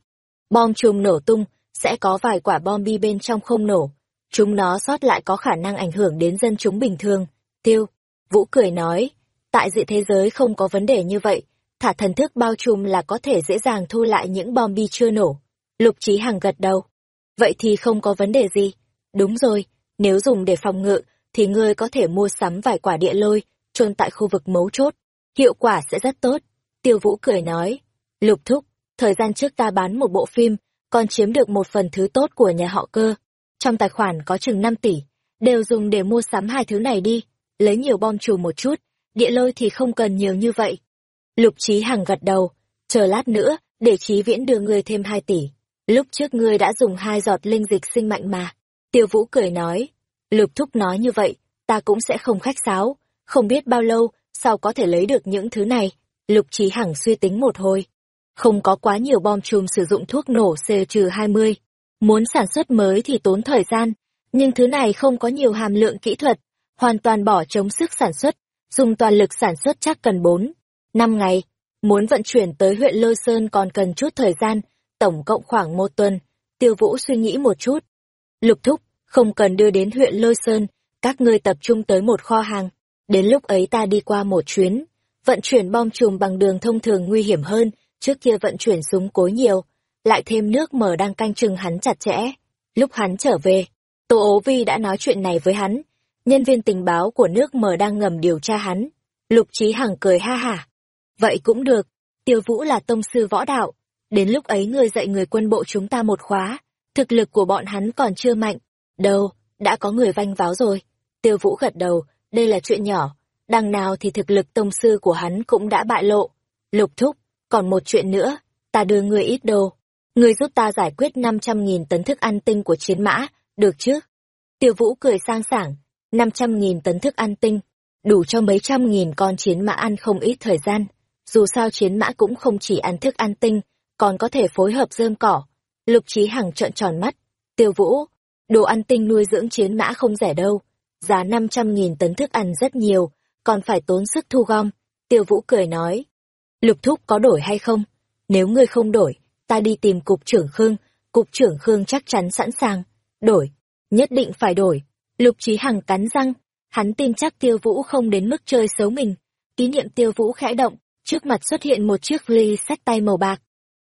Bom chùm nổ tung, sẽ có vài quả bom bi bên trong không nổ. Chúng nó sót lại có khả năng ảnh hưởng đến dân chúng bình thường. Tiêu. Vũ cười nói. Tại dị thế giới không có vấn đề như vậy. Thả thần thức bao trùm là có thể dễ dàng thu lại những bom bi chưa nổ. Lục Chí Hằng gật đầu. Vậy thì không có vấn đề gì. Đúng rồi, nếu dùng để phòng ngự, thì ngươi có thể mua sắm vài quả địa lôi, chôn tại khu vực mấu chốt. Hiệu quả sẽ rất tốt. Tiêu Vũ cười nói. Lục thúc, thời gian trước ta bán một bộ phim, còn chiếm được một phần thứ tốt của nhà họ cơ. Trong tài khoản có chừng 5 tỷ, đều dùng để mua sắm hai thứ này đi, lấy nhiều bom chùm một chút, địa lôi thì không cần nhiều như vậy. Lục Chí Hằng gật đầu, chờ lát nữa, để Chí Viễn đưa ngươi thêm 2 tỷ. Lúc trước ngươi đã dùng hai giọt linh dịch sinh mạnh mà. Tiêu Vũ cười nói, Lục Thúc nói như vậy, ta cũng sẽ không khách sáo, không biết bao lâu, sau có thể lấy được những thứ này. Lục Chí Hằng suy tính một hồi. Không có quá nhiều bom chùm sử dụng thuốc nổ C-20. Muốn sản xuất mới thì tốn thời gian, nhưng thứ này không có nhiều hàm lượng kỹ thuật, hoàn toàn bỏ chống sức sản xuất, dùng toàn lực sản xuất chắc cần 4, 5 ngày. Muốn vận chuyển tới huyện Lôi Sơn còn cần chút thời gian, tổng cộng khoảng một tuần. Tiêu Vũ suy nghĩ một chút. Lục thúc, không cần đưa đến huyện Lôi Sơn, các ngươi tập trung tới một kho hàng. Đến lúc ấy ta đi qua một chuyến, vận chuyển bom chùm bằng đường thông thường nguy hiểm hơn, trước kia vận chuyển súng cối nhiều, lại thêm nước mở đang canh chừng hắn chặt chẽ. Lúc hắn trở về, Tô ố vi đã nói chuyện này với hắn, nhân viên tình báo của nước mở đang ngầm điều tra hắn. Lục Trí Hằng cười ha hả. Vậy cũng được, Tiêu Vũ là tông sư võ đạo, đến lúc ấy ngươi dạy người quân bộ chúng ta một khóa, thực lực của bọn hắn còn chưa mạnh. Đâu, đã có người vanh váo rồi. Tiêu Vũ gật đầu, đây là chuyện nhỏ, đằng nào thì thực lực tông sư của hắn cũng đã bại lộ. Lục thúc, còn một chuyện nữa, ta đưa ngươi ít đồ. Ngươi giúp ta giải quyết 500.000 tấn thức ăn tinh của chiến mã, được chứ? Tiêu Vũ cười sang sảng, 500.000 tấn thức ăn tinh, đủ cho mấy trăm nghìn con chiến mã ăn không ít thời gian. Dù sao chiến mã cũng không chỉ ăn thức ăn tinh, còn có thể phối hợp rơm cỏ. Lục Trí Hằng trợn tròn mắt. Tiêu Vũ, đồ ăn tinh nuôi dưỡng chiến mã không rẻ đâu. Giá 500.000 tấn thức ăn rất nhiều, còn phải tốn sức thu gom. Tiêu Vũ cười nói. Lục Thúc có đổi hay không? Nếu ngươi không đổi, ta đi tìm cục trưởng Khương, cục trưởng Khương chắc chắn sẵn sàng. Đổi, nhất định phải đổi. Lục Trí Hằng cắn răng, hắn tin chắc Tiêu Vũ không đến mức chơi xấu mình. Ký niệm Tiêu Vũ khẽ động, trước mặt xuất hiện một chiếc ly sách tay màu bạc.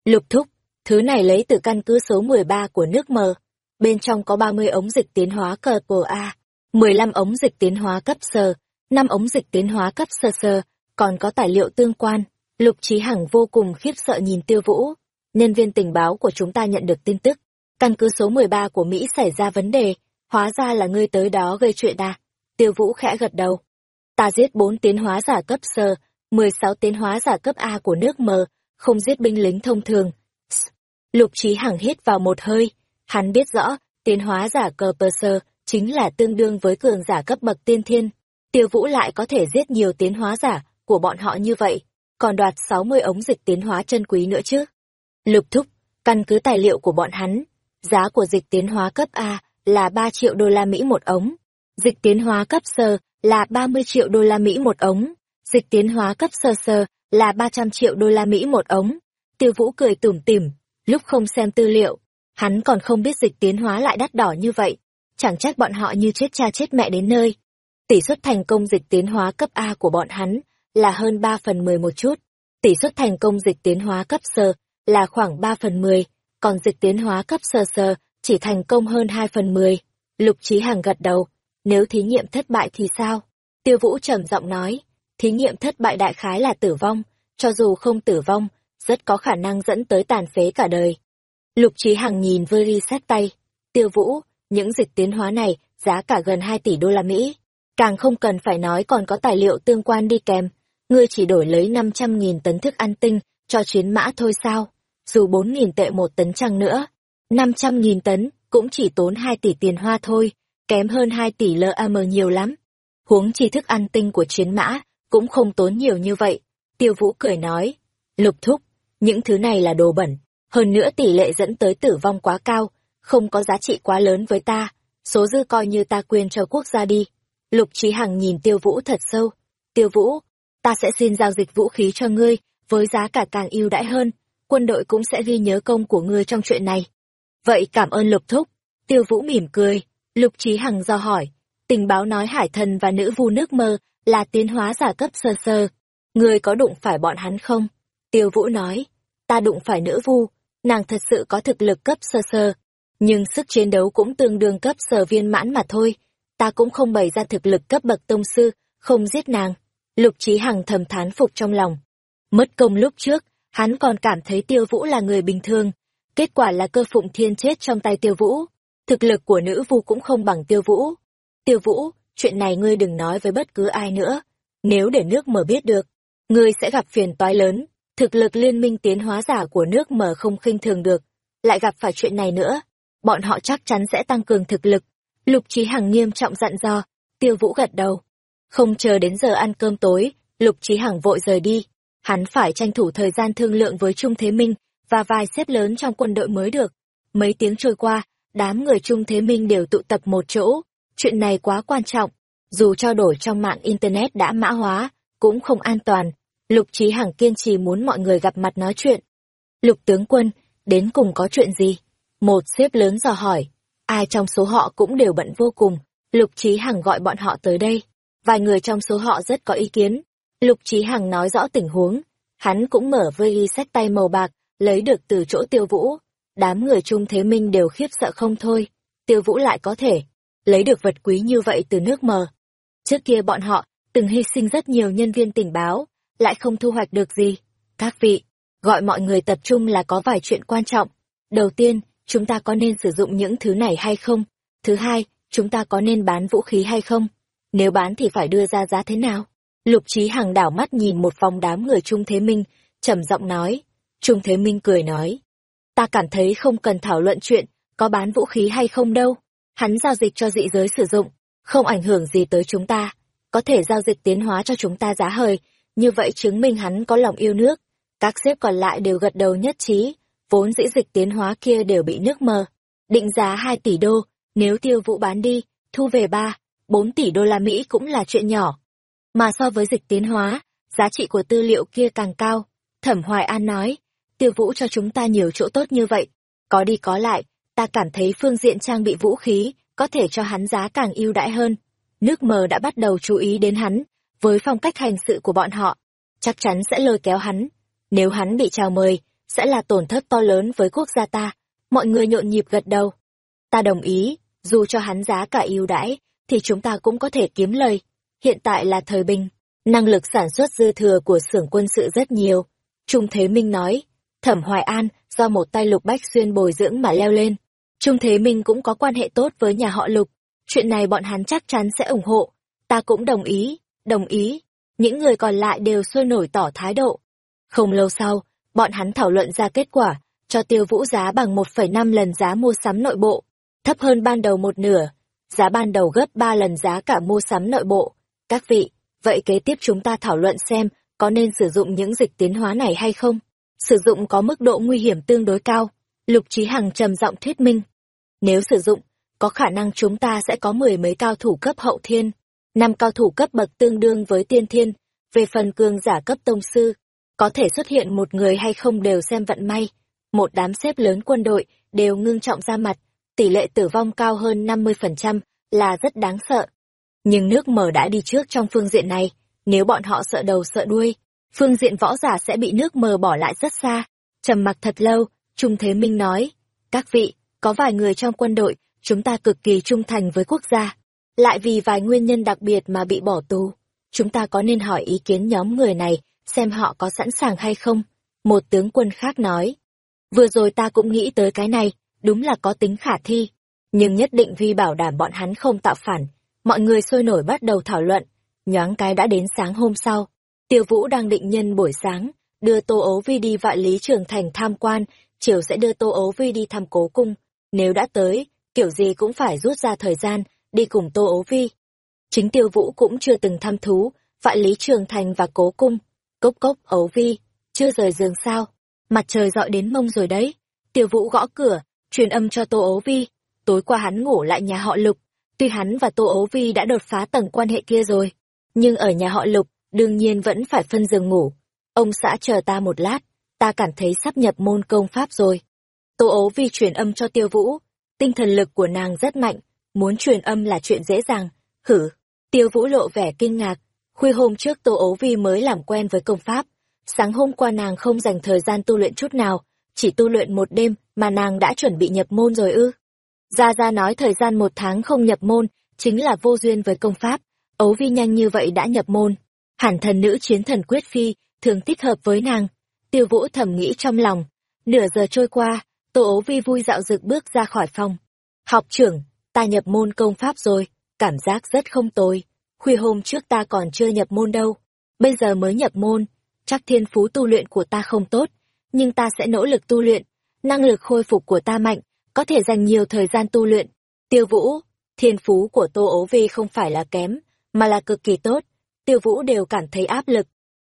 Lục thúc, thứ này lấy từ căn cứ số 13 của nước mờ. Bên trong có 30 ống dịch tiến hóa cờ cờ A, 15 ống dịch tiến hóa cấp sơ, 5 ống dịch tiến hóa cấp sơ sơ, còn có tài liệu tương quan. Lục Trí Hằng vô cùng khiếp sợ nhìn Tiêu Vũ. Nhân viên tình báo của chúng ta nhận được tin tức. Căn cứ số 13 của Mỹ xảy ra vấn đề, hóa ra là ngươi tới đó gây chuyện à. Tiêu Vũ khẽ gật đầu. Ta giết bốn tiến hóa giả cấp sơ, 16 tiến hóa giả cấp A của nước mờ, không giết binh lính thông thường. Lục Trí Hằng hít vào một hơi, hắn biết rõ, tiến hóa giả cờ pơ sơ chính là tương đương với cường giả cấp bậc tiên thiên. Tiêu Vũ lại có thể giết nhiều tiến hóa giả của bọn họ như vậy, còn đoạt 60 ống dịch tiến hóa chân quý nữa chứ. Lục thúc, căn cứ tài liệu của bọn hắn, giá của dịch tiến hóa cấp A là 3 triệu đô la Mỹ một ống, dịch tiến hóa cấp sơ là 30 triệu đô la Mỹ một ống, dịch tiến hóa cấp sơ sơ là 300 triệu đô la Mỹ một ống. Tiêu Vũ cười tủm tỉm, lúc không xem tư liệu, hắn còn không biết dịch tiến hóa lại đắt đỏ như vậy, chẳng trách bọn họ như chết cha chết mẹ đến nơi. Tỷ suất thành công dịch tiến hóa cấp A của bọn hắn là hơn 3 phần 10 một chút, tỷ suất thành công dịch tiến hóa cấp sơ là khoảng 3 phần 10, còn dịch tiến hóa cấp sơ sơ chỉ thành công hơn 2 phần 10. Lục Trí Hằng gật đầu, nếu thí nghiệm thất bại thì sao? Tiêu Vũ trầm giọng nói, thí nghiệm thất bại đại khái là tử vong, cho dù không tử vong, rất có khả năng dẫn tới tàn phế cả đời. Lục Trí Hằng nhìn vơi ly sát tay, tiêu vũ, những dịch tiến hóa này giá cả gần 2 tỷ đô la Mỹ. Càng không cần phải nói còn có tài liệu tương quan đi kèm, ngươi chỉ đổi lấy 500.000 tấn thức ăn tinh cho chuyến mã thôi sao, dù 4.000 tệ một tấn chăng nữa. 500.000 tấn cũng chỉ tốn 2 tỷ tiền hoa thôi, kém hơn 2 tỷ LAM nhiều lắm. Huống chi thức ăn tinh của chiến mã cũng không tốn nhiều như vậy. Tiêu Vũ cười nói, lục thúc, những thứ này là đồ bẩn, hơn nữa tỷ lệ dẫn tới tử vong quá cao, không có giá trị quá lớn với ta, số dư coi như ta quyên cho quốc gia đi. Lục Trí Hằng nhìn Tiêu Vũ thật sâu, Tiêu Vũ, ta sẽ xin giao dịch vũ khí cho ngươi, với giá cả càng ưu đãi hơn, quân đội cũng sẽ ghi nhớ công của ngươi trong chuyện này. Vậy cảm ơn Lục Thúc, Tiêu Vũ mỉm cười, Lục Trí Hằng do hỏi, tình báo nói hải thần và nữ vu nước mơ là tiến hóa giả cấp sơ sơ. người có đụng phải bọn hắn không? Tiêu Vũ nói, ta đụng phải nữ vu, nàng thật sự có thực lực cấp sơ sơ. Nhưng sức chiến đấu cũng tương đương cấp sở viên mãn mà thôi. Ta cũng không bày ra thực lực cấp bậc tông sư, không giết nàng. Lục Trí Hằng thầm thán phục trong lòng. Mất công lúc trước, hắn còn cảm thấy Tiêu Vũ là người bình thường. Kết quả là cơ phụng thiên chết trong tay Tiêu Vũ. Thực lực của nữ vu cũng không bằng Tiêu Vũ. Tiêu Vũ, chuyện này ngươi đừng nói với bất cứ ai nữa. Nếu để nước mở biết được, ngươi sẽ gặp phiền toái lớn. Thực lực liên minh tiến hóa giả của nước mở không khinh thường được. Lại gặp phải chuyện này nữa, bọn họ chắc chắn sẽ tăng cường thực lực. Lục Trí Hằng nghiêm trọng dặn dò, tiêu vũ gật đầu. Không chờ đến giờ ăn cơm tối, Lục Trí Hằng vội rời đi. Hắn phải tranh thủ thời gian thương lượng với Trung Thế Minh và vài xếp lớn trong quân đội mới được. Mấy tiếng trôi qua, đám người Trung Thế Minh đều tụ tập một chỗ. Chuyện này quá quan trọng, dù trao đổi trong mạng Internet đã mã hóa, cũng không an toàn. Lục Trí Hằng kiên trì muốn mọi người gặp mặt nói chuyện. Lục tướng quân, đến cùng có chuyện gì? Một xếp lớn dò hỏi. Ai trong số họ cũng đều bận vô cùng. Lục Trí Hằng gọi bọn họ tới đây. Vài người trong số họ rất có ý kiến. Lục Trí Hằng nói rõ tình huống. Hắn cũng mở vơi ghi sách tay màu bạc, lấy được từ chỗ tiêu vũ. Đám người Trung Thế Minh đều khiếp sợ không thôi. Tiêu vũ lại có thể lấy được vật quý như vậy từ nước mờ. Trước kia bọn họ từng hy sinh rất nhiều nhân viên tình báo, lại không thu hoạch được gì. Các vị, gọi mọi người tập trung là có vài chuyện quan trọng. Đầu tiên, chúng ta có nên sử dụng những thứ này hay không? Thứ hai, chúng ta có nên bán vũ khí hay không? Nếu bán thì phải đưa ra giá thế nào? Lục Trí Hằng đảo mắt nhìn một vòng đám người Trung Thế Minh, trầm giọng nói. Trung Thế Minh cười nói. Ta cảm thấy không cần thảo luận chuyện, có bán vũ khí hay không đâu. Hắn giao dịch cho dị giới sử dụng, không ảnh hưởng gì tới chúng ta. Có thể giao dịch tiến hóa cho chúng ta giá hời, như vậy chứng minh hắn có lòng yêu nước. Các xếp còn lại đều gật đầu nhất trí, vốn dĩ dịch tiến hóa kia đều bị nước mờ. Định giá 2 tỷ đô, nếu tiêu vũ bán đi, thu về 3, 4 tỷ đô la Mỹ cũng là chuyện nhỏ. Mà so với dịch tiến hóa, giá trị của tư liệu kia càng cao. Thẩm Hoài An nói, tiêu vũ cho chúng ta nhiều chỗ tốt như vậy. Có đi có lại, ta cảm thấy phương diện trang bị vũ khí, có thể cho hắn giá càng ưu đãi hơn. Nước mờ đã bắt đầu chú ý đến hắn, với phong cách hành sự của bọn họ, chắc chắn sẽ lôi kéo hắn. Nếu hắn bị chào mời, sẽ là tổn thất to lớn với quốc gia ta. Mọi người nhộn nhịp gật đầu. Ta đồng ý, dù cho hắn giá cả ưu đãi, thì chúng ta cũng có thể kiếm lời. Hiện tại là thời bình, năng lực sản xuất dư thừa của xưởng quân sự rất nhiều. Trung Thế Minh nói, Thẩm Hoài An do một tay Lục Bách Xuyên bồi dưỡng mà leo lên. Trung Thế Minh cũng có quan hệ tốt với nhà họ Lục, chuyện này bọn hắn chắc chắn sẽ ủng hộ. Ta cũng đồng ý, đồng ý. Những người còn lại đều sôi nổi tỏ thái độ. Không lâu sau, bọn hắn thảo luận ra kết quả, cho tiêu vũ giá bằng 1,5 lần giá mua sắm nội bộ, thấp hơn ban đầu một nửa, giá ban đầu gấp 3 lần giá cả mua sắm nội bộ. Các vị, vậy kế tiếp chúng ta thảo luận xem có nên sử dụng những dịch tiến hóa này hay không? Sử dụng có mức độ nguy hiểm tương đối cao. Lục Trí Hằng trầm giọng thuyết minh. Nếu sử dụng, có khả năng chúng ta sẽ có mười mấy cao thủ cấp hậu thiên, năm cao thủ cấp bậc tương đương với tiên thiên, về phần cường giả cấp tông sư, có thể xuất hiện một người hay không đều xem vận may. Một đám xếp lớn quân đội đều ngưng trọng ra mặt, tỷ lệ tử vong cao hơn 50% là rất đáng sợ. Nhưng nước mở đã đi trước trong phương diện này, nếu bọn họ sợ đầu sợ đuôi, phương diện võ giả sẽ bị nước mờ bỏ lại rất xa. trầm mặc thật lâu, Trung Thế Minh nói, các vị, có vài người trong quân đội, chúng ta cực kỳ trung thành với quốc gia, lại vì vài nguyên nhân đặc biệt mà bị bỏ tù. Chúng ta có nên hỏi ý kiến nhóm người này, xem họ có sẵn sàng hay không? Một tướng quân khác nói, vừa rồi ta cũng nghĩ tới cái này, đúng là có tính khả thi, nhưng nhất định vì bảo đảm bọn hắn không tạo phản. Mọi người sôi nổi bắt đầu thảo luận, nhoáng cái đã đến sáng hôm sau. Tiêu Vũ đang định nhân buổi sáng, đưa Tô Ấu Vi đi vạn lý trường thành tham quan, chiều sẽ đưa Tô Ấu Vi đi thăm cố cung. Nếu đã tới, kiểu gì cũng phải rút ra thời gian, đi cùng Tô Ấu Vi. Chính Tiêu Vũ cũng chưa từng thăm thú, vạn lý trường thành và cố cung. Cốc cốc, Ấu Vi, chưa rời giường sao? Mặt trời dọi đến mông rồi đấy. Tiêu Vũ gõ cửa, truyền âm cho Tô Ấu Vi. Tối qua hắn ngủ lại nhà họ Lục, tuy hắn và Tô Ấu Vi đã đột phá tầng quan hệ kia rồi, nhưng ở nhà họ Lục, đương nhiên vẫn phải phân giường ngủ. Ông xã chờ ta một lát, ta cảm thấy sắp nhập môn công pháp rồi. Tô ố vi truyền âm cho tiêu vũ, tinh thần lực của nàng rất mạnh, muốn truyền âm là chuyện dễ dàng. Hử, tiêu vũ lộ vẻ kinh ngạc, khuya hôm trước tô ố vi mới làm quen với công pháp. Sáng hôm qua nàng không dành thời gian tu luyện chút nào, chỉ tu luyện một đêm mà nàng đã chuẩn bị nhập môn rồi ư. Gia Gia nói thời gian một tháng không nhập môn, chính là vô duyên với công pháp, ấu vi nhanh như vậy đã nhập môn. Hẳn thần nữ chiến thần quyết phi, thường thích hợp với nàng. Tiêu vũ thầm nghĩ trong lòng. Nửa giờ trôi qua, Tô ố vi vui dạo dực bước ra khỏi phòng. Học trưởng, ta nhập môn công pháp rồi, cảm giác rất không tồi. Khuya hôm trước ta còn chưa nhập môn đâu. Bây giờ mới nhập môn, chắc thiên phú tu luyện của ta không tốt, nhưng ta sẽ nỗ lực tu luyện. Năng lực khôi phục của ta mạnh, có thể dành nhiều thời gian tu luyện. Tiêu vũ, thiên phú của Tô ố vi không phải là kém, mà là cực kỳ tốt tiêu vũ đều cảm thấy áp lực.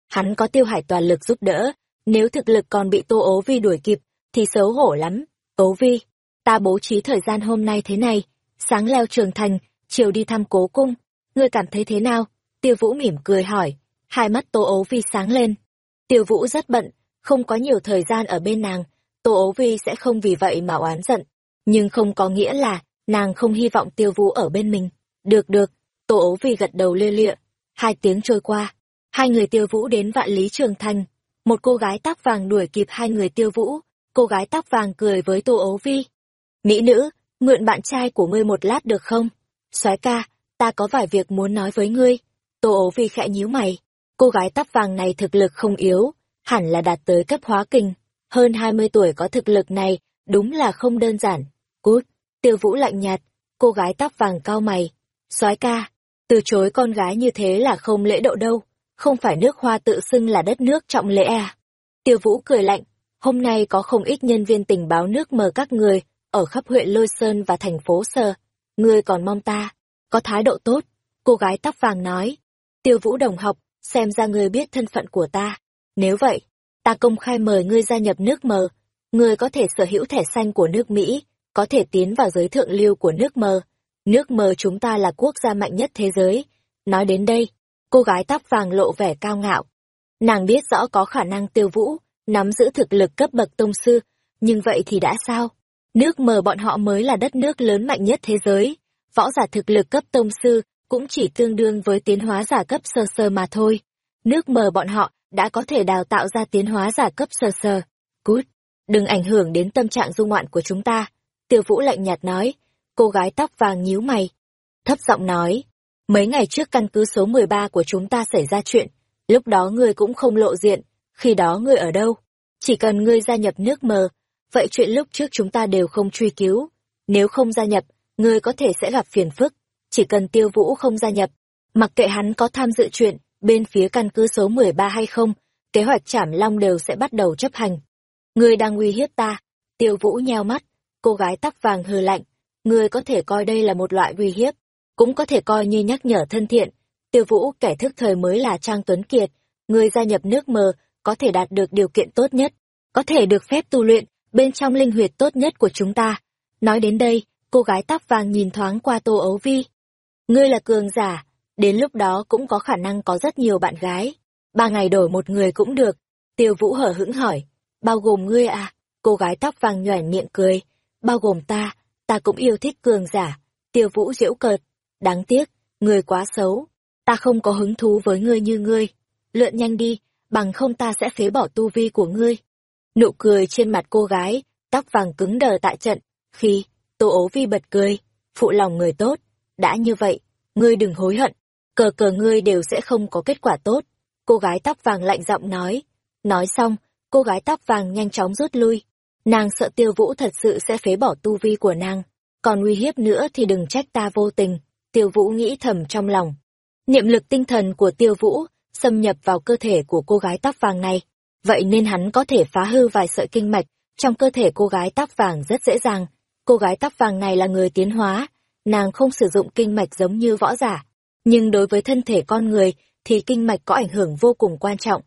Hắn có tiêu hải toàn lực giúp đỡ, nếu thực lực còn bị tô ố vi đuổi kịp, thì xấu hổ lắm. Tố vi, ta bố trí thời gian hôm nay thế này, sáng leo trường thành, chiều đi thăm cố cung. Ngươi cảm thấy thế nào? Tiêu Vũ mỉm cười hỏi. Hai mắt Tô Ấu Vi sáng lên. Tiêu Vũ rất bận, không có nhiều thời gian ở bên nàng. Tô Ấu Vi sẽ không vì vậy mà oán giận. Nhưng không có nghĩa là nàng không hy vọng Tiêu Vũ ở bên mình. Được được, Tô Ấu Vi gật đầu lê lịa. Hai tiếng trôi qua, hai người Tiêu Vũ đến vạn lý trường thành. Một cô gái tóc vàng đuổi kịp hai người Tiêu Vũ. Cô gái tóc vàng cười với Tô Ấu Vi. Mỹ nữ, mượn bạn trai của ngươi một lát được không? soái ca, ta có vài việc muốn nói với ngươi. Tô Ấu vi khẽ nhíu mày. Cô gái tóc vàng này thực lực không yếu, hẳn là đạt tới cấp hóa kinh. Hơn hai mươi tuổi có thực lực này, đúng là không đơn giản. Cút, tiêu vũ lạnh nhạt, cô gái tóc vàng cao mày. soái ca, từ chối con gái như thế là không lễ độ đâu. Không phải nước hoa tự xưng là đất nước trọng lễ à. Tiêu vũ cười lạnh, hôm nay có không ít nhân viên tình báo nước mờ các người ở khắp huyện Lôi Sơn và thành phố Sơ. Ngươi còn mong ta, có thái độ tốt. Cô gái tóc vàng nói, tiêu vũ đồng học, xem ra ngươi biết thân phận của ta. Nếu vậy, ta công khai mời ngươi gia nhập nước mờ. Ngươi có thể sở hữu thẻ xanh của nước Mỹ, có thể tiến vào giới thượng lưu của nước mờ. Nước mờ chúng ta là quốc gia mạnh nhất thế giới. Nói đến đây, cô gái tóc vàng lộ vẻ cao ngạo. Nàng biết rõ có khả năng tiêu vũ, nắm giữ thực lực cấp bậc tông sư, nhưng vậy thì đã sao? Nước mờ bọn họ mới là đất nước lớn mạnh nhất thế giới. Võ giả thực lực cấp tông sư cũng chỉ tương đương với tiến hóa giả cấp sơ sơ mà thôi. Nước mờ bọn họ đã có thể đào tạo ra tiến hóa giả cấp sơ sơ. Cút, đừng ảnh hưởng đến tâm trạng dung ngoạn của chúng ta. Tiêu vũ lạnh nhạt nói, cô gái tóc vàng nhíu mày. Thấp giọng nói, mấy ngày trước căn cứ số 13 của chúng ta xảy ra chuyện, lúc đó ngươi cũng không lộ diện, khi đó ngươi ở đâu? Chỉ cần ngươi gia nhập nước mờ, vậy chuyện lúc trước chúng ta đều không truy cứu. Nếu không gia nhập, ngươi có thể sẽ gặp phiền phức. Chỉ cần tiêu vũ không gia nhập, mặc kệ hắn có tham dự chuyện, bên phía căn cứ số 13 hay không, kế hoạch trảm long đều sẽ bắt đầu chấp hành. Ngươi đang uy hiếp ta. Tiêu vũ nheo mắt, cô gái tóc vàng hừ lạnh. Ngươi có thể coi đây là một loại uy hiếp, cũng có thể coi như nhắc nhở thân thiện. Tiêu vũ kẻ thức thời mới là Trang Tuấn Kiệt. Ngươi gia nhập nước mờ, có thể đạt được điều kiện tốt nhất, có thể được phép tu luyện, bên trong linh huyệt tốt nhất của chúng ta. Nói đến đây, cô gái tóc vàng nhìn thoáng qua Tô Ấu Vi. Ngươi là cường giả, đến lúc đó cũng có khả năng có rất nhiều bạn gái. Ba ngày đổi một người cũng được. Tiêu Vũ hở hững hỏi, bao gồm ngươi à? Cô gái tóc vàng nhoẻn miệng cười, bao gồm ta, ta cũng yêu thích cường giả. Tiêu Vũ giễu cợt, đáng tiếc, ngươi quá xấu, ta không có hứng thú với ngươi như ngươi. Lượn nhanh đi, bằng không ta sẽ phế bỏ tu vi của ngươi. Nụ cười trên mặt cô gái, tóc vàng cứng đờ tại trận, khi, Tô ố vi bật cười, phụ lòng người tốt, đã như vậy, ngươi đừng hối hận, cờ cờ ngươi đều sẽ không có kết quả tốt. Cô gái tóc vàng lạnh giọng nói. Nói xong, cô gái tóc vàng nhanh chóng rút lui. Nàng sợ tiêu vũ thật sự sẽ phế bỏ tu vi của nàng. Còn uy hiếp nữa thì đừng trách ta vô tình. Tiêu vũ nghĩ thầm trong lòng. Niệm lực tinh thần của tiêu vũ xâm nhập vào cơ thể của cô gái tóc vàng này vậy nên hắn có thể phá hư vài sợi kinh mạch trong cơ thể cô gái tóc vàng rất dễ dàng. Cô gái tóc vàng này là người tiến hóa, nàng không sử dụng kinh mạch giống như võ giả, nhưng đối với thân thể con người thì kinh mạch có ảnh hưởng vô cùng quan trọng.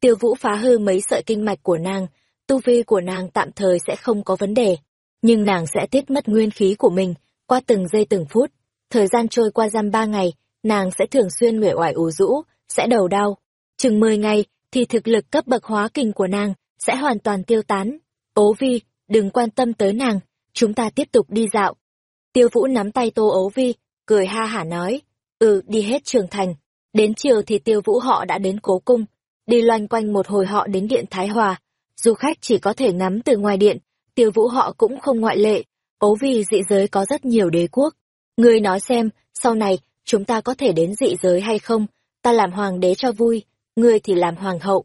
Tiêu Vũ phá hư mấy sợi kinh mạch của nàng, tu vi của nàng tạm thời sẽ không có vấn đề, nhưng nàng sẽ tiết mất nguyên khí của mình qua từng giây từng phút. Thời gian trôi qua giam ba ngày, nàng sẽ thường xuyên nguệ oải ủ rũ, sẽ đầu đau. Chừng mười ngày, thì thực lực cấp bậc hóa kình của nàng sẽ hoàn toàn tiêu tán. Ố vi, đừng quan tâm tới nàng, chúng ta tiếp tục đi dạo. Tiêu vũ nắm tay tô ố vi, cười ha hả nói, ừ, đi hết trường thành. Đến chiều thì tiêu vũ họ đã đến cố cung, đi loanh quanh một hồi họ đến điện Thái Hòa. Du khách chỉ có thể ngắm từ ngoài điện, tiêu vũ họ cũng không ngoại lệ. Ố vi dị giới có rất nhiều đế quốc. Ngươi nói xem, sau này, chúng ta có thể đến dị giới hay không? Ta làm hoàng đế cho vui, ngươi thì làm hoàng hậu.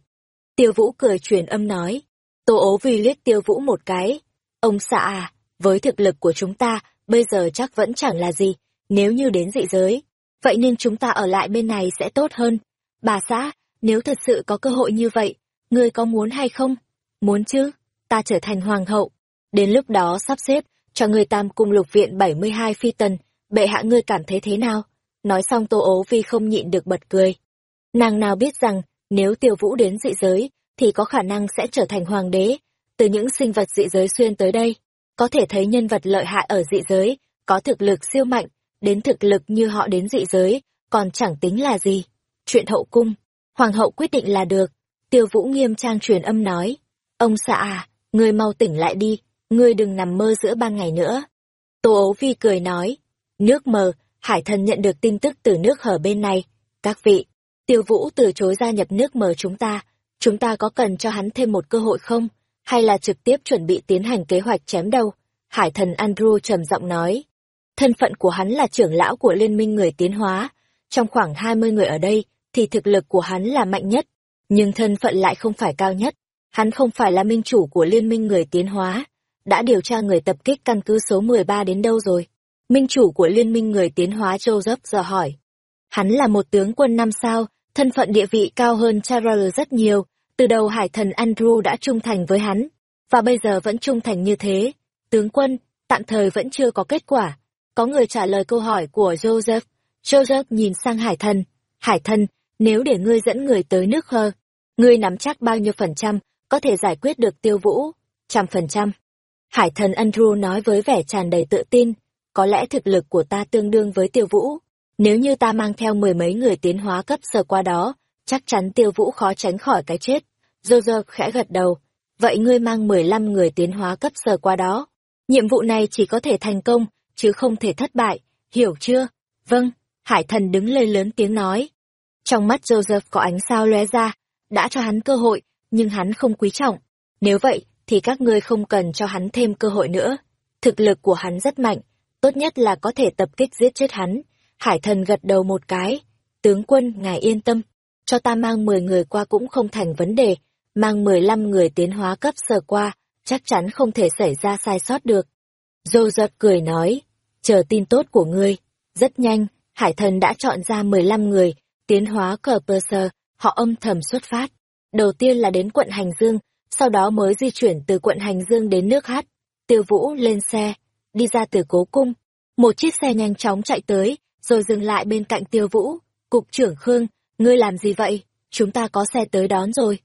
Tiêu Vũ cười truyền âm nói. Tô ố vi liếc Tiêu Vũ một cái. Ông xã à, với thực lực của chúng ta, bây giờ chắc vẫn chẳng là gì, nếu như đến dị giới. Vậy nên chúng ta ở lại bên này sẽ tốt hơn. Bà xã, nếu thật sự có cơ hội như vậy, ngươi có muốn hay không? Muốn chứ, ta trở thành hoàng hậu. Đến lúc đó sắp xếp, cho người tam cung lục viện 72 phi tần, bệ hạ ngươi cảm thấy thế nào? Nói xong tô ố vi không nhịn được bật cười. Nàng nào biết rằng, nếu tiêu vũ đến dị giới, thì có khả năng sẽ trở thành hoàng đế, từ những sinh vật dị giới xuyên tới đây. có thể thấy nhân vật lợi hại ở dị giới, có thực lực siêu mạnh, đến thực lực như họ đến dị giới, còn chẳng tính là gì. Chuyện hậu cung, hoàng hậu quyết định là được. Tiêu Vũ nghiêm trang truyền âm nói, ông xã à, ngươi mau tỉnh lại đi, ngươi đừng nằm mơ giữa ban ngày nữa. Tô ấu vi cười nói, nước mờ, hải thần nhận được tin tức từ nước hở bên này. Các vị, tiêu vũ từ chối gia nhập nước mờ chúng ta, chúng ta có cần cho hắn thêm một cơ hội không? Hay là trực tiếp chuẩn bị tiến hành kế hoạch chém đầu? Hải thần Andrew trầm giọng nói. Thân phận của hắn là trưởng lão của liên minh người tiến hóa. Trong khoảng 20 người ở đây, thì thực lực của hắn là mạnh nhất. Nhưng thân phận lại không phải cao nhất. Hắn không phải là minh chủ của liên minh người tiến hóa. Đã điều tra người tập kích căn cứ số 13 đến đâu rồi? Minh chủ của liên minh người tiến hóa Joseph dò hỏi. Hắn là một tướng quân năm sao, thân phận địa vị cao hơn Charles rất nhiều, từ đầu hải thần Andrew đã trung thành với hắn, và bây giờ vẫn trung thành như thế. Tướng quân, tạm thời vẫn chưa có kết quả. Có người trả lời câu hỏi của Joseph. Joseph nhìn sang hải thần. Hải thần, nếu để ngươi dẫn người tới nước hơ, ngươi nắm chắc bao nhiêu phần trăm có thể giải quyết được tiêu vũ? Trăm phần trăm. Hải thần Andrew nói với vẻ tràn đầy tự tin, có lẽ thực lực của ta tương đương với tiêu vũ. Nếu như ta mang theo mười mấy người tiến hóa cấp sơ qua đó, chắc chắn tiêu vũ khó tránh khỏi cái chết. Jojo khẽ gật đầu, vậy ngươi mang mười lăm người tiến hóa cấp sơ qua đó. Nhiệm vụ này chỉ có thể thành công, chứ không thể thất bại, hiểu chưa? Vâng, hải thần đứng lên lớn tiếng nói. Trong mắt Joseph có ánh sao lóe ra, đã cho hắn cơ hội, nhưng hắn không quý trọng. Nếu vậy, thì các ngươi không cần cho hắn thêm cơ hội nữa. Thực lực của hắn rất mạnh, tốt nhất là có thể tập kích giết chết hắn. Hải thần gật đầu một cái. Tướng quân, ngài yên tâm, cho ta mang 10 người qua cũng không thành vấn đề, mang 15 người tiến hóa cấp sở qua, chắc chắn không thể xảy ra sai sót được. Dô giật cười nói, chờ tin tốt của ngươi. Rất nhanh, hải thần đã chọn ra 15 người, tiến hóa cờ pơ sơ, họ âm thầm xuất phát. Đầu tiên là đến quận Hành Dương, sau đó mới di chuyển từ quận Hành Dương đến nước Hát. Tiêu Vũ lên xe, đi ra từ cố cung. Một chiếc xe nhanh chóng chạy tới, rồi dừng lại bên cạnh Tiêu Vũ. Cục trưởng Khương, ngươi làm gì vậy? Chúng ta có xe tới đón rồi.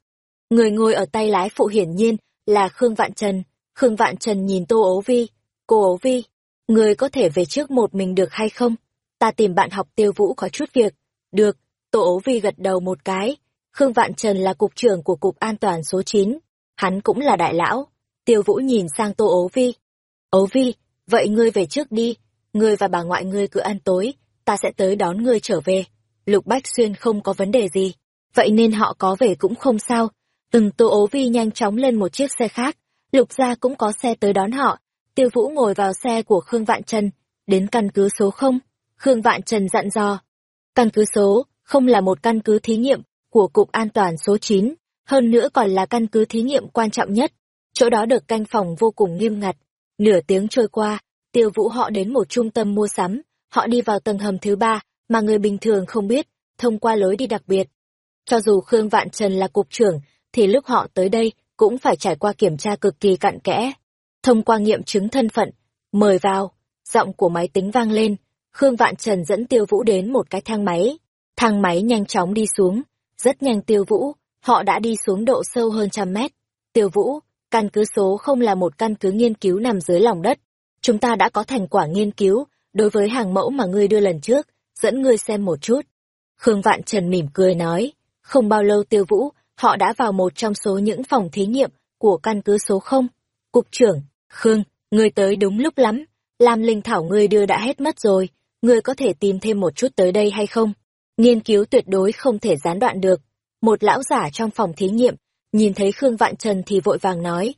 Người ngồi ở tay lái phụ hiển nhiên là Khương Vạn Trần. Khương Vạn Trần nhìn Tô Ố Vi. Cô Ố Vi, người có thể về trước một mình được hay không? Ta tìm bạn học Tiêu Vũ có chút việc. Được, Tô Ố Vi gật đầu một cái. Khương Vạn Trần là cục trưởng của Cục An toàn số 9. Hắn cũng là đại lão. Tiêu Vũ nhìn sang Tô Ố Vi. Ố Vi, vậy ngươi về trước đi. Ngươi và bà ngoại ngươi cứ ăn tối, ta sẽ tới đón ngươi trở về. Lục Bách Xuyên không có vấn đề gì. Vậy nên họ có về cũng không sao. Từng Tô Ố Vi nhanh chóng lên một chiếc xe khác. Lục gia cũng có xe tới đón họ. Tiêu Vũ ngồi vào xe của Khương Vạn Trần. Đến căn cứ số không. Khương Vạn Trần dặn dò. Căn cứ số không là một căn cứ thí nghiệm của Cục An toàn số chín, hơn nữa còn là căn cứ thí nghiệm quan trọng nhất. Chỗ đó được canh phòng vô cùng nghiêm ngặt. Nửa tiếng trôi qua, tiêu vũ họ đến một trung tâm mua sắm, họ đi vào tầng hầm thứ ba, mà người bình thường không biết, thông qua lối đi đặc biệt. Cho dù Khương Vạn Trần là cục trưởng, thì lúc họ tới đây cũng phải trải qua kiểm tra cực kỳ cặn kẽ. Thông qua nghiệm chứng thân phận, mời vào, giọng của máy tính vang lên, Khương Vạn Trần dẫn Tiêu Vũ đến một cái thang máy. Thang máy nhanh chóng đi xuống, rất nhanh Tiêu Vũ Họ đã đi xuống độ sâu hơn trăm mét. Tiêu Vũ, căn cứ số không là một căn cứ nghiên cứu nằm dưới lòng đất. Chúng ta đã có thành quả nghiên cứu đối với hàng mẫu mà ngươi đưa lần trước, dẫn ngươi xem một chút. Khương Vạn Trần mỉm cười nói, không bao lâu Tiêu Vũ, họ đã vào một trong số những phòng thí nghiệm của căn cứ số không. Cục trưởng, Khương, ngươi tới đúng lúc lắm, Lam Linh Thảo ngươi đưa đã hết mất rồi, ngươi có thể tìm thêm một chút tới đây hay không? Nghiên cứu tuyệt đối không thể gián đoạn được một lão giả trong phòng thí nghiệm, nhìn thấy Khương Vạn Trần thì vội vàng nói.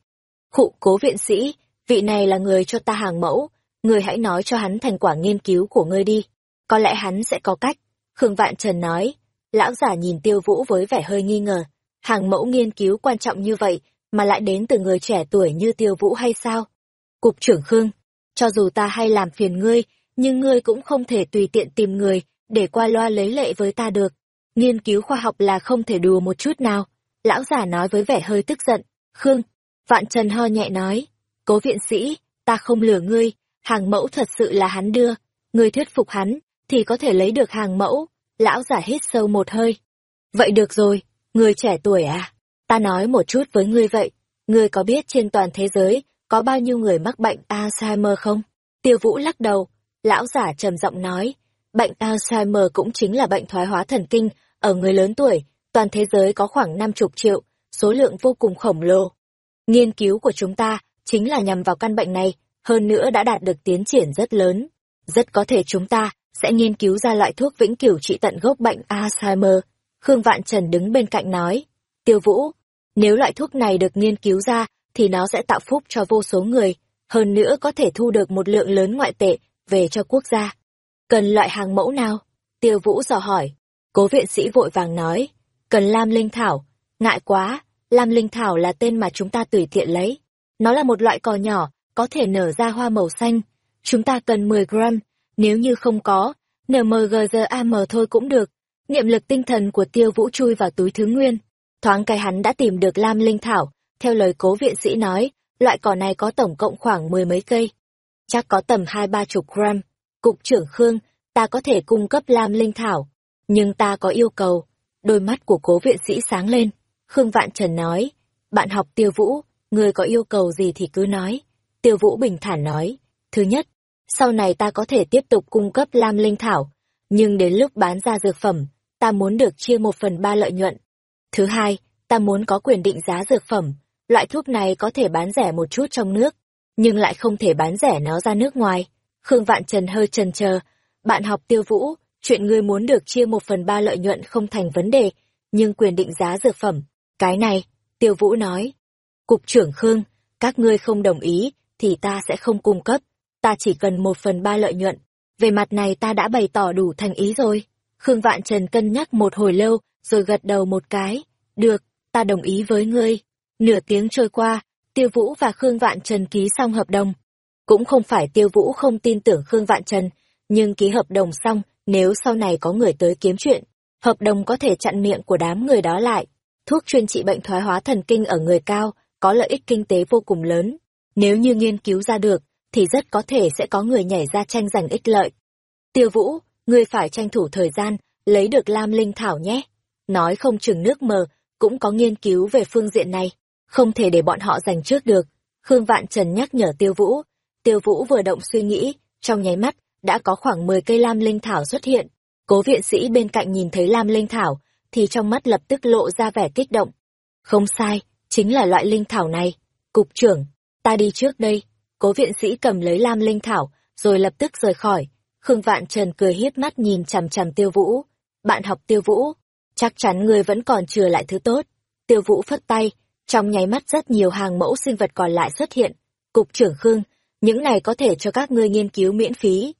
Khụ cố viện sĩ, vị này là người cho ta hàng mẫu, người hãy nói cho hắn thành quả nghiên cứu của ngươi đi. Có lẽ hắn sẽ có cách. Khương Vạn Trần nói. Lão giả nhìn tiêu vũ với vẻ hơi nghi ngờ. Hàng mẫu nghiên cứu quan trọng như vậy, mà lại đến từ người trẻ tuổi như tiêu vũ hay sao? Cục trưởng Khương, cho dù ta hay làm phiền ngươi, nhưng ngươi cũng không thể tùy tiện tìm người để qua loa lấy lệ với ta được. Nghiên cứu khoa học là không thể đùa một chút nào. Lão giả nói với vẻ hơi tức giận. Khương, vạn trần ho nhẹ nói. Cố viện sĩ, ta không lừa ngươi, hàng mẫu thật sự là hắn đưa. Ngươi thuyết phục hắn, thì có thể lấy được hàng mẫu. Lão giả hít sâu một hơi. Vậy được rồi, người trẻ tuổi à? Ta nói một chút với ngươi vậy. Ngươi có biết trên toàn thế giới, có bao nhiêu người mắc bệnh Alzheimer không? Tiêu Vũ lắc đầu, lão giả trầm giọng nói, bệnh Alzheimer cũng chính là bệnh thoái hóa thần kinh ở người lớn tuổi, toàn thế giới có khoảng năm chục triệu, số lượng vô cùng khổng lồ. Nghiên cứu của chúng ta chính là nhằm vào căn bệnh này, hơn nữa đã đạt được tiến triển rất lớn. Rất có thể chúng ta sẽ nghiên cứu ra loại thuốc vĩnh cửu trị tận gốc bệnh Alzheimer. Khương Vạn Trần đứng bên cạnh nói, Tiêu Vũ, nếu loại thuốc này được nghiên cứu ra, thì nó sẽ tạo phúc cho vô số người, hơn nữa có thể thu được một lượng lớn ngoại tệ về cho quốc gia. Cần loại hàng mẫu nào? Tiêu Vũ dò hỏi. Cố viện sĩ vội vàng nói, cần Lam Linh Thảo. Ngại quá, Lam Linh Thảo là tên mà chúng ta tùy tiện lấy. Nó là một loại cỏ nhỏ, có thể nở ra hoa màu xanh. Chúng ta cần 10 gram, nếu như không có, NMGGAM thôi cũng được. Niệm lực tinh thần của tiêu vũ chui vào túi thứ nguyên. Thoáng cái hắn đã tìm được Lam Linh Thảo, theo lời cố viện sĩ nói, loại cỏ này có tổng cộng khoảng mười mấy cây. Chắc có tầm hai ba chục gram. Cục trưởng Khương, ta có thể cung cấp Lam Linh Thảo. Nhưng ta có yêu cầu. Đôi mắt của cố viện sĩ sáng lên. Khương Vạn Trần nói, bạn học tiêu vũ, người có yêu cầu gì thì cứ nói. Tiêu vũ bình thản nói, thứ nhất, sau này ta có thể tiếp tục cung cấp Lam Linh Thảo, nhưng đến lúc bán ra dược phẩm, ta muốn được chia một phần ba lợi nhuận. Thứ hai, ta muốn có quyền định giá dược phẩm, loại thuốc này có thể bán rẻ một chút trong nước, nhưng lại không thể bán rẻ nó ra nước ngoài. Khương Vạn Trần hơi chần chờ, bạn học tiêu vũ, chuyện ngươi muốn được chia một phần ba lợi nhuận không thành vấn đề, nhưng quyền định giá dược phẩm, cái này, tiêu vũ nói. Cục trưởng Khương, các ngươi không đồng ý, thì ta sẽ không cung cấp, ta chỉ cần một phần ba lợi nhuận. Về mặt này ta đã bày tỏ đủ thành ý rồi. Khương Vạn Trần cân nhắc một hồi lâu, rồi gật đầu một cái. Được, ta đồng ý với ngươi. Nửa tiếng trôi qua, Tiêu Vũ và Khương Vạn Trần ký xong hợp đồng. Cũng không phải Tiêu Vũ không tin tưởng Khương Vạn Trần, nhưng ký hợp đồng xong, nếu sau này có người tới kiếm chuyện, hợp đồng có thể chặn miệng của đám người đó lại. Thuốc chuyên trị bệnh thoái hóa thần kinh ở người cao, có lợi ích kinh tế vô cùng lớn. Nếu như nghiên cứu ra được, thì rất có thể sẽ có người nhảy ra tranh giành ích lợi. Tiêu Vũ, ngươi phải tranh thủ thời gian, lấy được Lam Linh Thảo nhé. Nói không chừng nước mờ, cũng có nghiên cứu về phương diện này, không thể để bọn họ giành trước được. Khương Vạn Trần nhắc nhở Tiêu Vũ. Tiêu Vũ vừa động suy nghĩ, trong nháy mắt, đã có khoảng 10 cây Lam Linh Thảo xuất hiện. Cố viện sĩ bên cạnh nhìn thấy Lam Linh Thảo, thì trong mắt lập tức lộ ra vẻ kích động. Không sai, chính là loại Linh Thảo này. Cục trưởng, ta đi trước đây. Cố viện sĩ cầm lấy Lam Linh Thảo, rồi lập tức rời khỏi. Khương Vạn Trần cười hiếp mắt nhìn chằm chằm Tiêu Vũ. Bạn học Tiêu Vũ, chắc chắn ngươi vẫn còn chừa lại thứ tốt. Tiêu Vũ phất tay, trong nháy mắt rất nhiều hàng mẫu sinh vật còn lại xuất hiện. Cục trưởng Khương, những này có thể cho các ngươi nghiên cứu miễn phí.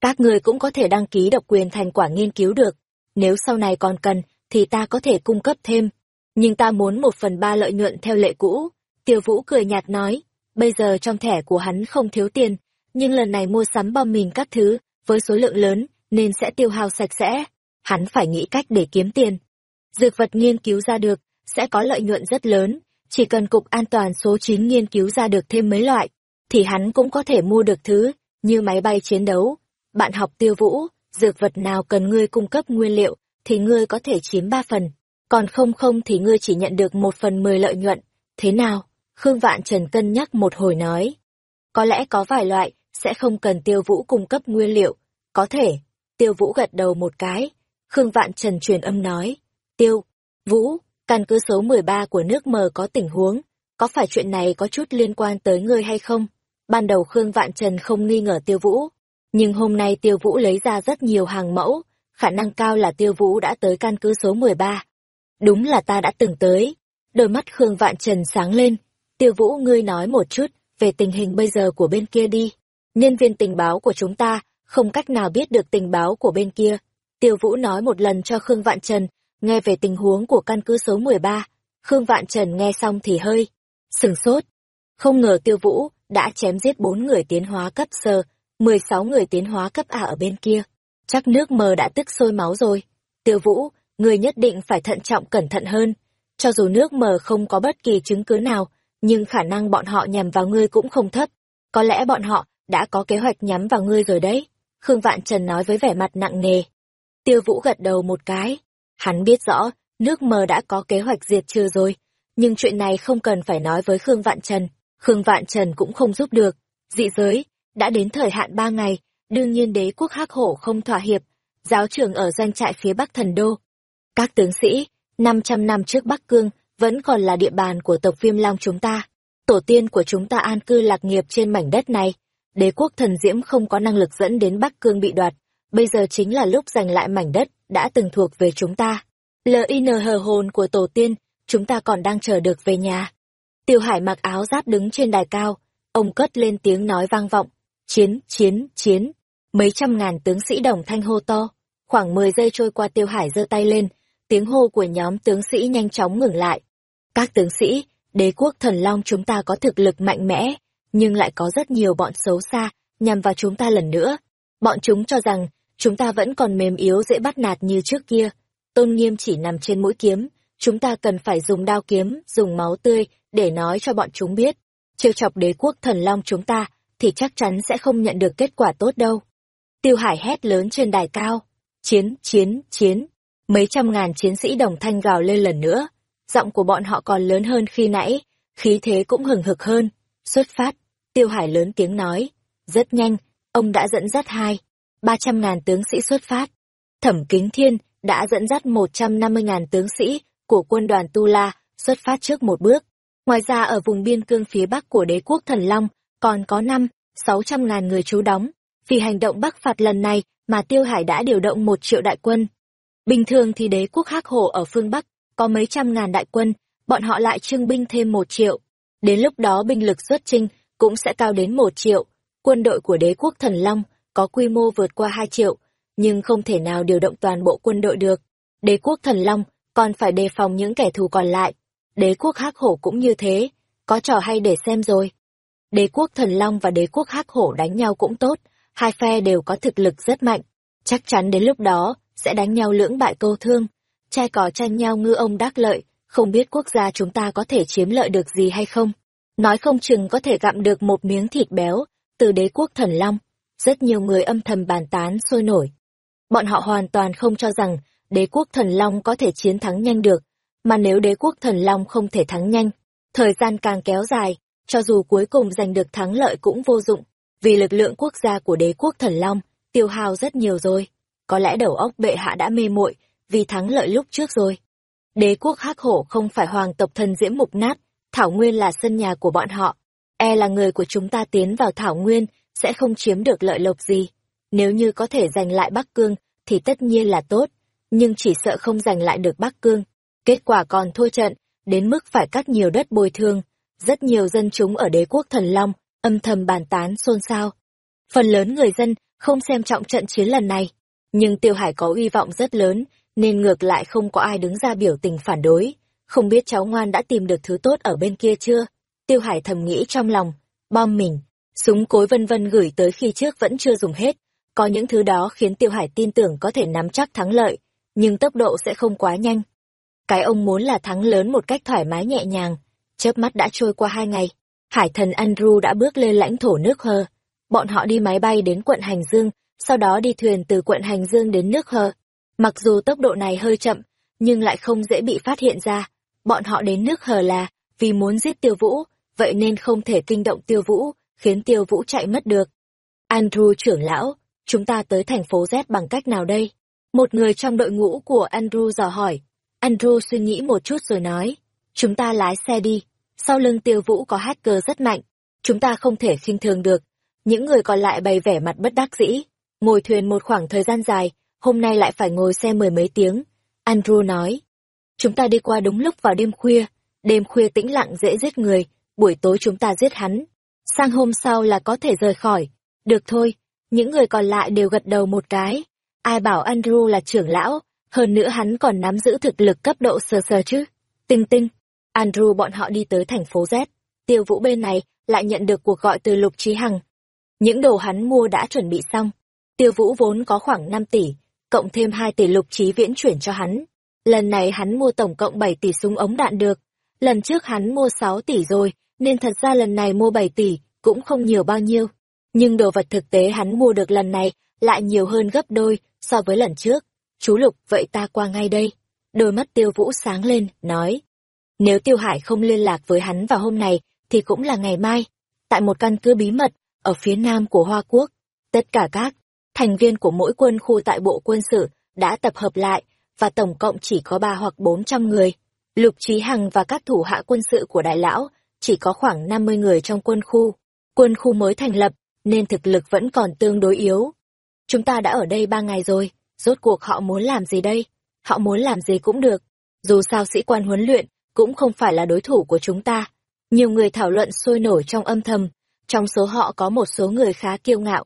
Các ngươi cũng có thể đăng ký độc quyền thành quả nghiên cứu được. Nếu sau này còn cần, thì ta có thể cung cấp thêm. Nhưng ta muốn một phần ba lợi nhuận theo lệ cũ. Tiêu Vũ cười nhạt nói, bây giờ trong thẻ của hắn không thiếu tiền, nhưng lần này mua sắm bom mìn các thứ, với số lượng lớn, nên sẽ tiêu hao sạch sẽ. Hắn phải nghĩ cách để kiếm tiền. Dược vật nghiên cứu ra được, sẽ có lợi nhuận rất lớn, chỉ cần Cục An toàn số 9 nghiên cứu ra được thêm mấy loại, thì hắn cũng có thể mua được thứ, như máy bay chiến đấu. Bạn học tiêu vũ, dược vật nào cần ngươi cung cấp nguyên liệu, thì ngươi có thể chiếm ba phần, còn không không thì ngươi chỉ nhận được một phần mười lợi nhuận. Thế nào? Khương Vạn Trần cân nhắc một hồi nói. Có lẽ có vài loại, sẽ không cần tiêu vũ cung cấp nguyên liệu. Có thể. Tiêu vũ gật đầu một cái. Khương Vạn Trần truyền âm nói. Tiêu, Vũ, căn cứ số 13 của nước mờ có tình huống. Có phải chuyện này có chút liên quan tới ngươi hay không? Ban đầu Khương Vạn Trần không nghi ngờ tiêu vũ. Nhưng hôm nay tiêu vũ lấy ra rất nhiều hàng mẫu. Khả năng cao là tiêu vũ đã tới căn cứ số 13. Đúng là ta đã từng tới. Đôi mắt Khương Vạn Trần sáng lên Tiêu Vũ ngươi nói một chút về tình hình bây giờ của bên kia đi. Nhân viên tình báo của chúng ta không cách nào biết được tình báo của bên kia. Tiêu Vũ nói một lần cho Khương Vạn Trần, nghe về tình huống của căn cứ số 13. Khương Vạn Trần nghe xong thì hơi sừng sốt. Không ngờ Tiêu Vũ đã chém giết bốn người tiến hóa cấp sơ, 16 người tiến hóa cấp A ở bên kia. Chắc nước mờ đã tức sôi máu rồi. Tiêu Vũ, người nhất định phải thận trọng cẩn thận hơn. Cho dù nước mờ không có bất kỳ chứng cứ nào, nhưng khả năng bọn họ nhằm vào ngươi cũng không thấp. Có lẽ bọn họ đã có kế hoạch nhắm vào ngươi rồi đấy. Khương Vạn Trần nói với vẻ mặt nặng nề. Tiêu Vũ gật đầu một cái. Hắn biết rõ, nước mờ đã có kế hoạch diệt trừ rồi. Nhưng chuyện này không cần phải nói với Khương Vạn Trần. Khương Vạn Trần cũng không giúp được. Dị giới, đã đến thời hạn ba ngày, đương nhiên đế quốc hắc hổ không thỏa hiệp, giáo trưởng ở doanh trại phía bắc thần đô. Các tướng sĩ, 500 năm trước Bắc Cương, vẫn còn là địa bàn của tộc Viêm Long chúng ta. Tổ tiên của chúng ta an cư lạc nghiệp trên mảnh đất này. Đế quốc thần diễm không có năng lực dẫn đến Bắc Cương bị đoạt. Bây giờ chính là lúc giành lại mảnh đất đã từng thuộc về chúng ta. L.I.N. hờ hồn của tổ tiên, chúng ta còn đang chờ được về nhà. Tiêu Hải mặc áo giáp đứng trên đài cao, ông cất lên tiếng nói vang vọng. Chiến, chiến, chiến. Mấy trăm ngàn tướng sĩ đồng thanh hô to. Khoảng 10 giây trôi qua Tiêu Hải giơ tay lên, tiếng hô của nhóm tướng sĩ nhanh chóng ngừng lại. Các tướng sĩ, đế quốc thần long chúng ta có thực lực mạnh mẽ, nhưng lại có rất nhiều bọn xấu xa, nhằm vào chúng ta lần nữa. Bọn chúng cho rằng, chúng ta vẫn còn mềm yếu dễ bắt nạt như trước kia. Tôn nghiêm chỉ nằm trên mũi kiếm, chúng ta cần phải dùng đao kiếm, dùng máu tươi, để nói cho bọn chúng biết. Trêu chọc đế quốc thần long chúng ta, thì chắc chắn sẽ không nhận được kết quả tốt đâu. Tiêu Hải hét lớn trên đài cao. Chiến, chiến, chiến. Mấy trăm ngàn chiến sĩ đồng thanh gào lên lần nữa. Giọng của bọn họ còn lớn hơn khi nãy, khí thế cũng hừng hực hơn. Xuất phát, Tiêu Hải lớn tiếng nói. Rất nhanh, ông đã dẫn dắt hai, ba trăm ngàn tướng sĩ xuất phát. Thẩm Kính Thiên đã dẫn dắt một trăm năm mươi ngàn tướng sĩ của quân đoàn Tu La xuất phát trước một bước. Ngoài ra ở vùng biên cương phía bắc của đế quốc Thần Long, còn có năm, sáu trăm ngàn người trú đóng. Vì hành động bắc phạt lần này mà Tiêu Hải đã điều động một triệu đại quân. Bình thường thì đế quốc Hắc hồ ở phương Bắc có mấy trăm ngàn đại quân, bọn họ lại trưng binh thêm một triệu. Đến lúc đó binh lực xuất trinh cũng sẽ cao đến một triệu. Quân đội của đế quốc Thần Long có quy mô vượt qua hai triệu, nhưng không thể nào điều động toàn bộ quân đội được. Đế quốc Thần Long còn phải đề phòng những kẻ thù còn lại. Đế quốc Hắc Hổ cũng như thế, có trò hay để xem rồi. Đế quốc Thần Long và đế quốc Hắc Hổ đánh nhau cũng tốt, hai phe đều có thực lực rất mạnh. Chắc chắn đến lúc đó, sẽ đánh nhau lưỡng bại câu thương. Trai cỏ tranh nhau ngư ông đắc lợi, không biết quốc gia chúng ta có thể chiếm lợi được gì hay không. Nói không chừng có thể gặm được một miếng thịt béo, từ đế quốc thần long. Rất nhiều người âm thầm bàn tán sôi nổi. Bọn họ hoàn toàn không cho rằng đế quốc thần long có thể chiến thắng nhanh được, mà nếu đế quốc thần long không thể thắng nhanh, thời gian càng kéo dài, cho dù cuối cùng giành được thắng lợi cũng vô dụng, vì lực lượng quốc gia của đế quốc thần long tiêu hao rất nhiều rồi. Có lẽ đầu óc bệ hạ đã mê muội vì thắng lợi lúc trước rồi. Đế quốc hắc hổ không phải hoàng tộc thần diễm mục nát, Thảo Nguyên là sân nhà của bọn họ. E là người của chúng ta tiến vào Thảo Nguyên sẽ không chiếm được lợi lộc gì. Nếu như có thể giành lại Bắc Cương thì tất nhiên là tốt, nhưng chỉ sợ không giành lại được Bắc Cương. Kết quả còn thua trận, đến mức phải cắt nhiều đất bồi thường. Rất nhiều dân chúng ở đế quốc thần Long âm thầm bàn tán xôn xao. Phần lớn người dân không xem trọng trận chiến lần này, nhưng Tiêu Hải có uy vọng rất lớn, nên ngược lại không có ai đứng ra biểu tình phản đối. Không biết cháu ngoan đã tìm được thứ tốt ở bên kia chưa? Tiêu Hải thầm nghĩ trong lòng, bom mình, súng cối vân vân gửi tới khi trước vẫn chưa dùng hết. Có những thứ đó khiến Tiêu Hải tin tưởng có thể nắm chắc thắng lợi, nhưng tốc độ sẽ không quá nhanh. Cái ông muốn là thắng lớn một cách thoải mái nhẹ nhàng. Chớp mắt đã trôi qua hai ngày, hải thần Andrew đã bước lên lãnh thổ nước hơ. Bọn họ đi máy bay đến quận Hành Dương, sau đó đi thuyền từ quận Hành Dương đến nước hơ. Mặc dù tốc độ này hơi chậm, nhưng lại không dễ bị phát hiện ra. Bọn họ đến nước hờ là vì muốn giết tiêu vũ, vậy nên không thể kinh động tiêu vũ, khiến tiêu vũ chạy mất được. Andrew trưởng lão, chúng ta tới thành phố Z bằng cách nào đây? Một người trong đội ngũ của Andrew dò hỏi. Andrew suy nghĩ một chút rồi nói, chúng ta lái xe đi, sau lưng tiêu vũ có hacker rất mạnh, chúng ta không thể khinh thường được. Những người còn lại bày vẻ mặt bất đắc dĩ, ngồi thuyền một khoảng thời gian dài, hôm nay lại phải ngồi xe mười mấy tiếng. Andrew nói, chúng ta đi qua đúng lúc vào đêm khuya, đêm khuya tĩnh lặng dễ giết người, buổi tối chúng ta giết hắn. Sang hôm sau là có thể rời khỏi. Được thôi, những người còn lại đều gật đầu một cái. Ai bảo Andrew là trưởng lão, hơn nữa hắn còn nắm giữ thực lực cấp độ sơ sơ chứ. Tinh tinh, Andrew bọn họ đi tới thành phố Z. Tiêu vũ bên này lại nhận được cuộc gọi từ Lục Trí Hằng. Những đồ hắn mua đã chuẩn bị xong. Tiêu vũ vốn có khoảng 5 tỷ, cộng thêm 2 tỷ Lục Trí Viễn chuyển cho hắn. Lần này hắn mua tổng cộng 7 tỷ súng ống đạn được. Lần trước hắn mua 6 tỷ rồi, nên thật ra lần này mua 7 tỷ, cũng không nhiều bao nhiêu. Nhưng đồ vật thực tế hắn mua được lần này lại nhiều hơn gấp đôi so với lần trước. Chú Lục, vậy ta qua ngay đây. Đôi mắt tiêu vũ sáng lên, nói. Nếu tiêu hải không liên lạc với hắn vào hôm nay thì cũng là ngày mai. Tại một căn cứ bí mật, ở phía nam của Hoa Quốc, tất cả các thành viên của mỗi quân khu tại bộ quân sự đã tập hợp lại, và tổng cộng chỉ có ba hoặc bốn trăm người. Lục Trí Hằng và các thủ hạ quân sự của đại lão chỉ có khoảng năm mươi người trong quân khu. Quân khu mới thành lập, nên thực lực vẫn còn tương đối yếu. Chúng ta đã ở đây ba ngày rồi, rốt cuộc họ muốn làm gì đây? Họ muốn làm gì cũng được. Dù sao sĩ quan huấn luyện cũng không phải là đối thủ của chúng ta. Nhiều người thảo luận sôi nổi trong âm thầm, trong số họ có một số người khá kiêu ngạo.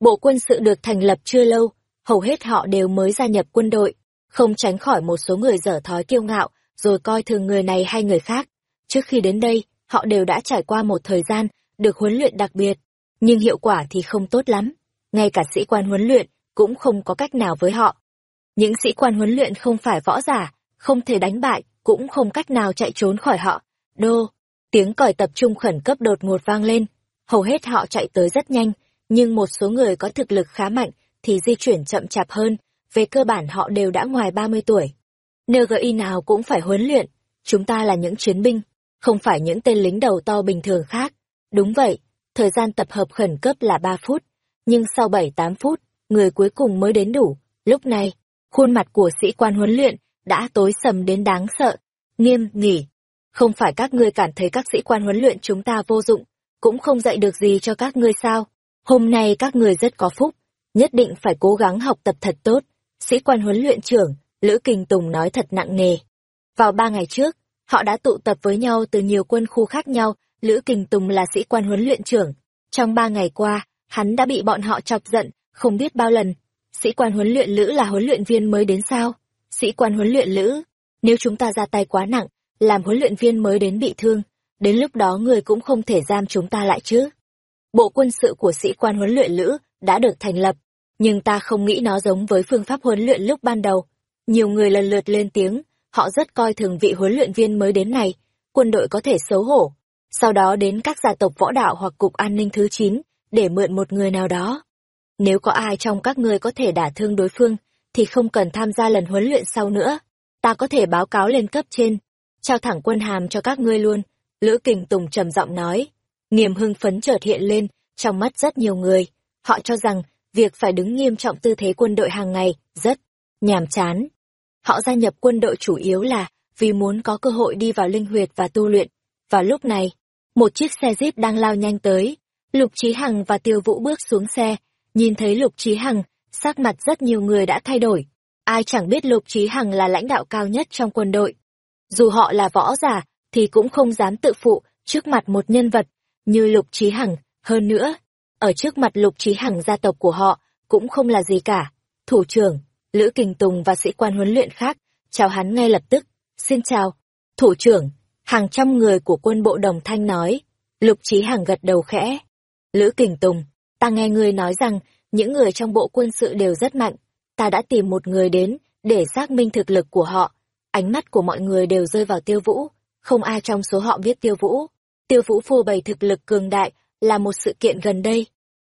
Bộ quân sự được thành lập chưa lâu, hầu hết họ đều mới gia nhập quân đội, không tránh khỏi một số người dở thói kiêu ngạo, rồi coi thường người này hay người khác. Trước khi đến đây, họ đều đã trải qua một thời gian được huấn luyện đặc biệt, nhưng hiệu quả thì không tốt lắm. Ngay cả sĩ quan huấn luyện cũng không có cách nào với họ. Những sĩ quan huấn luyện không phải võ giả, không thể đánh bại, cũng không cách nào chạy trốn khỏi họ. Đô, tiếng còi tập trung khẩn cấp đột ngột vang lên. Hầu hết họ chạy tới rất nhanh, nhưng một số người có thực lực khá mạnh thì di chuyển chậm chạp hơn, về cơ bản họ đều đã ngoài 30 tuổi. NGI nào cũng phải huấn luyện, chúng ta là những chiến binh, không phải những tên lính đầu to bình thường khác. Đúng vậy, thời gian tập hợp khẩn cấp là 3 phút, nhưng sau 7-8 phút, người cuối cùng mới đến đủ. Lúc này, khuôn mặt của sĩ quan huấn luyện đã tối sầm đến đáng sợ. Nghiêm, nghỉ. Không phải các ngươi cảm thấy các sĩ quan huấn luyện chúng ta vô dụng, cũng không dạy được gì cho các ngươi sao. Hôm nay các ngươi rất có phúc, nhất định phải cố gắng học tập thật tốt. Sĩ quan huấn luyện trưởng, Lữ Kinh Tùng nói thật nặng nề. Vào ba ngày trước, họ đã tụ tập với nhau từ nhiều quân khu khác nhau, Lữ Kinh Tùng là sĩ quan huấn luyện trưởng. Trong ba ngày qua, hắn đã bị bọn họ chọc giận, không biết bao lần. Sĩ quan huấn luyện Lữ là huấn luyện viên mới đến sao? Sĩ quan huấn luyện Lữ, nếu chúng ta ra tay quá nặng, làm huấn luyện viên mới đến bị thương, đến lúc đó người cũng không thể giam chúng ta lại chứ. Bộ quân sự của sĩ quan huấn luyện Lữ đã được thành lập, nhưng ta không nghĩ nó giống với phương pháp huấn luyện lúc ban đầu. Nhiều người lần lượt lên tiếng, họ rất coi thường vị huấn luyện viên mới đến này, quân đội có thể xấu hổ. Sau đó đến các gia tộc võ đạo hoặc cục an ninh thứ 9, để mượn một người nào đó. Nếu có ai trong các ngươi có thể đả thương đối phương, thì không cần tham gia lần huấn luyện sau nữa. Ta có thể báo cáo lên cấp trên, trao thẳng quân hàm cho các ngươi luôn. Lữ Kình Tùng trầm giọng nói. Niềm hưng phấn chợt hiện lên, trong mắt rất nhiều người. Họ cho rằng, việc phải đứng nghiêm trọng tư thế quân đội hàng ngày, rất nhàm chán. Họ gia nhập quân đội chủ yếu là vì muốn có cơ hội đi vào linh huyệt và tu luyện. Vào lúc này, một chiếc xe jeep đang lao nhanh tới. Lục Trí Hằng và Tiêu Vũ bước xuống xe, nhìn thấy Lục Trí Hằng, sắc mặt rất nhiều người đã thay đổi. Ai chẳng biết Lục Trí Hằng là lãnh đạo cao nhất trong quân đội. Dù họ là võ giả, thì cũng không dám tự phụ trước mặt một nhân vật như Lục Trí Hằng. Hơn nữa, ở trước mặt Lục Trí Hằng gia tộc của họ cũng không là gì cả. Thủ trưởng, Lữ Kình Tùng và sĩ quan huấn luyện khác, chào hắn ngay lập tức. Xin chào. Thủ trưởng, hàng trăm người của quân bộ đồng thanh nói. Lục Trí Hằng gật đầu khẽ. Lữ Kình Tùng, ta nghe ngươi nói rằng những người trong bộ quân sự đều rất mạnh. Ta đã tìm một người đến để xác minh thực lực của họ. Ánh mắt của mọi người đều rơi vào tiêu vũ. Không ai trong số họ biết tiêu vũ. Tiêu vũ phô bày thực lực cường đại là một sự kiện gần đây.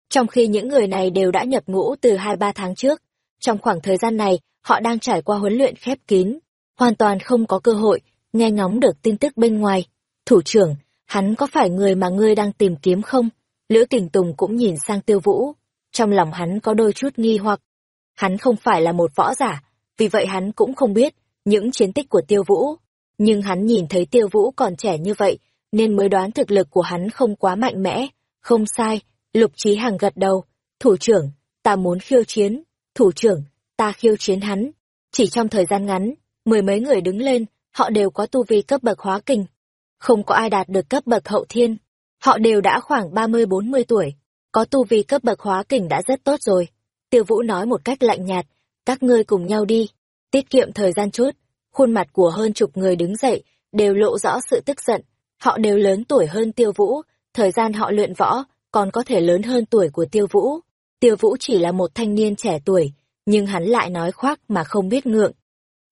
Trong khi những người này đều đã nhập ngũ từ hai ba tháng trước, trong khoảng thời gian này, họ đang trải qua huấn luyện khép kín, hoàn toàn không có cơ hội nghe ngóng được tin tức bên ngoài. Thủ trưởng, hắn có phải người mà ngươi đang tìm kiếm không? Lữ Kình Tùng cũng nhìn sang Tiêu Vũ, trong lòng hắn có đôi chút nghi hoặc. Hắn không phải là một võ giả, vì vậy hắn cũng không biết những chiến tích của Tiêu Vũ. Nhưng hắn nhìn thấy Tiêu Vũ còn trẻ như vậy, nên mới đoán thực lực của hắn không quá mạnh mẽ. Không sai, Lục Trí hàng gật đầu. Thủ trưởng, ta muốn khiêu chiến. Thủ trưởng, ta khiêu chiến hắn. Chỉ trong thời gian ngắn, mười mấy người đứng lên, họ đều có tu vi cấp bậc hóa kình. Không có ai đạt được cấp bậc hậu thiên. Họ đều đã khoảng ba mươi bốn mươi tuổi. Có tu vi cấp bậc hóa kình đã rất tốt rồi. Tiêu Vũ nói một cách lạnh nhạt, các ngươi cùng nhau đi. Tiết kiệm thời gian chút. Khuôn mặt của hơn chục người đứng dậy, đều lộ rõ sự tức giận. Họ đều lớn tuổi hơn Tiêu Vũ, thời gian họ luyện võ còn có thể lớn hơn tuổi của Tiêu Vũ. Tiêu Vũ chỉ là một thanh niên trẻ tuổi, nhưng hắn lại nói khoác mà không biết ngượng.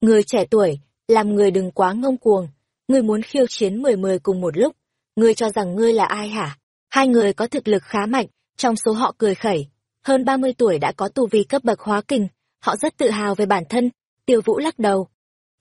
Người trẻ tuổi, làm người đừng quá ngông cuồng, ngươi muốn khiêu chiến mười mười cùng một lúc, ngươi cho rằng ngươi là ai hả? Hai người có thực lực khá mạnh, trong số họ cười khẩy, hơn ba mươi tuổi đã có tu vi cấp bậc hóa kình họ rất tự hào về bản thân, tiêu vũ lắc đầu.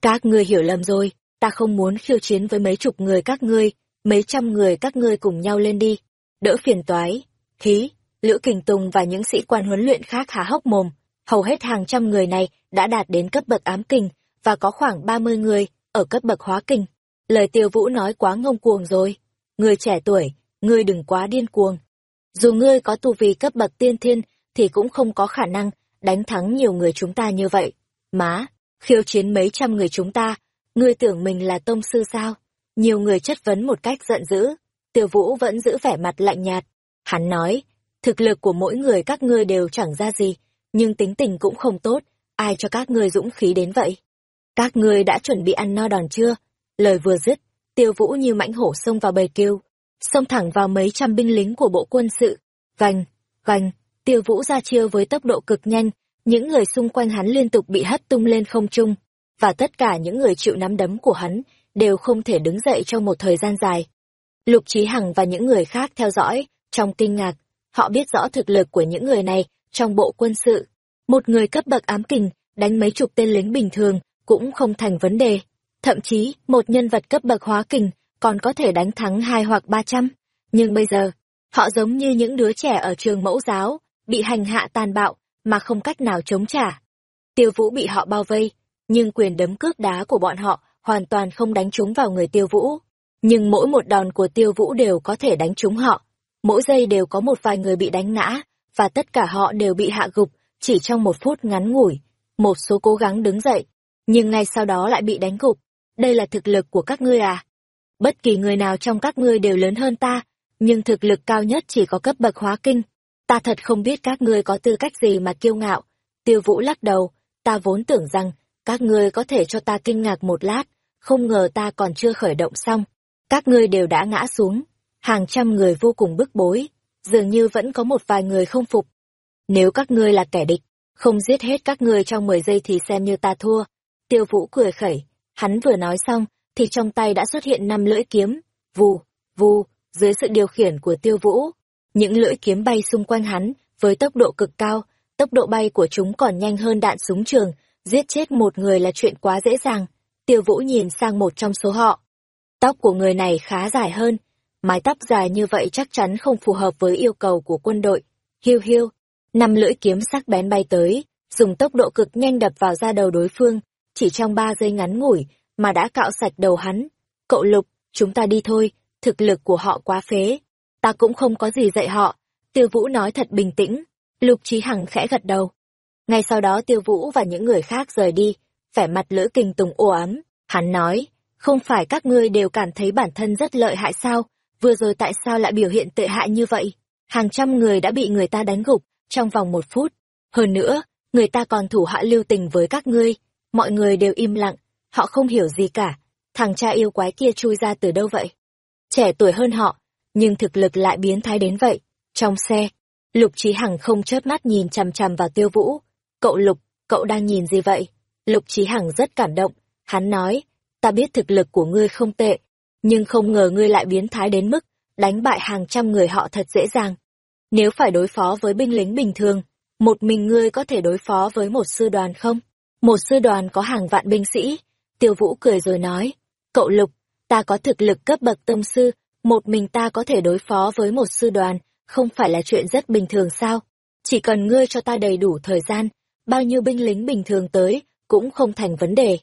Các ngươi hiểu lầm rồi, ta không muốn khiêu chiến với mấy chục người các ngươi, mấy trăm người các ngươi cùng nhau lên đi, đỡ phiền toái. Khí, Lữ Kình Tùng và những sĩ quan huấn luyện khác há hốc mồm, hầu hết hàng trăm người này đã đạt đến cấp bậc ám kình, và có khoảng 30 người ở cấp bậc hóa kình. Lời tiêu vũ nói quá ngông cuồng rồi. Người trẻ tuổi, ngươi đừng quá điên cuồng. Dù ngươi có tu vi cấp bậc tiên thiên, thì cũng không có khả năng đánh thắng nhiều người chúng ta như vậy. Má, khiêu chiến mấy trăm người chúng ta, ngươi tưởng mình là tông sư sao? Nhiều người chất vấn một cách giận dữ, tiêu vũ vẫn giữ vẻ mặt lạnh nhạt. Hắn nói, thực lực của mỗi người các ngươi đều chẳng ra gì, nhưng tính tình cũng không tốt, ai cho các ngươi dũng khí đến vậy? Các ngươi đã chuẩn bị ăn no đòn chưa? Lời vừa dứt, tiêu vũ như mãnh hổ xông vào bầy kêu, xông thẳng vào mấy trăm binh lính của bộ quân sự. Gành, gành, tiêu vũ ra chiêu với tốc độ cực nhanh, những người xung quanh hắn liên tục bị hất tung lên không trung, và tất cả những người chịu nắm đấm của hắn đều không thể đứng dậy trong một thời gian dài. Lục Trí Hằng và những người khác theo dõi, trong kinh ngạc, họ biết rõ thực lực của những người này trong bộ quân sự. Một người cấp bậc ám kình, đánh mấy chục tên lính bình thường, cũng không thành vấn đề. Thậm chí, một nhân vật cấp bậc hóa kình còn có thể đánh thắng hai hoặc ba trăm. Nhưng bây giờ, họ giống như những đứa trẻ ở trường mẫu giáo, bị hành hạ tàn bạo, mà không cách nào chống trả. Tiêu Vũ bị họ bao vây, nhưng quyền đấm cước đá của bọn họ hoàn toàn không đánh trúng vào người Tiêu Vũ. Nhưng mỗi một đòn của Tiêu Vũ đều có thể đánh trúng họ. Mỗi giây đều có một vài người bị đánh ngã, và tất cả họ đều bị hạ gục, chỉ trong một phút ngắn ngủi. Một số cố gắng đứng dậy, nhưng ngay sau đó lại bị đánh gục. Đây là thực lực của các ngươi à? Bất kỳ người nào trong các ngươi đều lớn hơn ta, nhưng thực lực cao nhất chỉ có cấp bậc hóa kinh. Ta thật không biết các ngươi có tư cách gì mà kiêu ngạo. Tiêu Vũ lắc đầu, ta vốn tưởng rằng các ngươi có thể cho ta kinh ngạc một lát, không ngờ ta còn chưa khởi động xong. Các ngươi đều đã ngã xuống, hàng trăm người vô cùng bức bối, dường như vẫn có một vài người không phục. Nếu các ngươi là kẻ địch, không giết hết các ngươi trong 10 giây thì xem như ta thua. Tiêu Vũ cười khẩy, hắn vừa nói xong, thì trong tay đã xuất hiện năm lưỡi kiếm, vù, vù, dưới sự điều khiển của Tiêu Vũ. Những lưỡi kiếm bay xung quanh hắn, với tốc độ cực cao, tốc độ bay của chúng còn nhanh hơn đạn súng trường, giết chết một người là chuyện quá dễ dàng. Tiêu Vũ nhìn sang một trong số họ. Tóc của người này khá dài hơn, mái tóc dài như vậy chắc chắn không phù hợp với yêu cầu của quân đội. Hiu hiu, năm lưỡi kiếm sắc bén bay tới, dùng tốc độ cực nhanh đập vào da đầu đối phương, chỉ trong ba giây ngắn ngủi mà đã cạo sạch đầu hắn. Cậu Lục, chúng ta đi thôi, thực lực của họ quá phế. Ta cũng không có gì dạy họ. Tiêu Vũ nói thật bình tĩnh. Lục Trí Hằng khẽ gật đầu. Ngay sau đó Tiêu Vũ và những người khác rời đi, vẻ mặt lữ kinh tùng ồ ấm. Hắn nói, không phải các ngươi đều cảm thấy bản thân rất lợi hại sao, vừa rồi tại sao lại biểu hiện tệ hại như vậy? Hàng trăm người đã bị người ta đánh gục, trong vòng một phút. Hơn nữa, người ta còn thủ hạ lưu tình với các ngươi. Mọi người đều im lặng, họ không hiểu gì cả. Thằng cha yêu quái kia chui ra từ đâu vậy? Trẻ tuổi hơn họ, nhưng thực lực lại biến thái đến vậy. Trong xe, Lục Trí Hằng không chớp mắt nhìn chằm chằm vào Tiêu Vũ. Cậu Lục, cậu đang nhìn gì vậy? Lục Trí Hằng rất cảm động. Hắn nói, ta biết thực lực của ngươi không tệ, nhưng không ngờ ngươi lại biến thái đến mức đánh bại hàng trăm người họ thật dễ dàng. Nếu phải đối phó với binh lính bình thường, một mình ngươi có thể đối phó với một sư đoàn không? Một sư đoàn có hàng vạn binh sĩ. Tiêu Vũ cười rồi nói, cậu Lục, ta có thực lực cấp bậc tông sư, một mình ta có thể đối phó với một sư đoàn, không phải là chuyện rất bình thường sao? Chỉ cần ngươi cho ta đầy đủ thời gian, bao nhiêu binh lính bình thường tới, cũng không thành vấn đề.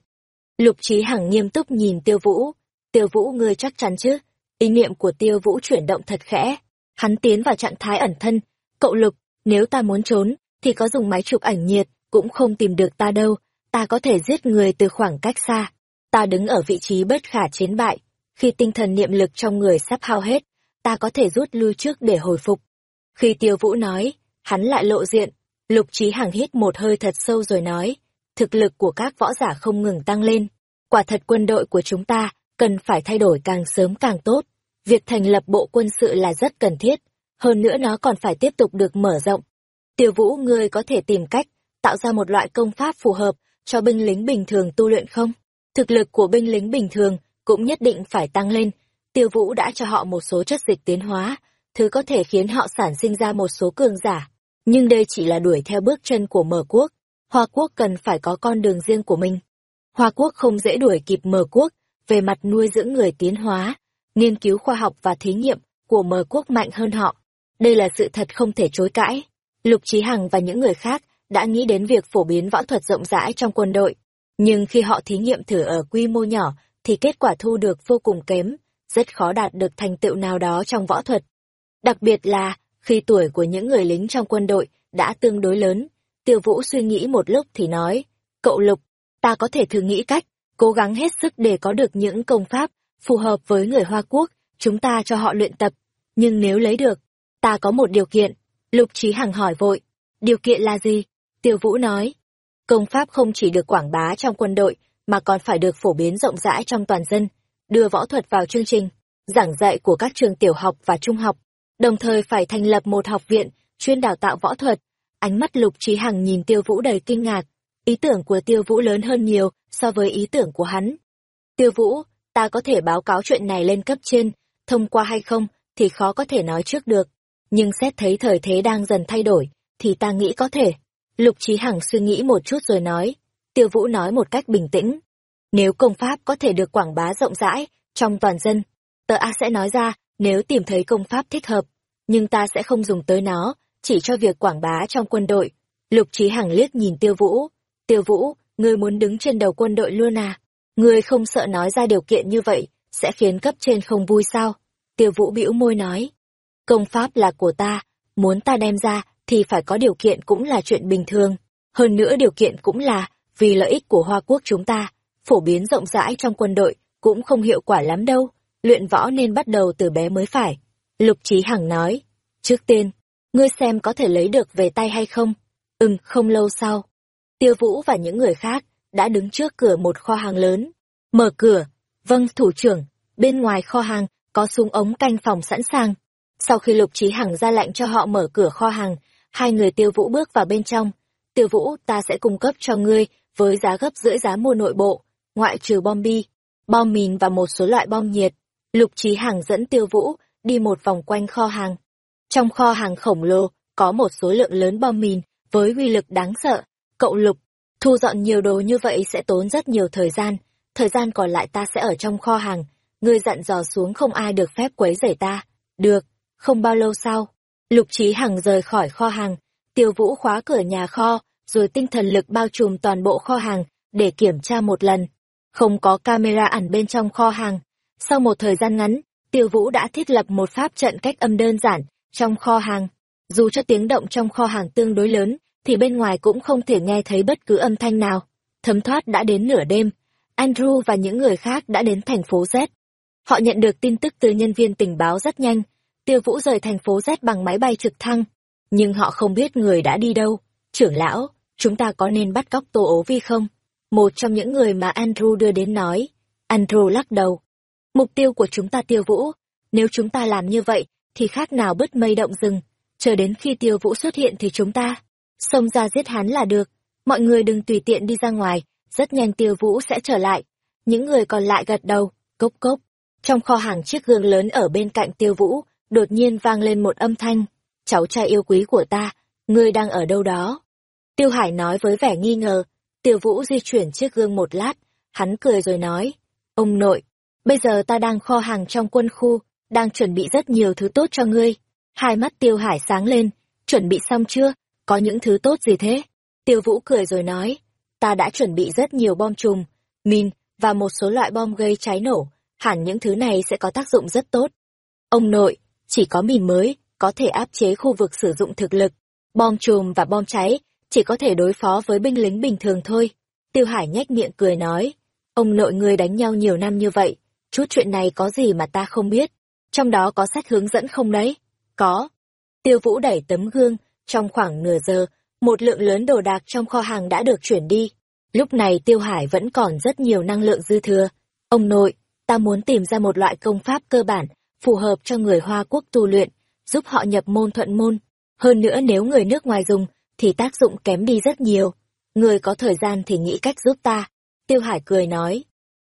Lục Trí Hằng nghiêm túc nhìn Tiêu Vũ. Tiêu Vũ ngươi chắc chắn chứ? Ý niệm của Tiêu Vũ chuyển động thật khẽ. Hắn tiến vào trạng thái ẩn thân. Cậu Lục, nếu ta muốn trốn, thì có dùng máy chụp ảnh nhiệt, cũng không tìm được ta đâu. Ta có thể giết người từ khoảng cách xa. Ta đứng ở vị trí bất khả chiến bại. Khi tinh thần niệm lực trong người sắp hao hết, ta có thể rút lui trước để hồi phục. Khi Tiêu Vũ nói, hắn lại lộ diện. Lục Trí Hằng hít một hơi thật sâu rồi nói, thực lực của các võ giả không ngừng tăng lên. Quả thật quân đội của chúng ta cần phải thay đổi càng sớm càng tốt. Việc thành lập bộ quân sự là rất cần thiết, hơn nữa nó còn phải tiếp tục được mở rộng. Tiêu Vũ ngươi có thể tìm cách tạo ra một loại công pháp phù hợp cho binh lính bình thường tu luyện không? Thực lực của binh lính bình thường cũng nhất định phải tăng lên. Tiêu Vũ đã cho họ một số chất dịch tiến hóa, thứ có thể khiến họ sản sinh ra một số cường giả. Nhưng đây chỉ là đuổi theo bước chân của mở quốc. Hoa quốc cần phải có con đường riêng của mình. Hoa quốc không dễ đuổi kịp mở quốc về mặt nuôi dưỡng người tiến hóa. nghiên cứu khoa học và thí nghiệm của Mở quốc mạnh hơn họ. Đây là sự thật không thể chối cãi. Lục Trí Hằng và những người khác đã nghĩ đến việc phổ biến võ thuật rộng rãi trong quân đội. Nhưng khi họ thí nghiệm thử ở quy mô nhỏ, thì kết quả thu được vô cùng kém, rất khó đạt được thành tựu nào đó trong võ thuật. Đặc biệt là, khi tuổi của những người lính trong quân đội đã tương đối lớn, Tiêu Vũ suy nghĩ một lúc thì nói, cậu Lục, ta có thể thử nghĩ cách, cố gắng hết sức để có được những công pháp phù hợp với người Hoa Quốc, chúng ta cho họ luyện tập. Nhưng nếu lấy được, ta có một điều kiện. Lục Trí Hằng hỏi vội, điều kiện là gì? Tiêu Vũ nói, công pháp không chỉ được quảng bá trong quân đội, mà còn phải được phổ biến rộng rãi trong toàn dân, đưa võ thuật vào chương trình, giảng dạy của các trường tiểu học và trung học, đồng thời phải thành lập một học viện chuyên đào tạo võ thuật. Ánh mắt Lục Trí Hằng nhìn Tiêu Vũ đầy kinh ngạc, ý tưởng của Tiêu Vũ lớn hơn nhiều so với ý tưởng của hắn. Tiêu Vũ, ta có thể báo cáo chuyện này lên cấp trên, thông qua hay không thì khó có thể nói trước được, nhưng xét thấy thời thế đang dần thay đổi, thì ta nghĩ có thể. Lục Trí Hằng suy nghĩ một chút rồi nói, Tiêu Vũ nói một cách bình tĩnh. Nếu công pháp có thể được quảng bá rộng rãi, trong toàn dân, tờ A sẽ nói ra nếu tìm thấy công pháp thích hợp, nhưng ta sẽ không dùng tới nó, chỉ cho việc quảng bá trong quân đội. Lục Trí Hằng liếc nhìn Tiêu Vũ. Tiêu Vũ, ngươi muốn đứng trên đầu quân đội luôn à? Ngươi không sợ nói ra điều kiện như vậy, sẽ khiến cấp trên không vui sao? Tiêu Vũ bĩu môi nói. Công pháp là của ta, muốn ta đem ra thì phải có điều kiện cũng là chuyện bình thường. Hơn nữa điều kiện cũng là vì lợi ích của Hoa Quốc chúng ta, phổ biến rộng rãi trong quân đội cũng không hiệu quả lắm đâu, luyện võ nên bắt đầu từ bé mới phải. Lục Chí Hằng nói, trước tiên, ngươi xem có thể lấy được về tay hay không? Ừm, không lâu sau. Tiêu Vũ và những người khác đã đứng trước cửa một kho hàng lớn. Mở cửa, vâng thủ trưởng, bên ngoài kho hàng có súng ống canh phòng sẵn sàng. Sau khi Lục Chí Hằng ra lệnh cho họ mở cửa kho hàng, hai người Tiêu Vũ bước vào bên trong. Tiêu Vũ, ta sẽ cung cấp cho ngươi với giá gấp rưỡi giá mua nội bộ, ngoại trừ bom bi, bom mìn và một số loại bom nhiệt. Lục Trí hàng dẫn Tiêu Vũ đi một vòng quanh kho hàng. Trong kho hàng khổng lồ có một số lượng lớn bom mìn với uy lực đáng sợ. Cậu Lục, thu dọn nhiều đồ như vậy sẽ tốn rất nhiều thời gian, thời gian còn lại ta sẽ ở trong kho hàng, ngươi dặn dò xuống không ai được phép quấy rầy ta. Được, không bao lâu sau, Lục Trí Hằng rời khỏi kho hàng, Tiêu Vũ khóa cửa nhà kho, rồi tinh thần lực bao trùm toàn bộ kho hàng để kiểm tra một lần. Không có camera ẩn bên trong kho hàng. Sau một thời gian ngắn, Tiêu Vũ đã thiết lập một pháp trận cách âm đơn giản trong kho hàng. Dù cho tiếng động trong kho hàng tương đối lớn, thì bên ngoài cũng không thể nghe thấy bất cứ âm thanh nào. Thấm thoát đã đến nửa đêm, Andrew và những người khác đã đến thành phố Z. Họ nhận được tin tức từ nhân viên tình báo rất nhanh. Tiêu Vũ rời thành phố Z bằng máy bay trực thăng. Nhưng họ không biết người đã đi đâu. Trưởng lão, chúng ta có nên bắt cóc Tô ố vi không? Một trong những người mà Andrew đưa đến nói. Andrew lắc đầu. Mục tiêu của chúng ta tiêu vũ. Nếu chúng ta làm như vậy, thì khác nào bứt mây động rừng. Chờ đến khi tiêu vũ xuất hiện thì chúng ta xông ra giết hắn là được. Mọi người đừng tùy tiện đi ra ngoài, rất nhanh tiêu vũ sẽ trở lại. Những người còn lại gật đầu, cốc cốc. Trong kho hàng chiếc gương lớn ở bên cạnh tiêu vũ, đột nhiên vang lên một âm thanh. Cháu trai yêu quý của ta, ngươi đang ở đâu đó? Tiêu Hải nói với vẻ nghi ngờ, Tiêu Vũ di chuyển chiếc gương một lát, hắn cười rồi nói, ông nội, bây giờ ta đang kho hàng trong quân khu, đang chuẩn bị rất nhiều thứ tốt cho ngươi. Hai mắt Tiêu Hải sáng lên, chuẩn bị xong chưa, có những thứ tốt gì thế? Tiêu Vũ cười rồi nói, ta đã chuẩn bị rất nhiều bom chùm, min và một số loại bom gây cháy nổ, hẳn những thứ này sẽ có tác dụng rất tốt. Ông nội, chỉ có mìn mới, có thể áp chế khu vực sử dụng thực lực. Bom chùm và bom cháy chỉ có thể đối phó với binh lính bình thường thôi. Tiêu Hải nhếch miệng cười nói, ông nội người đánh nhau nhiều năm như vậy, chút chuyện này có gì mà ta không biết, trong đó có sách hướng dẫn không đấy? Có. Tiêu Vũ đẩy tấm gương, trong khoảng nửa giờ, một lượng lớn đồ đạc trong kho hàng đã được chuyển đi. Lúc này Tiêu Hải vẫn còn rất nhiều năng lượng dư thừa. Ông nội, ta muốn tìm ra một loại công pháp cơ bản, phù hợp cho người Hoa Quốc tu luyện, giúp họ nhập môn thuận môn. Hơn nữa nếu người nước ngoài dùng, thì tác dụng kém đi rất nhiều. Người có thời gian thì nghĩ cách giúp ta. Tiêu Hải cười nói.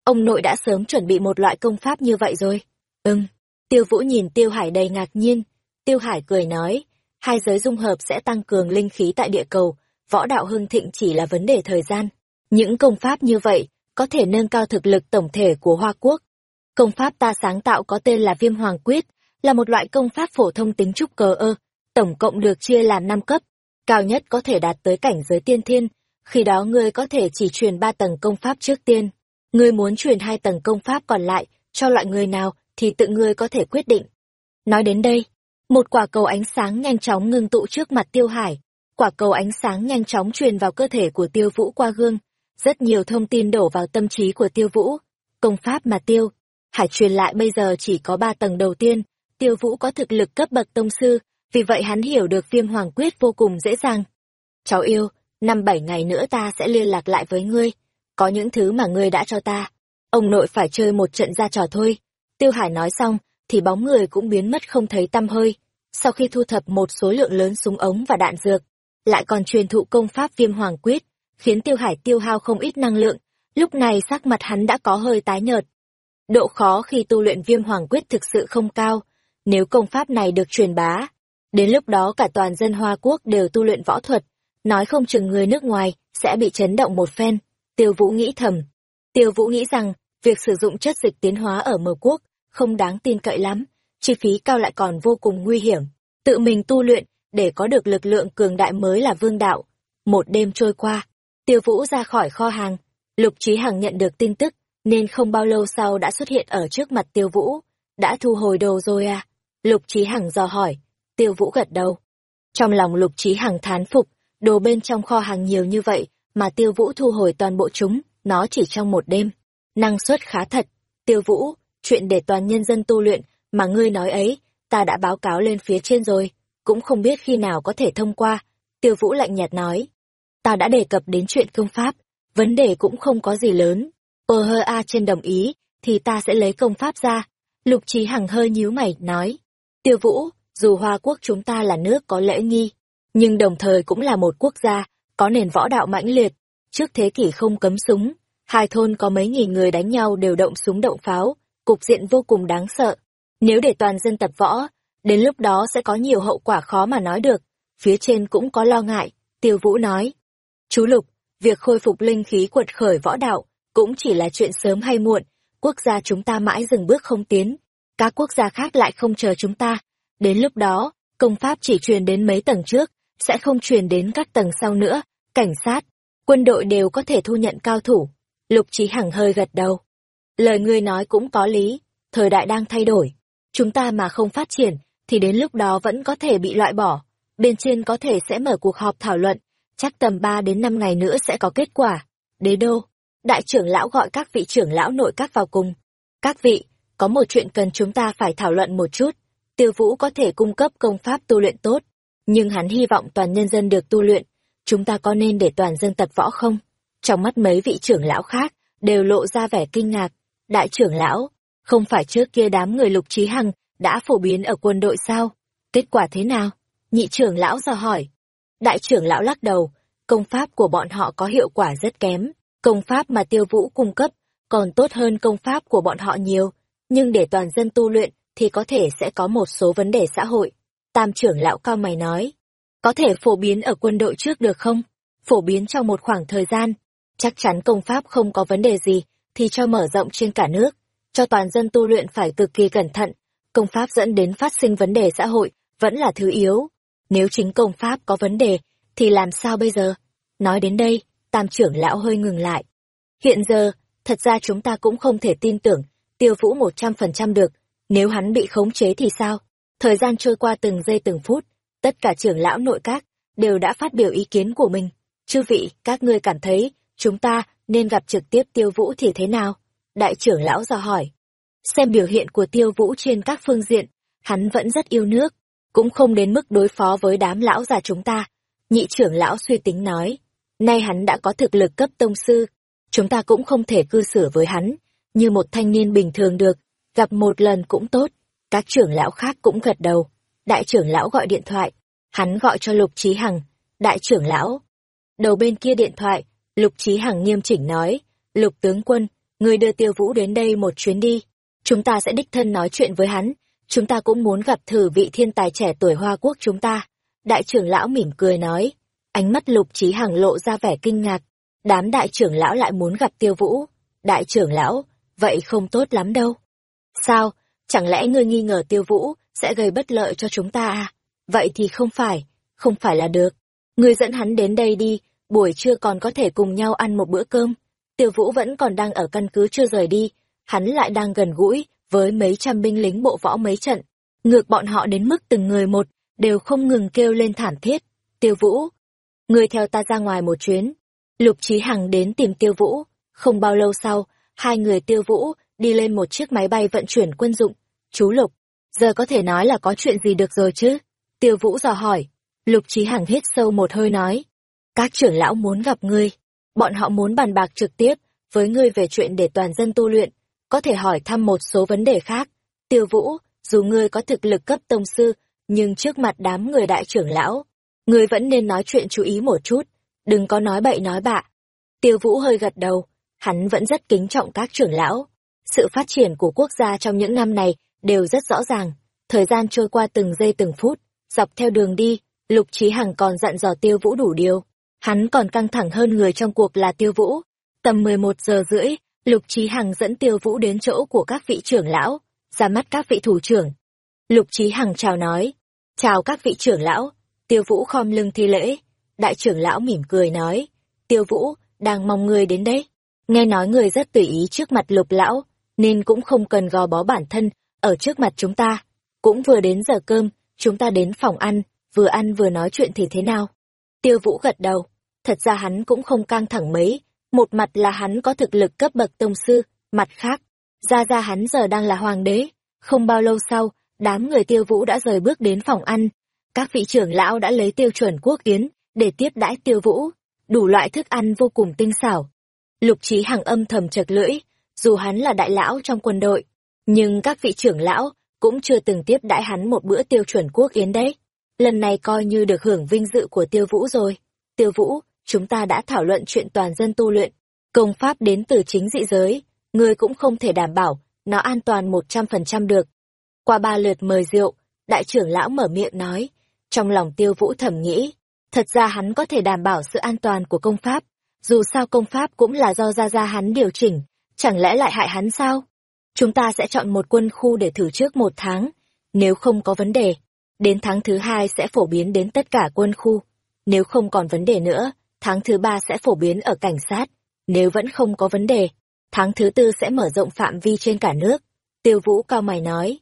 Ông nội đã sớm chuẩn bị một loại công pháp như vậy rồi. Ừm. Tiêu Vũ nhìn Tiêu Hải đầy ngạc nhiên. Tiêu Hải cười nói. Hai giới dung hợp sẽ tăng cường linh khí tại địa cầu. Võ đạo hưng thịnh chỉ là vấn đề thời gian. Những công pháp như vậy có thể nâng cao thực lực tổng thể của Hoa Quốc. Công pháp ta sáng tạo có tên là Viêm Hoàng Quyết, là một loại công pháp phổ thông tính trúc cờ ơ, tổng cộng được chia làm 5 cấp, cao nhất có thể đạt tới cảnh giới tiên thiên, khi đó ngươi có thể chỉ truyền 3 tầng công pháp trước tiên. Ngươi muốn truyền hai tầng công pháp còn lại cho loại người nào thì tự ngươi có thể quyết định. Nói đến đây, một quả cầu ánh sáng nhanh chóng ngưng tụ trước mặt Tiêu Hải. Quả cầu ánh sáng nhanh chóng truyền vào cơ thể của Tiêu Vũ qua gương. Rất nhiều thông tin đổ vào tâm trí của Tiêu Vũ. Công pháp mà Tiêu Hải truyền lại bây giờ chỉ có ba tầng đầu tiên. Tiêu Vũ có thực lực cấp bậc tông sư, vì vậy hắn hiểu được viêm hoàng quyết vô cùng dễ dàng. Cháu yêu, năm bảy ngày nữa ta sẽ liên lạc lại với ngươi. Có những thứ mà ngươi đã cho ta. Ông nội phải chơi một trận ra trò thôi. Tiêu Hải nói xong, thì bóng người cũng biến mất không thấy tăm hơi. Sau khi thu thập một số lượng lớn súng ống và đạn dược, lại còn truyền thụ công pháp viêm hoàng quyết, khiến Tiêu Hải tiêu hao không ít năng lượng. Lúc này sắc mặt hắn đã có hơi tái nhợt. Độ khó khi tu luyện viêm hoàng quyết thực sự không cao. Nếu công pháp này được truyền bá, đến lúc đó cả toàn dân Hoa Quốc đều tu luyện võ thuật, nói không chừng người nước ngoài sẽ bị chấn động một phen. Tiêu Vũ nghĩ thầm. Tiêu Vũ nghĩ rằng, việc sử dụng chất dịch tiến hóa ở mờ quốc không đáng tin cậy lắm, chi phí cao lại còn vô cùng nguy hiểm. Tự mình tu luyện, để có được lực lượng cường đại mới là vương đạo. Một đêm trôi qua, tiêu vũ ra khỏi kho hàng, lục trí hằng nhận được tin tức, nên không bao lâu sau đã xuất hiện ở trước mặt tiêu vũ. Đã thu hồi đồ rồi à? Lục trí hằng dò hỏi, tiêu vũ gật đầu. Trong lòng lục trí hằng thán phục, đồ bên trong kho hàng nhiều như vậy, mà tiêu vũ thu hồi toàn bộ chúng, nó chỉ trong một đêm. Năng suất khá thật. Tiêu vũ, chuyện để toàn nhân dân tu luyện mà ngươi nói ấy, ta đã báo cáo lên phía trên rồi, cũng không biết khi nào có thể thông qua. Tiêu Vũ lạnh nhạt nói, ta đã đề cập đến chuyện công pháp, vấn đề cũng không có gì lớn. Ờ hơ a trên đồng ý, thì ta sẽ lấy công pháp ra. Lục Trí Hằng hơi nhíu mày, nói, Tiêu Vũ, dù Hoa Quốc chúng ta là nước có lễ nghi, nhưng đồng thời cũng là một quốc gia, có nền võ đạo mãnh liệt. Trước thế kỷ không cấm súng, hai thôn có mấy nghìn người đánh nhau đều động súng động pháo, cục diện vô cùng đáng sợ. Nếu để toàn dân tập võ, đến lúc đó sẽ có nhiều hậu quả khó mà nói được. Phía trên cũng có lo ngại, Tiêu Vũ nói. Chú Lục, việc khôi phục linh khí quật khởi võ đạo cũng chỉ là chuyện sớm hay muộn, quốc gia chúng ta mãi dừng bước không tiến, các quốc gia khác lại không chờ chúng ta. Đến lúc đó, công pháp chỉ truyền đến mấy tầng trước, sẽ không truyền đến các tầng sau nữa, cảnh sát, quân đội đều có thể thu nhận cao thủ. Lục Chí Hằng hơi gật đầu. Lời ngươi nói cũng có lý, thời đại đang thay đổi. Chúng ta mà không phát triển, thì đến lúc đó vẫn có thể bị loại bỏ. Bên trên có thể sẽ mở cuộc họp thảo luận, chắc tầm 3 đến 5 ngày nữa sẽ có kết quả. Đế đô, đại trưởng lão gọi các vị trưởng lão nội các vào cùng. Các vị, có một chuyện cần chúng ta phải thảo luận một chút. Tiêu Vũ có thể cung cấp công pháp tu luyện tốt, nhưng hắn hy vọng toàn nhân dân được tu luyện. Chúng ta có nên để toàn dân tập võ không? Trong mắt mấy vị trưởng lão khác, đều lộ ra vẻ kinh ngạc. Đại trưởng lão, không phải trước kia đám người lục trí hằng đã phổ biến ở quân đội sao? Kết quả thế nào? Nhị trưởng lão dò hỏi. Đại trưởng lão lắc đầu, công pháp của bọn họ có hiệu quả rất kém. Công pháp mà tiêu vũ cung cấp còn tốt hơn công pháp của bọn họ nhiều. Nhưng để toàn dân tu luyện thì có thể sẽ có một số vấn đề xã hội. Tam trưởng lão cao mày nói. Có thể phổ biến ở quân đội trước được không? Phổ biến trong một khoảng thời gian. Chắc chắn công pháp không có vấn đề gì, thì cho mở rộng trên cả nước, cho toàn dân tu luyện phải cực kỳ cẩn thận, công pháp dẫn đến phát sinh vấn đề xã hội, vẫn là thứ yếu. Nếu chính công pháp có vấn đề, thì làm sao bây giờ? Nói đến đây, tam trưởng lão hơi ngừng lại. Hiện giờ, thật ra chúng ta cũng không thể tin tưởng, tiêu vũ một trăm phần trăm được, nếu hắn bị khống chế thì sao? Thời gian trôi qua từng giây từng phút, tất cả trưởng lão nội các đều đã phát biểu ý kiến của mình. Chư vị, các ngươi cảm thấy, chúng ta nên gặp trực tiếp tiêu vũ thì thế nào? Đại trưởng lão dò hỏi. Xem biểu hiện của tiêu vũ trên các phương diện, hắn vẫn rất yêu nước, cũng không đến mức đối phó với đám lão già chúng ta. Nhị trưởng lão suy tính nói, nay hắn đã có thực lực cấp tông sư, chúng ta cũng không thể cư xử với hắn, như một thanh niên bình thường được, gặp một lần cũng tốt. Các trưởng lão khác cũng gật đầu. Đại trưởng lão gọi điện thoại, hắn gọi cho Lục Trí Hằng, đại trưởng lão. Đầu bên kia điện thoại, Lục Chí Hằng nghiêm chỉnh nói, Lục tướng quân, người đưa tiêu vũ đến đây một chuyến đi. Chúng ta sẽ đích thân nói chuyện với hắn, chúng ta cũng muốn gặp thử vị thiên tài trẻ tuổi Hoa Quốc chúng ta. Đại trưởng lão mỉm cười nói, ánh mắt Lục trí Hằng lộ ra vẻ kinh ngạc. Đám đại trưởng lão lại muốn gặp tiêu vũ. Đại trưởng lão, vậy không tốt lắm đâu. Sao? Chẳng lẽ ngươi nghi ngờ tiêu vũ sẽ gây bất lợi cho chúng ta à? Vậy thì không phải, không phải là được. Ngươi dẫn hắn đến đây đi, buổi trưa còn có thể cùng nhau ăn một bữa cơm. Tiêu vũ vẫn còn đang ở căn cứ chưa rời đi, hắn lại đang gần gũi với mấy trăm binh lính bộ võ mấy trận. Ngược bọn họ đến mức từng người một, đều không ngừng kêu lên thảm thiết. Tiêu vũ, ngươi theo ta ra ngoài một chuyến. Lục Trí Hằng đến tìm Tiêu Vũ. Không bao lâu sau, hai người Tiêu Vũ đi lên một chiếc máy bay vận chuyển quân dụng. Chú Lục, giờ có thể nói là có chuyện gì được rồi chứ? Tiêu Vũ dò hỏi. Lục Trí Hằng hít sâu một hơi nói. Các trưởng lão muốn gặp ngươi. Bọn họ muốn bàn bạc trực tiếp với ngươi về chuyện để toàn dân tu luyện. Có thể hỏi thăm một số vấn đề khác. Tiêu Vũ, dù ngươi có thực lực cấp tông sư, nhưng trước mặt đám người đại trưởng lão, ngươi vẫn nên nói chuyện chú ý một chút, đừng có nói bậy nói bạ. Tiêu Vũ hơi gật đầu, hắn vẫn rất kính trọng các trưởng lão. Sự phát triển của quốc gia trong những năm này đều rất rõ ràng, thời gian trôi qua từng giây từng phút, dọc theo đường đi, Lục Chí Hằng còn dặn dò Tiêu Vũ đủ điều. Hắn còn căng thẳng hơn người trong cuộc là Tiêu Vũ. Tầm 11 giờ rưỡi, Lục Chí Hằng dẫn Tiêu Vũ đến chỗ của các vị trưởng lão, ra mắt các vị thủ trưởng. Lục Chí Hằng chào nói, chào các vị trưởng lão, Tiêu Vũ khom lưng thi lễ. Đại trưởng lão mỉm cười nói, Tiêu Vũ, đang mong người đến đấy. Nghe nói người rất tùy ý trước mặt lục lão, nên cũng không cần gò bó bản thân, ở trước mặt chúng ta. Cũng vừa đến giờ cơm, chúng ta đến phòng ăn, vừa ăn vừa nói chuyện thì thế nào? Tiêu Vũ gật đầu, thật ra hắn cũng không căng thẳng mấy, một mặt là hắn có thực lực cấp bậc tông sư, mặt khác, ra ra hắn giờ đang là hoàng đế. Không bao lâu sau, đám người tiêu vũ đã rời bước đến phòng ăn. Các vị trưởng lão đã lấy tiêu chuẩn quốc yến để tiếp đãi tiêu vũ, đủ loại thức ăn vô cùng tinh xảo. Lục trí hàng âm thầm chật lưỡi, dù hắn là đại lão trong quân đội, nhưng các vị trưởng lão cũng chưa từng tiếp đãi hắn một bữa tiêu chuẩn quốc yến đấy. Lần này coi như được hưởng vinh dự của tiêu vũ rồi. Tiêu vũ, chúng ta đã thảo luận chuyện toàn dân tu luyện, công pháp đến từ chính dị giới, ngươi cũng không thể đảm bảo nó an toàn một trăm phần trăm được. Qua ba lượt mời rượu, đại trưởng lão mở miệng nói, trong lòng tiêu vũ thẩm nghĩ, thật ra hắn có thể đảm bảo sự an toàn của công pháp, dù sao công pháp cũng là do ra ra hắn điều chỉnh, chẳng lẽ lại hại hắn sao? Chúng ta sẽ chọn một quân khu để thử trước một tháng, nếu không có vấn đề, đến tháng thứ hai sẽ phổ biến đến tất cả quân khu, nếu không còn vấn đề nữa, tháng thứ ba sẽ phổ biến ở cảnh sát, nếu vẫn không có vấn đề, tháng thứ tư sẽ mở rộng phạm vi trên cả nước. Tiêu Vũ cao mày nói,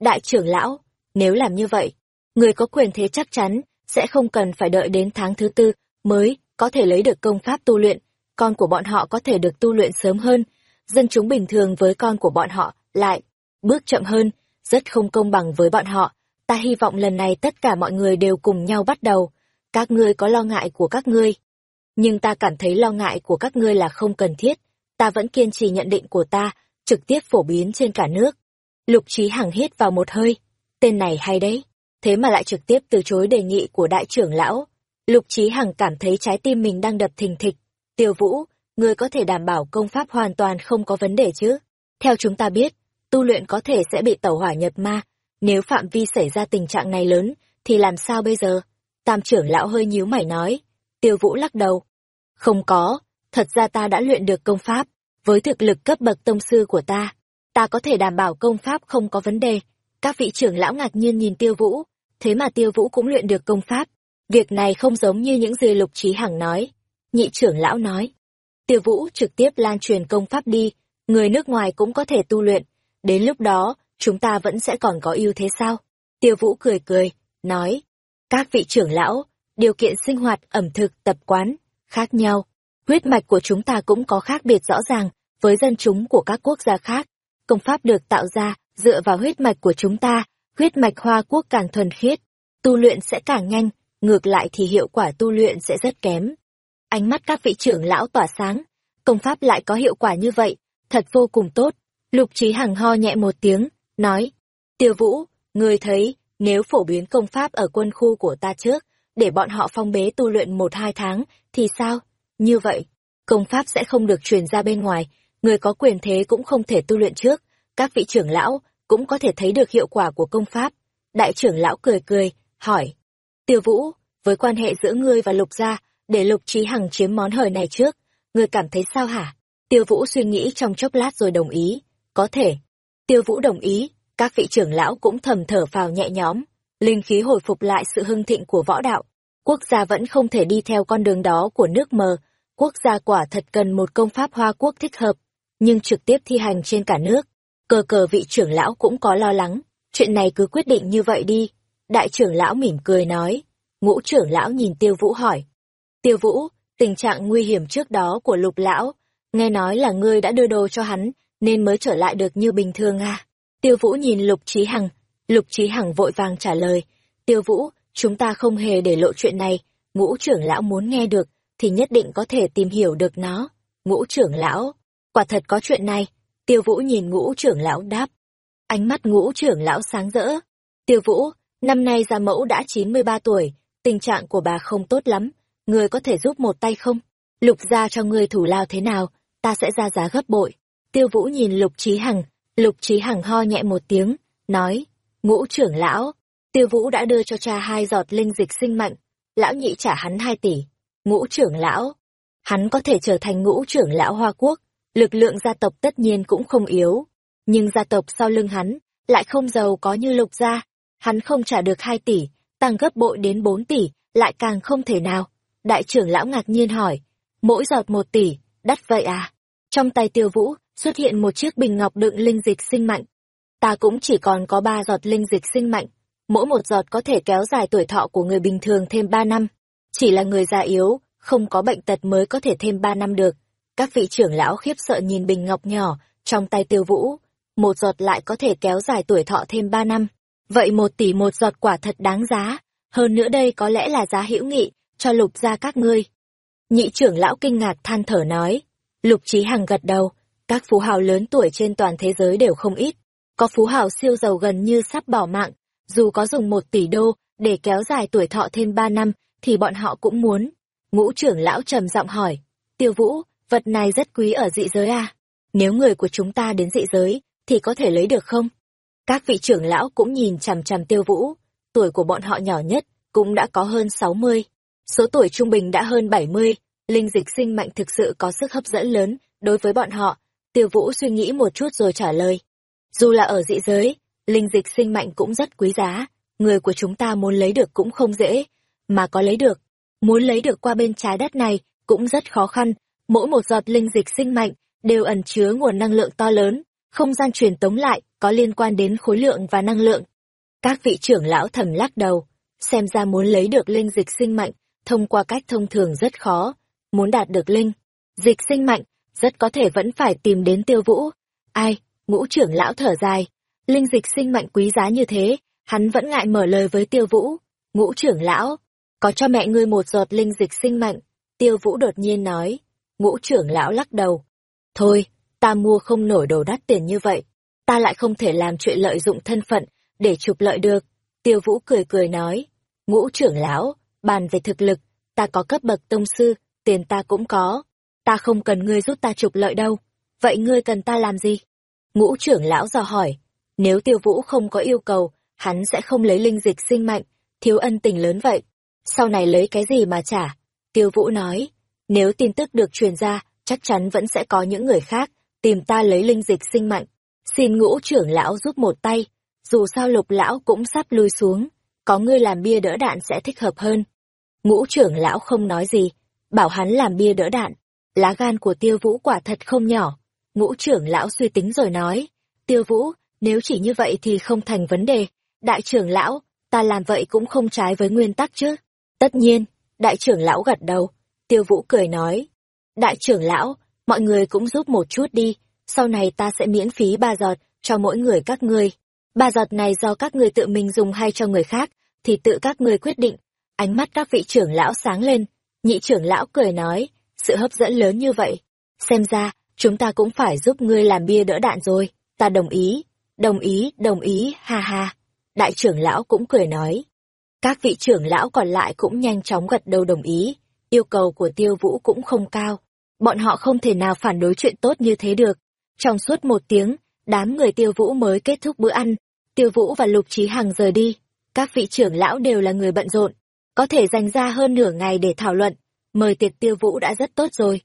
đại trưởng lão, nếu làm như vậy, người có quyền thế chắc chắn sẽ không cần phải đợi đến tháng thứ tư mới có thể lấy được công pháp tu luyện, con của bọn họ có thể được tu luyện sớm hơn, dân chúng bình thường với con của bọn họ lại bước chậm hơn, rất không công bằng với bọn họ. Ta hy vọng lần này tất cả mọi người đều cùng nhau bắt đầu. Các ngươi có lo ngại của các ngươi, nhưng ta cảm thấy lo ngại của các ngươi là không cần thiết. Ta vẫn kiên trì nhận định của ta, trực tiếp phổ biến trên cả nước. Lục Trí Hằng hít vào một hơi, tên này hay đấy, thế mà lại trực tiếp từ chối đề nghị của đại trưởng lão. Lục Trí Hằng cảm thấy trái tim mình đang đập thình thịch. Tiêu Vũ, ngươi có thể đảm bảo công pháp hoàn toàn không có vấn đề chứ? Theo chúng ta biết, tu luyện có thể sẽ bị tẩu hỏa nhập ma. Nếu phạm vi xảy ra tình trạng này lớn, thì làm sao bây giờ? Tam trưởng lão hơi nhíu mày nói. Tiêu Vũ lắc đầu. Không có, thật ra ta đã luyện được công pháp. Với thực lực cấp bậc tông sư của ta, ta có thể đảm bảo công pháp không có vấn đề. Các vị trưởng lão ngạc nhiên nhìn Tiêu Vũ, thế mà Tiêu Vũ cũng luyện được công pháp. Việc này không giống như những gì Lục Trí Hằng nói. Nhị trưởng lão nói. Tiêu Vũ trực tiếp lan truyền công pháp đi, người nước ngoài cũng có thể tu luyện. Đến lúc đó, chúng ta vẫn sẽ còn có ưu thế sao? Tiêu Vũ cười cười, nói. Các vị trưởng lão, điều kiện sinh hoạt, ẩm thực, tập quán, khác nhau. Huyết mạch của chúng ta cũng có khác biệt rõ ràng với dân chúng của các quốc gia khác. Công pháp được tạo ra dựa vào huyết mạch của chúng ta, huyết mạch hoa quốc càng thuần khiết, tu luyện sẽ càng nhanh, ngược lại thì hiệu quả tu luyện sẽ rất kém. Ánh mắt các vị trưởng lão tỏa sáng, công pháp lại có hiệu quả như vậy, thật vô cùng tốt. Lục trí hằng ho nhẹ một tiếng, nói, tiêu vũ, người thấy, nếu phổ biến công pháp ở quân khu của ta trước, để bọn họ phong bế tu luyện một hai tháng, thì sao? Như vậy, công pháp sẽ không được truyền ra bên ngoài, người có quyền thế cũng không thể tu luyện trước, các vị trưởng lão cũng có thể thấy được hiệu quả của công pháp. Đại trưởng lão cười cười, hỏi, Tiêu Vũ, với quan hệ giữa ngươi và Lục gia, để Lục Trí Hằng chiếm món hời này trước, ngươi cảm thấy sao hả? Tiêu Vũ suy nghĩ trong chốc lát rồi đồng ý, có thể. Tiêu Vũ đồng ý, các vị trưởng lão cũng thầm thở phào nhẹ nhõm, linh khí hồi phục lại sự hưng thịnh của võ đạo. Quốc gia vẫn không thể đi theo con đường đó của nước mờ, quốc gia quả thật cần một công pháp hoa quốc thích hợp, nhưng trực tiếp thi hành trên cả nước. Cờ cờ vị trưởng lão cũng có lo lắng, chuyện này cứ quyết định như vậy đi. Đại trưởng lão mỉm cười nói, ngũ trưởng lão nhìn tiêu vũ hỏi. Tiêu vũ, tình trạng nguy hiểm trước đó của lục lão, nghe nói là ngươi đã đưa đồ cho hắn, nên mới trở lại được như bình thường à. Tiêu vũ nhìn lục trí hằng, lục trí hằng vội vàng trả lời, tiêu vũ, chúng ta không hề để lộ chuyện này, ngũ trưởng lão muốn nghe được, thì nhất định có thể tìm hiểu được nó. Ngũ trưởng lão, quả thật có chuyện này, tiêu vũ nhìn ngũ trưởng lão đáp. Ánh mắt ngũ trưởng lão sáng rỡ. Tiêu vũ, năm nay gia mẫu đã 93 tuổi, tình trạng của bà không tốt lắm, người có thể giúp một tay không? Lục ra cho ngươi thủ lao thế nào, ta sẽ ra giá gấp bội. Tiêu Vũ nhìn Lục Trí Hằng, Lục Trí Hằng ho nhẹ một tiếng, nói, ngũ trưởng lão, Tiêu Vũ đã đưa cho cha hai giọt linh dịch sinh mạnh, lão nhị trả hắn hai tỷ. Ngũ trưởng lão, hắn có thể trở thành ngũ trưởng lão Hoa Quốc, lực lượng gia tộc tất nhiên cũng không yếu. Nhưng gia tộc sau lưng hắn, lại không giàu có như lục gia. Hắn không trả được hai tỷ, tăng gấp bội đến bốn tỷ, lại càng không thể nào. Đại trưởng lão ngạc nhiên hỏi, mỗi giọt một tỷ, đắt vậy à? Trong tay tiêu vũ, xuất hiện một chiếc bình ngọc đựng linh dịch sinh mạnh. Ta cũng chỉ còn có ba giọt linh dịch sinh mạnh, mỗi một giọt có thể kéo dài tuổi thọ của người bình thường thêm ba năm. Chỉ là người già yếu, không có bệnh tật mới có thể thêm ba năm được. Các vị trưởng lão khiếp sợ nhìn bình ngọc nhỏ, trong tay tiêu vũ, một giọt lại có thể kéo dài tuổi thọ thêm ba năm. Vậy một tỷ một giọt quả thật đáng giá, hơn nữa đây có lẽ là giá hữu nghị, cho lục gia các ngươi. Nhị trưởng lão kinh ngạc than thở nói, lục trí hằng gật đầu, các phú hào lớn tuổi trên toàn thế giới đều không ít. Có phú hào siêu giàu gần như sắp bỏ mạng, dù có dùng một tỷ đô để kéo dài tuổi thọ thêm ba năm, thì bọn họ cũng muốn. Ngũ trưởng lão trầm giọng hỏi, tiêu vũ, vật này rất quý ở dị giới à? Nếu người của chúng ta đến dị giới, thì có thể lấy được không? Các vị trưởng lão cũng nhìn chằm chằm tiêu vũ, tuổi của bọn họ nhỏ nhất, cũng đã có hơn sáu mươi Số tuổi trung bình đã hơn bảy mươi linh dịch sinh mạnh thực sự có sức hấp dẫn lớn đối với bọn họ. Tiêu Vũ suy nghĩ một chút rồi trả lời. Dù là ở dị giới, linh dịch sinh mạnh cũng rất quý giá, người của chúng ta muốn lấy được cũng không dễ, mà có lấy được. Muốn lấy được qua bên trái đất này cũng rất khó khăn, mỗi một giọt linh dịch sinh mạnh đều ẩn chứa nguồn năng lượng to lớn, không gian truyền tống lại có liên quan đến khối lượng và năng lượng. Các vị trưởng lão thầm lắc đầu, xem ra muốn lấy được linh dịch sinh mạnh thông qua cách thông thường rất khó, muốn đạt được linh dịch sinh mạnh, rất có thể vẫn phải tìm đến tiêu vũ. Ai, ngũ trưởng lão thở dài, linh dịch sinh mạnh quý giá như thế, hắn vẫn ngại mở lời với tiêu vũ. Ngũ trưởng lão, có cho mẹ ngươi một giọt linh dịch sinh mạnh, tiêu vũ đột nhiên nói. Ngũ trưởng lão lắc đầu. Thôi, ta mua không nổi đồ đắt tiền như vậy, ta lại không thể làm chuyện lợi dụng thân phận, để trục lợi được. Tiêu vũ cười cười nói. Ngũ trưởng lão, bàn về thực lực, ta có cấp bậc tông sư, tiền ta cũng có. Ta không cần ngươi giúp ta trục lợi đâu. Vậy ngươi cần ta làm gì? Ngũ trưởng lão dò hỏi. Nếu tiêu vũ không có yêu cầu, hắn sẽ không lấy linh dịch sinh mạnh, thiếu ân tình lớn vậy. Sau này lấy cái gì mà trả? Tiêu vũ nói. Nếu tin tức được truyền ra, chắc chắn vẫn sẽ có những người khác tìm ta lấy linh dịch sinh mạnh. Xin ngũ trưởng lão giúp một tay. Dù sao lục lão cũng sắp lui xuống, có ngươi làm bia đỡ đạn sẽ thích hợp hơn. Ngũ trưởng lão không nói gì, bảo hắn làm bia đỡ đạn. Lá gan của tiêu vũ quả thật không nhỏ. Ngũ trưởng lão suy tính rồi nói, tiêu vũ, nếu chỉ như vậy thì không thành vấn đề. Đại trưởng lão, ta làm vậy cũng không trái với nguyên tắc chứ. Tất nhiên, đại trưởng lão gật đầu, tiêu vũ cười nói. Đại trưởng lão, mọi người cũng giúp một chút đi, sau này ta sẽ miễn phí ba giọt cho mỗi người các ngươi. Ba giọt này do các ngươi tự mình dùng hay cho người khác, thì tự các ngươi quyết định. Ánh mắt các vị trưởng lão sáng lên, nhị trưởng lão cười nói, sự hấp dẫn lớn như vậy. Xem ra, chúng ta cũng phải giúp ngươi làm bia đỡ đạn rồi, ta đồng ý, đồng ý, đồng ý, ha ha. Đại trưởng lão cũng cười nói. Các vị trưởng lão còn lại cũng nhanh chóng gật đầu đồng ý, yêu cầu của tiêu vũ cũng không cao. Bọn họ không thể nào phản đối chuyện tốt như thế được. Trong suốt một tiếng, đám người tiêu vũ mới kết thúc bữa ăn, tiêu vũ và lục trí hằng rời đi. Các vị trưởng lão đều là người bận rộn, có thể dành ra hơn nửa ngày để thảo luận, mời tiệc tiêu vũ đã rất tốt rồi.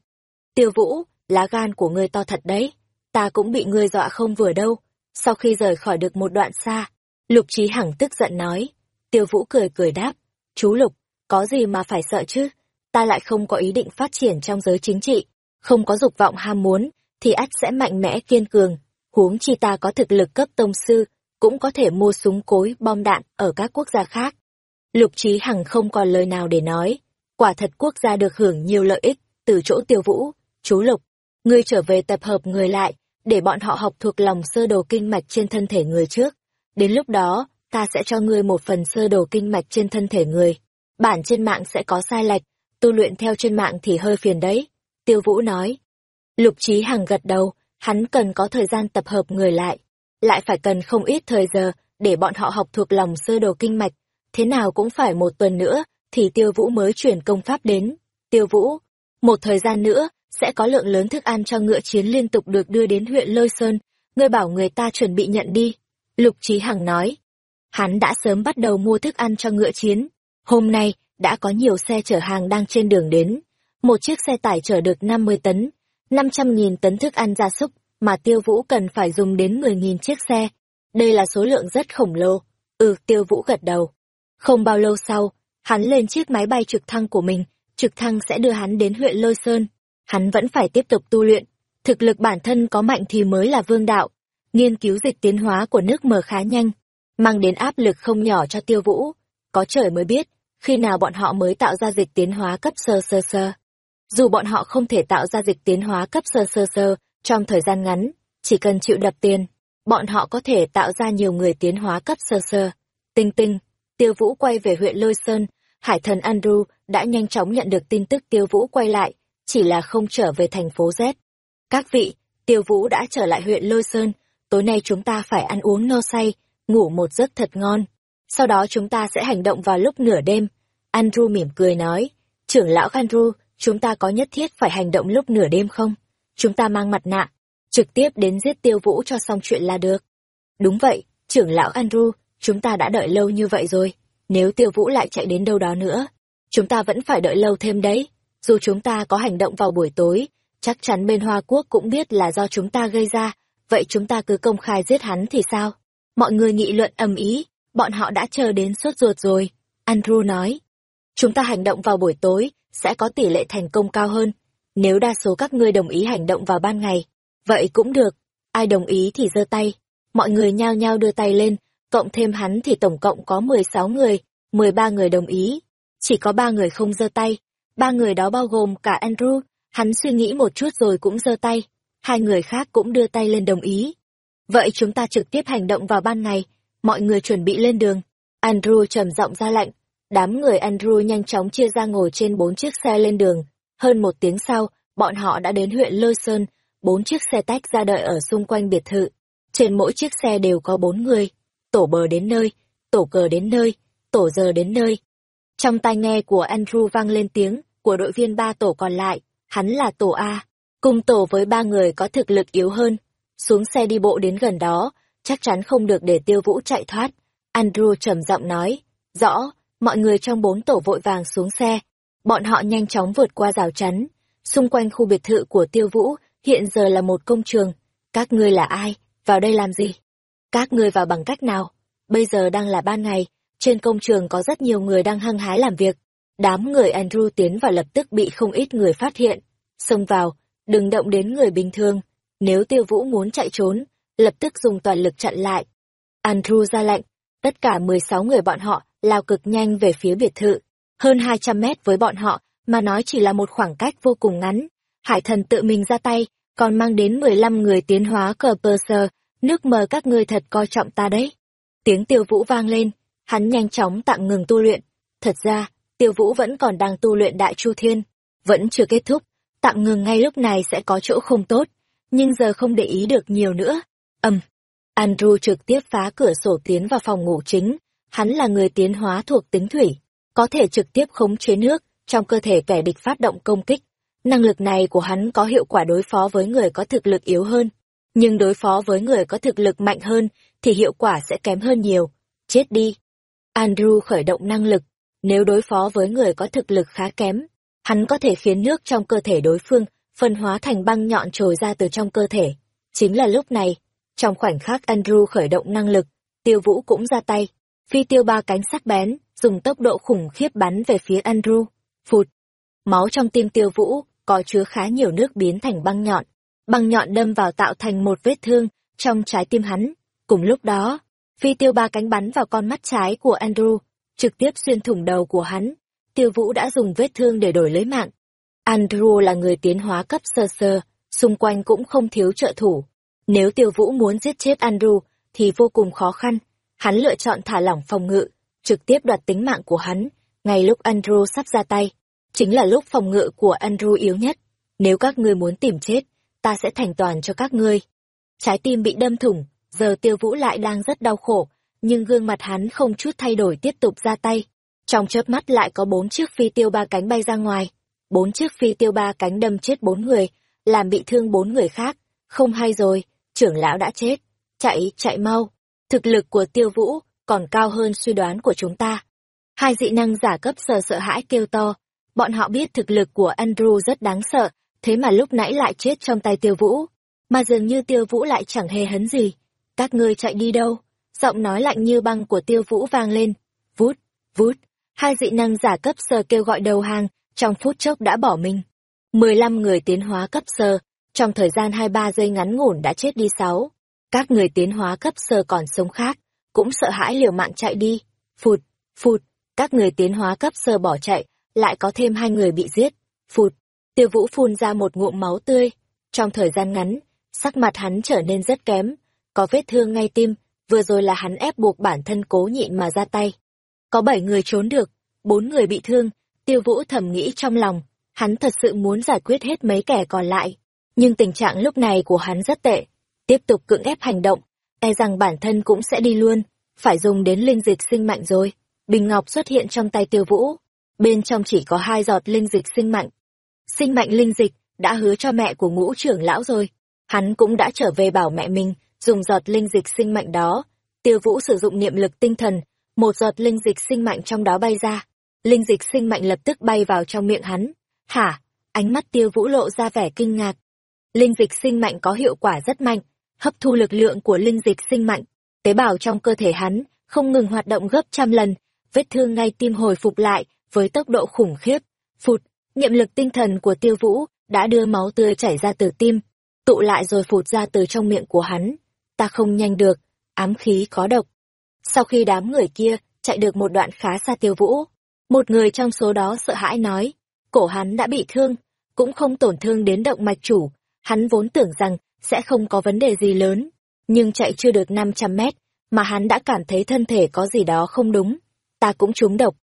Tiêu vũ, lá gan của ngươi to thật đấy, ta cũng bị ngươi dọa không vừa đâu. Sau khi rời khỏi được một đoạn xa, Lục Trí Hằng tức giận nói. Tiêu Vũ cười cười đáp. Chú Lục, có gì mà phải sợ chứ? Ta lại không có ý định phát triển trong giới chính trị, không có dục vọng ham muốn, thì ắt sẽ mạnh mẽ kiên cường. Huống chi ta có thực lực cấp tông sư, cũng có thể mua súng cối, bom đạn ở các quốc gia khác. Lục Trí Hằng không còn lời nào để nói. Quả thật quốc gia được hưởng nhiều lợi ích từ chỗ tiêu vũ. Chú Lục, ngươi trở về tập hợp người lại, để bọn họ học thuộc lòng sơ đồ kinh mạch trên thân thể người trước. Đến lúc đó, ta sẽ cho ngươi một phần sơ đồ kinh mạch trên thân thể người. Bản trên mạng sẽ có sai lệch, tu luyện theo trên mạng thì hơi phiền đấy. Tiêu Vũ nói. Lục Trí Hằng gật đầu, hắn cần có thời gian tập hợp người lại. Lại phải cần không ít thời giờ để bọn họ học thuộc lòng sơ đồ kinh mạch. Thế nào cũng phải một tuần nữa thì Tiêu Vũ mới chuyển công pháp đến. Tiêu Vũ, một thời gian nữa, sẽ có lượng lớn thức ăn cho ngựa chiến liên tục được đưa đến huyện Lôi Sơn. Ngươi bảo người ta chuẩn bị nhận đi. Lục Trí Hằng nói. Hắn đã sớm bắt đầu mua thức ăn cho ngựa chiến. Hôm nay, đã có nhiều xe chở hàng đang trên đường đến. Một chiếc xe tải chở được 50 tấn, 500.000 tấn thức ăn gia súc, mà tiêu vũ cần phải dùng đến 10.000 chiếc xe. Đây là số lượng rất khổng lồ. Ừ, tiêu vũ gật đầu. Không bao lâu sau, hắn lên chiếc máy bay trực thăng của mình, trực thăng sẽ đưa hắn đến huyện Lôi Sơn. Hắn vẫn phải tiếp tục tu luyện. Thực lực bản thân có mạnh thì mới là vương đạo. Nghiên cứu dịch tiến hóa của nước mờ khá nhanh, mang đến áp lực không nhỏ cho tiêu vũ. Có trời mới biết, khi nào bọn họ mới tạo ra dịch tiến hóa cấp sơ sơ sơ. Dù bọn họ không thể tạo ra dịch tiến hóa cấp sơ sơ sơ trong thời gian ngắn, chỉ cần chịu đập tiền, bọn họ có thể tạo ra nhiều người tiến hóa cấp sơ sơ. Tinh tinh, Tiêu Vũ quay về huyện Lôi Sơn, Hải thần Andrew đã nhanh chóng nhận được tin tức Tiêu Vũ quay lại, chỉ là không trở về thành phố Z. Các vị, Tiêu Vũ đã trở lại huyện Lôi Sơn, tối nay chúng ta phải ăn uống no say, ngủ một giấc thật ngon. Sau đó chúng ta sẽ hành động vào lúc nửa đêm. Andrew mỉm cười nói, trưởng lão Andrew, chúng ta có nhất thiết phải hành động lúc nửa đêm không? Chúng ta mang mặt nạ, trực tiếp đến giết tiêu vũ cho xong chuyện là được. Đúng vậy, trưởng lão Andrew, chúng ta đã đợi lâu như vậy rồi. Nếu tiêu vũ lại chạy đến đâu đó nữa, chúng ta vẫn phải đợi lâu thêm đấy. Dù chúng ta có hành động vào buổi tối, chắc chắn bên Hoa Quốc cũng biết là do chúng ta gây ra, vậy chúng ta cứ công khai giết hắn thì sao? Mọi người nghị luận ầm ý, bọn họ đã chờ đến sốt ruột rồi. Andrew nói, chúng ta hành động vào buổi tối, sẽ có tỷ lệ thành công cao hơn. Nếu đa số các ngươi đồng ý hành động vào ban ngày, vậy cũng được. Ai đồng ý thì giơ tay. Mọi người nhao nhao đưa tay lên, cộng thêm hắn thì tổng cộng có 16 người, 13 người đồng ý. Chỉ có ba người không giơ tay. Ba người đó bao gồm cả Andrew, hắn suy nghĩ một chút rồi cũng giơ tay. Hai người khác cũng đưa tay lên đồng ý. Vậy chúng ta trực tiếp hành động vào ban ngày, mọi người chuẩn bị lên đường. Andrew trầm giọng ra lệnh. Đám người Andrew nhanh chóng chia ra ngồi trên bốn chiếc xe lên đường. Hơn một tiếng sau, bọn họ đã đến huyện Lôi Sơn, bốn chiếc xe tách ra đợi ở xung quanh biệt thự. Trên mỗi chiếc xe đều có bốn người. Tổ bờ đến nơi, tổ cờ đến nơi, tổ giờ đến nơi. Trong tai nghe của Andrew vang lên tiếng của đội viên ba tổ còn lại, hắn là tổ A, cùng tổ với ba người có thực lực yếu hơn. Xuống xe đi bộ đến gần đó, chắc chắn không được để tiêu vũ chạy thoát. Andrew trầm giọng nói, rõ, mọi người trong bốn tổ vội vàng xuống xe. Bọn họ nhanh chóng vượt qua rào chắn. Xung quanh khu biệt thự của tiêu vũ, hiện giờ là một công trường. Các ngươi là ai? Vào đây làm gì? Các ngươi vào bằng cách nào? Bây giờ đang là ban ngày, trên công trường có rất nhiều người đang hăng hái làm việc. Đám người Andrew tiến vào lập tức bị không ít người phát hiện. Xông vào, đừng động đến người bình thường. Nếu tiêu vũ muốn chạy trốn, lập tức dùng toàn lực chặn lại. Andrew ra lệnh, tất cả 16 người bọn họ lao cực nhanh về phía biệt thự. Hơn 200 mét với bọn họ, mà nói chỉ là một khoảng cách vô cùng ngắn. Hải thần tự mình ra tay, còn mang đến 15 người tiến hóa cờ pơ sơ, nước mờ các ngươi thật coi trọng ta đấy. Tiếng tiêu vũ vang lên, hắn nhanh chóng tạm ngừng tu luyện. Thật ra, tiêu vũ vẫn còn đang tu luyện đại chu thiên, vẫn chưa kết thúc, tạm ngừng ngay lúc này sẽ có chỗ không tốt, nhưng giờ không để ý được nhiều nữa âm Andrew trực tiếp phá cửa sổ tiến vào phòng ngủ chính, hắn là người tiến hóa thuộc tính thủy, có thể trực tiếp khống chế nước trong cơ thể kẻ địch phát động công kích. Năng lực này của hắn có hiệu quả đối phó với người có thực lực yếu hơn, nhưng đối phó với người có thực lực mạnh hơn thì hiệu quả sẽ kém hơn nhiều. Chết đi. Andrew khởi động năng lực, nếu đối phó với người có thực lực khá kém, hắn có thể khiến nước trong cơ thể đối phương phân hóa thành băng nhọn trồi ra từ trong cơ thể. Chính là lúc này, trong khoảnh khắc Andrew khởi động năng lực, tiêu vũ cũng ra tay. Phi tiêu ba cánh sắc bén, dùng tốc độ khủng khiếp bắn về phía Andrew. Phụt! Máu trong tim tiêu vũ, có chứa khá nhiều nước biến thành băng nhọn. Băng nhọn đâm vào tạo thành một vết thương trong trái tim hắn. Cùng lúc đó, phi tiêu ba cánh bắn vào con mắt trái của Andrew, trực tiếp xuyên thủng đầu của hắn. Tiêu vũ đã dùng vết thương để đổi lấy mạng. Andrew là người tiến hóa cấp sơ sơ, xung quanh cũng không thiếu trợ thủ. Nếu tiêu vũ muốn giết chết Andrew, thì vô cùng khó khăn. Hắn lựa chọn thả lỏng phòng ngự, trực tiếp đoạt tính mạng của hắn, ngay lúc Andrew sắp ra tay. Chính là lúc phòng ngự của Andrew yếu nhất. Nếu các ngươi muốn tìm chết, ta sẽ thành toàn cho các ngươi. Trái tim bị đâm thủng, giờ tiêu vũ lại đang rất đau khổ, nhưng gương mặt hắn không chút thay đổi tiếp tục ra tay. Trong chớp mắt lại có bốn chiếc phi tiêu ba cánh bay ra ngoài. Bốn chiếc phi tiêu ba cánh đâm chết bốn người, làm bị thương bốn người khác. Không hay rồi, trưởng lão đã chết. Chạy, chạy mau. Thực lực của tiêu vũ còn cao hơn suy đoán của chúng ta. Hai dị năng giả cấp sờ sợ hãi kêu to. Bọn họ biết thực lực của Andrew rất đáng sợ, thế mà lúc nãy lại chết trong tay tiêu vũ. Mà dường như tiêu vũ lại chẳng hề hấn gì. Các ngươi chạy đi đâu? Giọng nói lạnh như băng của tiêu vũ vang lên. Vút, vút. Hai dị năng giả cấp sơ kêu gọi đầu hàng, trong phút chốc đã bỏ mình. 15 người tiến hóa cấp sơ, trong thời gian 2-3 giây ngắn ngủn đã chết đi sáu Các người tiến hóa cấp sơ còn sống khác, cũng sợ hãi liều mạng chạy đi. Phụt, phụt, các người tiến hóa cấp sơ bỏ chạy, lại có thêm hai người bị giết. Phụt, tiêu vũ phun ra một ngụm máu tươi. Trong thời gian ngắn, sắc mặt hắn trở nên rất kém, có vết thương ngay tim, vừa rồi là hắn ép buộc bản thân cố nhịn mà ra tay. Có bảy người trốn được, bốn người bị thương, tiêu vũ thầm nghĩ trong lòng, hắn thật sự muốn giải quyết hết mấy kẻ còn lại. Nhưng tình trạng lúc này của hắn rất tệ, tiếp tục cưỡng ép hành động, e rằng bản thân cũng sẽ đi luôn, phải dùng đến linh dịch sinh mạnh rồi. Bình ngọc xuất hiện trong tay tiêu vũ, bên trong chỉ có hai giọt linh dịch sinh mạnh. Sinh mạnh linh dịch, đã hứa cho mẹ của ngũ trưởng lão rồi. Hắn cũng đã trở về bảo mẹ mình, dùng giọt linh dịch sinh mạnh đó. Tiêu vũ sử dụng niệm lực tinh thần, một giọt linh dịch sinh mạnh trong đó bay ra. Linh dịch sinh mạnh lập tức bay vào trong miệng hắn. Hả? Ánh mắt tiêu vũ lộ ra vẻ kinh ngạc. Linh dịch sinh mạnh có hiệu quả rất mạnh, hấp thu lực lượng của linh dịch sinh mạnh. Tế bào trong cơ thể hắn không ngừng hoạt động gấp trăm lần, vết thương ngay tim hồi phục lại với tốc độ khủng khiếp. Phụt, niệm lực tinh thần của tiêu vũ đã đưa máu tươi chảy ra từ tim, tụ lại rồi phụt ra từ trong miệng của hắn. Ta không nhanh được, ám khí có độc. Sau khi đám người kia chạy được một đoạn khá xa tiêu vũ, một người trong số đó sợ hãi nói, cổ hắn đã bị thương, cũng không tổn thương đến động mạch chủ, hắn vốn tưởng rằng sẽ không có vấn đề gì lớn, nhưng chạy chưa được 500 mét, mà hắn đã cảm thấy thân thể có gì đó không đúng. Ta cũng trúng độc.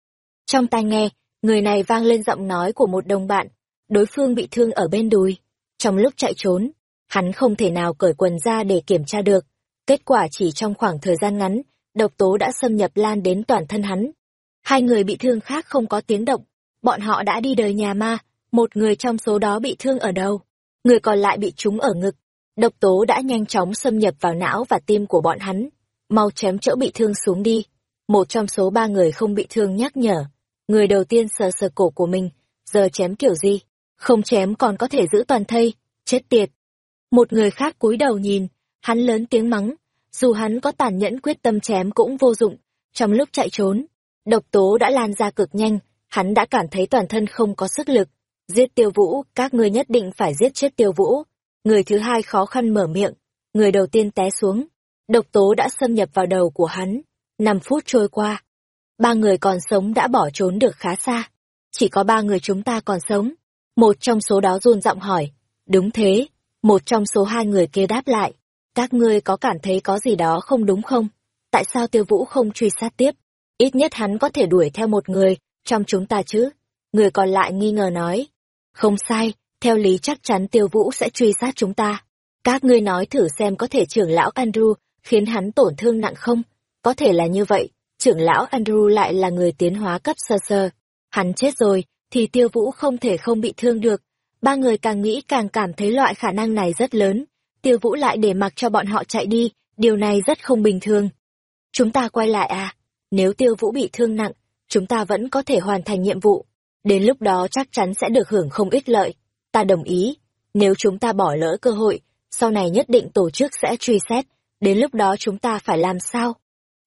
Trong tai nghe, người này vang lên giọng nói của một đồng bạn, đối phương bị thương ở bên đùi. Trong lúc chạy trốn, hắn không thể nào cởi quần ra để kiểm tra được. Kết quả chỉ trong khoảng thời gian ngắn, độc tố đã xâm nhập lan đến toàn thân hắn. Hai người bị thương khác không có tiếng động, bọn họ đã đi đời nhà ma, một người trong số đó bị thương ở đầu, người còn lại bị trúng ở ngực. Độc tố đã nhanh chóng xâm nhập vào não và tim của bọn hắn. Mau chém chỗ bị thương xuống đi. Một trong số ba người không bị thương nhắc nhở. Người đầu tiên sờ sờ cổ của mình, giờ chém kiểu gì? Không chém còn có thể giữ toàn thây, chết tiệt. Một người khác cúi đầu nhìn, hắn lớn tiếng mắng, dù hắn có tàn nhẫn quyết tâm chém cũng vô dụng. Trong lúc chạy trốn, độc tố đã lan ra cực nhanh, hắn đã cảm thấy toàn thân không có sức lực. Giết tiêu vũ, các ngươi nhất định phải giết chết tiêu vũ. Người thứ hai khó khăn mở miệng, người đầu tiên té xuống. Độc tố đã xâm nhập vào đầu của hắn. Năm phút trôi qua. Ba người còn sống đã bỏ trốn được khá xa. Chỉ có ba người chúng ta còn sống. Một trong số đó run giọng hỏi. Đúng thế. Một trong số hai người kia đáp lại. Các ngươi có cảm thấy có gì đó không đúng không? Tại sao tiêu vũ không truy sát tiếp? Ít nhất hắn có thể đuổi theo một người, trong chúng ta chứ? Người còn lại nghi ngờ nói. Không sai, theo lý chắc chắn tiêu vũ sẽ truy sát chúng ta. Các ngươi nói thử xem có thể trưởng lão Andrew khiến hắn tổn thương nặng không? Có thể là như vậy, trưởng lão Andrew lại là người tiến hóa cấp sơ sơ. Hắn chết rồi, thì tiêu vũ không thể không bị thương được. Ba người càng nghĩ càng cảm thấy loại khả năng này rất lớn. Tiêu vũ lại để mặc cho bọn họ chạy đi, điều này rất không bình thường. Chúng ta quay lại à? Nếu tiêu vũ bị thương nặng, chúng ta vẫn có thể hoàn thành nhiệm vụ. Đến lúc đó chắc chắn sẽ được hưởng không ít lợi. Ta đồng ý. Nếu chúng ta bỏ lỡ cơ hội, sau này nhất định tổ chức sẽ truy xét, Đến lúc đó chúng ta phải làm sao?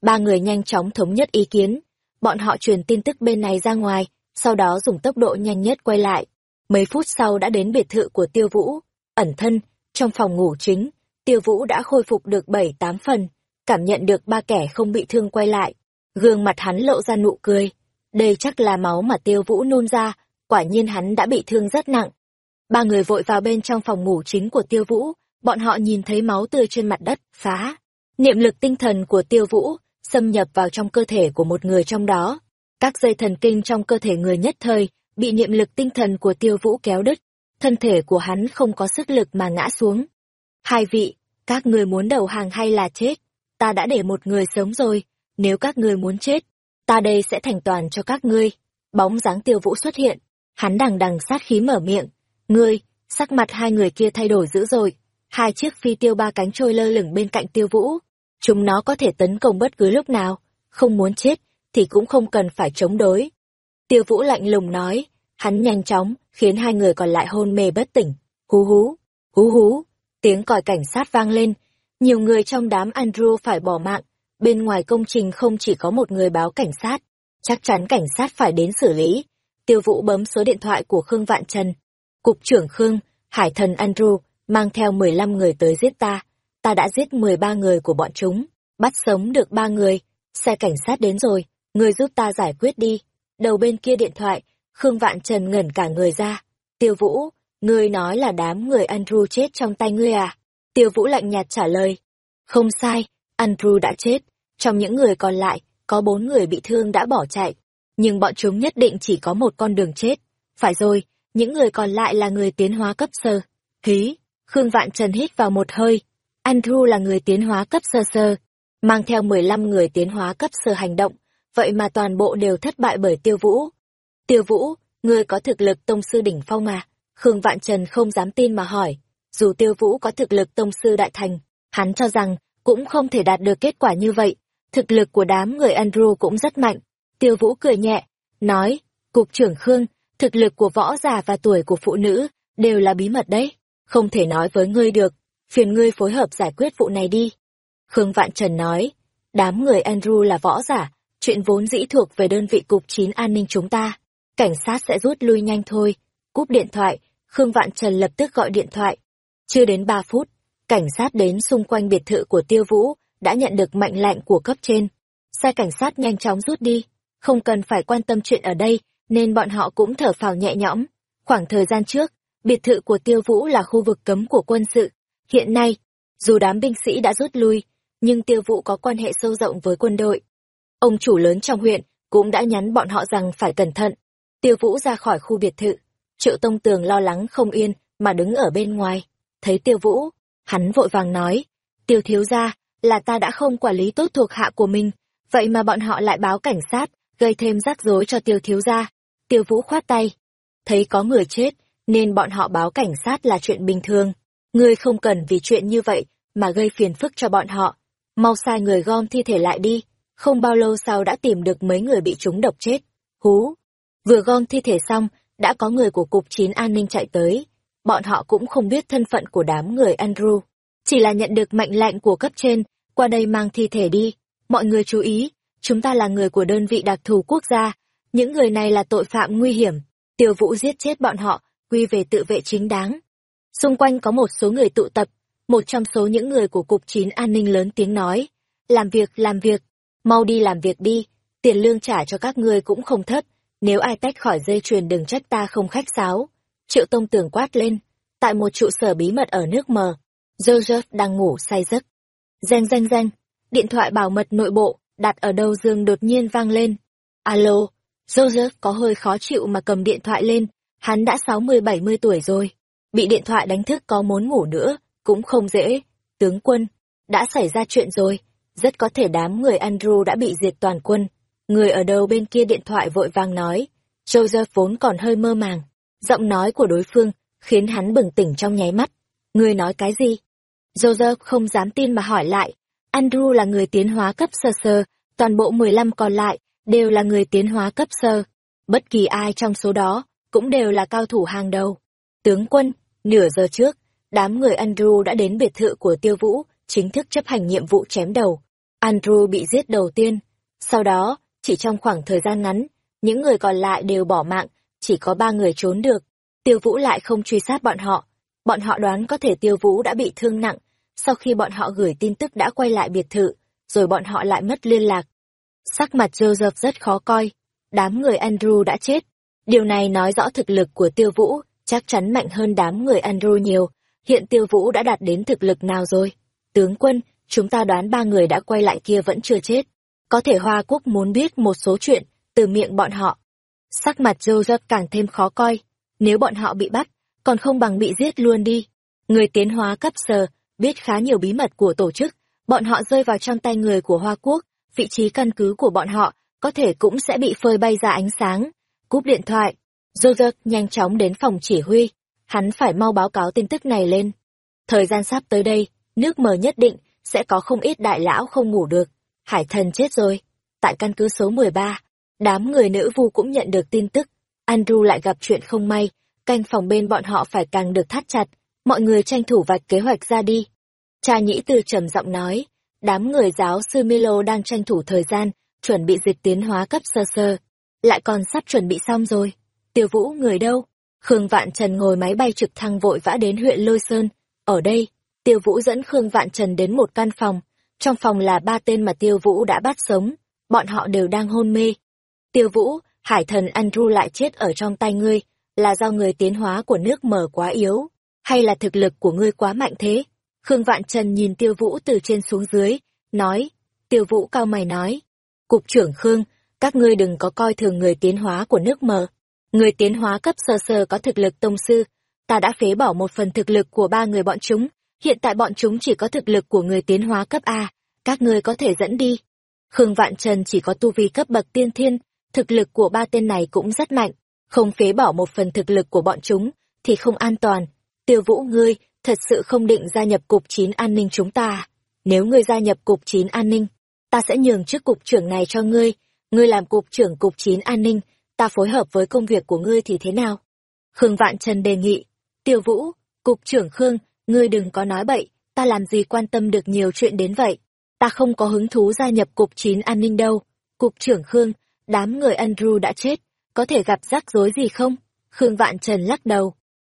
Ba người nhanh chóng thống nhất ý kiến. Bọn họ truyền tin tức bên này ra ngoài, sau đó dùng tốc độ nhanh nhất quay lại. Mấy phút sau đã đến biệt thự của Tiêu Vũ. Ẩn thân, trong phòng ngủ chính, Tiêu Vũ đã khôi phục được bảy tám phần, cảm nhận được ba kẻ không bị thương quay lại. Gương mặt hắn lộ ra nụ cười. Đây chắc là máu mà Tiêu Vũ nôn ra, quả nhiên hắn đã bị thương rất nặng. Ba người vội vào bên trong phòng ngủ chính của Tiêu Vũ, bọn họ nhìn thấy máu tươi trên mặt đất, phá. Niệm lực tinh thần của Tiêu Vũ xâm nhập vào trong cơ thể của một người trong đó. Các dây thần kinh trong cơ thể người nhất thời bị niệm lực tinh thần của Tiêu Vũ kéo đứt, thân thể của hắn không có sức lực mà ngã xuống. Hai vị, các người muốn đầu hàng hay là chết? Ta đã để một người sống rồi, nếu các người muốn chết, ta đây sẽ thành toàn cho các ngươi. Bóng dáng Tiêu Vũ xuất hiện, hắn đằng đằng sát khí mở miệng. Ngươi, sắc mặt hai người kia thay đổi dữ dội. Hai chiếc phi tiêu ba cánh trôi lơ lửng bên cạnh Tiêu Vũ. Chúng nó có thể tấn công bất cứ lúc nào. Không muốn chết, thì cũng không cần phải chống đối. Tiêu Vũ lạnh lùng nói, hắn nhanh chóng, khiến hai người còn lại hôn mê bất tỉnh. Hú hú, hú hú, tiếng còi cảnh sát vang lên. Nhiều người trong đám Andrew phải bỏ mạng. Bên ngoài công trình không chỉ có một người báo cảnh sát. Chắc chắn cảnh sát phải đến xử lý. Tiêu Vũ bấm số điện thoại của Khương Vạn Trần. Cục trưởng Khương, Hải thần Andrew, mang theo 15 người tới giết ta. Ta đã giết 13 người của bọn chúng, bắt sống được ba người. Xe cảnh sát đến rồi, người giúp ta giải quyết đi. Đầu bên kia điện thoại, Khương Vạn Trần ngẩn cả người ra. Tiêu Vũ, ngươi nói là đám người Andrew chết trong tay ngươi à? Tiêu Vũ lạnh nhạt trả lời. Không sai, Andrew đã chết. Trong những người còn lại, có bốn người bị thương đã bỏ chạy. Nhưng bọn chúng nhất định chỉ có một con đường chết. Phải rồi, những người còn lại là người tiến hóa cấp sơ. Khí, Khương Vạn Trần hít vào một hơi. Andrew là người tiến hóa cấp sơ sơ, mang theo 15 người tiến hóa cấp sơ hành động, vậy mà toàn bộ đều thất bại bởi tiêu vũ. Tiêu vũ, ngươi có thực lực tông sư đỉnh phong à? Khương Vạn Trần không dám tin mà hỏi. Dù tiêu vũ có thực lực tông sư đại thành, hắn cho rằng cũng không thể đạt được kết quả như vậy. Thực lực của đám người Andrew cũng rất mạnh. Tiêu vũ cười nhẹ, nói, Cục trưởng Khương, thực lực của võ giả và tuổi của phụ nữ đều là bí mật đấy. Không thể nói với ngươi được, phiền ngươi phối hợp giải quyết vụ này đi. Khương Vạn Trần nói, đám người Andrew là võ giả, chuyện vốn dĩ thuộc về đơn vị cục chín an ninh chúng ta. Cảnh sát sẽ rút lui nhanh thôi. Cúp điện thoại, Khương Vạn Trần lập tức gọi điện thoại. Chưa đến ba phút, cảnh sát đến xung quanh biệt thự của Tiêu Vũ, đã nhận được mệnh lệnh của cấp trên. Xe cảnh sát nhanh chóng rút đi, không cần phải quan tâm chuyện ở đây, nên bọn họ cũng thở phào nhẹ nhõm. Khoảng thời gian trước, biệt thự của Tiêu Vũ là khu vực cấm của quân sự. Hiện nay, dù đám binh sĩ đã rút lui, nhưng Tiêu Vũ có quan hệ sâu rộng với quân đội. Ông chủ lớn trong huyện cũng đã nhắn bọn họ rằng phải cẩn thận. Tiêu Vũ ra khỏi khu biệt thự. Triệu Tông Tường lo lắng không yên mà đứng ở bên ngoài. Thấy Tiêu Vũ, hắn vội vàng nói, Tiêu thiếu gia, là ta đã không quản lý tốt thuộc hạ của mình, vậy mà bọn họ lại báo cảnh sát, gây thêm rắc rối cho Tiêu thiếu gia. Tiêu Vũ khoát tay, thấy có người chết, nên bọn họ báo cảnh sát là chuyện bình thường. Ngươi không cần vì chuyện như vậy mà gây phiền phức cho bọn họ. Mau sai người gom thi thể lại đi. Không bao lâu sau đã tìm được mấy người bị trúng độc chết. Hú! Vừa gom thi thể xong, đã có người của Cục Chín An ninh chạy tới. Bọn họ cũng không biết thân phận của đám người Andrew. Chỉ là nhận được mệnh lệnh của cấp trên, qua đây mang thi thể đi. Mọi người chú ý, chúng ta là người của đơn vị đặc thù quốc gia. Những người này là tội phạm nguy hiểm. Tiêu Vũ giết chết bọn họ, quy về tự vệ chính đáng. Xung quanh có một số người tụ tập, một trong số những người của Cục Chín An ninh lớn tiếng nói. Làm việc, làm việc, mau đi làm việc đi, tiền lương trả cho các ngươi cũng không thấp, nếu ai tách khỏi dây chuyền đừng trách ta không khách sáo. Triệu Tông Tường quát lên, tại một trụ sở bí mật ở nước mờ, Joseph đang ngủ say giấc. Reng reng reng, điện thoại bảo mật nội bộ, đặt ở đầu giường đột nhiên vang lên. Alo, Joseph có hơi khó chịu mà cầm điện thoại lên, hắn đã sáu mươi bảy mươi tuổi rồi. Bị điện thoại đánh thức có muốn ngủ nữa, cũng không dễ. Tướng quân, đã xảy ra chuyện rồi, rất có thể đám người Andrew đã bị diệt toàn quân. Người ở đầu bên kia điện thoại vội vàng nói, Joseph vốn còn hơi mơ màng. Giọng nói của đối phương khiến hắn bừng tỉnh trong nháy mắt. Người nói cái gì? Joseph không dám tin mà hỏi lại. Andrew là người tiến hóa cấp sơ sơ, toàn bộ 15 còn lại đều là người tiến hóa cấp sơ. Bất kỳ ai trong số đó cũng đều là cao thủ hàng đầu. Tướng quân, nửa giờ trước, đám người Andrew đã đến biệt thự của Tiêu Vũ, chính thức chấp hành nhiệm vụ chém đầu. Andrew bị giết đầu tiên. Sau đó, chỉ trong khoảng thời gian ngắn, những người còn lại đều bỏ mạng, chỉ có ba người trốn được. Tiêu Vũ lại không truy sát bọn họ. Bọn họ đoán có thể Tiêu Vũ đã bị thương nặng, sau khi bọn họ gửi tin tức đã quay lại biệt thự, rồi bọn họ lại mất liên lạc. Sắc mặt Joseph rất khó coi, đám người Andrew đã chết. Điều này nói rõ thực lực của Tiêu Vũ chắc chắn mạnh hơn đám người Andrew nhiều. Hiện Tiêu Vũ đã đạt đến thực lực nào rồi? Tướng quân, chúng ta đoán ba người đã quay lại kia vẫn chưa chết. Có thể Hoa Quốc muốn biết một số chuyện từ miệng bọn họ. Sắc mặt Joseph càng thêm khó coi. Nếu bọn họ bị bắt, còn không bằng bị giết luôn đi. Người tiến hóa cấp sờ, biết khá nhiều bí mật của tổ chức. Bọn họ rơi vào trong tay người của Hoa Quốc, vị trí căn cứ của bọn họ có thể cũng sẽ bị phơi bay ra ánh sáng. Cúp điện thoại, Joseph nhanh chóng đến phòng chỉ huy. Hắn phải mau báo cáo tin tức này lên. Thời gian sắp tới đây, nước mờ nhất định sẽ có không ít đại lão không ngủ được. Hải thần chết rồi. Tại căn cứ số 13, đám người nữ vu cũng nhận được tin tức. Andrew lại gặp chuyện không may, canh phòng bên bọn họ phải càng được thắt chặt. Mọi người tranh thủ vạch kế hoạch ra đi. Cha nhĩ từ trầm giọng nói, đám người giáo sư Milo đang tranh thủ thời gian, chuẩn bị dịch tiến hóa cấp sơ sơ. Lại còn sắp chuẩn bị xong rồi. Tiêu Vũ người đâu? Khương Vạn Trần ngồi máy bay trực thăng vội vã đến huyện Lôi Sơn. Ở đây, Tiêu Vũ dẫn Khương Vạn Trần đến một căn phòng. Trong phòng là ba tên mà Tiêu Vũ đã bắt sống. Bọn họ đều đang hôn mê. Tiêu Vũ, hải thần Andrew lại chết ở trong tay ngươi, là do người tiến hóa của nước mở quá yếu, hay là thực lực của ngươi quá mạnh thế? Khương Vạn Trần nhìn Tiêu Vũ từ trên xuống dưới, nói. Tiêu Vũ cao mày nói. Cục trưởng Khương, các ngươi đừng có coi thường người tiến hóa của nước mờ. Người tiến hóa cấp sơ sơ có thực lực tông sư, ta đã phế bỏ một phần thực lực của ba người bọn chúng, hiện tại bọn chúng chỉ có thực lực của người tiến hóa cấp A, các ngươi có thể dẫn đi. Khương Vạn Trần chỉ có tu vi cấp bậc tiên thiên, thực lực của ba tên này cũng rất mạnh, không phế bỏ một phần thực lực của bọn chúng, thì không an toàn. Tiêu vũ ngươi, thật sự không định gia nhập cục chín an ninh chúng ta. À? Nếu ngươi gia nhập cục chín an ninh, ta sẽ nhường chức cục trưởng này cho ngươi, ngươi làm cục trưởng cục chín an ninh, ta phối hợp với công việc của ngươi thì thế nào? Khương Vạn Trần đề nghị, tiêu vũ, cục trưởng Khương, ngươi đừng có nói bậy, ta làm gì quan tâm được nhiều chuyện đến vậy. Ta không có hứng thú gia nhập cục chín an ninh đâu. Cục trưởng Khương, đám người Andrew đã chết, có thể gặp rắc rối gì không? Khương Vạn Trần lắc đầu.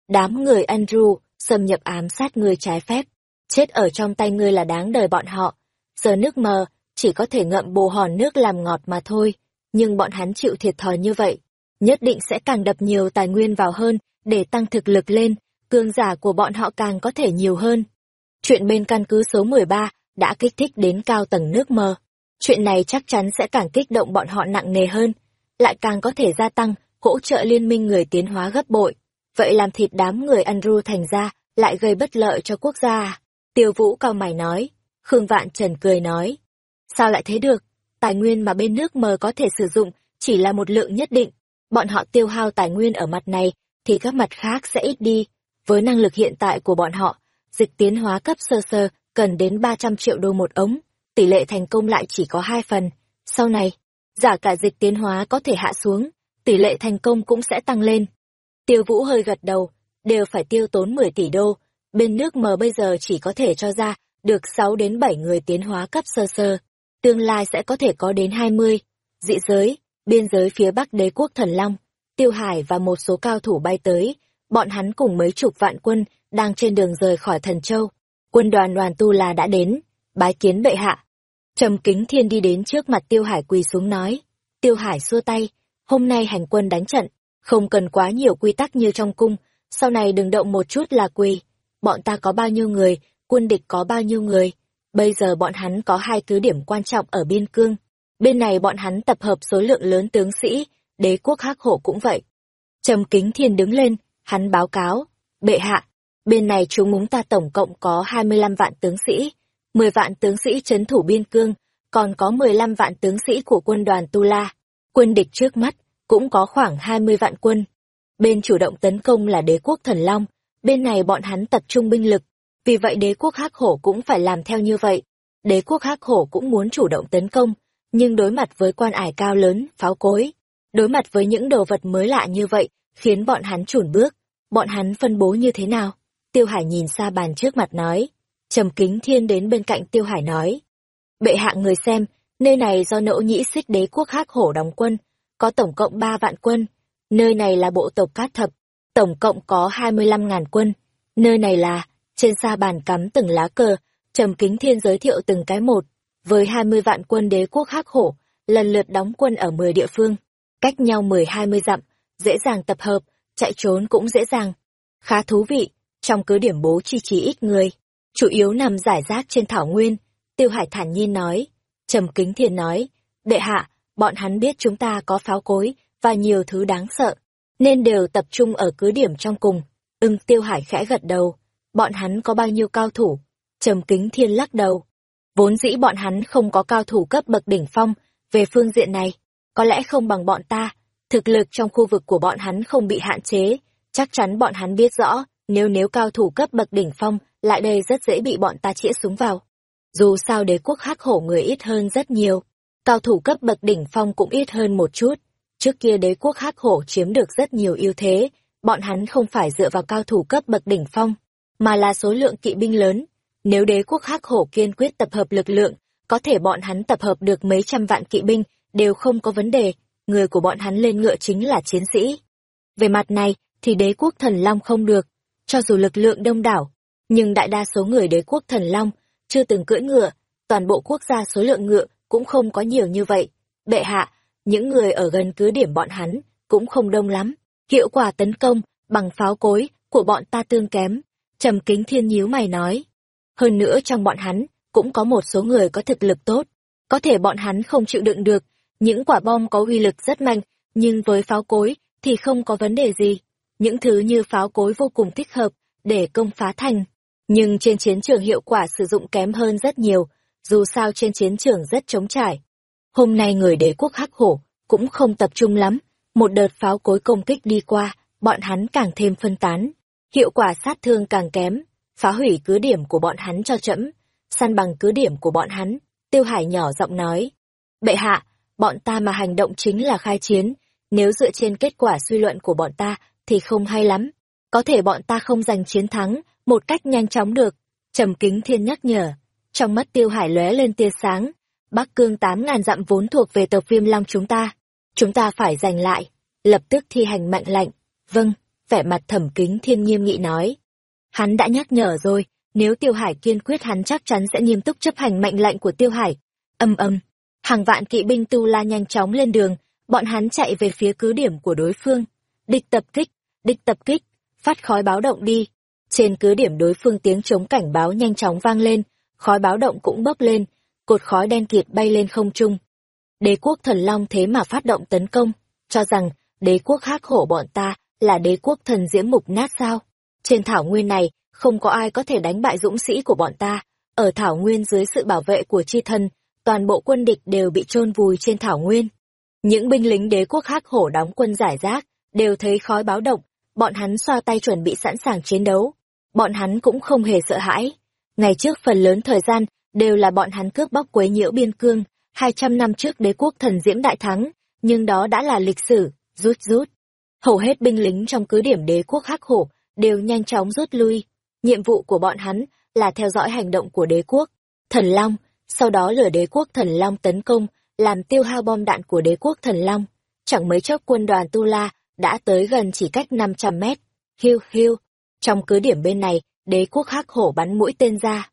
Đám người Andrew, xâm nhập ám sát người trái phép. Chết ở trong tay ngươi là đáng đời bọn họ. Giờ nước mờ, chỉ có thể ngậm bồ hòn nước làm ngọt mà thôi nhưng bọn hắn chịu thiệt thòi như vậy, nhất định sẽ càng đập nhiều tài nguyên vào hơn để tăng thực lực lên, cương giả của bọn họ càng có thể nhiều hơn. Chuyện bên căn cứ số 13 đã kích thích đến cao tầng nước mờ. Chuyện này chắc chắn sẽ càng kích động bọn họ nặng nề hơn, lại càng có thể gia tăng, hỗ trợ liên minh người tiến hóa gấp bội. Vậy làm thịt đám người Andrew thành ra, lại gây bất lợi cho quốc gia? À? Tiêu vũ cao mày nói. Khương Vạn Trần cười nói. Sao lại thế được? tài nguyên mà bên nước mờ có thể sử dụng chỉ là một lượng nhất định. Bọn họ tiêu hao tài nguyên ở mặt này, thì các mặt khác sẽ ít đi. Với năng lực hiện tại của bọn họ, dịch tiến hóa cấp sơ sơ cần đến 300 triệu đô một ống, tỷ lệ thành công lại chỉ có hai phần. Sau này, giả cả dịch tiến hóa có thể hạ xuống, tỷ lệ thành công cũng sẽ tăng lên. Tiêu Vũ hơi gật đầu, đều phải tiêu tốn 10 tỷ đô, bên nước mờ bây giờ chỉ có thể cho ra được 6 đến 7 người tiến hóa cấp sơ sơ tương lai sẽ có thể có đến 20. Dị giới, biên giới phía bắc đế quốc Thần Long, Tiêu Hải và một số cao thủ bay tới, bọn hắn cùng mấy chục vạn quân đang trên đường rời khỏi Thần Châu. Quân đoàn đoàn tu là đã đến, bái kiến bệ hạ. Trầm kính thiên đi đến trước mặt Tiêu Hải quỳ xuống nói. Tiêu Hải xua tay, hôm nay hành quân đánh trận, không cần quá nhiều quy tắc như trong cung, sau này đừng động một chút là quỳ. Bọn ta có bao nhiêu người, quân địch có bao nhiêu người, Bây giờ bọn hắn có hai cứ điểm quan trọng ở biên cương. Bên này bọn hắn tập hợp số lượng lớn tướng sĩ, đế quốc hắc hộ cũng vậy. Trầm kính thiên đứng lên, hắn báo cáo. Bệ hạ, bên này chúng chúng ta tổng cộng có 25 vạn tướng sĩ, 10 vạn tướng sĩ chấn thủ biên cương, còn có 15 vạn tướng sĩ của quân đoàn Tu La. Quân địch trước mắt, cũng có khoảng 20 vạn quân. Bên chủ động tấn công là đế quốc thần long, bên này bọn hắn tập trung binh lực, vì vậy đế quốc hắc hổ cũng phải làm theo như vậy. Đế quốc hắc hổ cũng muốn chủ động tấn công, nhưng đối mặt với quan ải cao lớn, pháo cối, đối mặt với những đồ vật mới lạ như vậy, khiến bọn hắn chùn bước. Bọn hắn phân bố như thế nào? Tiêu Hải nhìn xa bàn trước mặt nói. Trầm Kính Thiên đến bên cạnh Tiêu Hải nói. Bệ hạ người xem, nơi này do nỗ nhĩ xích đế quốc hắc hổ đóng quân, có tổng cộng 3 vạn quân. Nơi này là bộ tộc Cát Thập, tổng cộng có 25 ngàn quân. Nơi này là, trên sa bàn cắm từng lá cờ, Trầm Kính Thiên giới thiệu từng cái một, với 20 vạn quân đế quốc hắc hổ, lần lượt đóng quân ở 10 địa phương, cách nhau 10-20 dặm, dễ dàng tập hợp, chạy trốn cũng dễ dàng. Khá thú vị, trong cứ điểm bố chi trí ít người, chủ yếu nằm giải rác trên thảo nguyên, Tiêu Hải thản nhiên nói. Trầm Kính Thiên nói, đệ hạ, bọn hắn biết chúng ta có pháo cối và nhiều thứ đáng sợ, nên đều tập trung ở cứ điểm trong cùng. Ưng Tiêu Hải khẽ gật đầu, bọn hắn có bao nhiêu cao thủ? Trầm Kính Thiên lắc đầu. Vốn dĩ bọn hắn không có cao thủ cấp bậc đỉnh phong, về phương diện này, có lẽ không bằng bọn ta, thực lực trong khu vực của bọn hắn không bị hạn chế, chắc chắn bọn hắn biết rõ, nếu nếu cao thủ cấp bậc đỉnh phong, lại đây rất dễ bị bọn ta chĩa súng vào. Dù sao đế quốc hắc hổ người ít hơn rất nhiều, cao thủ cấp bậc đỉnh phong cũng ít hơn một chút. Trước kia đế quốc hắc hổ chiếm được rất nhiều ưu thế, bọn hắn không phải dựa vào cao thủ cấp bậc đỉnh phong, mà là số lượng kỵ binh lớn. Nếu đế quốc hắc hổ kiên quyết tập hợp lực lượng, có thể bọn hắn tập hợp được mấy trăm vạn kỵ binh, đều không có vấn đề, người của bọn hắn lên ngựa chính là chiến sĩ. Về mặt này, thì đế quốc thần long không được, cho dù lực lượng đông đảo, nhưng đại đa số người đế quốc thần long chưa từng cưỡi ngựa, toàn bộ quốc gia số lượng ngựa cũng không có nhiều như vậy. Bệ hạ, những người ở gần cứ điểm bọn hắn cũng không đông lắm, hiệu quả tấn công bằng pháo cối của bọn ta tương kém. Trầm kính thiên nhíu mày nói. Hơn nữa trong bọn hắn cũng có một số người có thực lực tốt, có thể bọn hắn không chịu đựng được, những quả bom có uy lực rất mạnh, nhưng với pháo cối thì không có vấn đề gì. Những thứ như pháo cối vô cùng thích hợp để công phá thành, nhưng trên chiến trường hiệu quả sử dụng kém hơn rất nhiều, dù sao trên chiến trường rất trống trải. Hôm nay người đế quốc hắc hổ cũng không tập trung lắm, một đợt pháo cối công kích đi qua, bọn hắn càng thêm phân tán, hiệu quả sát thương càng kém, phá hủy cứ điểm của bọn hắn cho chậm, săn bằng cứ điểm của bọn hắn, Tiêu Hải nhỏ giọng nói. Bệ hạ, bọn ta mà hành động chính là khai chiến, nếu dựa trên kết quả suy luận của bọn ta thì không hay lắm. Có thể bọn ta không giành chiến thắng một cách nhanh chóng được. Trầm kính thiên nhắc nhở. Trong mắt tiêu hải lóe lên tia sáng. Bắc cương tám ngàn dặm vốn thuộc về tộc viêm long chúng ta. Chúng ta phải giành lại. Lập tức thi hành mệnh lệnh. Vâng, vẻ mặt thẩm kính thiên nghiêm nghị nói. Hắn đã nhắc nhở rồi, nếu tiêu hải kiên quyết hắn chắc chắn sẽ nghiêm túc chấp hành mệnh lệnh của tiêu hải. Âm âm, hàng vạn kỵ binh tu la nhanh chóng lên đường, bọn hắn chạy về phía cứ điểm của đối phương. Địch tập kích, địch tập kích, phát khói báo động đi. Trên cứ điểm đối phương tiếng chống cảnh báo nhanh chóng vang lên, khói báo động cũng bốc lên, cột khói đen kịt bay lên không trung. Đế quốc thần long thế mà phát động tấn công, cho rằng đế quốc hắc hổ bọn ta là đế quốc thần diễm mục nát sao. Trên thảo nguyên này, không có ai có thể đánh bại dũng sĩ của bọn ta. Ở thảo nguyên dưới sự bảo vệ của chi thần, toàn bộ quân địch đều bị chôn vùi trên thảo nguyên. Những binh lính đế quốc hắc hổ đóng quân giải rác, đều thấy khói báo động, bọn hắn xoa tay chuẩn bị sẵn sàng chiến đấu. Bọn hắn cũng không hề sợ hãi. Ngày trước phần lớn thời gian, đều là bọn hắn cướp bóc quấy nhiễu biên cương, 200 năm trước đế quốc thần diễm đại thắng, nhưng đó đã là lịch sử, rút rút. Hầu hết binh lính trong cứ điểm đế quốc hắc hổ đều nhanh chóng rút lui. Nhiệm vụ của bọn hắn là theo dõi hành động của đế quốc, thần long, sau đó lừa đế quốc thần long tấn công, làm tiêu hao bom đạn của đế quốc thần long. Chẳng mấy chốc quân đoàn Tu La đã tới gần chỉ cách 500 mét. Hiu hiu, trong cứ điểm bên này, đế quốc hắc hổ bắn mũi tên ra.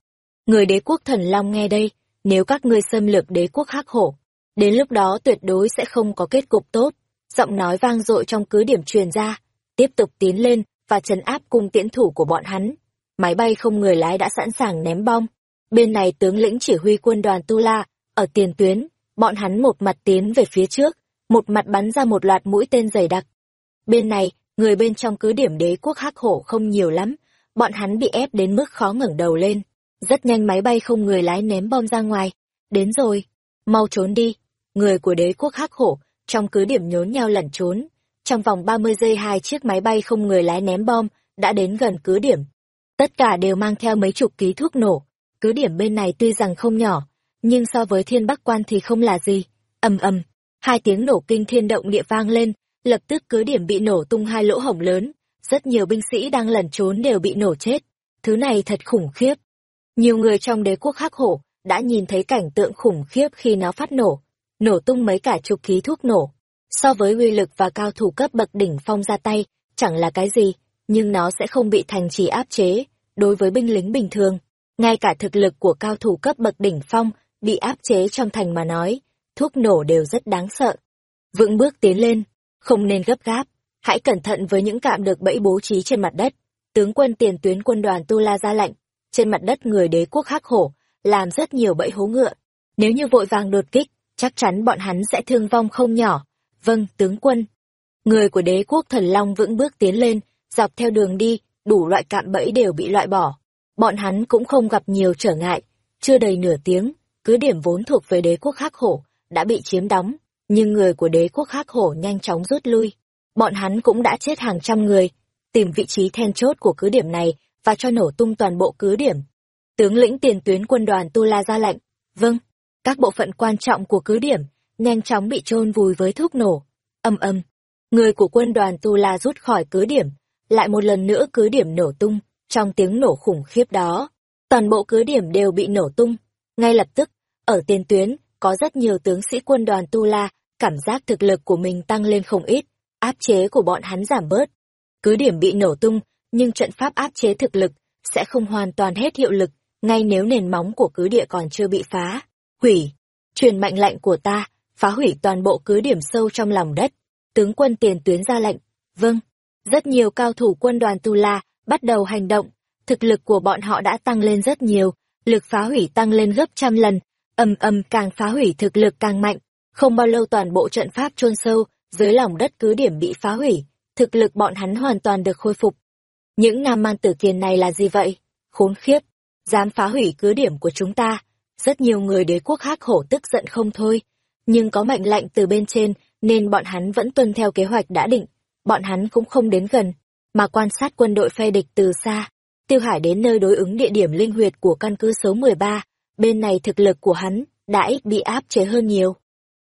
Người đế quốc thần long nghe đây, nếu các ngươi xâm lược đế quốc hắc hổ, đến lúc đó tuyệt đối sẽ không có kết cục tốt. Giọng nói vang dội trong cứ điểm truyền ra, tiếp tục tiến lên và trấn áp cung tiễn thủ của bọn hắn. Máy bay không người lái đã sẵn sàng ném bom. Bên này tướng lĩnh chỉ huy quân đoàn Tu La, ở tiền tuyến, bọn hắn một mặt tiến về phía trước, một mặt bắn ra một loạt mũi tên dày đặc. Bên này, người bên trong cứ điểm đế quốc hắc hổ không nhiều lắm, bọn hắn bị ép đến mức khó ngẩng đầu lên. Rất nhanh máy bay không người lái ném bom ra ngoài. Đến rồi, mau trốn đi. Người của đế quốc hắc hổ, trong cứ điểm nhốn nhau lẩn trốn. Trong vòng 30 giây hai chiếc máy bay không người lái ném bom, đã đến gần cứ điểm. Tất cả đều mang theo mấy chục ký thuốc nổ. Cứ điểm bên này tuy rằng không nhỏ, nhưng so với thiên bắc quan thì không là gì. ầm ầm, hai tiếng nổ kinh thiên động địa vang lên, lập tức cứ điểm bị nổ tung hai lỗ hổng lớn, rất nhiều binh sĩ đang lẩn trốn đều bị nổ chết. Thứ này thật khủng khiếp. Nhiều người trong đế quốc hắc hổ đã nhìn thấy cảnh tượng khủng khiếp khi nó phát nổ, nổ tung mấy cả chục ký thuốc nổ. So với uy lực và cao thủ cấp bậc đỉnh phong ra tay, chẳng là cái gì, nhưng nó sẽ không bị thành trì áp chế, đối với binh lính bình thường. Ngay cả thực lực của cao thủ cấp bậc đỉnh phong bị áp chế trong thành mà nói, thuốc nổ đều rất đáng sợ. Vững bước tiến lên, không nên gấp gáp, hãy cẩn thận với những cạm được bẫy bố trí trên mặt đất. Tướng quân tiền tuyến quân đoàn Tu La ra lệnh, trên mặt đất người đế quốc hắc hổ, làm rất nhiều bẫy hố ngựa. Nếu như vội vàng đột kích, chắc chắn bọn hắn sẽ thương vong không nhỏ. Vâng, tướng quân. Người của đế quốc thần long vững bước tiến lên, dọc theo đường đi, đủ loại cạm bẫy đều bị loại bỏ. Bọn hắn cũng không gặp nhiều trở ngại, chưa đầy nửa tiếng, cứ điểm vốn thuộc về đế quốc hắc hổ, đã bị chiếm đóng, nhưng người của đế quốc hắc hổ nhanh chóng rút lui. Bọn hắn cũng đã chết hàng trăm người, tìm vị trí then chốt của cứ điểm này và cho nổ tung toàn bộ cứ điểm. Tướng lĩnh tiền tuyến quân đoàn Tu La ra lệnh, vâng, các bộ phận quan trọng của cứ điểm, nhanh chóng bị chôn vùi với thuốc nổ. Âm âm, người của quân đoàn Tu La rút khỏi cứ điểm, lại một lần nữa cứ điểm nổ tung, trong tiếng nổ khủng khiếp đó. Toàn bộ cứ điểm đều bị nổ tung. Ngay lập tức, ở tiền tuyến, có rất nhiều tướng sĩ quân đoàn Tu La, cảm giác thực lực của mình tăng lên không ít, áp chế của bọn hắn giảm bớt. Cứ điểm bị nổ tung, nhưng trận pháp áp chế thực lực sẽ không hoàn toàn hết hiệu lực, ngay nếu nền móng của cứ địa còn chưa bị phá. Hủy, truyền mệnh lệnh của ta, phá hủy toàn bộ cứ điểm sâu trong lòng đất. Tướng quân tiền tuyến ra lệnh. Vâng, rất nhiều cao thủ quân đoàn Tu La bắt đầu hành động, thực lực của bọn họ đã tăng lên rất nhiều, lực phá hủy tăng lên gấp trăm lần, ầm ầm càng phá hủy thực lực càng mạnh. Không bao lâu toàn bộ trận pháp chôn sâu, dưới lòng đất cứ điểm bị phá hủy, thực lực bọn hắn hoàn toàn được khôi phục. Những nam man tử kiền này là gì vậy? Khốn khiếp, dám phá hủy cứ điểm của chúng ta. Rất nhiều người đế quốc hắc hổ tức giận không thôi, nhưng có mệnh lệnh từ bên trên nên bọn hắn vẫn tuân theo kế hoạch đã định. Bọn hắn cũng không đến gần, mà quan sát quân đội phe địch từ xa. Tiêu Hải đến nơi đối ứng địa điểm linh huyệt của căn cứ số 13, bên này thực lực của hắn đã ít bị áp chế hơn nhiều.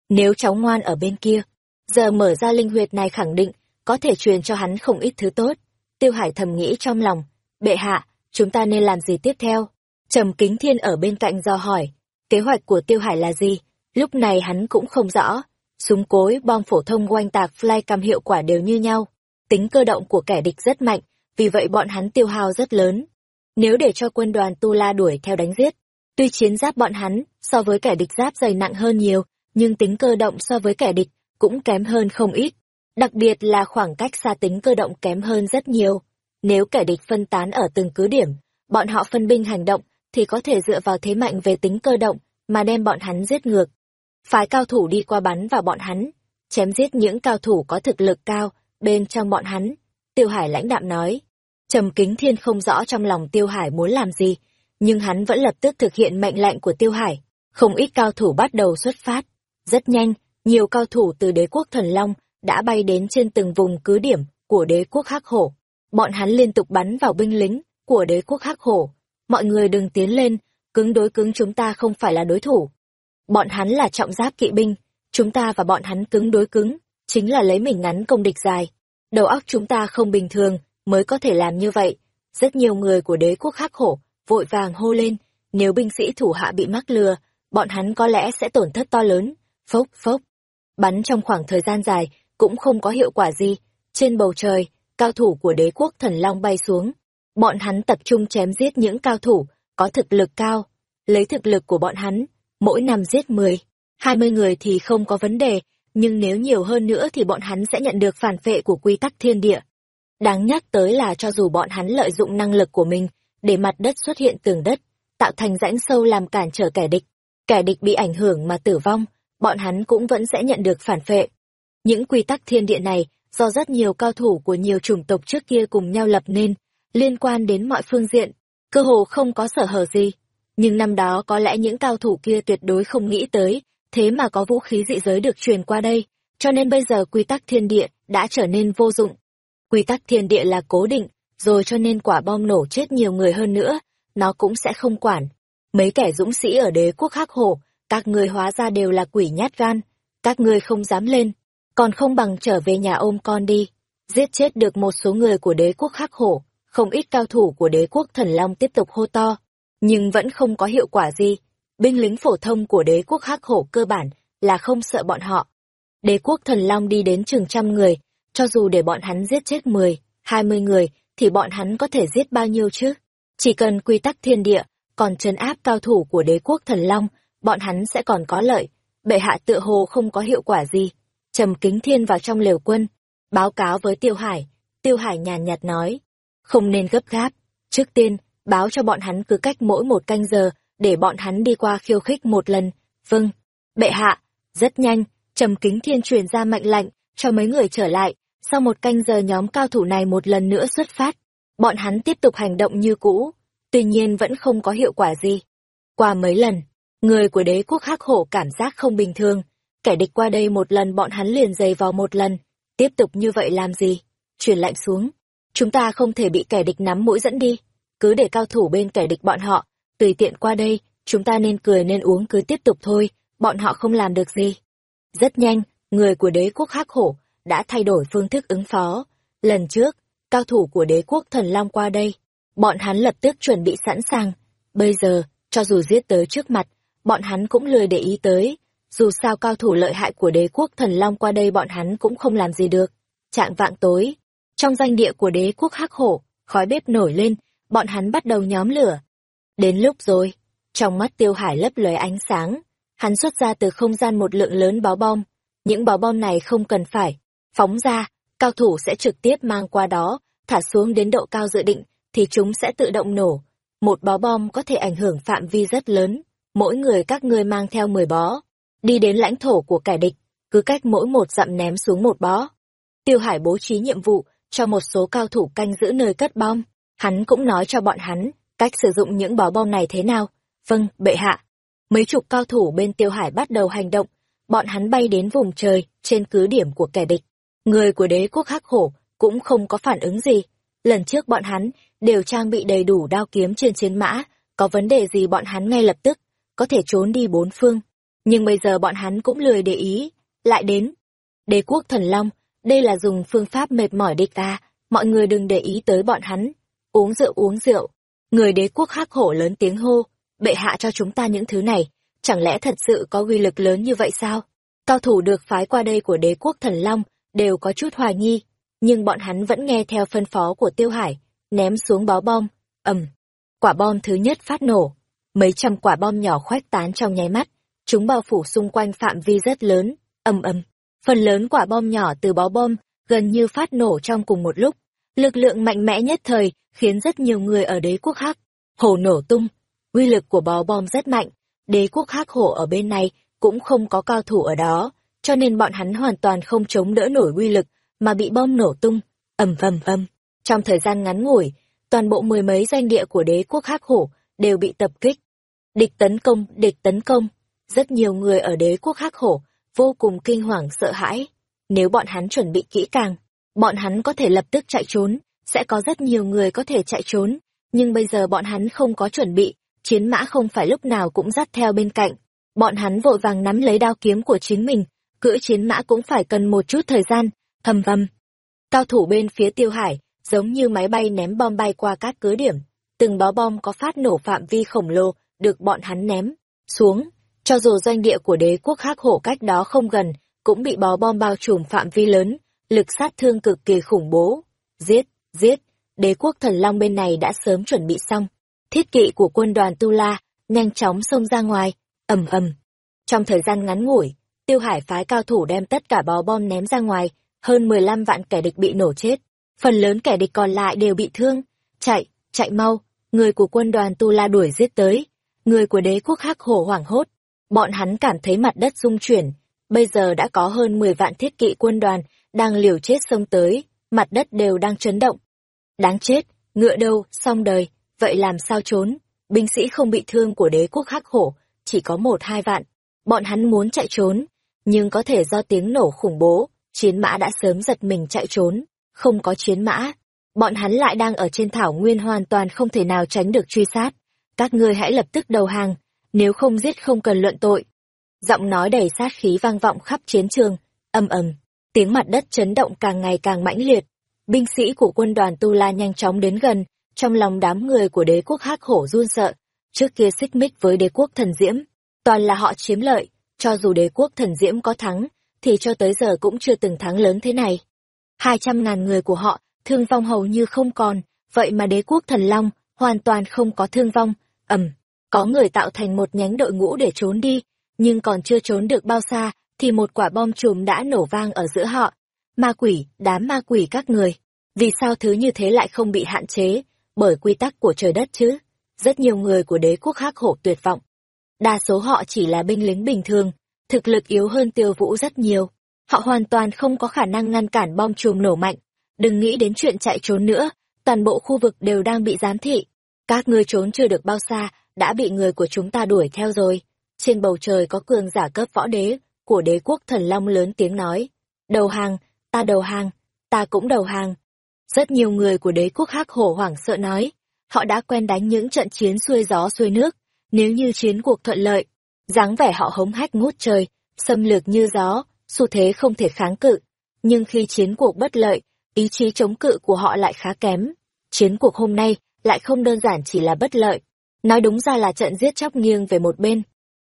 Nếu cháu ngoan ở bên kia, giờ mở ra linh huyệt này khẳng định có thể truyền cho hắn không ít thứ tốt. Tiêu Hải thầm nghĩ trong lòng, bệ hạ, chúng ta nên làm gì tiếp theo? Trầm Kính Thiên ở bên cạnh do hỏi, kế hoạch của Tiêu Hải là gì? Lúc này hắn cũng không rõ, súng cối, bom phổ thông oanh tạc flycam hiệu quả đều như nhau. Tính cơ động của kẻ địch rất mạnh, vì vậy bọn hắn tiêu hao rất lớn. Nếu để cho quân đoàn Tu La đuổi theo đánh giết, tuy chiến giáp bọn hắn so với kẻ địch giáp dày nặng hơn nhiều, nhưng tính cơ động so với kẻ địch cũng kém hơn không ít. Đặc biệt là khoảng cách xa tính cơ động kém hơn rất nhiều. Nếu kẻ địch phân tán ở từng cứ điểm, bọn họ phân binh hành động thì có thể dựa vào thế mạnh về tính cơ động mà đem bọn hắn giết ngược. Phái cao thủ đi qua bắn vào bọn hắn, chém giết những cao thủ có thực lực cao bên trong bọn hắn. Tiêu Hải lãnh đạm nói. Trầm Kính Thiên không rõ trong lòng Tiêu Hải muốn làm gì, nhưng hắn vẫn lập tức thực hiện mệnh lệnh của Tiêu Hải. Không ít cao thủ bắt đầu xuất phát. Rất nhanh, nhiều cao thủ từ đế quốc Thần Long đã bay đến trên từng vùng cứ điểm của đế quốc Hắc Hổ. Bọn hắn liên tục bắn vào binh lính của đế quốc Hắc Hổ. Mọi người đừng tiến lên, cứng đối cứng chúng ta không phải là đối thủ. Bọn hắn là trọng giáp kỵ binh, chúng ta và bọn hắn cứng đối cứng, chính là lấy mình ngắn công địch dài. Đầu óc chúng ta không bình thường, mới có thể làm như vậy. Rất nhiều người của đế quốc Hắc Hổ vội vàng hô lên, nếu binh sĩ thủ hạ bị mắc lừa, bọn hắn có lẽ sẽ tổn thất to lớn. Phốc phốc. Bắn trong khoảng thời gian dài, cũng không có hiệu quả gì. Trên bầu trời, cao thủ của đế quốc thần long bay xuống. Bọn hắn tập trung chém giết những cao thủ, có thực lực cao. Lấy thực lực của bọn hắn, mỗi năm giết 10, 20 người thì không có vấn đề, nhưng nếu nhiều hơn nữa thì bọn hắn sẽ nhận được phản phệ của quy tắc thiên địa. Đáng nhắc tới là cho dù bọn hắn lợi dụng năng lực của mình, để mặt đất xuất hiện tường đất, tạo thành rãnh sâu làm cản trở kẻ địch, kẻ địch bị ảnh hưởng mà tử vong, bọn hắn cũng vẫn sẽ nhận được phản phệ. Những quy tắc thiên địa này do rất nhiều cao thủ của nhiều chủng tộc trước kia cùng nhau lập nên, liên quan đến mọi phương diện, cơ hồ không có sở hở gì. Nhưng năm đó có lẽ những cao thủ kia tuyệt đối không nghĩ tới, thế mà có vũ khí dị giới được truyền qua đây, cho nên bây giờ quy tắc thiên địa đã trở nên vô dụng. Quy tắc thiên địa là cố định, rồi cho nên quả bom nổ chết nhiều người hơn nữa, nó cũng sẽ không quản. Mấy kẻ dũng sĩ ở đế quốc hắc hổ, các người hóa ra đều là quỷ nhát gan, các ngươi không dám lên, còn không bằng trở về nhà ôm con đi. Giết chết được một số người của đế quốc hắc hổ, không ít cao thủ của đế quốc thần long tiếp tục hô to. nhưng vẫn không có hiệu quả gì. Binh lính phổ thông của đế quốc hắc hổ cơ bản là không sợ bọn họ. Đế quốc thần long đi đến chừng trăm người, cho dù để bọn hắn giết chết mười, hai mươi người, thì bọn hắn có thể giết bao nhiêu chứ? Chỉ cần quy tắc thiên địa, còn trấn áp cao thủ của đế quốc thần long, bọn hắn sẽ còn có lợi. Bệ hạ tựa hồ không có hiệu quả gì. Trầm kính thiên vào trong lều quân, báo cáo với Tiêu Hải. Tiêu Hải nhàn nhạt nói, không nên gấp gáp. Trước tiên, báo cho bọn hắn cứ cách mỗi một canh giờ, để bọn hắn đi qua khiêu khích một lần. Vâng, bệ hạ, rất nhanh, Trầm kính thiên truyền ra mệnh lệnh cho mấy người trở lại. Sau một canh giờ nhóm cao thủ này một lần nữa xuất phát, bọn hắn tiếp tục hành động như cũ, tuy nhiên vẫn không có hiệu quả gì. Qua mấy lần, người của đế quốc hắc hổ cảm giác không bình thường, kẻ địch qua đây một lần bọn hắn liền dày vào một lần, tiếp tục như vậy làm gì? Truyền lạnh xuống, chúng ta không thể bị kẻ địch nắm mũi dẫn đi, cứ để cao thủ bên kẻ địch bọn họ, tùy tiện qua đây, chúng ta nên cười nên uống cứ tiếp tục thôi, bọn họ không làm được gì. Rất nhanh, người của đế quốc hắc hổ đã thay đổi phương thức ứng phó. Lần trước, cao thủ của đế quốc thần long qua đây, bọn hắn lập tức chuẩn bị sẵn sàng. Bây giờ, cho dù giết tới trước mặt, bọn hắn cũng lười để ý tới. Dù sao cao thủ lợi hại của đế quốc thần long qua đây bọn hắn cũng không làm gì được. Trạng vạng tối, trong danh địa của đế quốc hắc hổ, khói bếp nổi lên, bọn hắn bắt đầu nhóm lửa. Đến lúc rồi, trong mắt tiêu hải lấp lóe ánh sáng, hắn xuất ra từ không gian một lượng lớn báo bom. Những báo bom này không cần phải phóng ra, cao thủ sẽ trực tiếp mang qua đó, thả xuống đến độ cao dự định, thì chúng sẽ tự động nổ. Một bó bom có thể ảnh hưởng phạm vi rất lớn, mỗi người các ngươi mang theo 10 bó, đi đến lãnh thổ của kẻ địch, cứ cách mỗi một dặm ném xuống một bó. Tiêu Hải bố trí nhiệm vụ cho một số cao thủ canh giữ nơi cất bom, hắn cũng nói cho bọn hắn cách sử dụng những bó bom này thế nào. Vâng, bệ hạ. Mấy chục cao thủ bên Tiêu Hải bắt đầu hành động, bọn hắn bay đến vùng trời, trên cứ điểm của kẻ địch. Người của đế quốc hắc hổ cũng không có phản ứng gì. Lần trước bọn hắn đều trang bị đầy đủ đao kiếm trên chiến mã, có vấn đề gì bọn hắn ngay lập tức, có thể trốn đi bốn phương. Nhưng bây giờ bọn hắn cũng lười để ý, lại đến. Đế quốc thần long, đây là dùng phương pháp mệt mỏi địch ta, mọi người đừng để ý tới bọn hắn. Uống rượu uống rượu. Người đế quốc hắc hổ lớn tiếng hô, bệ hạ cho chúng ta những thứ này, chẳng lẽ thật sự có uy lực lớn như vậy sao? Cao thủ được phái qua đây của đế quốc thần long, đều có chút hoài nghi, nhưng bọn hắn vẫn nghe theo phân phó của Tiêu Hải, ném xuống bó bom, ầm. Quả bom thứ nhất phát nổ, mấy trăm quả bom nhỏ khoách tán trong nháy mắt, chúng bao phủ xung quanh phạm vi rất lớn, ầm ầm. Phần lớn quả bom nhỏ từ bó bom gần như phát nổ trong cùng một lúc, lực lượng mạnh mẽ nhất thời khiến rất nhiều người ở đế quốc hắc hổ nổ tung. Uy lực của bó bom rất mạnh, đế quốc hắc hổ ở bên này cũng không có cao thủ ở đó, cho nên bọn hắn hoàn toàn không chống đỡ nổi uy lực, mà bị bom nổ tung, ầm vầm vầm Trong thời gian ngắn ngủi, toàn bộ mười mấy danh địa của đế quốc hắc hổ đều bị tập kích. Địch tấn công, địch tấn công. Rất nhiều người ở đế quốc hắc hổ vô cùng kinh hoàng sợ hãi. Nếu bọn hắn chuẩn bị kỹ càng, bọn hắn có thể lập tức chạy trốn, sẽ có rất nhiều người có thể chạy trốn, nhưng bây giờ bọn hắn không có chuẩn bị, chiến mã không phải lúc nào cũng dắt theo bên cạnh. Bọn hắn vội vàng nắm lấy đao kiếm của chính mình, cưỡi chiến mã cũng phải cần một chút thời gian, thầm vầm. Cao thủ bên phía tiêu hải, giống như máy bay ném bom bay qua các cứ điểm. Từng bó bom có phát nổ phạm vi khổng lồ, được bọn hắn ném xuống. Cho dù doanh địa của đế quốc hắc hổ cách đó không gần, cũng bị bó bom bao trùm phạm vi lớn, lực sát thương cực kỳ khủng bố. Giết, giết, đế quốc thần long bên này đã sớm chuẩn bị xong. Thiết kỵ của quân đoàn Tu La, nhanh chóng xông ra ngoài, ầm ầm. Trong thời gian ngắn ngủi, Tiêu Hải phái cao thủ đem tất cả bó bom ném ra ngoài, hơn 15 vạn kẻ địch bị nổ chết. Phần lớn kẻ địch còn lại đều bị thương. Chạy, chạy mau, người của quân đoàn Tu La đuổi giết tới. Người của đế quốc hắc hổ hoảng hốt. Bọn hắn cảm thấy mặt đất rung chuyển. Bây giờ đã có hơn 10 vạn thiết kỵ quân đoàn đang liều chết xông tới, mặt đất đều đang chấn động. Đáng chết, ngựa đâu, xong đời, vậy làm sao trốn? Binh sĩ không bị thương của đế quốc hắc hổ, chỉ có một hai vạn. Bọn hắn muốn chạy trốn, nhưng có thể do tiếng nổ khủng bố, chiến mã đã sớm giật mình chạy trốn, không có chiến mã. Bọn hắn lại đang ở trên thảo nguyên hoàn toàn không thể nào tránh được truy sát. Các ngươi hãy lập tức đầu hàng, nếu không giết không cần luận tội. Giọng nói đầy sát khí vang vọng khắp chiến trường, âm ầm, tiếng mặt đất chấn động càng ngày càng mãnh liệt. Binh sĩ của quân đoàn Tu La nhanh chóng đến gần, trong lòng đám người của đế quốc hắc hổ run sợ. Trước kia xích mích với đế quốc thần diễm, toàn là họ chiếm lợi, cho dù đế quốc thần diễm có thắng, thì cho tới giờ cũng chưa từng thắng lớn thế này. Hai trăm ngàn người của họ, thương vong hầu như không còn, vậy mà đế quốc thần long hoàn toàn không có thương vong, ầm, có người tạo thành một nhánh đội ngũ để trốn đi, nhưng còn chưa trốn được bao xa, thì một quả bom chùm đã nổ vang ở giữa họ. Ma quỷ, đám ma quỷ các người, vì sao thứ như thế lại không bị hạn chế, bởi quy tắc của trời đất chứ? Rất nhiều người của đế quốc hắc hổ tuyệt vọng. Đa số họ chỉ là binh lính bình thường, thực lực yếu hơn tiêu vũ rất nhiều. Họ hoàn toàn không có khả năng ngăn cản bom chùm nổ mạnh. Đừng nghĩ đến chuyện chạy trốn nữa, toàn bộ khu vực đều đang bị giám thị. Các ngươi trốn chưa được bao xa, đã bị người của chúng ta đuổi theo rồi. Trên bầu trời có cường giả cấp võ đế, của đế quốc thần long lớn tiếng nói. Đầu hàng, ta đầu hàng, ta cũng đầu hàng. Rất nhiều người của đế quốc hắc hổ hoảng sợ nói. Họ đã quen đánh những trận chiến xuôi gió xuôi nước. Nếu như chiến cuộc thuận lợi, dáng vẻ họ hống hách ngút trời, xâm lược như gió, xu thế không thể kháng cự. Nhưng khi chiến cuộc bất lợi, ý chí chống cự của họ lại khá kém. Chiến cuộc hôm nay lại không đơn giản chỉ là bất lợi. Nói đúng ra là trận giết chóc nghiêng về một bên.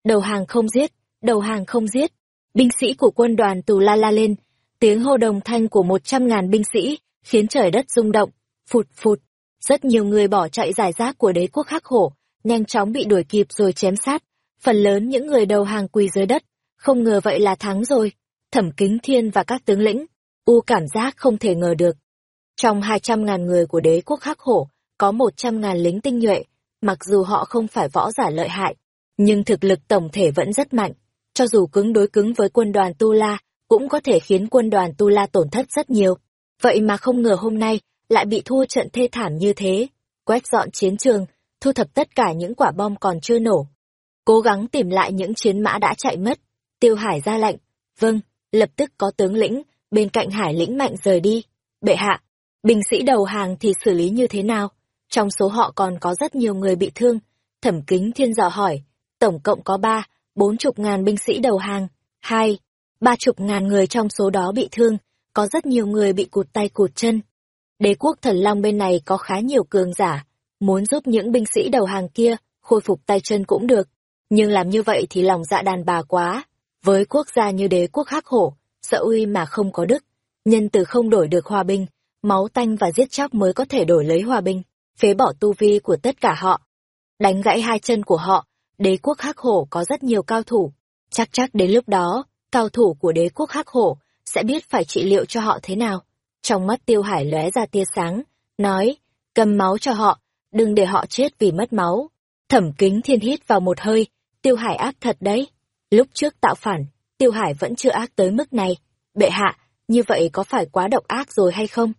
Đầu hàng không giết, đầu hàng không giết. Binh sĩ của quân đoàn tù la la lên, tiếng hô đồng thanh của một trăm ngàn binh sĩ, khiến trời đất rung động, phụt phụt. Rất nhiều người bỏ chạy giải rác của đế quốc hắc hổ, nhanh chóng bị đuổi kịp rồi chém sát. Phần lớn những người đầu hàng quỳ dưới đất, không ngờ vậy là thắng rồi. Thẩm kính thiên và các tướng lĩnh, u cảm giác không thể ngờ được. Trong hai trăm ngàn người của đế quốc hắc hổ, có một trăm ngàn lính tinh nhuệ, mặc dù họ không phải võ giả lợi hại, nhưng thực lực tổng thể vẫn rất mạnh. Cho dù cứng đối cứng với quân đoàn Tu La, cũng có thể khiến quân đoàn Tu La tổn thất rất nhiều. Vậy mà không ngờ hôm nay, lại bị thua trận thê thảm như thế. Quét dọn chiến trường, thu thập tất cả những quả bom còn chưa nổ. Cố gắng tìm lại những chiến mã đã chạy mất. Tiêu Hải ra lệnh. Vâng, lập tức có tướng lĩnh, bên cạnh Hải lĩnh mạnh rời đi. Bệ hạ, binh sĩ đầu hàng thì xử lý như thế nào? Trong số họ còn có rất nhiều người bị thương. Thẩm kính thiên dò hỏi, tổng cộng có ba, bốn chục ngàn binh sĩ đầu hàng. Hai, ba chục ngàn người trong số đó bị thương, có rất nhiều người bị cụt tay cụt chân. Đế quốc thần long bên này có khá nhiều cường giả, muốn giúp những binh sĩ đầu hàng kia khôi phục tay chân cũng được. Nhưng làm như vậy thì lòng dạ đàn bà quá. Với quốc gia như đế quốc hắc hổ, sợ uy mà không có đức. Nhân từ không đổi được hòa bình, máu tanh và giết chóc mới có thể đổi lấy hòa bình phế bỏ tu vi của tất cả họ. Đánh gãy hai chân của họ, đế quốc hắc hổ có rất nhiều cao thủ. Chắc chắc đến lúc đó, cao thủ của đế quốc hắc hổ sẽ biết phải trị liệu cho họ thế nào. Trong mắt tiêu hải lóe ra tia sáng, nói, cầm máu cho họ, đừng để họ chết vì mất máu. Thẩm kính thiên hít vào một hơi, tiêu hải ác thật đấy. Lúc trước tạo phản, tiêu hải vẫn chưa ác tới mức này. Bệ hạ, như vậy có phải quá độc ác rồi hay không?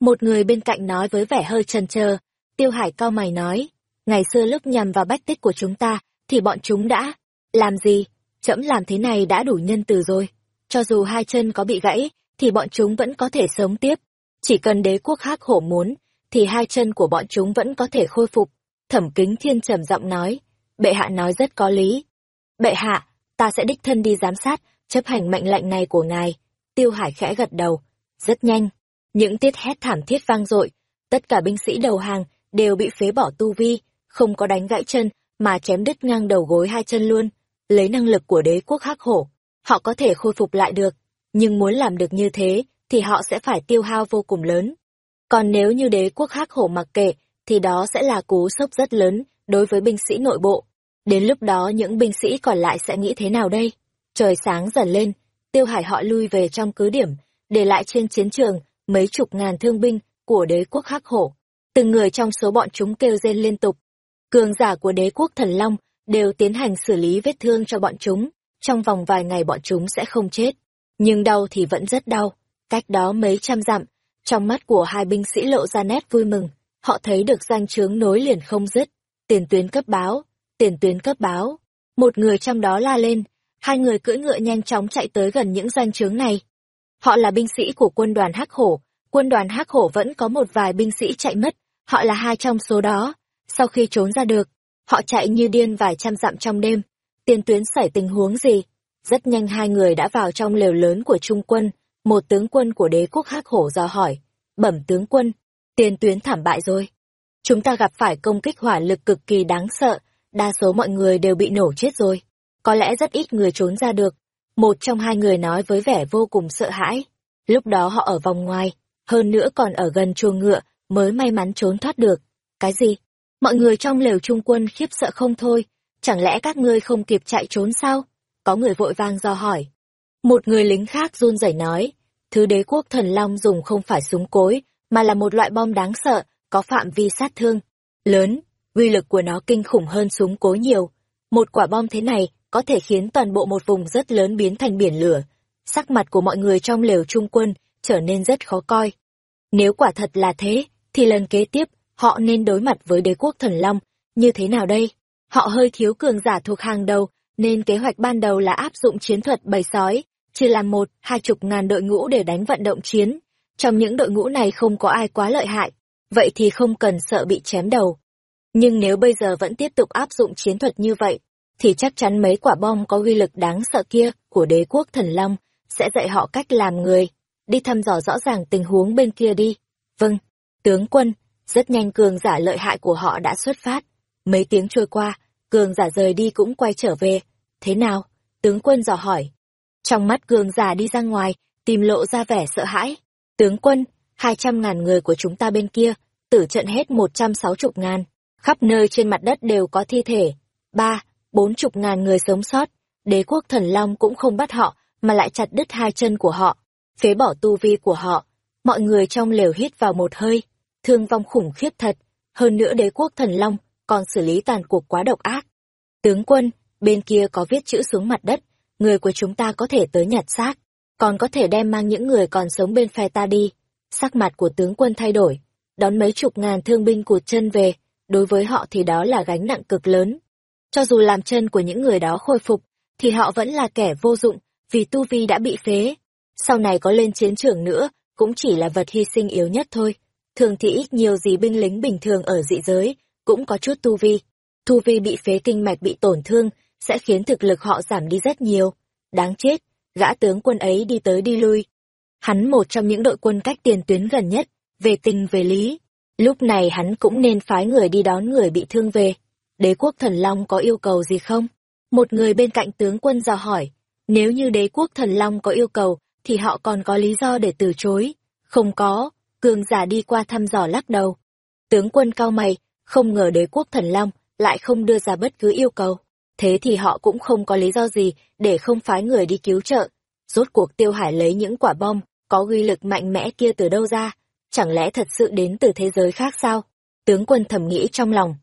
Một người bên cạnh nói với vẻ hơi chần trờ, Tiêu Hải cao mày nói, ngày xưa lúc nhằm vào bách tích của chúng ta, thì bọn chúng đã... Làm gì? Trẫm làm thế này đã đủ nhân từ rồi. Cho dù hai chân có bị gãy, thì bọn chúng vẫn có thể sống tiếp. Chỉ cần đế quốc hắc hổ muốn, thì hai chân của bọn chúng vẫn có thể khôi phục. Thẩm kính thiên trầm giọng nói, bệ hạ nói rất có lý. Bệ hạ, ta sẽ đích thân đi giám sát, chấp hành mệnh lệnh này của ngài. Tiêu Hải khẽ gật đầu. Rất nhanh. Những tiết hét thảm thiết vang dội, tất cả binh sĩ đầu hàng đều bị phế bỏ tu vi, không có đánh gãy chân, mà chém đứt ngang đầu gối hai chân luôn. Lấy năng lực của đế quốc hắc hổ, họ có thể khôi phục lại được, nhưng muốn làm được như thế, thì họ sẽ phải tiêu hao vô cùng lớn. Còn nếu như đế quốc hắc hổ mặc kệ, thì đó sẽ là cú sốc rất lớn đối với binh sĩ nội bộ. Đến lúc đó những binh sĩ còn lại sẽ nghĩ thế nào đây? Trời sáng dần lên, tiêu hải họ lui về trong cứ điểm, để lại trên chiến trường mấy chục ngàn thương binh của đế quốc hắc hổ. Từng người trong số bọn chúng kêu rên liên tục. Cường giả của đế quốc thần long đều tiến hành xử lý vết thương cho bọn chúng. Trong vòng vài ngày bọn chúng sẽ không chết. Nhưng đau thì vẫn rất đau. Cách đó mấy trăm dặm, trong mắt của hai binh sĩ lộ ra nét vui mừng. Họ thấy được danh chướng nối liền không dứt. Tiền tuyến cấp báo, tiền tuyến cấp báo. Một người trong đó la lên, hai người cưỡi ngựa nhanh chóng chạy tới gần những danh chướng này. Họ là binh sĩ của quân đoàn Hắc Hổ, quân đoàn hắc hổ vẫn có một vài binh sĩ chạy mất, họ là hai trong số đó. Sau khi trốn ra được, họ chạy như điên vài trăm dặm trong đêm. Tiền tuyến xảy tình huống gì? Rất nhanh hai người đã vào trong lều lớn của trung quân, một tướng quân của đế quốc hắc hổ dò hỏi. Bẩm tướng quân, tiền tuyến thảm bại rồi. Chúng ta gặp phải công kích hỏa lực cực kỳ đáng sợ, đa số mọi người đều bị nổ chết rồi. Có lẽ rất ít người trốn ra được. Một trong hai người nói với vẻ vô cùng sợ hãi. Lúc đó họ ở vòng ngoài, hơn nữa còn ở gần chuồng ngựa, mới may mắn trốn thoát được. Cái gì? Mọi người trong lều trung quân khiếp sợ không thôi. Chẳng lẽ các ngươi không kịp chạy trốn sao? Có người vội vang do hỏi. Một người lính khác run rẩy nói, thứ đế quốc thần long dùng không phải súng cối, mà là một loại bom đáng sợ, có phạm vi sát thương lớn, uy lực của nó kinh khủng hơn súng cối nhiều. Một quả bom thế này có thể khiến toàn bộ một vùng rất lớn biến thành biển lửa. Sắc mặt của mọi người trong lều trung quân trở nên rất khó coi. Nếu quả thật là thế, thì lần kế tiếp, họ nên đối mặt với đế quốc thần long, như thế nào đây? Họ hơi thiếu cường giả thuộc hàng đầu, nên kế hoạch ban đầu là áp dụng chiến thuật bầy sói, chia làm một, hai chục ngàn đội ngũ để đánh vận động chiến. Trong những đội ngũ này không có ai quá lợi hại, vậy thì không cần sợ bị chém đầu. Nhưng nếu bây giờ vẫn tiếp tục áp dụng chiến thuật như vậy, thì chắc chắn mấy quả bom có uy lực đáng sợ kia của đế quốc thần long sẽ dạy họ cách làm người. Đi thăm dò rõ ràng tình huống bên kia đi. Vâng, tướng quân, rất nhanh cường giả lợi hại của họ đã xuất phát. Mấy tiếng trôi qua, cường giả rời đi cũng quay trở về. Thế nào? Tướng quân dò hỏi. Trong mắt cường giả đi ra ngoài, tìm lộ ra vẻ sợ hãi. Tướng quân, hai trăm ngàn người của chúng ta bên kia, tử trận hết một trăm sáu chục ngàn. Khắp nơi trên mặt đất đều có thi thể. Ba, bốn chục ngàn người sống sót. Đế quốc thần long cũng không bắt họ, mà lại chặt đứt hai chân của họ. Phế bỏ tu vi của họ. Mọi người trong lều hít vào một hơi. Thương vong khủng khiếp thật. Hơn nữa đế quốc thần long còn xử lý tàn cuộc quá độc ác. Tướng quân, bên kia có viết chữ xuống mặt đất, người của chúng ta có thể tới nhặt xác, còn có thể đem mang những người còn sống bên phe ta đi. Sắc mặt của tướng quân thay đổi, đón mấy chục ngàn thương binh cụt chân về, đối với họ thì đó là gánh nặng cực lớn. Cho dù làm chân của những người đó khôi phục, thì họ vẫn là kẻ vô dụng, vì tu vi đã bị phế. Sau này có lên chiến trường nữa, cũng chỉ là vật hy sinh yếu nhất thôi. Thường thì ít nhiều gì binh lính bình thường ở dị giới, cũng có chút tu vi. Tu vi bị phế kinh mạch bị tổn thương, sẽ khiến thực lực họ giảm đi rất nhiều. Đáng chết, gã tướng quân ấy đi tới đi lui. Hắn một trong những đội quân cách tiền tuyến gần nhất, về tình về lý. Lúc này hắn cũng nên phái người đi đón người bị thương về. Đế quốc thần long có yêu cầu gì không? Một người bên cạnh tướng quân dò hỏi. Nếu như đế quốc thần long có yêu cầu, thì họ còn có lý do để từ chối. Không có, cường giả đi qua thăm dò lắc đầu. Tướng quân cao mày, không ngờ đế quốc thần long lại không đưa ra bất cứ yêu cầu. Thế thì họ cũng không có lý do gì để không phái người đi cứu trợ. Rốt cuộc tiêu hải lấy những quả bom có uy lực mạnh mẽ kia từ đâu ra? Chẳng lẽ thật sự đến từ thế giới khác sao? Tướng quân thầm nghĩ trong lòng.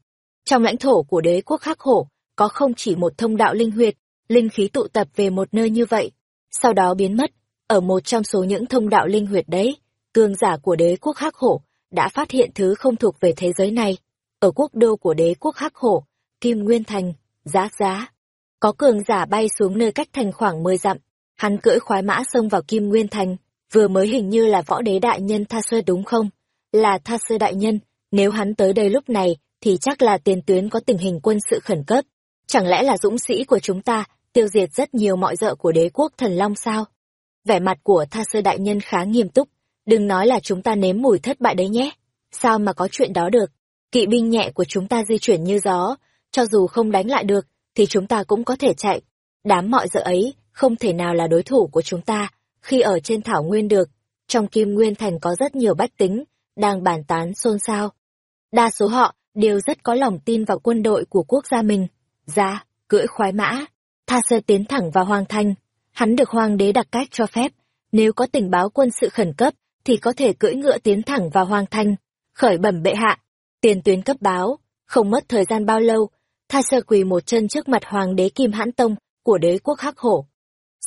Trong lãnh thổ của đế quốc khắc hổ, có không chỉ một thông đạo linh huyệt, linh khí tụ tập về một nơi như vậy, sau đó biến mất. Ở một trong số những thông đạo linh huyệt đấy, cường giả của đế quốc khắc hổ đã phát hiện thứ không thuộc về thế giới này. Ở quốc đô của đế quốc khắc hổ, Kim Nguyên Thành, Giá Giá. Có cường giả bay xuống nơi cách thành khoảng 10 dặm, hắn cưỡi khoái mã xông vào Kim Nguyên Thành, vừa mới hình như là võ đế đại nhân Tha Sơ đúng không? Là Tha Sơ đại nhân, nếu hắn tới đây lúc này, thì chắc là tiền tuyến có tình hình quân sự khẩn cấp. Chẳng lẽ là dũng sĩ của chúng ta, tiêu diệt rất nhiều mọi dợ của đế quốc thần long sao? Vẻ mặt của Tha Sơ đại nhân khá nghiêm túc, đừng nói là chúng ta nếm mùi thất bại đấy nhé. Sao mà có chuyện đó được? Kỵ binh nhẹ của chúng ta di chuyển như gió, cho dù không đánh lại được, thì chúng ta cũng có thể chạy. Đám mọi giờ ấy không thể nào là đối thủ của chúng ta khi ở trên thảo nguyên được. Trong Kim Nguyên Thành có rất nhiều bách tính, đang bàn tán xôn xao. Đa số họ đều rất có lòng tin vào quân đội của quốc gia mình. Ra, cưỡi khoái mã, tha sơ tiến thẳng vào hoàng thành. Hắn được hoàng đế đặc cách cho phép, nếu có tình báo quân sự khẩn cấp, thì có thể cưỡi ngựa tiến thẳng vào hoàng thành. Khởi bẩm bệ hạ, tiền tuyến cấp báo, không mất thời gian bao lâu, tha sơ quỳ một chân trước mặt hoàng đế Kim Hãn Tông của đế quốc Hắc Hổ.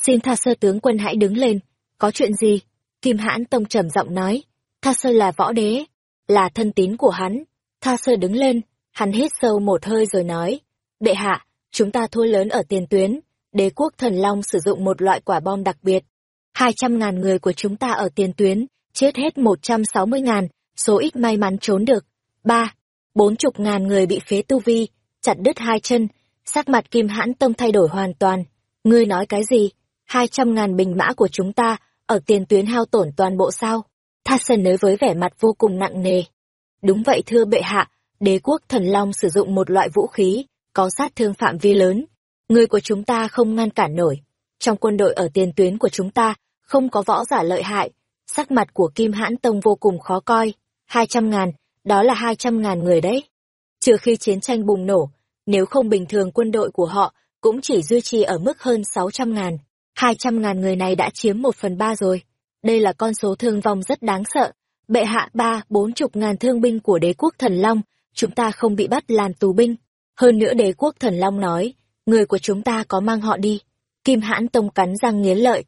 Xin tha sơ tướng quân hãy đứng lên, có chuyện gì? Kim Hãn Tông trầm giọng nói, tha sơ là võ đế, là thân tín của hắn. Tha sơ đứng lên, hắn hít sâu một hơi rồi nói, bệ hạ, chúng ta thua lớn ở tiền tuyến, đế quốc thần long sử dụng một loại quả bom đặc biệt. Hai trăm ngàn người của chúng ta ở tiền tuyến, chết hết một trăm sáu mươi ngàn, số ít may mắn trốn được. Ba, bốn chục ngàn người bị phế tu vi, chặt đứt hai chân, sắc mặt Kim Hãn Tông thay đổi hoàn toàn. Ngươi nói cái gì? Hai trăm ngàn bình mã của chúng ta, ở tiền tuyến hao tổn toàn bộ sao? Tha Sơn nói với vẻ mặt vô cùng nặng nề. Đúng vậy thưa bệ hạ, đế quốc thần long sử dụng một loại vũ khí, có sát thương phạm vi lớn. Người của chúng ta không ngăn cản nổi. Trong quân đội ở tiền tuyến của chúng ta, không có võ giả lợi hại. Sắc mặt của Kim Hãn Tông vô cùng khó coi. Hai trăm ngàn, đó là hai trăm ngàn người đấy. Trừ khi chiến tranh bùng nổ, nếu không bình thường quân đội của họ cũng chỉ duy trì ở mức hơn sáu trăm ngàn. Hai trăm ngàn người này đã chiếm một phần ba rồi. Đây là con số thương vong rất đáng sợ. Bệ hạ ba, bốn chục ngàn thương binh của đế quốc thần Long, chúng ta không bị bắt làm tù binh. Hơn nữa đế quốc thần Long nói, người của chúng ta có mang họ đi. Kim hãn tông cắn răng nghiến lợi.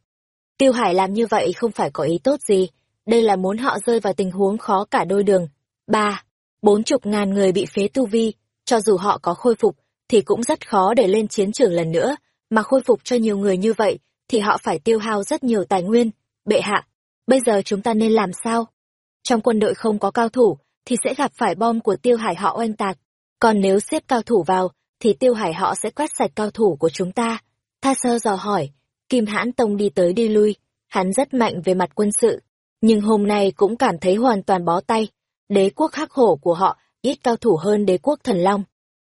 Tiêu Hải làm như vậy không phải có ý tốt gì, đây là muốn họ rơi vào tình huống khó cả đôi đường. Ba, bốn chục ngàn người bị phế tu vi, cho dù họ có khôi phục, thì cũng rất khó để lên chiến trường lần nữa, mà khôi phục cho nhiều người như vậy, thì họ phải tiêu hao rất nhiều tài nguyên. Bệ hạ, bây giờ chúng ta nên làm sao? Trong quân đội không có cao thủ, thì sẽ gặp phải bom của tiêu hải họ oanh tạc. Còn nếu xếp cao thủ vào, thì tiêu hải họ sẽ quét sạch cao thủ của chúng ta. Tha sơ dò hỏi, Kim Hãn Tông đi tới đi lui, hắn rất mạnh về mặt quân sự, nhưng hôm nay cũng cảm thấy hoàn toàn bó tay. Đế quốc khắc hổ của họ ít cao thủ hơn đế quốc thần long.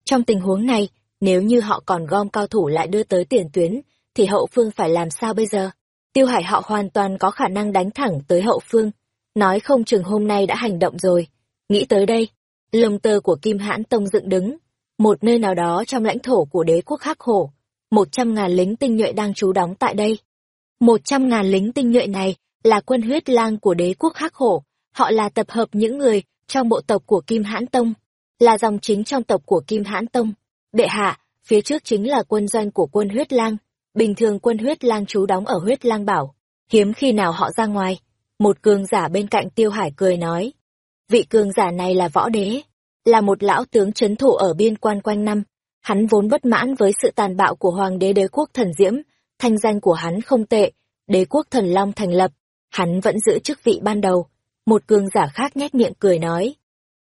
Trong tình huống này, nếu như họ còn gom cao thủ lại đưa tới tiền tuyến, thì hậu phương phải làm sao bây giờ? Tiêu hải họ hoàn toàn có khả năng đánh thẳng tới hậu phương. Nói không chừng hôm nay đã hành động rồi. Nghĩ tới đây, lồng tơ của Kim Hãn Tông dựng đứng. Một nơi nào đó trong lãnh thổ của đế quốc khắc hổ, một trăm ngàn lính tinh nhuệ đang trú đóng tại đây. Một trăm ngàn lính tinh nhuệ này là quân huyết lang của đế quốc khắc hổ. Họ là tập hợp những người trong bộ tộc của Kim Hãn Tông, là dòng chính trong tộc của Kim Hãn Tông. Bệ hạ, phía trước chính là quân doanh của quân huyết lang. Bình thường quân huyết lang trú đóng ở huyết lang bảo. Hiếm khi nào họ ra ngoài. Một cường giả bên cạnh tiêu hải cười nói. Vị cường giả này là võ đế. Là một lão tướng chấn thủ ở biên quan quanh năm. Hắn vốn bất mãn với sự tàn bạo của hoàng đế đế quốc thần diễm. Thanh danh của hắn không tệ. Đế quốc thần long thành lập. Hắn vẫn giữ chức vị ban đầu. Một cường giả khác nhét miệng cười nói.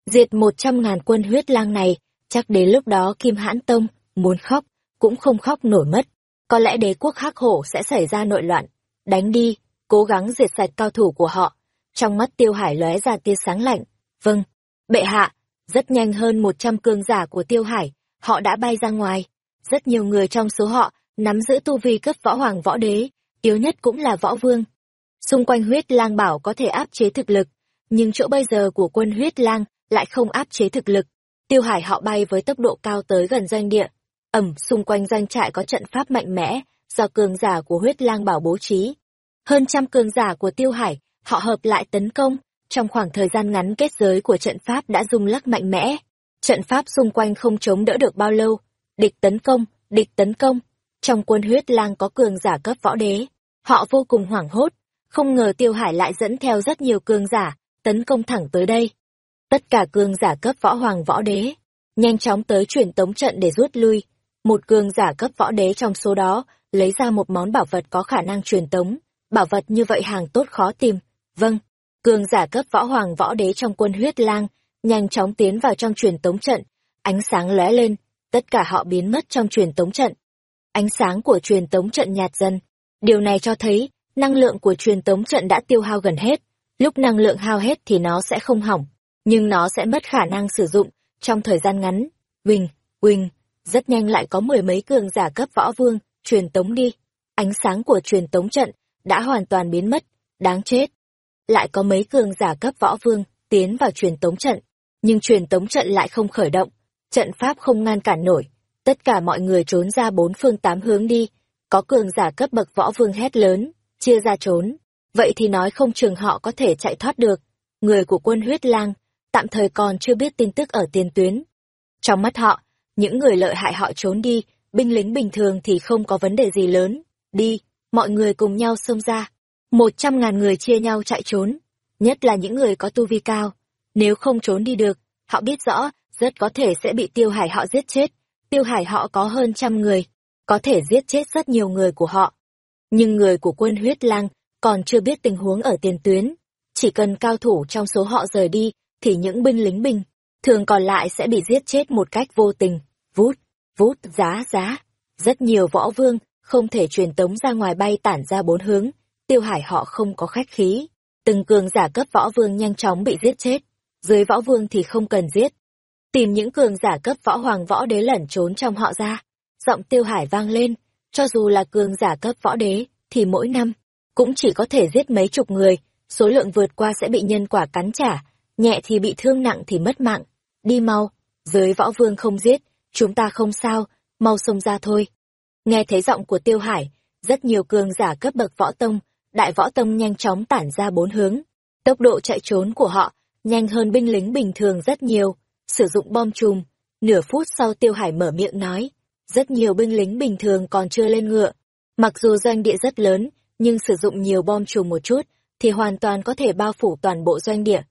Diệt một trăm ngàn quân huyết lang này, chắc đến lúc đó Kim Hãn Tông, muốn khóc, cũng không khóc nổi mất. Có lẽ đế quốc hắc hổ sẽ xảy ra nội loạn. Đánh đi, cố gắng diệt sạch cao thủ của họ. Trong mắt tiêu hải lóe ra tia sáng lạnh. Vâng, bệ hạ, rất nhanh hơn một trăm cường giả của tiêu hải, họ đã bay ra ngoài. Rất nhiều người trong số họ nắm giữ tu vi cấp võ hoàng võ đế, yếu nhất cũng là võ vương. Xung quanh huyết lang bảo có thể áp chế thực lực, nhưng chỗ bây giờ của quân huyết lang lại không áp chế thực lực. Tiêu hải họ bay với tốc độ cao tới gần doanh địa. Ẩm, xung quanh doanh trại có trận pháp mạnh mẽ, do cường giả của huyết lang bảo bố trí. Hơn trăm cường giả của tiêu hải, họ hợp lại tấn công. Trong khoảng thời gian ngắn kết giới của trận pháp đã rung lắc mạnh mẽ. Trận pháp xung quanh không chống đỡ được bao lâu. Địch tấn công, địch tấn công. Trong quân huyết lang có cường giả cấp võ đế. Họ vô cùng hoảng hốt. Không ngờ tiêu hải lại dẫn theo rất nhiều cường giả, tấn công thẳng tới đây. Tất cả cường giả cấp võ hoàng võ đế, nhanh chóng tới chuyển tống trận để rút lui. Một cường giả cấp võ đế trong số đó, lấy ra một món bảo vật có khả năng truyền tống. Bảo vật như vậy hàng tốt khó tìm. Vâng, cường giả cấp võ hoàng võ đế trong quân huyết lang, nhanh chóng tiến vào trong truyền tống trận. Ánh sáng lóe lên, tất cả họ biến mất trong truyền tống trận. Ánh sáng của truyền tống trận nhạt dần. Điều này cho thấy, năng lượng của truyền tống trận đã tiêu hao gần hết. Lúc năng lượng hao hết thì nó sẽ không hỏng nhưng nó sẽ mất khả năng sử dụng trong thời gian ngắn. Quỳnh, Quỳnh, rất nhanh lại có mười mấy cường giả cấp võ vương, truyền tống đi. Ánh sáng của truyền tống trận đã hoàn toàn biến mất, đáng chết. Lại có mấy cường giả cấp võ vương tiến vào truyền tống trận, nhưng truyền tống trận lại không khởi động, trận pháp không ngăn cản nổi. Tất cả mọi người trốn ra bốn phương tám hướng đi, có cường giả cấp bậc võ vương hét lớn, chia ra trốn. Vậy thì nói không chừng họ có thể chạy thoát được. Người của quân huyết lang tạm thời còn chưa biết tin tức ở tiền tuyến. Trong mắt họ, những người lợi hại họ trốn đi, binh lính bình thường thì không có vấn đề gì lớn. Đi, mọi người cùng nhau xông ra. Một trăm ngàn người chia nhau chạy trốn, nhất là những người có tu vi cao. Nếu không trốn đi được, họ biết rõ, rất có thể sẽ bị tiêu hải họ giết chết. Tiêu hải họ có hơn trăm người, có thể giết chết rất nhiều người của họ. Nhưng người của quân huyết lang còn chưa biết tình huống ở tiền tuyến. Chỉ cần cao thủ trong số họ rời đi thì những binh lính bình thường còn lại sẽ bị giết chết một cách vô tình, vút, vút, giá, giá. Rất nhiều võ vương không thể truyền tống ra ngoài bay tản ra bốn hướng, tiêu hải họ không có khách khí. Từng cường giả cấp võ vương nhanh chóng bị giết chết, dưới võ vương thì không cần giết. tìm những cường giả cấp võ hoàng võ đế lẩn trốn trong họ ra. Giọng tiêu hải vang lên, cho dù là cường giả cấp võ đế, thì mỗi năm, cũng chỉ có thể giết mấy chục người, số lượng vượt qua sẽ bị nhân quả cắn trả, nhẹ thì bị thương nặng thì mất mạng. Đi mau, giới võ vương không giết, chúng ta không sao, mau xông ra thôi. Nghe thấy giọng của tiêu hải, rất nhiều cường giả cấp bậc võ tông, đại võ tông nhanh chóng tản ra bốn hướng. Tốc độ chạy trốn của họ nhanh hơn binh lính bình thường rất nhiều, sử dụng bom chùm. Nửa phút sau tiêu hải mở miệng nói, rất nhiều binh lính bình thường còn chưa lên ngựa. Mặc dù doanh địa rất lớn, nhưng sử dụng nhiều bom chùm một chút, thì hoàn toàn có thể bao phủ toàn bộ doanh địa.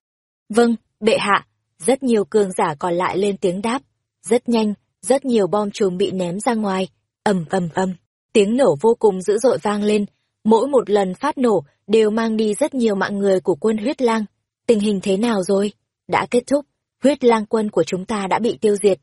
Vâng, bệ hạ, rất nhiều cường giả còn lại lên tiếng đáp. Rất nhanh, rất nhiều bom chùm bị ném ra ngoài, ầm ầm ầm, tiếng nổ vô cùng dữ dội vang lên, mỗi một lần phát nổ đều mang đi rất nhiều mạng người của quân huyết lang. Tình hình thế nào rồi? Đã kết thúc, huyết lang quân của chúng ta đã bị tiêu diệt.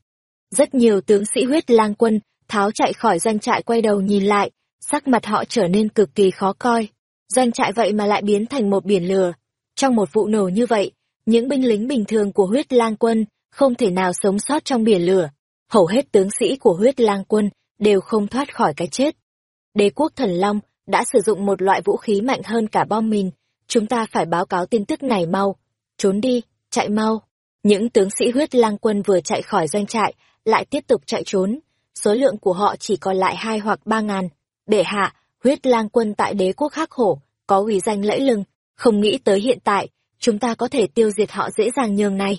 Rất nhiều tướng sĩ huyết lang quân tháo chạy khỏi doanh trại quay đầu nhìn lại, sắc mặt họ trở nên cực kỳ khó coi. Doanh trại vậy mà lại biến thành một biển lửa. Trong một vụ nổ như vậy, những binh lính bình thường của huyết lang quân không thể nào sống sót trong biển lửa. Hầu hết tướng sĩ của huyết lang quân đều không thoát khỏi cái chết. Đế quốc thần Long đã sử dụng một loại vũ khí mạnh hơn cả bom mìn. Chúng ta phải báo cáo tin tức này mau. Trốn đi, chạy mau. Những tướng sĩ huyết lang quân vừa chạy khỏi doanh trại, lại tiếp tục chạy trốn. Số lượng của họ chỉ còn lại hai hoặc ba ngàn. Bệ hạ, huyết lang quân tại đế quốc khắc hổ, có ủy danh lẫy lừng, không nghĩ tới hiện tại, chúng ta có thể tiêu diệt họ dễ dàng nhường này.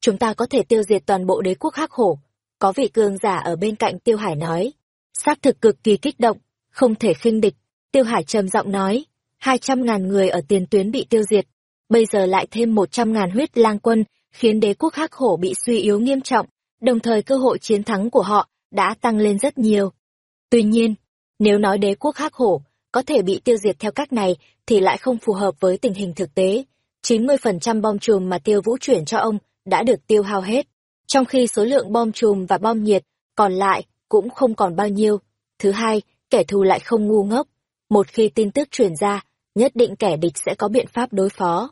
Chúng ta có thể tiêu diệt toàn bộ đế quốc khắc hổ. Có vị cường giả ở bên cạnh Tiêu Hải nói. Xác thực cực kỳ kích động, không thể khinh địch. Tiêu Hải trầm giọng nói, hai trăm ngàn người ở tiền tuyến bị tiêu diệt. Bây giờ lại thêm một trăm ngàn huyết lang quân, khiến đế quốc khắc hổ bị suy yếu nghiêm trọng, đồng thời cơ hội chiến thắng của họ đã tăng lên rất nhiều. Tuy nhiên, nếu nói đế quốc hắc hổ có thể bị tiêu diệt theo cách này thì lại không phù hợp với tình hình thực tế. 90% bom chùm mà tiêu vũ chuyển cho ông đã được tiêu hao hết, trong khi số lượng bom chùm và bom nhiệt còn lại cũng không còn bao nhiêu. Thứ hai, kẻ thù lại không ngu ngốc. Một khi tin tức truyền ra, nhất định kẻ địch sẽ có biện pháp đối phó.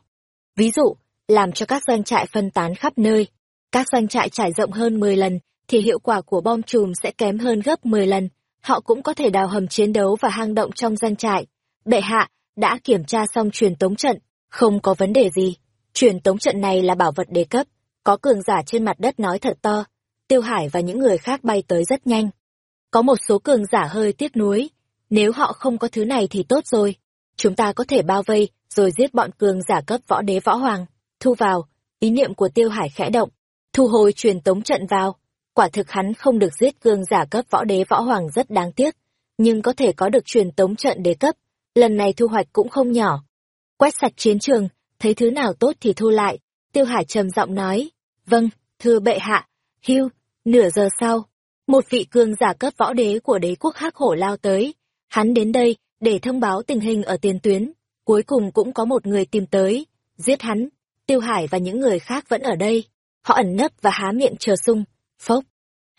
Ví dụ, làm cho các doanh trại phân tán khắp nơi. Các doanh trại trải rộng hơn 10 lần, thì hiệu quả của bom chùm sẽ kém hơn gấp 10 lần. Họ cũng có thể đào hầm chiến đấu và hang động trong doanh trại. Bệ hạ, đã kiểm tra xong truyền tống trận, không có vấn đề gì. Truyền tống trận này là bảo vật đề cấp, có cường giả trên mặt đất nói thật to. Tiêu Hải và những người khác bay tới rất nhanh. Có một số cường giả hơi tiếc nuối. Nếu họ không có thứ này thì tốt rồi. Chúng ta có thể bao vây, rồi giết bọn cường giả cấp võ đế võ hoàng. Thu vào, ý niệm của Tiêu Hải khẽ động. Thu hồi truyền tống trận vào. Quả thực hắn không được giết gương giả cấp võ đế võ hoàng rất đáng tiếc. Nhưng có thể có được truyền tống trận đế cấp. Lần này thu hoạch cũng không nhỏ. Quét sạch chiến trường, thấy thứ nào tốt thì thu lại. Tiêu Hải trầm giọng nói. Vâng, thưa bệ hạ. Hưu, nửa giờ sau, một vị cường giả cấp võ đế của đế quốc hắc hổ lao tới. Hắn đến đây để thông báo tình hình ở tiền tuyến. Cuối cùng cũng có một người tìm tới. Giết hắn. Tiêu Hải và những người khác vẫn ở đây. Họ ẩn nấp và há miệng chờ sung. Phốc.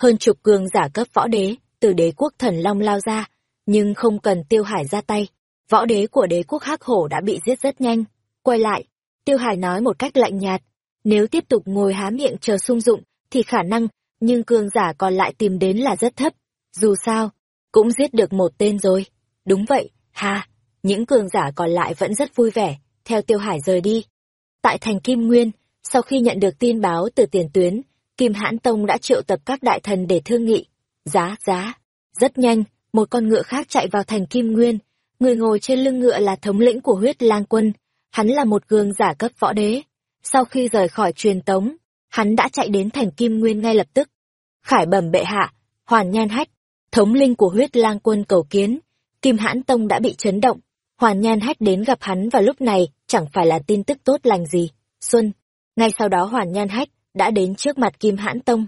Hơn chục cường giả cấp võ đế từ đế quốc thần long lao ra. Nhưng không cần Tiêu Hải ra tay. Võ đế của đế quốc hắc hổ đã bị giết rất nhanh. Quay lại. Tiêu Hải nói một cách lạnh nhạt. Nếu tiếp tục ngồi há miệng chờ sung dụng, thì khả năng, nhưng cường giả còn lại tìm đến là rất thấp. Dù sao, cũng giết được một tên rồi. Đúng vậy, ha, những cường giả còn lại vẫn rất vui vẻ, theo Tiêu Hải rời đi. Tại thành Kim Nguyên, sau khi nhận được tin báo từ tiền tuyến, Kim Hãn Tông đã triệu tập các đại thần để thương nghị. Giá, giá. Rất nhanh, một con ngựa khác chạy vào thành Kim Nguyên. Người ngồi trên lưng ngựa là thống lĩnh của huyết lang quân. Hắn là một gương giả cấp võ đế. Sau khi rời khỏi truyền tống, hắn đã chạy đến thành Kim Nguyên ngay lập tức. Khải bẩm bệ hạ, Hoàn Nhan Hách, thống linh của huyết lang quân cầu kiến. Kim Hãn Tông đã bị chấn động. Hoàn Nhan Hách đến gặp hắn vào lúc này chẳng phải là tin tức tốt lành gì. Xuân, ngay sau đó Hoàn Nhan Hách đã đến trước mặt Kim Hãn Tông.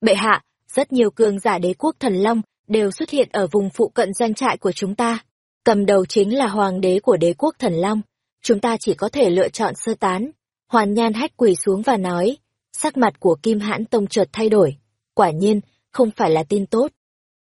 Bệ hạ, rất nhiều cường giả đế quốc thần long đều xuất hiện ở vùng phụ cận doanh trại của chúng ta. Cầm đầu chính là hoàng đế của đế quốc thần long. Chúng ta chỉ có thể lựa chọn sơ tán. Hoàn Nhan Hách quỳ xuống và nói, sắc mặt của Kim Hãn Tông chợt thay đổi. Quả nhiên, không phải là tin tốt.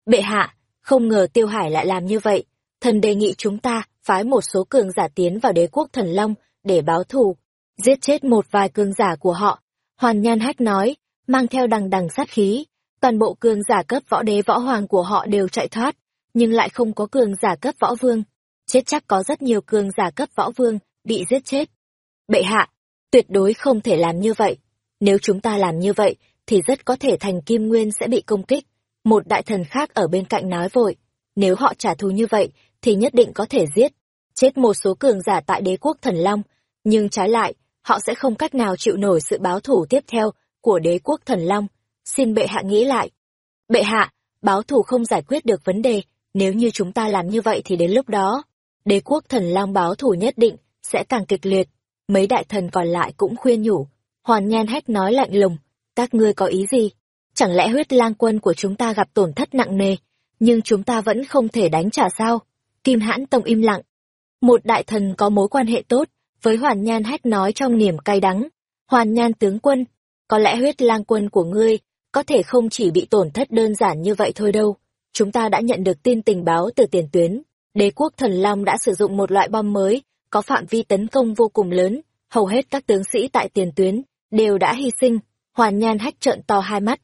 Bệ hạ, không ngờ Tiêu Hải lại làm như vậy. Thần đề nghị chúng ta phái một số cường giả tiến vào đế quốc thần long để báo thù, giết chết một vài cường giả của họ. Hoàn Nhan Hách nói, mang theo đằng đằng sát khí. Toàn bộ cường giả cấp võ đế võ hoàng của họ đều chạy thoát, nhưng lại không có cường giả cấp võ vương. Chết chắc có rất nhiều cường giả cấp võ vương bị giết chết. Bệ hạ, tuyệt đối không thể làm như vậy. Nếu chúng ta làm như vậy, thì rất có thể thành kim nguyên sẽ bị công kích. Một đại thần khác ở bên cạnh nói vội, nếu họ trả thù như vậy, thì nhất định có thể giết, chết một số cường giả tại đế quốc thần Long, nhưng trái lại, họ sẽ không cách nào chịu nổi sự báo thủ tiếp theo của đế quốc thần Long. Xin bệ hạ nghĩ lại. Bệ hạ, báo thủ không giải quyết được vấn đề, nếu như chúng ta làm như vậy thì đến lúc đó, đế quốc thần Long báo thủ nhất định sẽ càng kịch liệt. Mấy đại thần còn lại cũng khuyên nhủ. Hoàn Nhan hét nói lạnh lùng, các ngươi có ý gì? Chẳng lẽ huyết lang quân của chúng ta gặp tổn thất nặng nề, nhưng chúng ta vẫn không thể đánh trả sao? Kim Hãn Tông im lặng. Một đại thần có mối quan hệ tốt với Hoàn Nhan hét nói trong niềm cay đắng. Hoàn Nhan tướng quân, có lẽ huyết lang quân của ngươi có thể không chỉ bị tổn thất đơn giản như vậy thôi đâu. Chúng ta đã nhận được tin tình báo từ tiền tuyến. Đế quốc thần Long đã sử dụng một loại bom mới, có phạm vi tấn công vô cùng lớn. Hầu hết các tướng sĩ tại tiền tuyến đều đã hy sinh. Hoàn Nhan Hách trợn to hai mắt.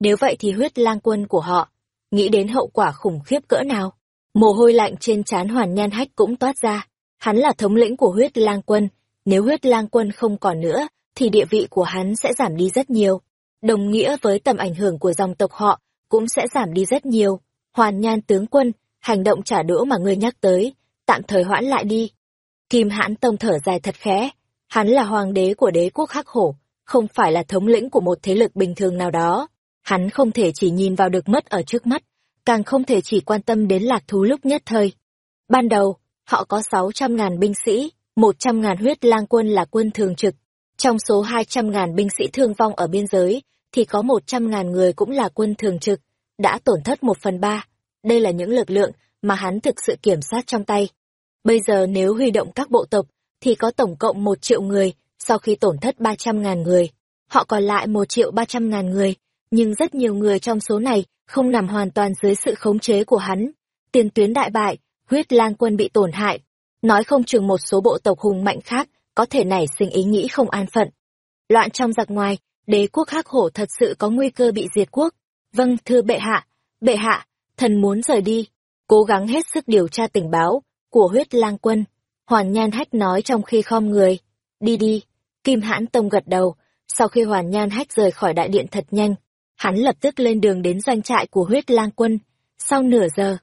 Nếu vậy thì huyết lang quân của họ, nghĩ đến hậu quả khủng khiếp cỡ nào. Mồ hôi lạnh trên trán Hoàn Nhan Hách cũng toát ra. Hắn là thống lĩnh của huyết lang quân, nếu huyết lang quân không còn nữa, thì địa vị của hắn sẽ giảm đi rất nhiều. Đồng nghĩa với tầm ảnh hưởng của dòng tộc họ cũng sẽ giảm đi rất nhiều. Hoàn Nhan tướng quân, hành động trả đũa mà ngươi nhắc tới, tạm thời hoãn lại đi. Kim Hãn Tông thở dài thật khẽ, hắn là hoàng đế của đế quốc Hắc Hổ, không phải là thống lĩnh của một thế lực bình thường nào đó. Hắn không thể chỉ nhìn vào được mất ở trước mắt, càng không thể chỉ quan tâm đến lạc thú lúc nhất thời. Ban đầu, họ có 600.000 binh sĩ, 100.000 huyết lang quân là quân thường trực. Trong số 200.000 binh sĩ thương vong ở biên giới, thì có 100.000 người cũng là quân thường trực, đã tổn thất 1 phần 3. Đây là những lực lượng mà hắn thực sự kiểm soát trong tay. Bây giờ nếu huy động các bộ tộc, thì có tổng cộng 1 triệu người, sau khi tổn thất 300.000 người. Họ còn lại 1 triệu 300.000 người, nhưng rất nhiều người trong số này không nằm hoàn toàn dưới sự khống chế của hắn. Tiền tuyến đại bại, huyết lang quân bị tổn hại, nói không chừng một số bộ tộc hùng mạnh khác có thể nảy sinh ý nghĩ không an phận. Loạn trong giặc ngoài, đế quốc hắc hổ thật sự có nguy cơ bị diệt quốc. Vâng, thưa bệ hạ, bệ hạ, thần muốn rời đi, cố gắng hết sức điều tra tình báo của huyết lang quân. Hoàn Nhan Hách nói trong khi khom người, đi đi, Kim Hãn Tông gật đầu, sau khi Hoàn Nhan Hách rời khỏi đại điện thật nhanh, hắn lập tức lên đường đến doanh trại của huyết lang quân. Sau nửa giờ,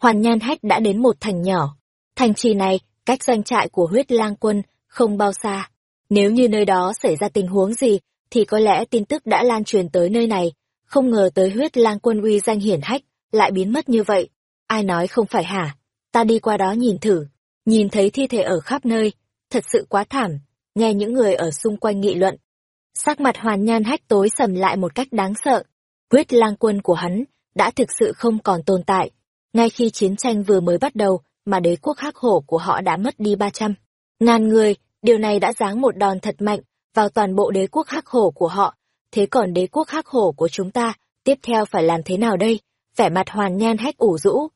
Hoàn Nhan Hách đã đến một thành nhỏ. Thành trì này, cách doanh trại của huyết lang quân, không bao xa. Nếu như nơi đó xảy ra tình huống gì, thì có lẽ tin tức đã lan truyền tới nơi này. Không ngờ tới huyết lang quân uy danh hiển hách, lại biến mất như vậy. Ai nói không phải hả? Ta đi qua đó nhìn thử. Nhìn thấy thi thể ở khắp nơi. Thật sự quá thảm. Nghe những người ở xung quanh nghị luận, Sắc mặt hoàn nhan hách tối sầm lại một cách đáng sợ. Huyết lang quân của hắn đã thực sự không còn tồn tại. Ngay khi chiến tranh vừa mới bắt đầu, mà đế quốc hắc hổ của họ đã mất đi 300. Ngàn người, điều này đã giáng một đòn thật mạnh vào toàn bộ đế quốc hắc hổ của họ. Thế còn đế quốc hắc hổ của chúng ta, tiếp theo phải làm thế nào đây? Vẻ mặt hoàn nhan hách ủ rũ.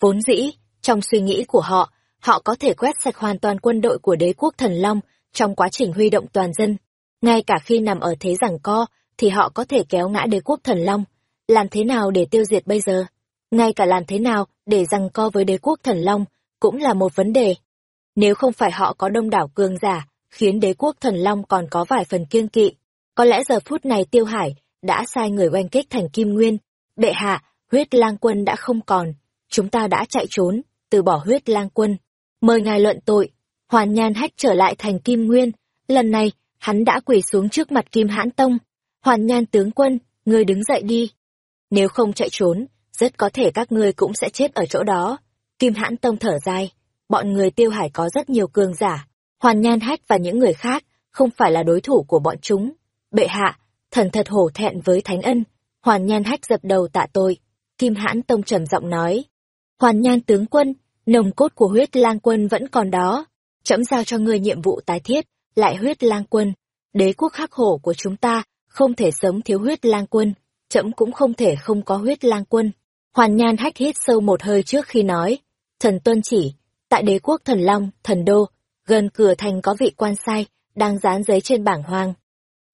Vốn dĩ, trong suy nghĩ của họ, họ có thể quét sạch hoàn toàn quân đội của đế quốc thần Long trong quá trình huy động toàn dân. Ngay cả khi nằm ở thế giằng co, thì họ có thể kéo ngã đế quốc thần Long. Làm thế nào để tiêu diệt bây giờ? Ngay cả làm thế nào để rằng co với đế quốc thần Long cũng là một vấn đề. Nếu không phải họ có đông đảo cường giả, khiến đế quốc thần Long còn có vài phần kiêng kỵ. Có lẽ giờ phút này Tiêu Hải đã sai người oanh kích thành Kim Nguyên. Bệ hạ, huyết lang quân đã không còn. Chúng ta đã chạy trốn, từ bỏ huyết lang quân. Mời ngài luận tội. Hoàn Nhan hách trở lại thành Kim Nguyên. Lần này, hắn đã quỳ xuống trước mặt Kim Hãn Tông. Hoàn nhan tướng quân, ngươi đứng dậy đi. Nếu không chạy trốn, rất có thể các ngươi cũng sẽ chết ở chỗ đó. Kim Hãn Tông thở dài, bọn người tiêu hải có rất nhiều cường giả. Hoàn nhan hách và những người khác không phải là đối thủ của bọn chúng. Bệ hạ, thần thật hổ thẹn với thánh ân. Hoàn nhan hách dập đầu tạ tội. Kim Hãn Tông trầm giọng nói. Hoàn nhan tướng quân, nồng cốt của huyết lang quân vẫn còn đó. Chậm giao cho ngươi nhiệm vụ tái thiết, lại huyết lang quân. Đế quốc khắc hổ của chúng ta không thể sống thiếu huyết lang quân, chậm cũng không thể không có huyết lang quân. Hoàn Nhan hách hít sâu một hơi trước khi nói, thần tuân chỉ, tại đế quốc thần Long, thần Đô, gần cửa thành có vị quan sai, đang dán giấy trên bảng hoang.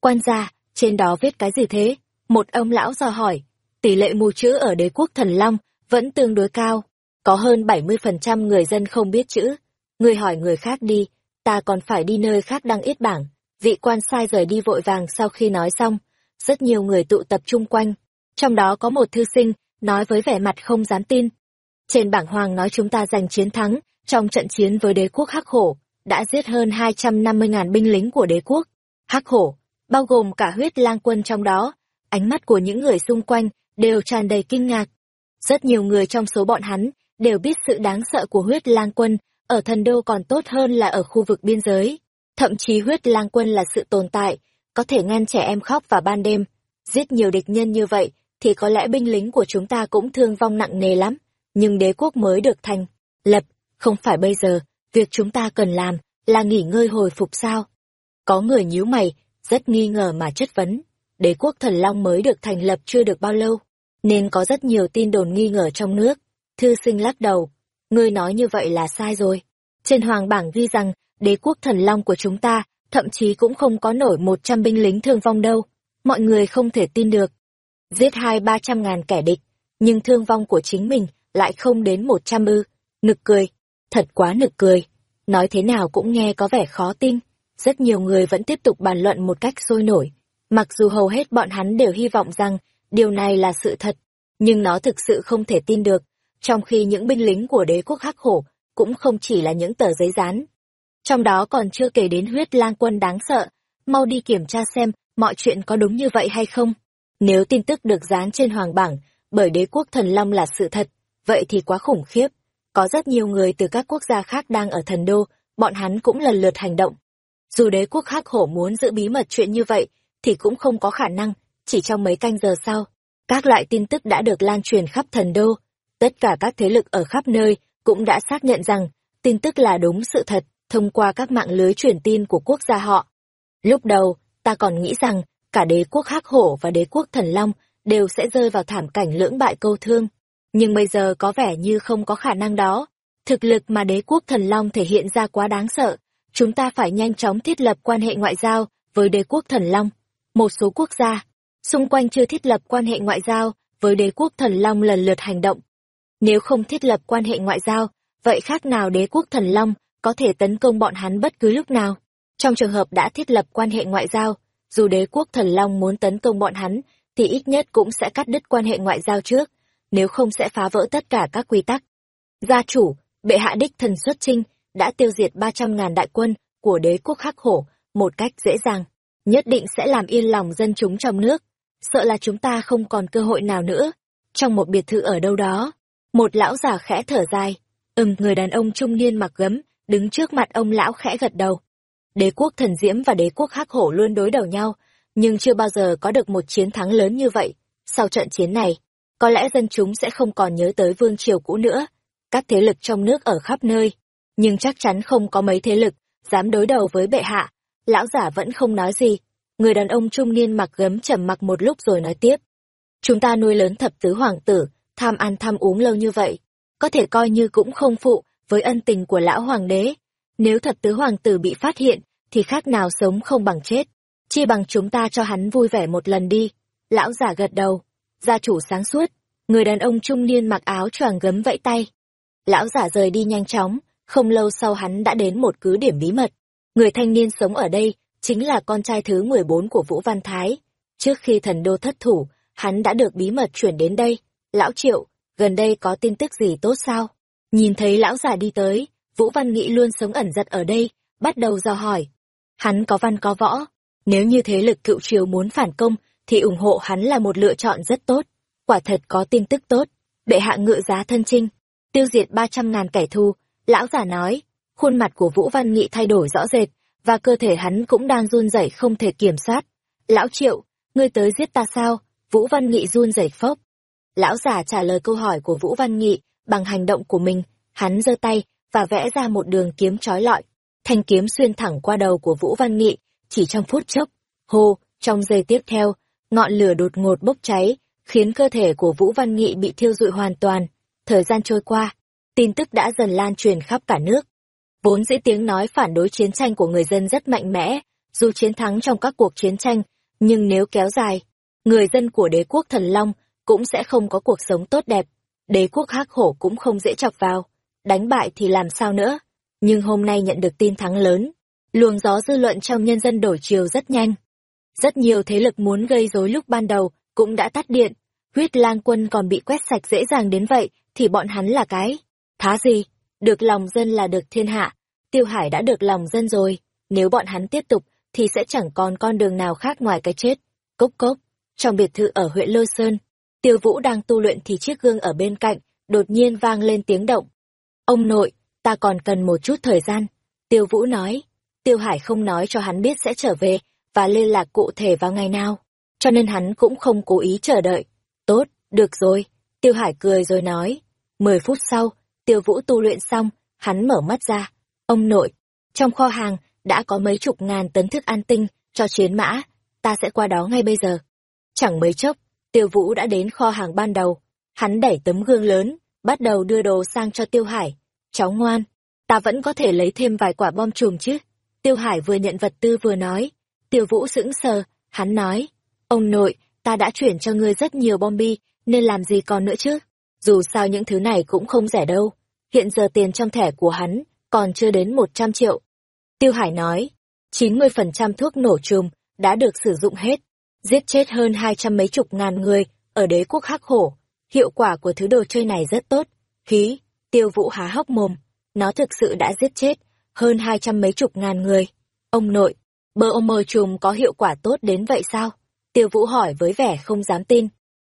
Quan gia, trên đó viết cái gì thế? Một ông lão dò hỏi, tỷ lệ mù chữ ở đế quốc thần long vẫn tương đối cao, có hơn 70% người dân không biết chữ. Người hỏi người khác đi, ta còn phải đi nơi khác đăng ít bảng. Vị quan sai rời đi vội vàng sau khi nói xong, rất nhiều người tụ tập chung quanh. Trong đó có một thư sinh, nói với vẻ mặt không dám tin. Trên bảng hoàng nói chúng ta giành chiến thắng, trong trận chiến với đế quốc Hắc Hổ, đã giết hơn 250.000 binh lính của đế quốc. Hắc Hổ, bao gồm cả huyết lang quân trong đó, ánh mắt của những người xung quanh đều tràn đầy kinh ngạc. Rất nhiều người trong số bọn hắn đều biết sự đáng sợ của huyết lang quân, ở thần đô còn tốt hơn là ở khu vực biên giới. Thậm chí huyết lang quân là sự tồn tại, có thể ngăn trẻ em khóc vào ban đêm. Giết nhiều địch nhân như vậy, thì có lẽ binh lính của chúng ta cũng thương vong nặng nề lắm. Nhưng đế quốc mới được thành, lập, không phải bây giờ, việc chúng ta cần làm là nghỉ ngơi hồi phục sao? Có người nhíu mày, rất nghi ngờ mà chất vấn. Đế quốc thần long mới được thành lập chưa được bao lâu, nên có rất nhiều tin đồn nghi ngờ trong nước. Thư sinh lắc đầu, ngươi nói như vậy là sai rồi. Trên hoàng bảng ghi rằng, đế quốc thần long của chúng ta, thậm chí cũng không có nổi một trăm binh lính thương vong đâu. Mọi người không thể tin được. Giết hai ba trăm ngàn kẻ địch, nhưng thương vong của chính mình lại không đến một trăm ư. Nực cười, thật quá nực cười. Nói thế nào cũng nghe có vẻ khó tin. Rất nhiều người vẫn tiếp tục bàn luận một cách sôi nổi. Mặc dù hầu hết bọn hắn đều hy vọng rằng điều này là sự thật, nhưng nó thực sự không thể tin được trong khi những binh lính của đế quốc hắc hổ cũng không chỉ là những tờ giấy dán. Trong đó còn chưa kể đến huyết lang quân đáng sợ, mau đi kiểm tra xem mọi chuyện có đúng như vậy hay không. Nếu tin tức được dán trên hoàng bảng bởi đế quốc thần long là sự thật, vậy thì quá khủng khiếp. Có rất nhiều người từ các quốc gia khác đang ở thần đô, bọn hắn cũng lần lượt hành động. Dù đế quốc hắc hổ muốn giữ bí mật chuyện như vậy, thì cũng không có khả năng, chỉ trong mấy canh giờ sau. Các loại tin tức đã được lan truyền khắp thần đô, Tất cả các thế lực ở khắp nơi cũng đã xác nhận rằng tin tức là đúng sự thật thông qua các mạng lưới truyền tin của quốc gia họ. Lúc đầu, ta còn nghĩ rằng cả đế quốc Hắc Hổ và đế quốc Thần Long đều sẽ rơi vào thảm cảnh lưỡng bại câu thương. Nhưng bây giờ có vẻ như không có khả năng đó. Thực lực mà đế quốc Thần Long thể hiện ra quá đáng sợ. Chúng ta phải nhanh chóng thiết lập quan hệ ngoại giao với đế quốc Thần Long. Một số quốc gia, xung quanh chưa thiết lập quan hệ ngoại giao với đế quốc Thần Long lần lượt hành động. Nếu không thiết lập quan hệ ngoại giao, vậy khác nào đế quốc thần long có thể tấn công bọn hắn bất cứ lúc nào. Trong trường hợp đã thiết lập quan hệ ngoại giao, dù đế quốc thần long muốn tấn công bọn hắn, thì ít nhất cũng sẽ cắt đứt quan hệ ngoại giao trước, nếu không sẽ phá vỡ tất cả các quy tắc. Gia chủ, bệ hạ đích thần xuất trinh, đã tiêu diệt ba trăm ngàn đại quân của đế quốc khắc hổ một cách dễ dàng, nhất định sẽ làm yên lòng dân chúng trong nước, sợ là chúng ta không còn cơ hội nào nữa. Trong một biệt thự ở đâu đó, một lão già khẽ thở dài. Ừm, người đàn ông trung niên mặc gấm, đứng trước mặt ông lão khẽ gật đầu. Đế quốc thần diễm và đế quốc hắc hổ luôn đối đầu nhau, nhưng chưa bao giờ có được một chiến thắng lớn như vậy. Sau trận chiến này, có lẽ dân chúng sẽ không còn nhớ tới vương triều cũ nữa. Các thế lực trong nước ở khắp nơi, nhưng chắc chắn không có mấy thế lực dám đối đầu với bệ hạ. Lão giả vẫn không nói gì. Người đàn ông trung niên mặc gấm trầm mặc một lúc rồi nói tiếp. Chúng ta nuôi lớn thập tứ hoàng tử, tham ăn tham uống lâu như vậy, có thể coi như cũng không phụ với ân tình của lão hoàng đế. Nếu thật tứ hoàng tử bị phát hiện, thì khác nào sống không bằng chết. Chi bằng chúng ta cho hắn vui vẻ một lần đi. Lão giả gật đầu. Gia chủ sáng suốt. Người đàn ông trung niên mặc áo choàng gấm vẫy tay. Lão giả rời đi nhanh chóng. Không lâu sau hắn đã đến một cứ điểm bí mật. Người thanh niên sống ở đây chính là con trai thứ 14 của Vũ Văn Thái. Trước khi thần đô thất thủ, hắn đã được bí mật chuyển đến đây. Lão Triệu, gần đây có tin tức gì tốt sao? Nhìn thấy lão già đi tới, Vũ Văn Nghị luôn sống ẩn giật ở đây, bắt đầu dò hỏi. Hắn có văn có võ, nếu như thế lực cựu triều muốn phản công, thì ủng hộ hắn là một lựa chọn rất tốt. Quả thật có tin tức tốt, bệ hạ ngự giá thân trinh, tiêu diệt ba trăm ngàn kẻ thù, lão già nói, khuôn mặt của Vũ Văn Nghị thay đổi rõ rệt, và cơ thể hắn cũng đang run rẩy không thể kiểm soát. Lão Triệu, ngươi tới giết ta sao? Vũ Văn Nghị run rẩy phốc, Lão giả trả lời câu hỏi của Vũ Văn Nghị bằng hành động của mình, hắn giơ tay và vẽ ra một đường kiếm trói lọi. Thanh kiếm xuyên thẳng qua đầu của Vũ Văn Nghị, chỉ trong phút chốc. Hô, trong giây tiếp theo, ngọn lửa đột ngột bốc cháy, khiến cơ thể của Vũ Văn Nghị bị thiêu rụi hoàn toàn. Thời gian trôi qua, tin tức đã dần lan truyền khắp cả nước. Vốn dĩ tiếng nói phản đối chiến tranh của người dân rất mạnh mẽ, dù chiến thắng trong các cuộc chiến tranh, Nhưng nếu kéo dài, người dân của đế quốc thần long cũng sẽ không có cuộc sống tốt đẹp. Đế quốc hắc hổ cũng không dễ chọc vào. Đánh bại thì làm sao nữa? Nhưng hôm nay nhận được tin thắng lớn. Luồng gió dư luận trong nhân dân đổi chiều rất nhanh. Rất nhiều thế lực muốn gây rối lúc ban đầu cũng đã tắt điện. Huyết lang quân còn bị quét sạch dễ dàng đến vậy thì bọn hắn là cái. Thá gì? Được lòng dân là được thiên hạ. Tiêu Hải đã được lòng dân rồi. Nếu bọn hắn tiếp tục thì sẽ chẳng còn con đường nào khác ngoài cái chết. Cốc cốc. Trong biệt thự ở huyện Lôi Sơn, Tiêu Vũ đang tu luyện thì chiếc gương ở bên cạnh, đột nhiên vang lên tiếng động. Ông nội, ta còn cần một chút thời gian. Tiêu Vũ nói. Tiêu Hải không nói cho hắn biết sẽ trở về và liên lạc cụ thể vào ngày nào. Cho nên hắn cũng không cố ý chờ đợi. Tốt, được rồi. Tiêu Hải cười rồi nói. Mười phút sau, Tiêu Vũ tu luyện xong, hắn mở mắt ra. Ông nội, trong kho hàng đã có mấy chục ngàn tấn thức ăn tinh cho chiến mã, ta sẽ qua đó ngay bây giờ. Chẳng mấy chốc, Tiêu Vũ đã đến kho hàng ban đầu. Hắn đẩy tấm gương lớn, bắt đầu đưa đồ sang cho Tiêu Hải. Cháu ngoan, ta vẫn có thể lấy thêm vài quả bom chùm chứ. Tiêu Hải vừa nhận vật tư vừa nói. Tiêu Vũ sững sờ, hắn nói. Ông nội, ta đã chuyển cho ngươi rất nhiều bom bi, nên làm gì còn nữa chứ? Dù sao những thứ này cũng không rẻ đâu. Hiện giờ tiền trong thẻ của hắn còn chưa đến 100 triệu. Tiêu Hải nói, 90% thuốc nổ chùm đã được sử dụng hết, giết chết hơn hai trăm mấy chục ngàn người ở đế quốc hắc hổ. Hiệu quả của thứ đồ chơi này rất tốt. Khí, tiêu vũ há hốc mồm. Nó thực sự đã giết chết hơn hai trăm mấy chục ngàn người. Ông nội, bơ ông mơ chùm có hiệu quả tốt đến vậy sao? Tiêu vũ hỏi với vẻ không dám tin.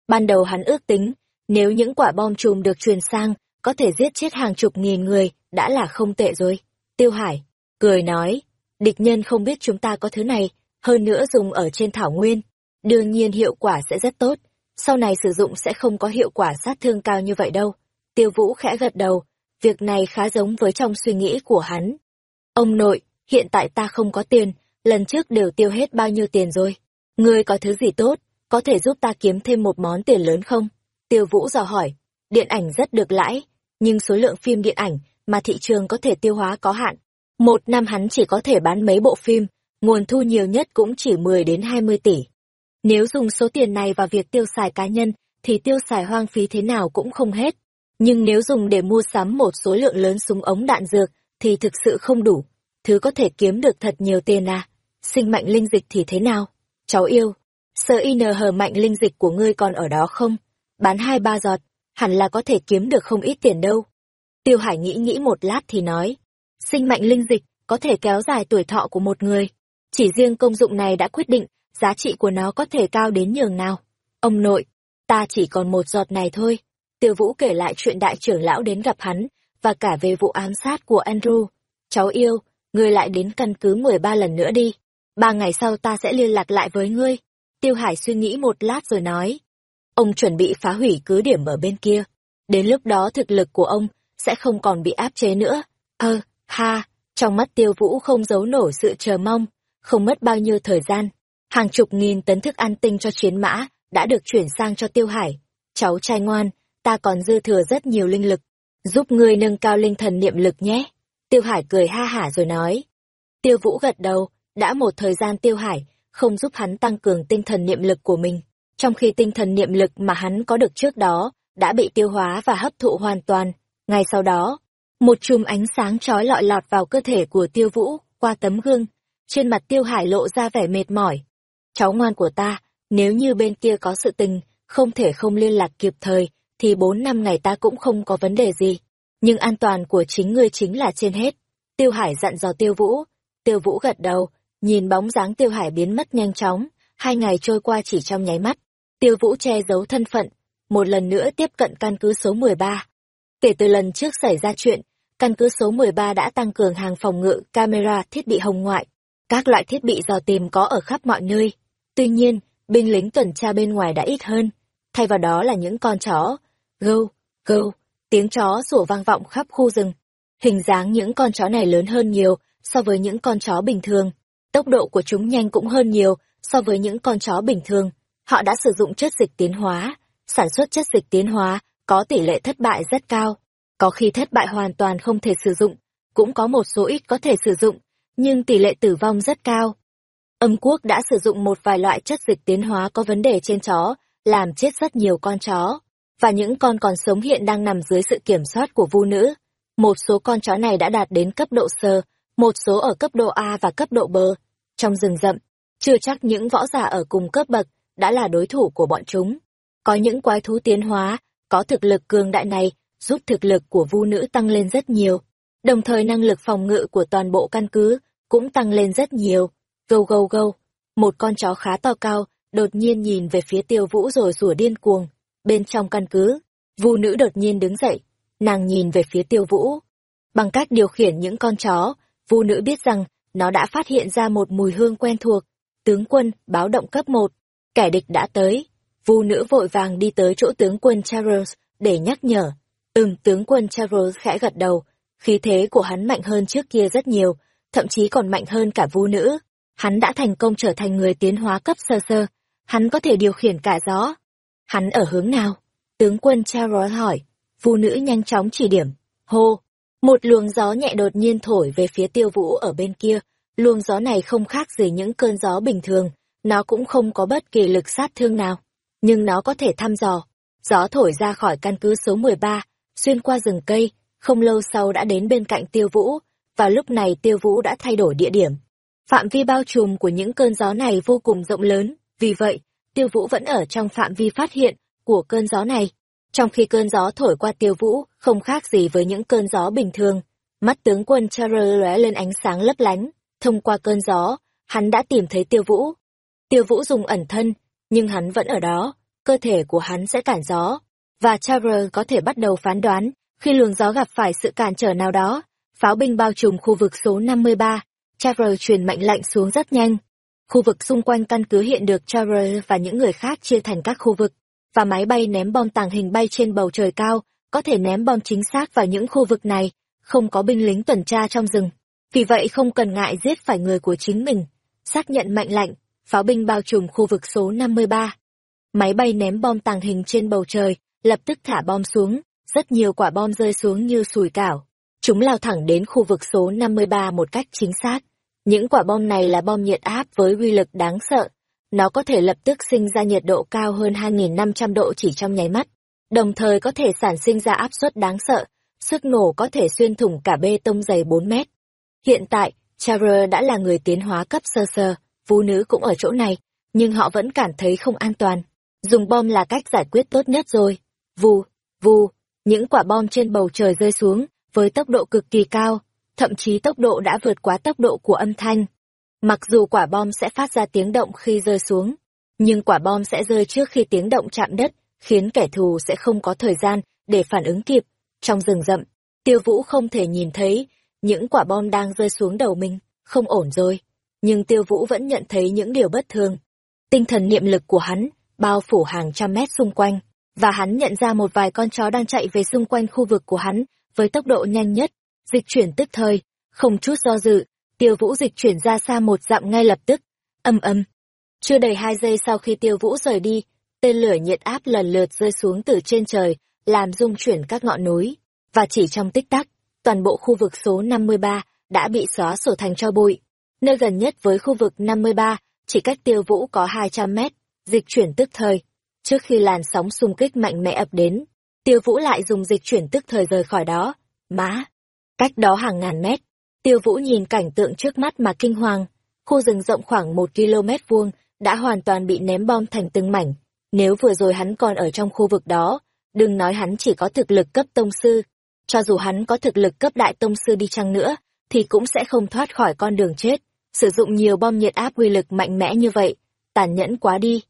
Ban đầu hắn ước tính, nếu những quả bom chùm được truyền sang, có thể giết chết hàng chục nghìn người, đã là không tệ rồi. Tiêu Hải, cười nói, địch nhân không biết chúng ta có thứ này, hơn nữa dùng ở trên thảo nguyên. Đương nhiên hiệu quả sẽ rất tốt, sau này sử dụng sẽ không có hiệu quả sát thương cao như vậy đâu. Tiêu Vũ khẽ gật đầu, việc này khá giống với trong suy nghĩ của hắn. Ông nội, hiện tại ta không có tiền, lần trước đều tiêu hết bao nhiêu tiền rồi. Ngươi có thứ gì tốt, có thể giúp ta kiếm thêm một món tiền lớn không? Tiêu Vũ dò hỏi, điện ảnh rất được lãi, nhưng số lượng phim điện ảnh mà thị trường có thể tiêu hóa có hạn. Một năm hắn chỉ có thể bán mấy bộ phim, nguồn thu nhiều nhất cũng chỉ 10 đến 20 tỷ. Nếu dùng số tiền này vào việc tiêu xài cá nhân, thì tiêu xài hoang phí thế nào cũng không hết. Nhưng nếu dùng để mua sắm một số lượng lớn súng ống đạn dược, thì thực sự không đủ. Thứ có thể kiếm được thật nhiều tiền à. Sinh mạnh linh dịch thì thế nào? Cháu yêu, sợ in hờ mạnh linh dịch của ngươi còn ở đó không? Bán hai ba giọt, hẳn là có thể kiếm được không ít tiền đâu. Tiêu Hải nghĩ nghĩ một lát thì nói, sinh mạnh linh dịch có thể kéo dài tuổi thọ của một người. Chỉ riêng công dụng này đã quyết định giá trị của nó có thể cao đến nhường nào. Ông nội, ta chỉ còn một giọt này thôi. Tiêu Vũ kể lại chuyện đại trưởng lão đến gặp hắn, và cả về vụ ám sát của Andrew. Cháu yêu, ngươi lại đến căn cứ 13 lần nữa đi. Ba ngày sau ta sẽ liên lạc lại với ngươi. Tiêu Hải suy nghĩ một lát rồi nói. Ông chuẩn bị phá hủy cứ điểm ở bên kia. Đến lúc đó thực lực của ông sẽ không còn bị áp chế nữa. Ơ, ha, trong mắt tiêu vũ không giấu nổi sự chờ mong, không mất bao nhiêu thời gian. Hàng chục nghìn tấn thức ăn tinh cho chiến mã đã được chuyển sang cho tiêu hải. Cháu trai ngoan, ta còn dư thừa rất nhiều linh lực. Giúp ngươi nâng cao linh thần niệm lực nhé. Tiêu hải cười ha hả rồi nói. Tiêu vũ gật đầu, đã một thời gian tiêu hải không giúp hắn tăng cường tinh thần niệm lực của mình trong khi tinh thần niệm lực mà hắn có được trước đó đã bị tiêu hóa và hấp thụ hoàn toàn. Ngay sau đó, một chùm ánh sáng chói lọi lọt vào cơ thể của tiêu vũ qua tấm gương, trên mặt tiêu hải lộ ra vẻ mệt mỏi. Cháu ngoan của ta, nếu như bên kia có sự tình, không thể không liên lạc kịp thời, thì bốn năm ngày ta cũng không có vấn đề gì. Nhưng an toàn của chính ngươi chính là trên hết. Tiêu hải dặn dò tiêu vũ. Tiêu vũ gật đầu, nhìn bóng dáng tiêu hải biến mất nhanh chóng, hai ngày trôi qua chỉ trong nháy mắt. Tiêu Vũ che giấu thân phận, một lần nữa tiếp cận căn cứ số 13. Kể từ lần trước xảy ra chuyện, căn cứ số 13 đã tăng cường hàng phòng ngự, camera, thiết bị hồng ngoại. Các loại thiết bị dò tìm có ở khắp mọi nơi. Tuy nhiên, binh lính tuần tra bên ngoài đã ít hơn. Thay vào đó là những con chó. Gâu, gâu, tiếng chó sủa vang vọng khắp khu rừng. Hình dáng những con chó này lớn hơn nhiều so với những con chó bình thường. Tốc độ của chúng nhanh cũng hơn nhiều so với những con chó bình thường họ đã sử dụng chất dịch tiến hóa. Sản xuất chất dịch tiến hóa có tỷ lệ thất bại rất cao. Có khi thất bại hoàn toàn không thể sử dụng, cũng có một số ít có thể sử dụng, nhưng tỷ lệ tử vong rất cao. Âm quốc đã sử dụng một vài loại chất dịch tiến hóa có vấn đề trên chó, làm chết rất nhiều con chó. Và những con còn sống hiện đang nằm dưới sự kiểm soát của vu nữ. Một số con chó này đã đạt đến cấp độ sơ, một số ở cấp độ A và cấp độ B. Trong rừng rậm, chưa chắc những võ giả ở cùng cấp bậc đã là đối thủ của bọn chúng. Có những quái thú tiến hóa, có thực lực cường đại này, giúp thực lực của vu nữ tăng lên rất nhiều. Đồng thời năng lực phòng ngự của toàn bộ căn cứ cũng tăng lên rất nhiều. Gâu gâu gâu, một con chó khá to cao, đột nhiên nhìn về phía tiêu vũ rồi rủa điên cuồng. Bên trong căn cứ, vu nữ đột nhiên đứng dậy, nàng nhìn về phía tiêu vũ. Bằng cách điều khiển những con chó, vu nữ biết rằng nó đã phát hiện ra một mùi hương quen thuộc. Tướng quân, báo động cấp một kẻ địch đã tới. Vu nữ vội vàng đi tới chỗ tướng quân Charles để nhắc nhở. Ừm, tướng quân Charles khẽ gật đầu, khí thế của hắn mạnh hơn trước kia rất nhiều, thậm chí còn mạnh hơn cả vu nữ. Hắn đã thành công trở thành người tiến hóa cấp sơ sơ, hắn có thể điều khiển cả gió. Hắn ở hướng nào? Tướng quân Charles hỏi. Vu nữ nhanh chóng chỉ điểm. Hô! Một luồng gió nhẹ đột nhiên thổi về phía tiêu vũ ở bên kia. Luồng gió này không khác gì những cơn gió bình thường, nó cũng không có bất kỳ lực sát thương nào. Nhưng nó có thể thăm dò. Gió thổi ra khỏi căn cứ số 13, xuyên qua rừng cây, không lâu sau đã đến bên cạnh tiêu vũ, và lúc này tiêu vũ đã thay đổi địa điểm. Phạm vi bao trùm của những cơn gió này vô cùng rộng lớn, vì vậy, tiêu vũ vẫn ở trong phạm vi phát hiện của cơn gió này. Trong khi cơn gió thổi qua tiêu vũ, không khác gì với những cơn gió bình thường. Mắt tướng quân Charles lóe lên ánh sáng lấp lánh, thông qua cơn gió, hắn đã tìm thấy tiêu vũ. Tiêu vũ dùng ẩn thân, nhưng hắn vẫn ở đó, cơ thể của hắn sẽ cản gió, và Charles có thể bắt đầu phán đoán khi luồng gió gặp phải sự cản trở nào đó. Pháo binh bao trùm khu vực số 53, Trevor truyền mệnh lệnh xuống rất nhanh. Khu vực xung quanh căn cứ hiện được Trevor và những người khác chia thành các khu vực, và máy bay ném bom tàng hình bay trên bầu trời cao, có thể ném bom chính xác vào những khu vực này, không có binh lính tuần tra trong rừng. Vì vậy không cần ngại giết phải người của chính mình. Xác nhận mệnh lệnh, pháo binh bao trùm khu vực số 53. Máy bay ném bom tàng hình trên bầu trời, lập tức thả bom xuống, rất nhiều quả bom rơi xuống như sùi cảo. Chúng lao thẳng đến khu vực số 53 một cách chính xác. Những quả bom này là bom nhiệt áp với uy lực đáng sợ. Nó có thể lập tức sinh ra nhiệt độ cao hơn 2.500 độ chỉ trong nháy mắt, đồng thời có thể sản sinh ra áp suất đáng sợ, sức nổ có thể xuyên thủng cả bê tông dày 4 mét. Hiện tại, Charles đã là người tiến hóa cấp sơ sơ, vũ nữ cũng ở chỗ này, nhưng họ vẫn cảm thấy không an toàn. Dùng bom là cách giải quyết tốt nhất rồi. Vù, vù, những quả bom trên bầu trời rơi xuống, với tốc độ cực kỳ cao, thậm chí tốc độ đã vượt quá tốc độ của âm thanh. Mặc dù quả bom sẽ phát ra tiếng động khi rơi xuống, nhưng quả bom sẽ rơi trước khi tiếng động chạm đất, khiến kẻ thù sẽ không có thời gian để phản ứng kịp. Trong rừng rậm, tiêu vũ không thể nhìn thấy những quả bom đang rơi xuống đầu mình, không ổn rồi. Nhưng tiêu vũ vẫn nhận thấy những điều bất thường. Tinh thần niệm lực của hắn bao phủ hàng trăm mét xung quanh, và hắn nhận ra một vài con chó đang chạy về xung quanh khu vực của hắn với tốc độ nhanh nhất, dịch chuyển tức thời, không chút do dự, tiêu vũ dịch chuyển ra xa một dặm ngay lập tức, âm âm. Chưa đầy hai giây sau khi tiêu vũ rời đi, tên lửa nhiệt áp lần lượt rơi xuống từ trên trời, làm rung chuyển các ngọn núi, và chỉ trong tích tắc, toàn bộ khu vực số 53 đã bị xóa sổ thành cho bụi. Nơi gần nhất với khu vực 53, chỉ cách tiêu vũ có 200 mét, dịch chuyển tức thời. Trước khi làn sóng xung kích mạnh mẽ ập đến, tiêu vũ lại dùng dịch chuyển tức thời rời khỏi đó. Má! Cách đó hàng ngàn mét, tiêu vũ nhìn cảnh tượng trước mắt mà kinh hoàng. Khu rừng rộng khoảng một km vuông đã hoàn toàn bị ném bom thành từng mảnh. Nếu vừa rồi hắn còn ở trong khu vực đó, đừng nói hắn chỉ có thực lực cấp tông sư. Cho dù hắn có thực lực cấp đại tông sư đi chăng nữa, thì cũng sẽ không thoát khỏi con đường chết. Sử dụng nhiều bom nhiệt áp uy lực mạnh mẽ như vậy, tàn nhẫn quá đi.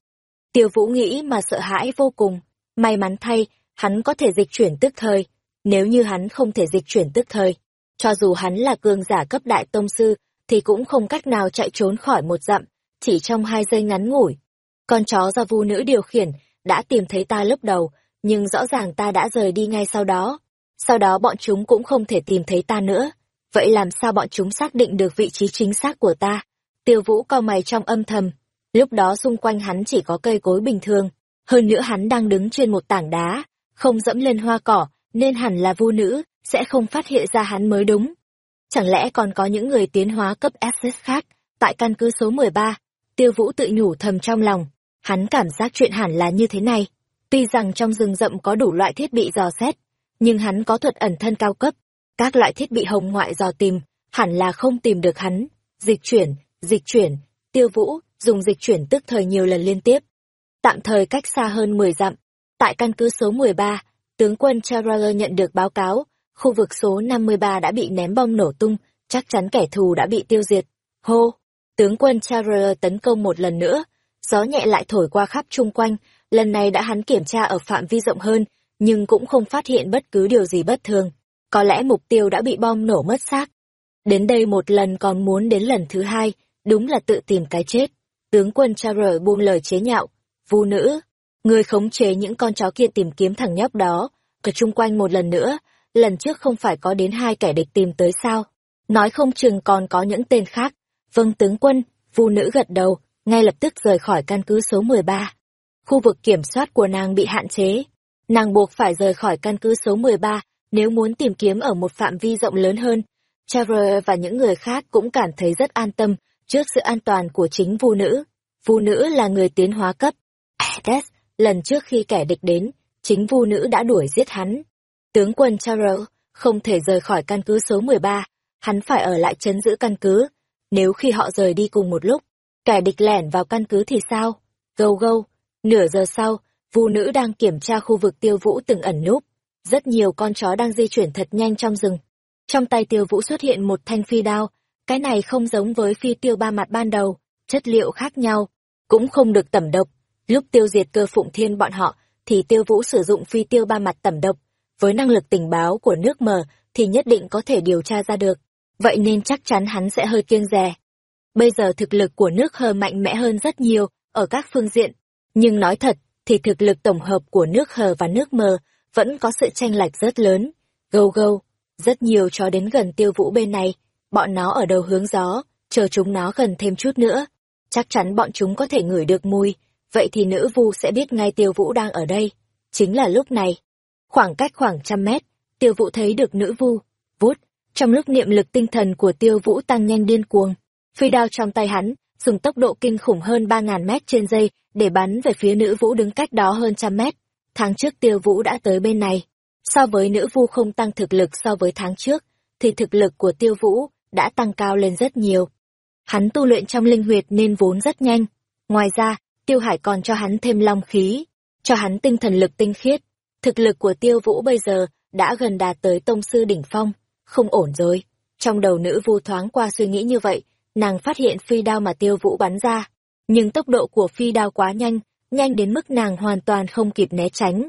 Tiêu Vũ nghĩ mà sợ hãi vô cùng. May mắn thay, hắn có thể dịch chuyển tức thời. Nếu như hắn không thể dịch chuyển tức thời, cho dù hắn là cường giả cấp đại tông sư, thì cũng không cách nào chạy trốn khỏi một dặm, chỉ trong hai giây ngắn ngủi. Con chó do vu nữ điều khiển, đã tìm thấy ta lúc đầu, nhưng rõ ràng ta đã rời đi ngay sau đó. Sau đó bọn chúng cũng không thể tìm thấy ta nữa. Vậy làm sao bọn chúng xác định được vị trí chính xác của ta? Tiêu vũ cao mày trong âm thầm. Lúc đó xung quanh hắn chỉ có cây cối bình thường. Hơn nữa hắn đang đứng trên một tảng đá, không dẫm lên hoa cỏ, nên hẳn là vu nữ, sẽ không phát hiện ra hắn mới đúng. Chẳng lẽ còn có những người tiến hóa cấp SS khác, Tại căn cứ số 13, tiêu vũ tự nhủ thầm trong lòng. Hắn cảm giác chuyện hẳn là như thế này. Tuy rằng trong rừng rậm có đủ loại thiết bị dò xét, nhưng hắn có thuật ẩn thân cao cấp. Các loại thiết bị hồng ngoại dò tìm, hẳn là không tìm được hắn. Dịch chuyển, dịch chuyển, tiêu vũ, dùng dịch chuyển tức thời nhiều lần liên tiếp. Tạm thời cách xa hơn 10 dặm. Tại căn cứ số 13, tướng quân Charles nhận được báo cáo, khu vực số 53 đã bị ném bom nổ tung, chắc chắn kẻ thù đã bị tiêu diệt. Hô! Tướng quân Charles tấn công một lần nữa, gió nhẹ lại thổi qua khắp chung quanh, lần này đã hắn kiểm tra ở phạm vi rộng hơn, nhưng cũng không phát hiện bất cứ điều gì bất thường. Có lẽ mục tiêu đã bị bom nổ mất xác. Đến đây một lần còn muốn đến lần thứ hai, đúng là tự tìm cái chết. Tướng quân Charles buông lời chế nhạo. Vu nữ, người khống chế những con chó kia tìm kiếm thằng nhóc đó, ở chung quanh một lần nữa, lần trước không phải có đến hai kẻ địch tìm tới sao? Nói không chừng còn có những tên khác. Vâng tướng quân, Vu nữ gật đầu, ngay lập tức rời khỏi căn cứ số 13. Khu vực kiểm soát của nàng bị hạn chế. Nàng buộc phải rời khỏi căn cứ số 13 nếu muốn tìm kiếm ở một phạm vi rộng lớn hơn. Trevor và những người khác cũng cảm thấy rất an tâm trước sự an toàn của chính vu nữ. Vu nữ là người tiến hóa cấp. Hades, lần trước khi kẻ địch đến, chính vu nữ đã đuổi giết hắn. Tướng quân Charles không thể rời khỏi căn cứ số 13, hắn phải ở lại chấn giữ căn cứ. Nếu khi họ rời đi cùng một lúc, kẻ địch lẻn vào căn cứ thì sao? Gâu gâu, nửa giờ sau, vu nữ đang kiểm tra khu vực tiêu vũ từng ẩn núp. Rất nhiều con chó đang di chuyển thật nhanh trong rừng. Trong tay tiêu vũ xuất hiện một thanh phi đao, cái này không giống với phi tiêu ba mặt ban đầu, chất liệu khác nhau, cũng không được tẩm độc. Lúc tiêu diệt cơ phụng thiên bọn họ, thì tiêu vũ sử dụng phi tiêu ba mặt tẩm độc. Với năng lực tình báo của nước mờ, thì nhất định có thể điều tra ra được. Vậy nên chắc chắn hắn sẽ hơi kiêng rè Bây giờ thực lực của nước hờ mạnh mẽ hơn rất nhiều, ở các phương diện. Nhưng nói thật, thì thực lực tổng hợp của nước hờ và nước mờ vẫn có sự tranh lệch rất lớn. Gâu gâu, rất nhiều chó đến gần tiêu vũ bên này, bọn nó ở đầu hướng gió, chờ chúng nó gần thêm chút nữa. Chắc chắn bọn chúng có thể ngửi được mùi, vậy thì nữ vu sẽ biết ngay tiêu vũ đang ở đây. Chính là lúc này. Khoảng cách khoảng trăm mét, tiêu vũ thấy được nữ vu. Vút, trong lúc niệm lực tinh thần của tiêu vũ tăng nhanh điên cuồng, phi đao trong tay hắn, dùng tốc độ kinh khủng hơn ba ngàn mét trên giây để bắn về phía nữ vũ đứng cách đó hơn trăm mét. Tháng trước tiêu vũ đã tới bên này. So với nữ vu không tăng thực lực so với tháng trước, thì thực lực của tiêu vũ đã tăng cao lên rất nhiều. Hắn tu luyện trong linh huyệt nên vốn rất nhanh. Ngoài ra, tiêu hải còn cho hắn thêm long khí, cho hắn tinh thần lực tinh khiết. Thực lực của tiêu vũ bây giờ đã gần đạt tới tông sư đỉnh phong. Không ổn rồi. Trong đầu nữ vu thoáng qua suy nghĩ như vậy, nàng phát hiện phi đao mà tiêu vũ bắn ra. Nhưng tốc độ của phi đao quá nhanh, nhanh đến mức nàng hoàn toàn không kịp né tránh.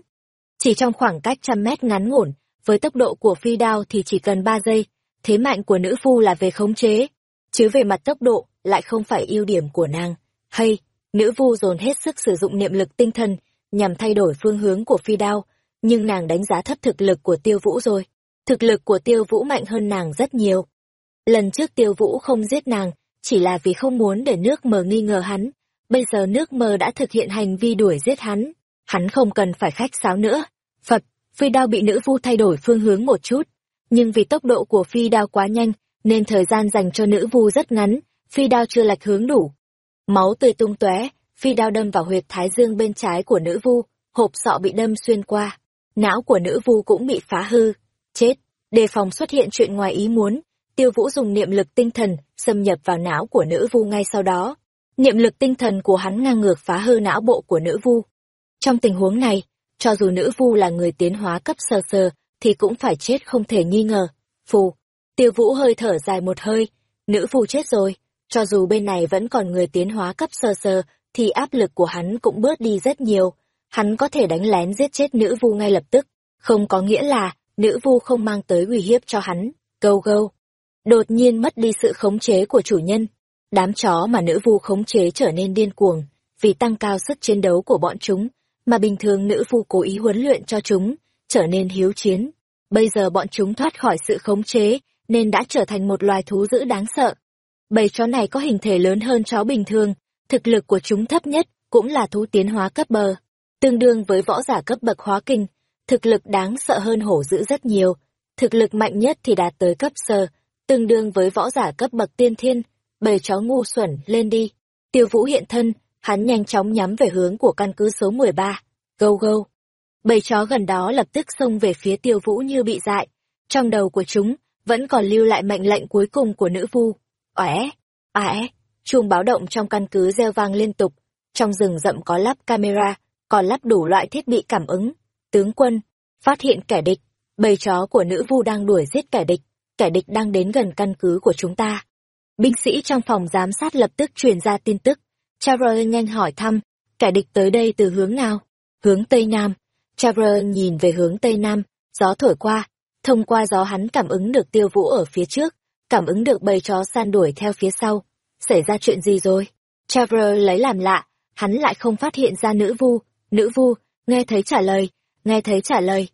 Chỉ trong khoảng cách trăm mét ngắn ngủn, với tốc độ của phi đao thì chỉ cần ba giây, thế mạnh của nữ phu là về khống chế, chứ về mặt tốc độ lại không phải ưu điểm của nàng. Hay, nữ vu dồn hết sức sử dụng niệm lực tinh thần nhằm thay đổi phương hướng của phi đao, nhưng nàng đánh giá thấp thực lực của tiêu vũ rồi. Thực lực của tiêu vũ mạnh hơn nàng rất nhiều. Lần trước tiêu vũ không giết nàng, chỉ là vì không muốn để nước mờ nghi ngờ hắn. Bây giờ nước mờ đã thực hiện hành vi đuổi giết hắn. Hắn không cần phải khách sáo nữa. Phật, phi đao bị nữ vu thay đổi phương hướng một chút. Nhưng vì tốc độ của phi đao quá nhanh, nên thời gian dành cho nữ vu rất ngắn, phi đao chưa lệch hướng đủ. Máu tươi tung tóe, phi đao đâm vào huyệt thái dương bên trái của nữ vu, hộp sọ bị đâm xuyên qua. Não của nữ vu cũng bị phá hư. Chết, đề phòng xuất hiện chuyện ngoài ý muốn, tiêu vũ dùng niệm lực tinh thần xâm nhập vào não của nữ vu ngay sau đó. Niệm lực tinh thần của hắn ngang ngược phá hư não bộ của nữ vu. Trong tình huống này, cho dù nữ vu là người tiến hóa cấp sơ sơ, thì cũng phải chết không thể nghi ngờ. Phù, tiêu vũ hơi thở dài một hơi, nữ vu chết rồi. Cho dù bên này vẫn còn người tiến hóa cấp sơ sơ, thì áp lực của hắn cũng bớt đi rất nhiều. Hắn có thể đánh lén giết chết nữ vu ngay lập tức, không có nghĩa là nữ vu không mang tới uy hiếp cho hắn. Gâu gâu. Đột nhiên mất đi sự khống chế của chủ nhân. Đám chó mà nữ vu khống chế trở nên điên cuồng, vì tăng cao sức chiến đấu của bọn chúng, mà bình thường nữ vu cố ý huấn luyện cho chúng, trở nên hiếu chiến. Bây giờ bọn chúng thoát khỏi sự khống chế, nên đã trở thành một loài thú dữ đáng sợ. Bầy chó này có hình thể lớn hơn chó bình thường, thực lực của chúng thấp nhất cũng là thú tiến hóa cấp bờ, tương đương với võ giả cấp bậc hóa kinh, thực lực đáng sợ hơn hổ dữ rất nhiều, thực lực mạnh nhất thì đạt tới cấp sơ, tương đương với võ giả cấp bậc tiên thiên. bầy chó ngu xuẩn, lên đi. Tiêu Vũ hiện thân, hắn nhanh chóng nhắm về hướng của căn cứ số 13. Gâu gâu. Bầy chó gần đó lập tức xông về phía Tiêu Vũ như bị dại. Trong đầu của chúng, vẫn còn lưu lại mệnh lệnh cuối cùng của nữ vu. Oẻ, ẻ, chuông báo động trong căn cứ reo vang liên tục. Trong rừng rậm có lắp camera, còn lắp đủ loại thiết bị cảm ứng. Tướng quân, phát hiện kẻ địch, bầy chó của nữ vu đang đuổi giết kẻ địch, kẻ địch đang đến gần căn cứ của chúng ta. Binh sĩ trong phòng giám sát lập tức truyền ra tin tức. Charles nhanh hỏi thăm, kẻ địch tới đây từ hướng nào? Hướng Tây Nam. Charles nhìn về hướng Tây Nam, gió thổi qua. Thông qua gió hắn cảm ứng được tiêu vũ ở phía trước, cảm ứng được bầy chó san đuổi theo phía sau. Xảy ra chuyện gì rồi? Trevor lấy làm lạ, hắn lại không phát hiện ra nữ vu. Nữ vu, nghe thấy trả lời, nghe thấy trả lời.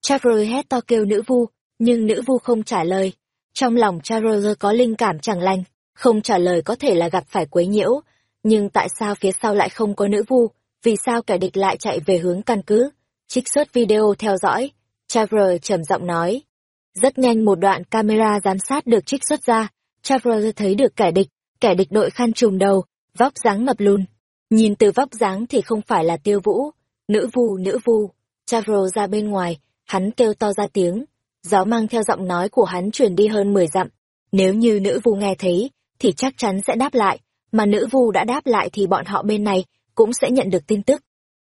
Trevor hét to kêu nữ vu, nhưng nữ vu không trả lời. Trong lòng Trevor có linh cảm chẳng lành, không trả lời có thể là gặp phải quấy nhiễu, nhưng tại sao phía sau lại không có nữ vu, vì sao kẻ địch lại chạy về hướng căn cứ? Trích xuất video theo dõi, Trevor trầm giọng nói. Rất nhanh một đoạn camera giám sát được trích xuất ra, Charles thấy được kẻ địch, kẻ địch đội khăn trùm đầu, vóc dáng mập lùn. Nhìn từ vóc dáng thì không phải là tiêu vũ, nữ vu nữ vu. Charles ra bên ngoài, hắn kêu to ra tiếng, gió mang theo giọng nói của hắn truyền đi hơn 10 dặm. Nếu như nữ vu nghe thấy, thì chắc chắn sẽ đáp lại, mà nữ vu đã đáp lại thì bọn họ bên này cũng sẽ nhận được tin tức.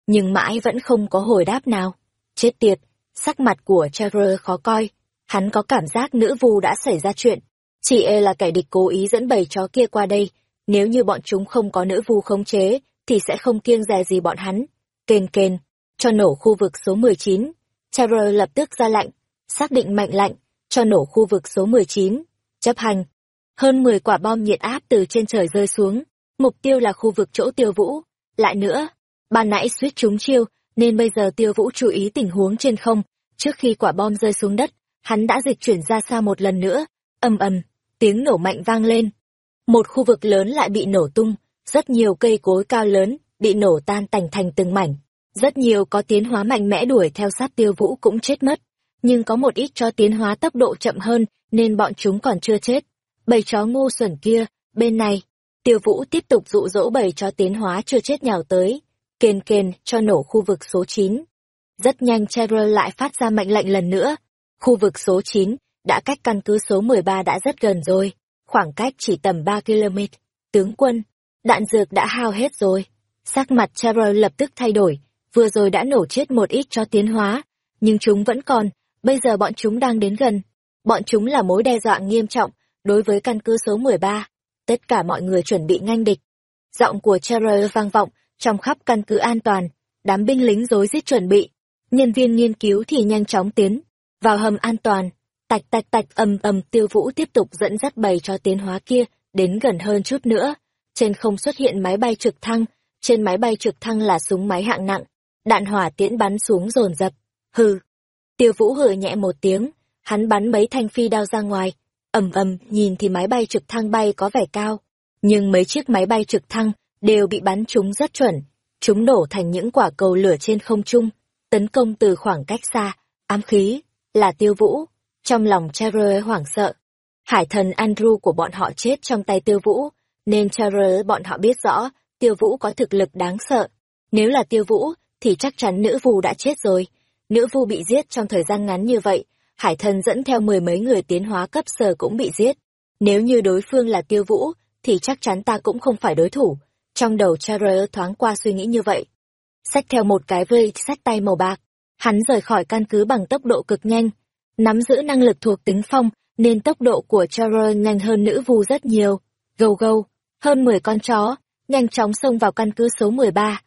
Nhưng mãi vẫn không có hồi đáp nào. Chết tiệt, sắc mặt của Trevor khó coi. Hắn có cảm giác nữ vu đã xảy ra chuyện. Chỉ e là kẻ địch cố ý dẫn bầy chó kia qua đây. Nếu như bọn chúng không có nữ vu khống chế, thì sẽ không kiêng dè gì bọn hắn. Kền kền, cho nổ khu vực số 19. Trevor lập tức ra lệnh, xác định mạnh lạnh cho nổ khu vực số 19. Chấp hành. Hơn 10 quả bom nhiệt áp từ trên trời rơi xuống. Mục tiêu là khu vực chỗ tiêu vũ. Lại nữa, ban nãy suýt trúng chiêu, nên bây giờ tiêu vũ chú ý tình huống trên không. Trước khi quả bom rơi xuống đất, hắn đã dịch chuyển ra xa một lần nữa. ầm ầm, tiếng nổ mạnh vang lên. Một khu vực lớn lại bị nổ tung, rất nhiều cây cối cao lớn bị nổ tan tành thành từng mảnh. Rất nhiều có tiến hóa mạnh mẽ đuổi theo sát tiêu vũ cũng chết mất nhưng có một ít cho tiến hóa tốc độ chậm hơn nên bọn chúng còn chưa chết. Bầy chó ngu xuẩn kia, bên này, tiêu vũ tiếp tục dụ dỗ bầy chó tiến hóa chưa chết nhào tới, kền kền cho nổ khu vực số 9. Rất nhanh Trevor lại phát ra mệnh lệnh lần nữa, khu vực số 9 đã cách căn cứ số 13 đã rất gần rồi, khoảng cách chỉ tầm 3 km. Tướng quân, đạn dược đã hao hết rồi. Sắc mặt Trevor lập tức thay đổi, vừa rồi đã nổ chết một ít cho tiến hóa, nhưng chúng vẫn còn, Bây giờ bọn chúng đang đến gần. Bọn chúng là mối đe dọa nghiêm trọng đối với căn cứ số 13. Tất cả mọi người chuẩn bị nganh địch. Giọng của Terror vang vọng trong khắp căn cứ an toàn. Đám binh lính rối rít chuẩn bị. Nhân viên nghiên cứu thì nhanh chóng tiến. Vào hầm an toàn. Tạch tạch tạch ầm ầm tiêu vũ tiếp tục dẫn dắt bầy cho tiến hóa kia đến gần hơn chút nữa. Trên không xuất hiện máy bay trực thăng. Trên máy bay trực thăng là súng máy hạng nặng. Đạn hỏa tiễn bắn xuống dồn dập. Hừ, Tiêu Vũ hừ nhẹ một tiếng, hắn bắn mấy thanh phi đao ra ngoài, ầm ầm, nhìn thì máy bay trực thăng bay có vẻ cao, nhưng mấy chiếc máy bay trực thăng đều bị bắn trúng rất chuẩn, chúng đổ thành những quả cầu lửa trên không trung, tấn công từ khoảng cách xa, ám khí, là Tiêu Vũ, trong lòng Charles hoảng sợ. Hải thần Andrew của bọn họ chết trong tay Tiêu Vũ, nên Charles bọn họ biết rõ, Tiêu Vũ có thực lực đáng sợ. Nếu là Tiêu Vũ, thì chắc chắn nữ vu đã chết rồi Nữ vu bị giết trong thời gian ngắn như vậy, hải thần dẫn theo mười mấy người tiến hóa cấp sở cũng bị giết. Nếu như đối phương là tiêu vũ, thì chắc chắn ta cũng không phải đối thủ. Trong đầu Charles thoáng qua suy nghĩ như vậy. Xách theo một cái vây sách tay màu bạc, hắn rời khỏi căn cứ bằng tốc độ cực nhanh. Nắm giữ năng lực thuộc tính phong, nên tốc độ của Charles nhanh hơn nữ vu rất nhiều. Gâu gâu, hơn 10 con chó, nhanh chóng xông vào căn cứ số 13.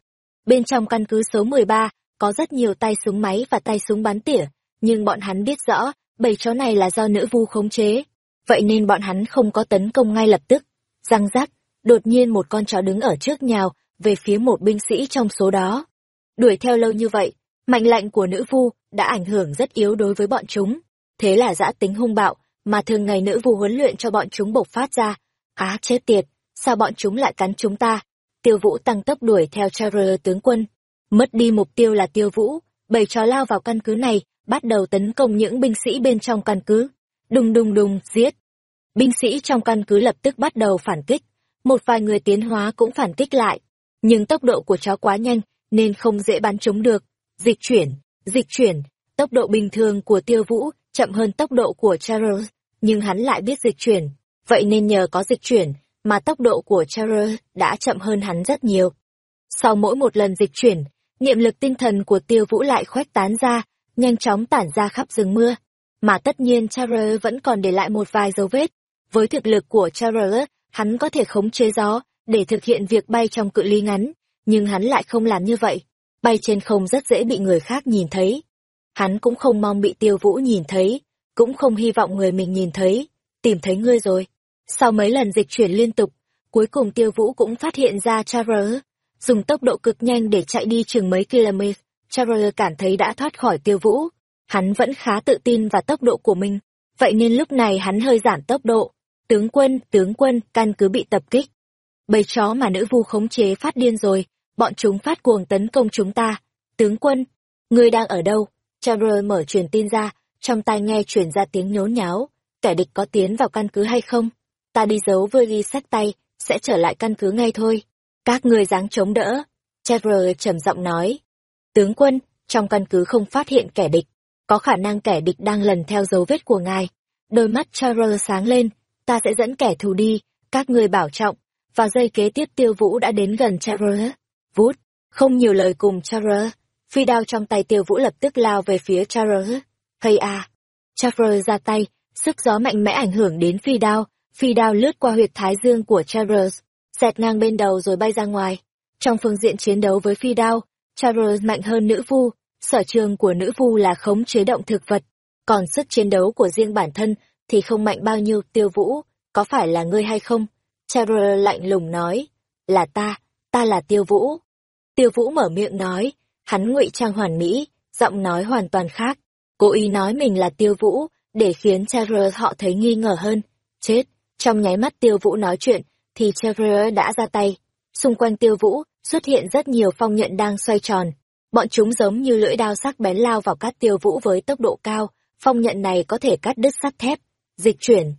Bên trong căn cứ số 13 có rất nhiều tay súng máy và tay súng bắn tỉa, nhưng bọn hắn biết rõ, bầy chó này là do nữ vu khống chế. Vậy nên bọn hắn không có tấn công ngay lập tức. Răng rắc, đột nhiên một con chó đứng ở trước nhào, về phía một binh sĩ trong số đó. Đuổi theo lâu như vậy, mạnh lệnh của nữ vu đã ảnh hưởng rất yếu đối với bọn chúng. Thế là dã tính hung bạo, mà thường ngày nữ vu huấn luyện cho bọn chúng bộc phát ra. Á chết tiệt, sao bọn chúng lại cắn chúng ta? Tiêu vũ tăng tốc đuổi theo Charles tướng quân. Mất đi mục tiêu là tiêu vũ, bầy chó lao vào căn cứ này, bắt đầu tấn công những binh sĩ bên trong căn cứ. Đùng đùng đùng, giết. binh sĩ trong căn cứ lập tức bắt đầu phản kích. Một vài người tiến hóa cũng phản kích lại. Nhưng tốc độ của chó quá nhanh, nên không dễ bắn chúng được. Dịch chuyển, dịch chuyển, tốc độ bình thường của tiêu vũ chậm hơn tốc độ của Charles, nhưng hắn lại biết dịch chuyển. Vậy nên nhờ có dịch chuyển, mà tốc độ của Charles đã chậm hơn hắn rất nhiều. Sau mỗi một lần dịch chuyển, niệm lực tinh thần của tiêu vũ lại khoách tán ra, nhanh chóng tản ra khắp rừng mưa. Mà tất nhiên Charles vẫn còn để lại một vài dấu vết. Với thực lực của Charles, hắn có thể khống chế gió để thực hiện việc bay trong cự ly ngắn, nhưng hắn lại không làm như vậy. Bay trên không rất dễ bị người khác nhìn thấy. Hắn cũng không mong bị tiêu vũ nhìn thấy, cũng không hy vọng người mình nhìn thấy. Tìm thấy ngươi rồi. Sau mấy lần dịch chuyển liên tục, cuối cùng tiêu vũ cũng phát hiện ra Charles, dùng tốc độ cực nhanh để chạy đi chừng mấy km. Charles cảm thấy đã thoát khỏi tiêu vũ. Hắn vẫn khá tự tin vào tốc độ của mình, vậy nên lúc này hắn hơi giảm tốc độ. Tướng quân, tướng quân, căn cứ bị tập kích. Bầy chó mà nữ vu khống chế phát điên rồi, bọn chúng phát cuồng tấn công chúng ta. Tướng quân, ngươi đang ở đâu? Charles mở truyền tin ra, trong tai nghe truyền ra tiếng nhốn nháo. Kẻ địch có tiến vào căn cứ hay không? Ta đi giấu với ghi sách tay, sẽ trở lại căn cứ ngay thôi. Các ngươi dáng chống đỡ. Charles trầm giọng nói. Tướng quân, trong căn cứ không phát hiện kẻ địch. Có khả năng kẻ địch đang lần theo dấu vết của ngài. Đôi mắt Charles sáng lên. Ta sẽ dẫn kẻ thù đi, các ngươi bảo trọng. Và giây kế tiếp tiêu vũ đã đến gần Charles. Vút, không nhiều lời cùng Charles. Phi đao trong tay tiêu vũ lập tức lao về phía Charles. Hay à! Charles ra tay, sức gió mạnh mẽ ảnh hưởng đến phi đao. Phi đao lướt qua huyệt thái dương của Charles, xẹt ngang bên đầu rồi bay ra ngoài. Trong phương diện chiến đấu với phi đao, Charles mạnh hơn nữ vu, sở trường của nữ vu là khống chế động thực vật, còn sức chiến đấu của riêng bản thân thì không mạnh bao nhiêu tiêu vũ, có phải là ngươi hay không? Charles lạnh lùng nói, là ta, ta là tiêu vũ. Tiêu vũ mở miệng nói, hắn ngụy trang hoàn mỹ, giọng nói hoàn toàn khác. Cố ý nói mình là tiêu vũ, để khiến Charles họ thấy nghi ngờ hơn. Chết, trong nháy mắt tiêu vũ nói chuyện, thì Charles đã ra tay. Xung quanh tiêu vũ, xuất hiện rất nhiều phong nhận đang xoay tròn. Bọn chúng giống như lưỡi đao sắc bén lao vào cắt tiêu vũ với tốc độ cao, phong nhận này có thể cắt đứt sắt thép, dịch chuyển.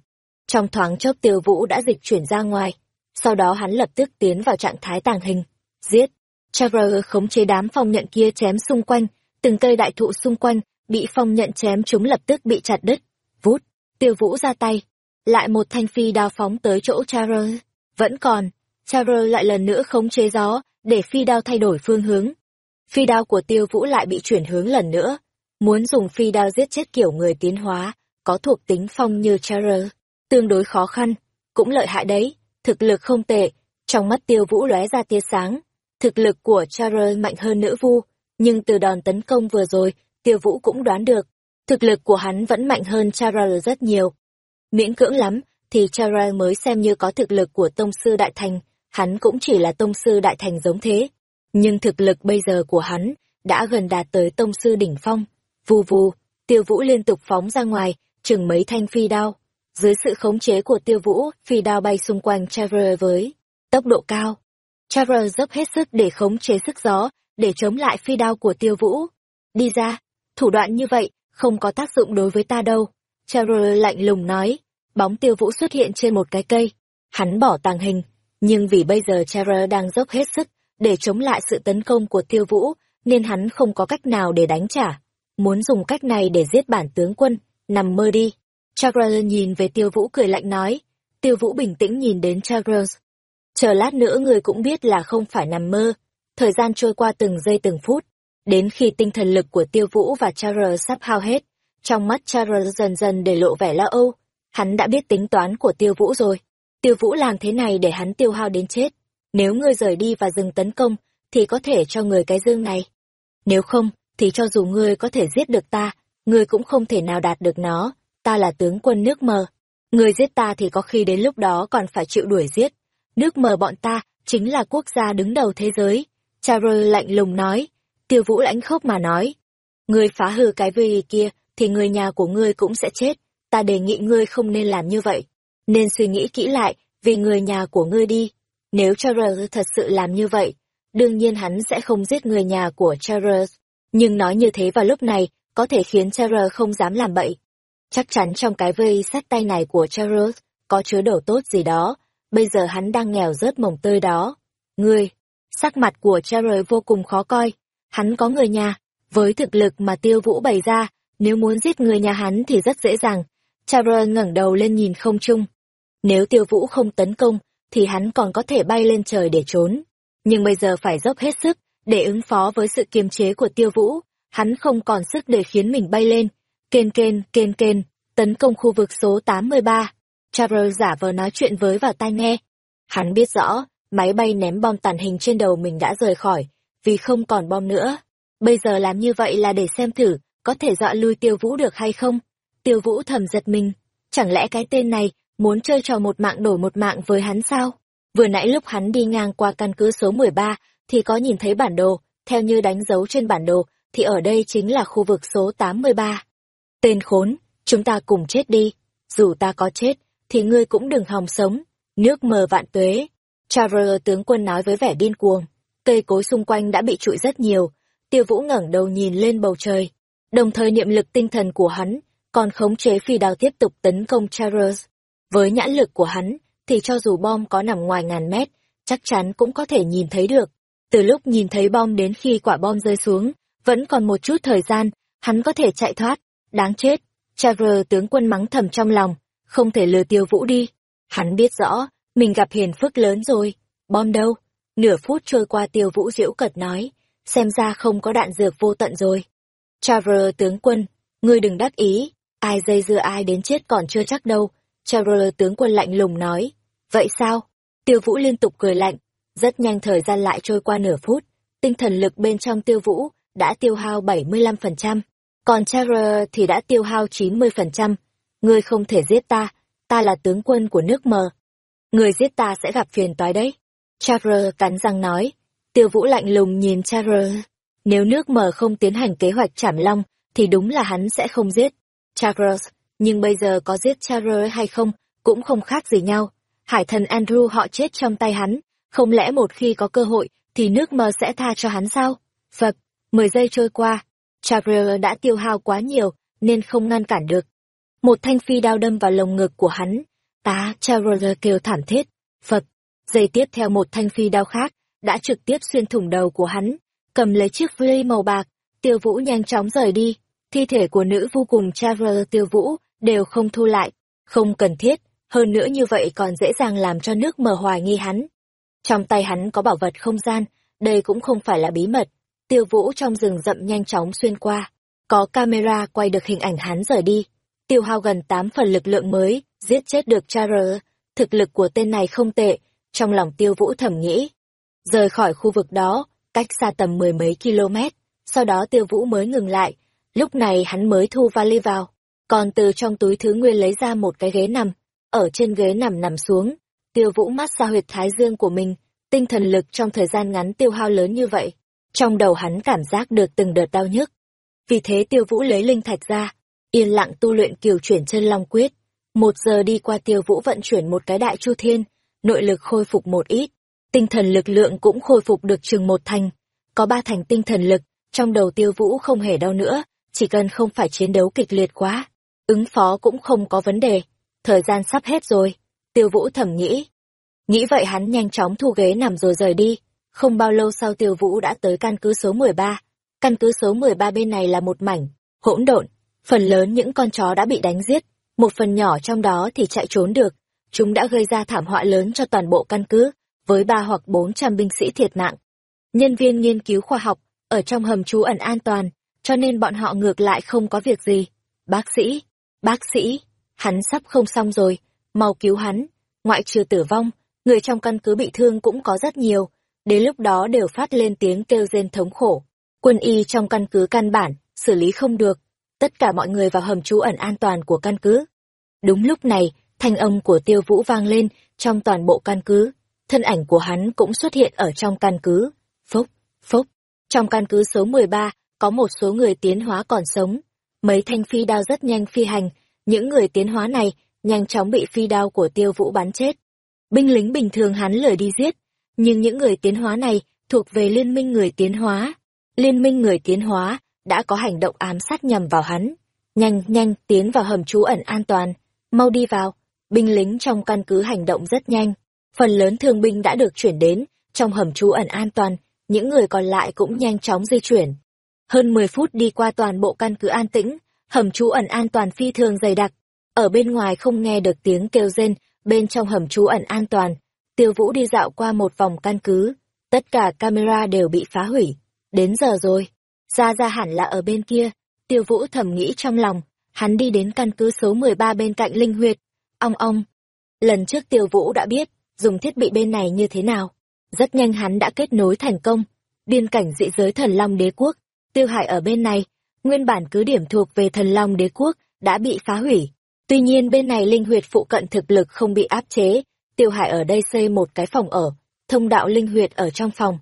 Trong thoáng chốc tiêu vũ đã dịch chuyển ra ngoài, sau đó hắn lập tức tiến vào trạng thái tàng hình, giết. Chagrer khống chế đám phong nhận kia chém xung quanh, từng cây đại thụ xung quanh, bị phong nhận chém chúng lập tức bị chặt đứt. Vút, tiêu vũ ra tay, lại một thanh phi đao phóng tới chỗ Chagrer. Vẫn còn, Chagrer lại lần nữa khống chế gió, để phi đao thay đổi phương hướng. Phi đao của tiêu vũ lại bị chuyển hướng lần nữa. Muốn dùng phi đao giết chết kiểu người tiến hóa, có thuộc tính phong như Chagrer. tương đối khó khăn, cũng lợi hại đấy, thực lực không tệ. Trong mắt tiêu vũ lóe ra tia sáng, thực lực của Charles mạnh hơn nữ vu, nhưng từ đòn tấn công vừa rồi, tiêu vũ cũng đoán được, thực lực của hắn vẫn mạnh hơn Charles rất nhiều. Miễn cưỡng lắm, thì Charles mới xem như có thực lực của tông sư đại thành, hắn cũng chỉ là tông sư đại thành giống thế. Nhưng thực lực bây giờ của hắn đã gần đạt tới tông sư đỉnh phong. Vù vù, tiêu vũ liên tục phóng ra ngoài, chừng mấy thanh phi đao. Dưới sự khống chế của tiêu vũ, phi đao bay xung quanh Charles với tốc độ cao. Charles dốc hết sức để khống chế sức gió, để chống lại phi đao của tiêu vũ. Đi ra, thủ đoạn như vậy, không có tác dụng đối với ta đâu. Charles lạnh lùng nói, bóng tiêu vũ xuất hiện trên một cái cây. Hắn bỏ tàng hình, nhưng vì bây giờ Charles đang dốc hết sức để chống lại sự tấn công của tiêu vũ, nên hắn không có cách nào để đánh trả. Muốn dùng cách này để giết bản tướng quân, nằm mơ đi. Charles nhìn về tiêu vũ cười lạnh nói. Tiêu vũ bình tĩnh nhìn đến Charles. Chờ lát nữa người cũng biết là không phải nằm mơ. Thời gian trôi qua từng giây từng phút. Đến khi tinh thần lực của tiêu vũ và Charles sắp hao hết, trong mắt Charles dần dần để lộ vẻ lo âu. Hắn đã biết tính toán của tiêu vũ rồi. Tiêu vũ làm thế này để hắn tiêu hao đến chết. Nếu ngươi rời đi và dừng tấn công, thì có thể cho người cái dương này. Nếu không, thì cho dù ngươi có thể giết được ta, ngươi cũng không thể nào đạt được nó. Ta là tướng quân nước mờ. Ngươi giết ta thì có khi đến lúc đó còn phải chịu đuổi giết. Nước mờ bọn ta chính là quốc gia đứng đầu thế giới. Charles lạnh lùng nói. Tiêu vũ lãnh khốc mà nói. Ngươi phá hư cái vây kia, thì người nhà của ngươi cũng sẽ chết. Ta đề nghị ngươi không nên làm như vậy. Nên suy nghĩ kỹ lại, vì người nhà của ngươi đi. Nếu Charles thật sự làm như vậy, đương nhiên hắn sẽ không giết người nhà của Charles. Nhưng nói như thế vào lúc này, có thể khiến Charles không dám làm bậy. Chắc chắn trong cái vây sát tay này của Charles, có chứa đồ tốt gì đó, bây giờ hắn đang nghèo rớt mồng tơi đó. Ngươi, sắc mặt của Charles vô cùng khó coi, hắn có người nhà, với thực lực mà tiêu vũ bày ra, nếu muốn giết người nhà hắn thì rất dễ dàng. Charles ngẩng đầu lên nhìn không trung. Nếu tiêu vũ không tấn công, thì hắn còn có thể bay lên trời để trốn. Nhưng bây giờ phải dốc hết sức, để ứng phó với sự kiềm chế của tiêu vũ. Hắn không còn sức để khiến mình bay lên. Kên kên, kên kên, tấn công khu vực số 83. Charles giả vờ nói chuyện với vào tai nghe. Hắn biết rõ, máy bay ném bom tàn hình trên đầu mình đã rời khỏi, vì không còn bom nữa. Bây giờ làm như vậy là để xem thử, có thể dọa lui tiêu vũ được hay không? Tiêu vũ thầm giật mình, chẳng lẽ cái tên này muốn chơi trò một mạng đổi một mạng với hắn sao? Vừa nãy lúc hắn đi ngang qua căn cứ số 13, thì có nhìn thấy bản đồ, theo như đánh dấu trên bản đồ, thì ở đây chính là khu vực số 83. Tên khốn, chúng ta cùng chết đi, dù ta có chết, thì ngươi cũng đừng hòng sống, nước mờ vạn tuế. Traveler tướng quân nói với vẻ điên cuồng, cây cối xung quanh đã bị trụi rất nhiều, tiêu vũ ngẩng đầu nhìn lên bầu trời, đồng thời niệm lực tinh thần của hắn, còn khống chế phi đao tiếp tục tấn công Charles. Với nhãn lực của hắn, thì cho dù bom có nằm ngoài ngàn mét, chắc chắn cũng có thể nhìn thấy được. Từ lúc nhìn thấy bom đến khi quả bom rơi xuống, vẫn còn một chút thời gian, hắn có thể chạy thoát. Đáng chết, Charles tướng quân mắng thầm trong lòng, không thể lừa tiêu vũ đi. Hắn biết rõ, mình gặp hiền phức lớn rồi. Bom đâu? Nửa phút trôi qua tiêu vũ diễu cật nói, xem ra không có đạn dược vô tận rồi. Charles tướng quân, ngươi đừng đắc ý, ai dây dưa ai đến chết còn chưa chắc đâu. Charles tướng quân lạnh lùng nói, vậy sao? Tiêu vũ liên tục cười lạnh, rất nhanh thời gian lại trôi qua nửa phút, tinh thần lực bên trong tiêu vũ đã tiêu hao 75%, còn Charles thì đã tiêu hao 90%. Ngươi không thể giết ta, ta là tướng quân của nước mờ. Ngươi giết ta sẽ gặp phiền toái đấy. Charles cắn răng nói. Tiêu vũ lạnh lùng nhìn Charles. Nếu nước mờ không tiến hành kế hoạch chảm long, thì đúng là hắn sẽ không giết. Charles, nhưng bây giờ có giết Charles hay không, cũng không khác gì nhau. Hải thần Andrew họ chết trong tay hắn, không lẽ một khi có cơ hội, thì nước mờ sẽ tha cho hắn sao? Phật, mười giây trôi qua, Charles đã tiêu hao quá nhiều, nên không ngăn cản được. Một thanh phi đao đâm vào lồng ngực của hắn. Tá, Charles kêu thảm thiết. Phật, giây tiếp theo một thanh phi đao khác, đã trực tiếp xuyên thủng đầu của hắn, cầm lấy chiếc vlê màu bạc, tiêu vũ nhanh chóng rời đi. Thi thể của nữ vô cùng Charles tiêu vũ đều không thu lại, không cần thiết, hơn nữa như vậy còn dễ dàng làm cho nước mờ hoài nghi hắn. Trong tay hắn có bảo vật không gian, đây cũng không phải là bí mật. Tiêu vũ trong rừng rậm nhanh chóng xuyên qua. Có camera quay được hình ảnh hắn rời đi. Tiêu hao gần 8 phần lực lượng mới, giết chết được Charles. Thực lực của tên này không tệ, trong lòng tiêu vũ thầm nghĩ. Rời khỏi khu vực đó, cách xa tầm mười mấy km, sau đó tiêu vũ mới ngừng lại. Lúc này hắn mới thu vali vào. Còn từ trong túi thứ nguyên lấy ra một cái ghế nằm, ở trên ghế nằm nằm xuống, tiêu vũ mát xa huyệt thái dương của mình, tinh thần lực trong thời gian ngắn tiêu hao lớn như vậy. Trong đầu hắn cảm giác được từng đợt đau nhức. Vì thế tiêu vũ lấy linh thạch ra, yên lặng tu luyện kiều chuyển chân long quyết. Một giờ đi qua tiêu vũ vận chuyển một cái đại chu thiên, nội lực khôi phục một ít, tinh thần lực lượng cũng khôi phục được chừng một thành. Có ba thành tinh thần lực, trong đầu tiêu vũ không hề đau nữa, chỉ cần không phải chiến đấu kịch liệt quá. Ứng phó cũng không có vấn đề. Thời gian sắp hết rồi, tiêu vũ thầm nghĩ. Nghĩ vậy hắn nhanh chóng thu ghế nằm rồi rời đi. Không bao lâu sau tiêu vũ đã tới căn cứ số 13. Căn cứ số 13 bên này là một mảnh, hỗn độn. Phần lớn những con chó đã bị đánh giết, một phần nhỏ trong đó thì chạy trốn được. Chúng đã gây ra thảm họa lớn cho toàn bộ căn cứ, với ba hoặc bốn trăm binh sĩ thiệt mạng. Nhân viên nghiên cứu khoa học, ở trong hầm trú ẩn an toàn, cho nên bọn họ ngược lại không có việc gì. Bác sĩ, bác sĩ, hắn sắp không xong rồi, mau cứu hắn, ngoại trừ tử vong, người trong căn cứ bị thương cũng có rất nhiều, đến lúc đó đều phát lên tiếng kêu rên thống khổ. Quân y trong căn cứ căn bản, xử lý không được, tất cả mọi người vào hầm trú ẩn an toàn của căn cứ. Đúng lúc này, thanh âm của tiêu vũ vang lên trong toàn bộ căn cứ, thân ảnh của hắn cũng xuất hiện ở trong căn cứ. Phốc, phốc, trong căn cứ số 13, có một số người tiến hóa còn sống. Mấy thanh phi đao rất nhanh phi hành, những người tiến hóa này nhanh chóng bị phi đao của tiêu vũ bắn chết. Binh lính bình thường hắn lười đi giết, nhưng những người tiến hóa này thuộc về liên minh người tiến hóa. Liên minh người tiến hóa đã có hành động ám sát nhằm vào hắn. Nhanh, nhanh, tiến vào hầm trú ẩn an toàn. Mau đi vào. binh lính trong căn cứ hành động rất nhanh. Phần lớn thương binh đã được chuyển đến, trong hầm trú ẩn an toàn, những người còn lại cũng nhanh chóng di chuyển. Hơn 10 phút đi qua toàn bộ căn cứ an tĩnh, hầm trú ẩn an toàn phi thường dày đặc. Ở bên ngoài không nghe được tiếng kêu rên, bên trong hầm trú ẩn an toàn. Tiêu Vũ đi dạo qua một vòng căn cứ, tất cả camera đều bị phá hủy. Đến giờ rồi, ra ra hẳn là ở bên kia. Tiêu Vũ thầm nghĩ trong lòng, hắn đi đến căn cứ số 13 bên cạnh Linh Huyệt. Ong ong. Lần trước Tiêu Vũ đã biết, dùng thiết bị bên này như thế nào. Rất nhanh hắn đã kết nối thành công. Biên cảnh dị giới thần Long đế quốc, Tiêu Hải ở bên này, nguyên bản cứ điểm thuộc về thần Long đế quốc, đã bị phá hủy. Tuy nhiên bên này linh huyệt phụ cận thực lực không bị áp chế, Tiêu Hải ở đây xây một cái phòng ở, thông đạo linh huyệt ở trong phòng.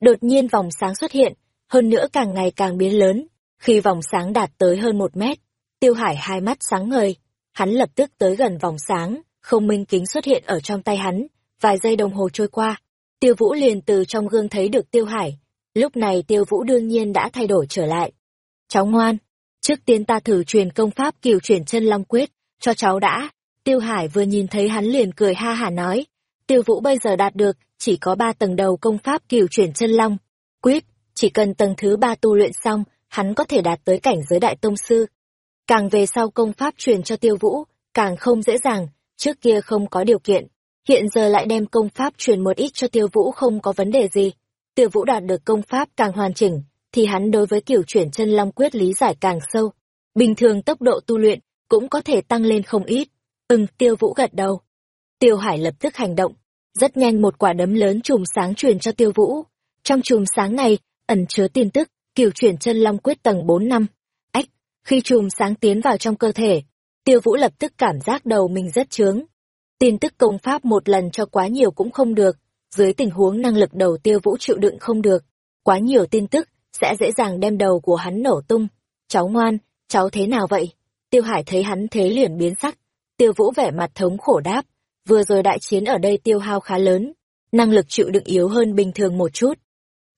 Đột nhiên vòng sáng xuất hiện, hơn nữa càng ngày càng biến lớn. Khi vòng sáng đạt tới hơn một mét, Tiêu Hải hai mắt sáng ngời, hắn lập tức tới gần vòng sáng, không minh kính xuất hiện ở trong tay hắn, vài giây đồng hồ trôi qua. Tiêu Vũ liền từ trong gương thấy được Tiêu Hải, lúc này Tiêu Vũ đương nhiên đã thay đổi trở lại. Cháu ngoan, trước tiên ta thử truyền công pháp kiều chuyển chân long quyết, cho cháu đã. Tiêu Hải vừa nhìn thấy hắn liền cười ha hả nói, Tiêu Vũ bây giờ đạt được, chỉ có ba tầng đầu công pháp kiều chuyển chân long. Quyết, chỉ cần tầng thứ ba tu luyện xong, hắn có thể đạt tới cảnh giới đại tông sư. Càng về sau công pháp truyền cho Tiêu Vũ, càng không dễ dàng, trước kia không có điều kiện. Hiện giờ lại đem công pháp truyền một ít cho Tiêu Vũ không có vấn đề gì. Tiêu Vũ đạt được công pháp càng hoàn chỉnh, thì hắn đối với kiểu chuyển chân long quyết lý giải càng sâu. Bình thường tốc độ tu luyện cũng có thể tăng lên không ít. Ừm, Tiêu Vũ gật đầu. Tiêu Hải lập tức hành động. Rất nhanh một quả đấm lớn chùm sáng truyền cho Tiêu Vũ. Trong chùm sáng này, ẩn chứa tin tức, kiểu chuyển chân long quyết tầng 4 năm. Ách, khi chùm sáng tiến vào trong cơ thể, Tiêu Vũ lập tức cảm giác đầu mình rất trướng. Tin tức công pháp một lần cho quá nhiều cũng không được, dưới tình huống năng lực đầu Tiêu Vũ chịu đựng không được. Quá nhiều tin tức, sẽ dễ dàng đem đầu của hắn nổ tung. Cháu ngoan, cháu thế nào vậy? Tiêu Hải thấy hắn thế liền biến sắc. Tiêu Vũ vẻ mặt thống khổ đáp. Vừa rồi đại chiến ở đây tiêu hao khá lớn, năng lực chịu đựng yếu hơn bình thường một chút.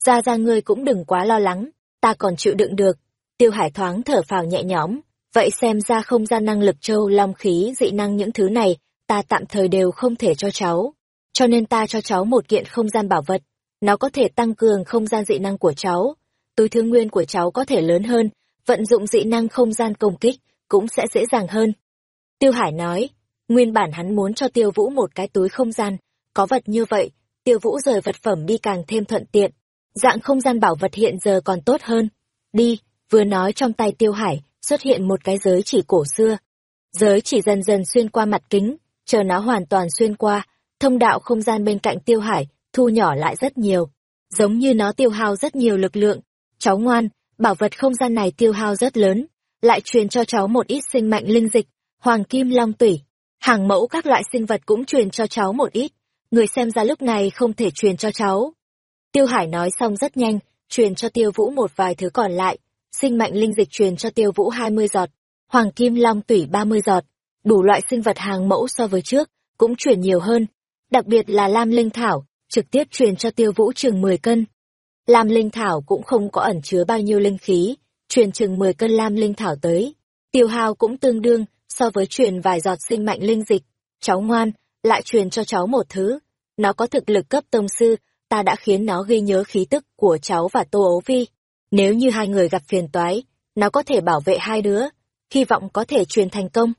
Ra ra ngươi cũng đừng quá lo lắng, ta còn chịu đựng được. Tiêu Hải thoáng thở phào nhẹ nhõm, vậy xem ra không gian năng lực châu long khí dị năng những thứ này, ta tạm thời đều không thể cho cháu. Cho nên ta cho cháu một kiện không gian bảo vật, nó có thể tăng cường không gian dị năng của cháu, túi thương nguyên của cháu có thể lớn hơn, vận dụng dị năng không gian công kích cũng sẽ dễ dàng hơn. Tiêu Hải nói, nguyên bản hắn muốn cho Tiêu Vũ một cái túi không gian, có vật như vậy, Tiêu Vũ rời vật phẩm đi càng thêm thuận tiện. Dạng không gian bảo vật hiện giờ còn tốt hơn. Đi, vừa nói trong tay Tiêu Hải, xuất hiện một cái giới chỉ cổ xưa. Giới chỉ dần dần xuyên qua mặt kính, chờ nó hoàn toàn xuyên qua, thông đạo không gian bên cạnh Tiêu Hải thu nhỏ lại rất nhiều. Giống như nó tiêu hao rất nhiều lực lượng, Cháu ngoan, bảo vật không gian này tiêu hao rất lớn, lại truyền cho cháu một ít sinh mạnh linh dịch, hoàng kim long tủy. Hàng mẫu các loại sinh vật cũng truyền cho cháu một ít, người xem ra lúc này không thể truyền cho cháu. Tiêu Hải nói xong rất nhanh, truyền cho Tiêu Vũ một vài thứ còn lại, sinh mạnh linh dịch truyền cho Tiêu Vũ 20 giọt, hoàng kim long tủy 30 giọt, đủ loại sinh vật hàng mẫu so với trước, cũng truyền nhiều hơn, đặc biệt là lam linh thảo, trực tiếp truyền cho Tiêu Vũ chừng 10 cân. Lam linh thảo cũng không có ẩn chứa bao nhiêu linh khí, truyền chừng 10 cân lam linh thảo tới. Tiêu hao cũng tương đương so với truyền vài giọt sinh mạnh linh dịch. Cháu ngoan, lại truyền cho cháu một thứ. Nó có thực lực cấp tông sư, ta đã khiến nó ghi nhớ khí tức của cháu và Tô Ấu Vi. Nếu như hai người gặp phiền toái, nó có thể bảo vệ hai đứa, hy vọng có thể truyền thành công.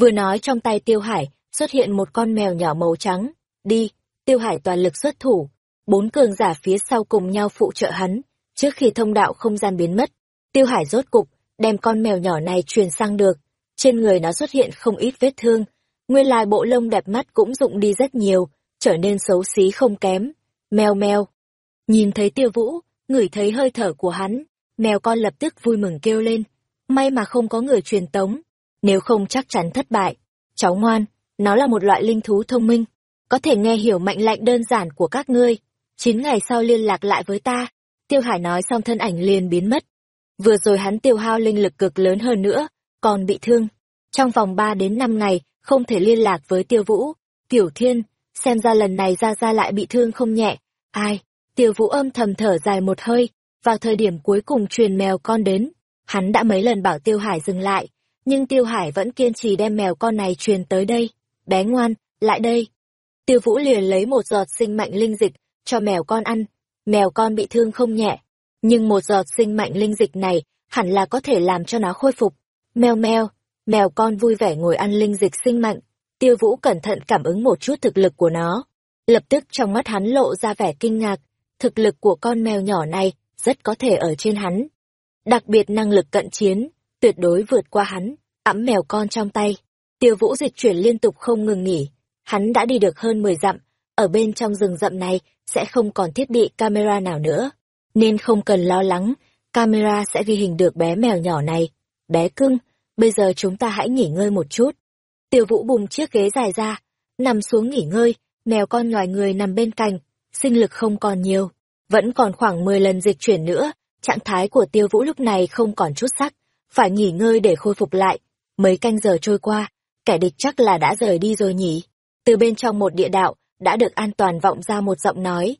Vừa nói trong tay Tiêu Hải, xuất hiện một con mèo nhỏ màu trắng. Đi, Tiêu Hải toàn lực xuất thủ, bốn cường giả phía sau cùng nhau phụ trợ hắn, trước khi thông đạo không gian biến mất. Tiêu Hải rốt cục, đem con mèo nhỏ này truyền sang được, trên người nó xuất hiện không ít vết thương, nguyên lai bộ lông đẹp mắt cũng rụng đi rất nhiều, trở nên xấu xí không kém. Mèo mèo. Nhìn thấy tiêu vũ, ngửi thấy hơi thở của hắn, mèo con lập tức vui mừng kêu lên. May mà không có người truyền tống, nếu không chắc chắn thất bại. Cháu ngoan, nó là một loại linh thú thông minh, có thể nghe hiểu mệnh lệnh đơn giản của các ngươi chín ngày sau liên lạc lại với ta. Tiêu Hải nói xong thân ảnh liền biến mất. Vừa rồi hắn tiêu hao linh lực cực lớn hơn nữa, còn bị thương. Trong vòng 3 đến 5 ngày, không thể liên lạc với tiêu vũ. Tiểu thiên, xem ra lần này ra ra lại bị thương không nhẹ. Ai? Tiêu vũ âm thầm thở dài một hơi, vào thời điểm cuối cùng truyền mèo con đến. Hắn đã mấy lần bảo tiêu hải dừng lại, nhưng tiêu hải vẫn kiên trì đem mèo con này truyền tới đây. bé ngoan, lại đây. Tiêu Vũ liền lấy một giọt sinh mạnh linh dịch, cho mèo con ăn. Mèo con bị thương không nhẹ, nhưng một giọt sinh mạnh linh dịch này hẳn là có thể làm cho nó khôi phục. Mèo mèo, mèo con vui vẻ ngồi ăn linh dịch sinh mạnh. Tiêu Vũ cẩn thận cảm ứng một chút thực lực của nó. Lập tức trong mắt hắn lộ ra vẻ kinh ngạc, thực lực của con mèo nhỏ này rất có thể ở trên hắn. Đặc biệt năng lực cận chiến, tuyệt đối vượt qua hắn, ẵm mèo con trong tay. Tiêu Vũ dịch chuyển liên tục không ngừng nghỉ, hắn đã đi được hơn 10 dặm, ở bên trong rừng rậm này sẽ không còn thiết bị camera nào nữa, nên không cần lo lắng, camera sẽ ghi hình được bé mèo nhỏ này. Bé cưng, bây giờ chúng ta hãy nghỉ ngơi một chút. Tiêu Vũ bùng chiếc ghế dài ra, nằm xuống nghỉ ngơi, mèo con nhòi người nằm bên cạnh, sinh lực không còn nhiều, vẫn còn khoảng 10 lần dịch chuyển nữa, trạng thái của Tiêu Vũ lúc này không còn chút sắc, phải nghỉ ngơi để khôi phục lại. Mấy canh giờ trôi qua, kẻ địch chắc là đã rời đi rồi nhỉ. Từ bên trong một địa đạo, đã được an toàn vọng ra một giọng nói.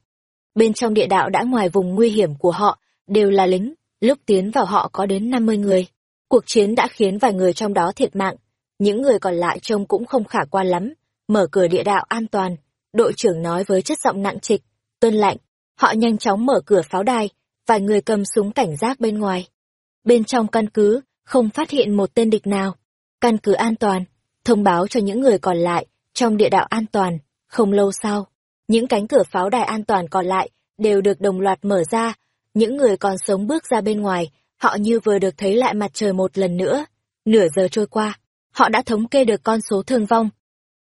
Bên trong địa đạo đã ngoài vùng nguy hiểm của họ, đều là lính, lúc tiến vào họ có đến 50 người. Cuộc chiến đã khiến vài người trong đó thiệt mạng, những người còn lại trông cũng không khả quan lắm. Mở cửa địa đạo an toàn, đội trưởng nói với chất giọng nặng trịch, tuân lạnh. Họ nhanh chóng mở cửa pháo đài, vài người cầm súng cảnh giác bên ngoài. Bên trong căn cứ, không phát hiện một tên địch nào. Căn cứ an toàn, thông báo cho những người còn lại, trong địa đạo an toàn, không lâu sau, những cánh cửa pháo đài an toàn còn lại đều được đồng loạt mở ra, những người còn sống bước ra bên ngoài, họ như vừa được thấy lại mặt trời một lần nữa. Nửa giờ trôi qua, họ đã thống kê được con số thương vong.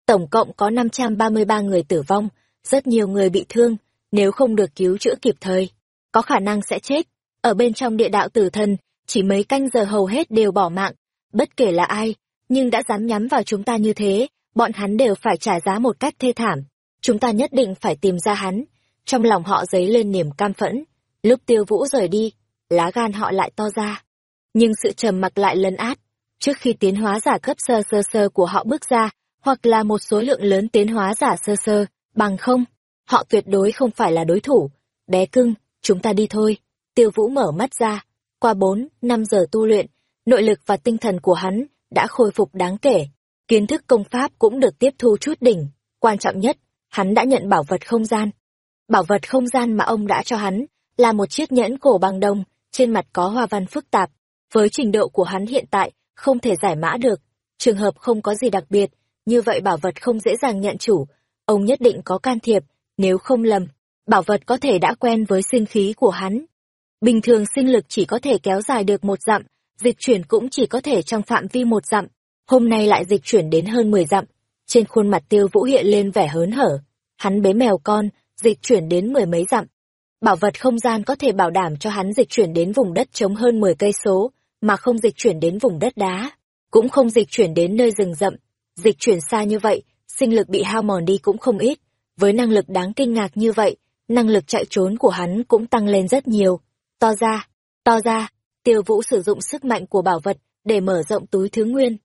Tổng cộng có 533 người tử vong, rất nhiều người bị thương, nếu không được cứu chữa kịp thời, có khả năng sẽ chết. Ở bên trong địa đạo tử thần, chỉ mấy canh giờ hầu hết đều bỏ mạng, bất kể là ai, nhưng đã dám nhắm vào chúng ta như thế, bọn hắn đều phải trả giá một cách thê thảm. Chúng ta nhất định phải tìm ra hắn. Trong lòng họ dấy lên niềm cam phẫn. Lúc tiêu vũ rời đi, lá gan họ lại to ra. Nhưng sự trầm mặc lại lấn át. Trước khi tiến hóa giả cấp sơ sơ sơ của họ bước ra, hoặc là một số lượng lớn tiến hóa giả sơ sơ, bằng không, họ tuyệt đối không phải là đối thủ. Bé cưng, chúng ta đi thôi. Tiêu vũ mở mắt ra. Qua 4, 5 giờ tu luyện, nội lực và tinh thần của hắn đã khôi phục đáng kể. Kiến thức công pháp cũng được tiếp thu chút đỉnh. Quan trọng nhất, hắn đã nhận bảo vật không gian. Bảo vật không gian mà ông đã cho hắn là một chiếc nhẫn cổ bằng đồng, trên mặt có hoa văn phức tạp. Với trình độ của hắn hiện tại, không thể giải mã được. Trường hợp không có gì đặc biệt, như vậy bảo vật không dễ dàng nhận chủ. Ông nhất định có can thiệp, nếu không lầm, bảo vật có thể đã quen với sinh khí của hắn. Bình thường sinh lực chỉ có thể kéo dài được một dặm, dịch chuyển cũng chỉ có thể trong phạm vi một dặm. Hôm nay lại dịch chuyển đến hơn 10 dặm. Trên khuôn mặt tiêu vũ hiện lên vẻ hớn hở. Hắn bế mèo con, dịch chuyển đến mười mấy dặm. Bảo vật không gian có thể bảo đảm cho hắn dịch chuyển đến vùng đất trống hơn 10 cây số, mà không dịch chuyển đến vùng đất đá, cũng không dịch chuyển đến nơi rừng rậm. Dịch chuyển xa như vậy, sinh lực bị hao mòn đi cũng không ít. Với năng lực đáng kinh ngạc như vậy, năng lực chạy trốn của hắn cũng tăng lên rất nhiều. To ra, to ra, tiêu vũ sử dụng sức mạnh của bảo vật để mở rộng túi thứ nguyên.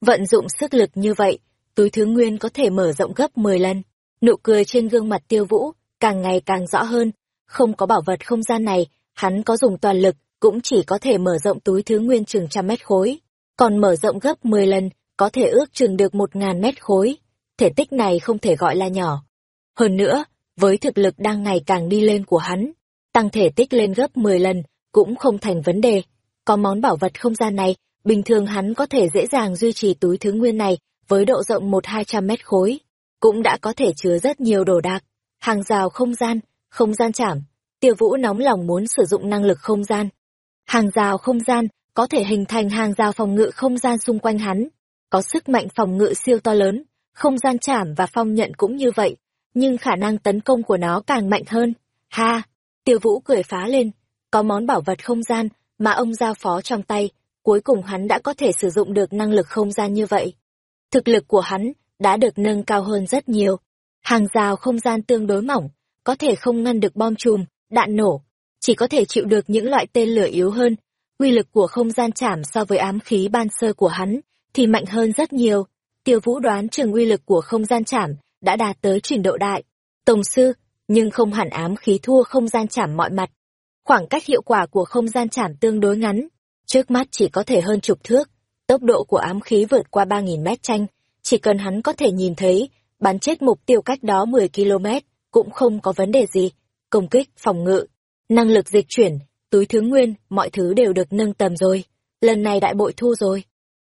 Vận dụng sức lực như vậy, túi thứ nguyên có thể mở rộng gấp 10 lần. Nụ cười trên gương mặt tiêu vũ, càng ngày càng rõ hơn. Không có bảo vật không gian này, hắn có dùng toàn lực, cũng chỉ có thể mở rộng túi thứ nguyên chừng trăm mét khối. Còn mở rộng gấp 10 lần, có thể ước chừng được một ngàn mét khối. Thể tích này không thể gọi là nhỏ. Hơn nữa, với thực lực đang ngày càng đi lên của hắn, tăng thể tích lên gấp 10 lần, cũng không thành vấn đề. Có món bảo vật không gian này, bình thường hắn có thể dễ dàng duy trì túi thứ nguyên này với độ rộng một hai trăm mét khối, cũng đã có thể chứa rất nhiều đồ đạc. Hàng rào không gian, không gian chảm, tiêu vũ nóng lòng muốn sử dụng năng lực không gian. Hàng rào không gian có thể hình thành hàng rào phòng ngự không gian xung quanh hắn, có sức mạnh phòng ngự siêu to lớn, không gian chảm và phong nhận cũng như vậy, nhưng khả năng tấn công của nó càng mạnh hơn. Ha! Tiêu vũ cười phá lên, có món bảo vật không gian mà ông giao phó trong tay, cuối cùng hắn đã có thể sử dụng được năng lực không gian như vậy. Thực lực của hắn đã được nâng cao hơn rất nhiều. Hàng rào không gian tương đối mỏng, có thể không ngăn được bom chùm, đạn nổ, chỉ có thể chịu được những loại tên lửa yếu hơn. quy lực của không gian chảm so với ám khí ban sơ của hắn thì mạnh hơn rất nhiều. Tiêu Vũ đoán trường uy lực của không gian chảm đã đạt tới trình độ đại. Tổng sư, nhưng không hẳn ám khí thua không gian chảm mọi mặt. Khoảng cách hiệu quả của không gian chảm tương đối ngắn, trước mắt chỉ có thể hơn chục thước. Tốc độ của ám khí vượt qua 3.000 mét tranh, chỉ cần hắn có thể nhìn thấy, bắn chết mục tiêu cách đó 10 km, cũng không có vấn đề gì. Công kích, phòng ngự, năng lực dịch chuyển, túi thứ nguyên, mọi thứ đều được nâng tầm rồi. Lần này đại bội thu rồi.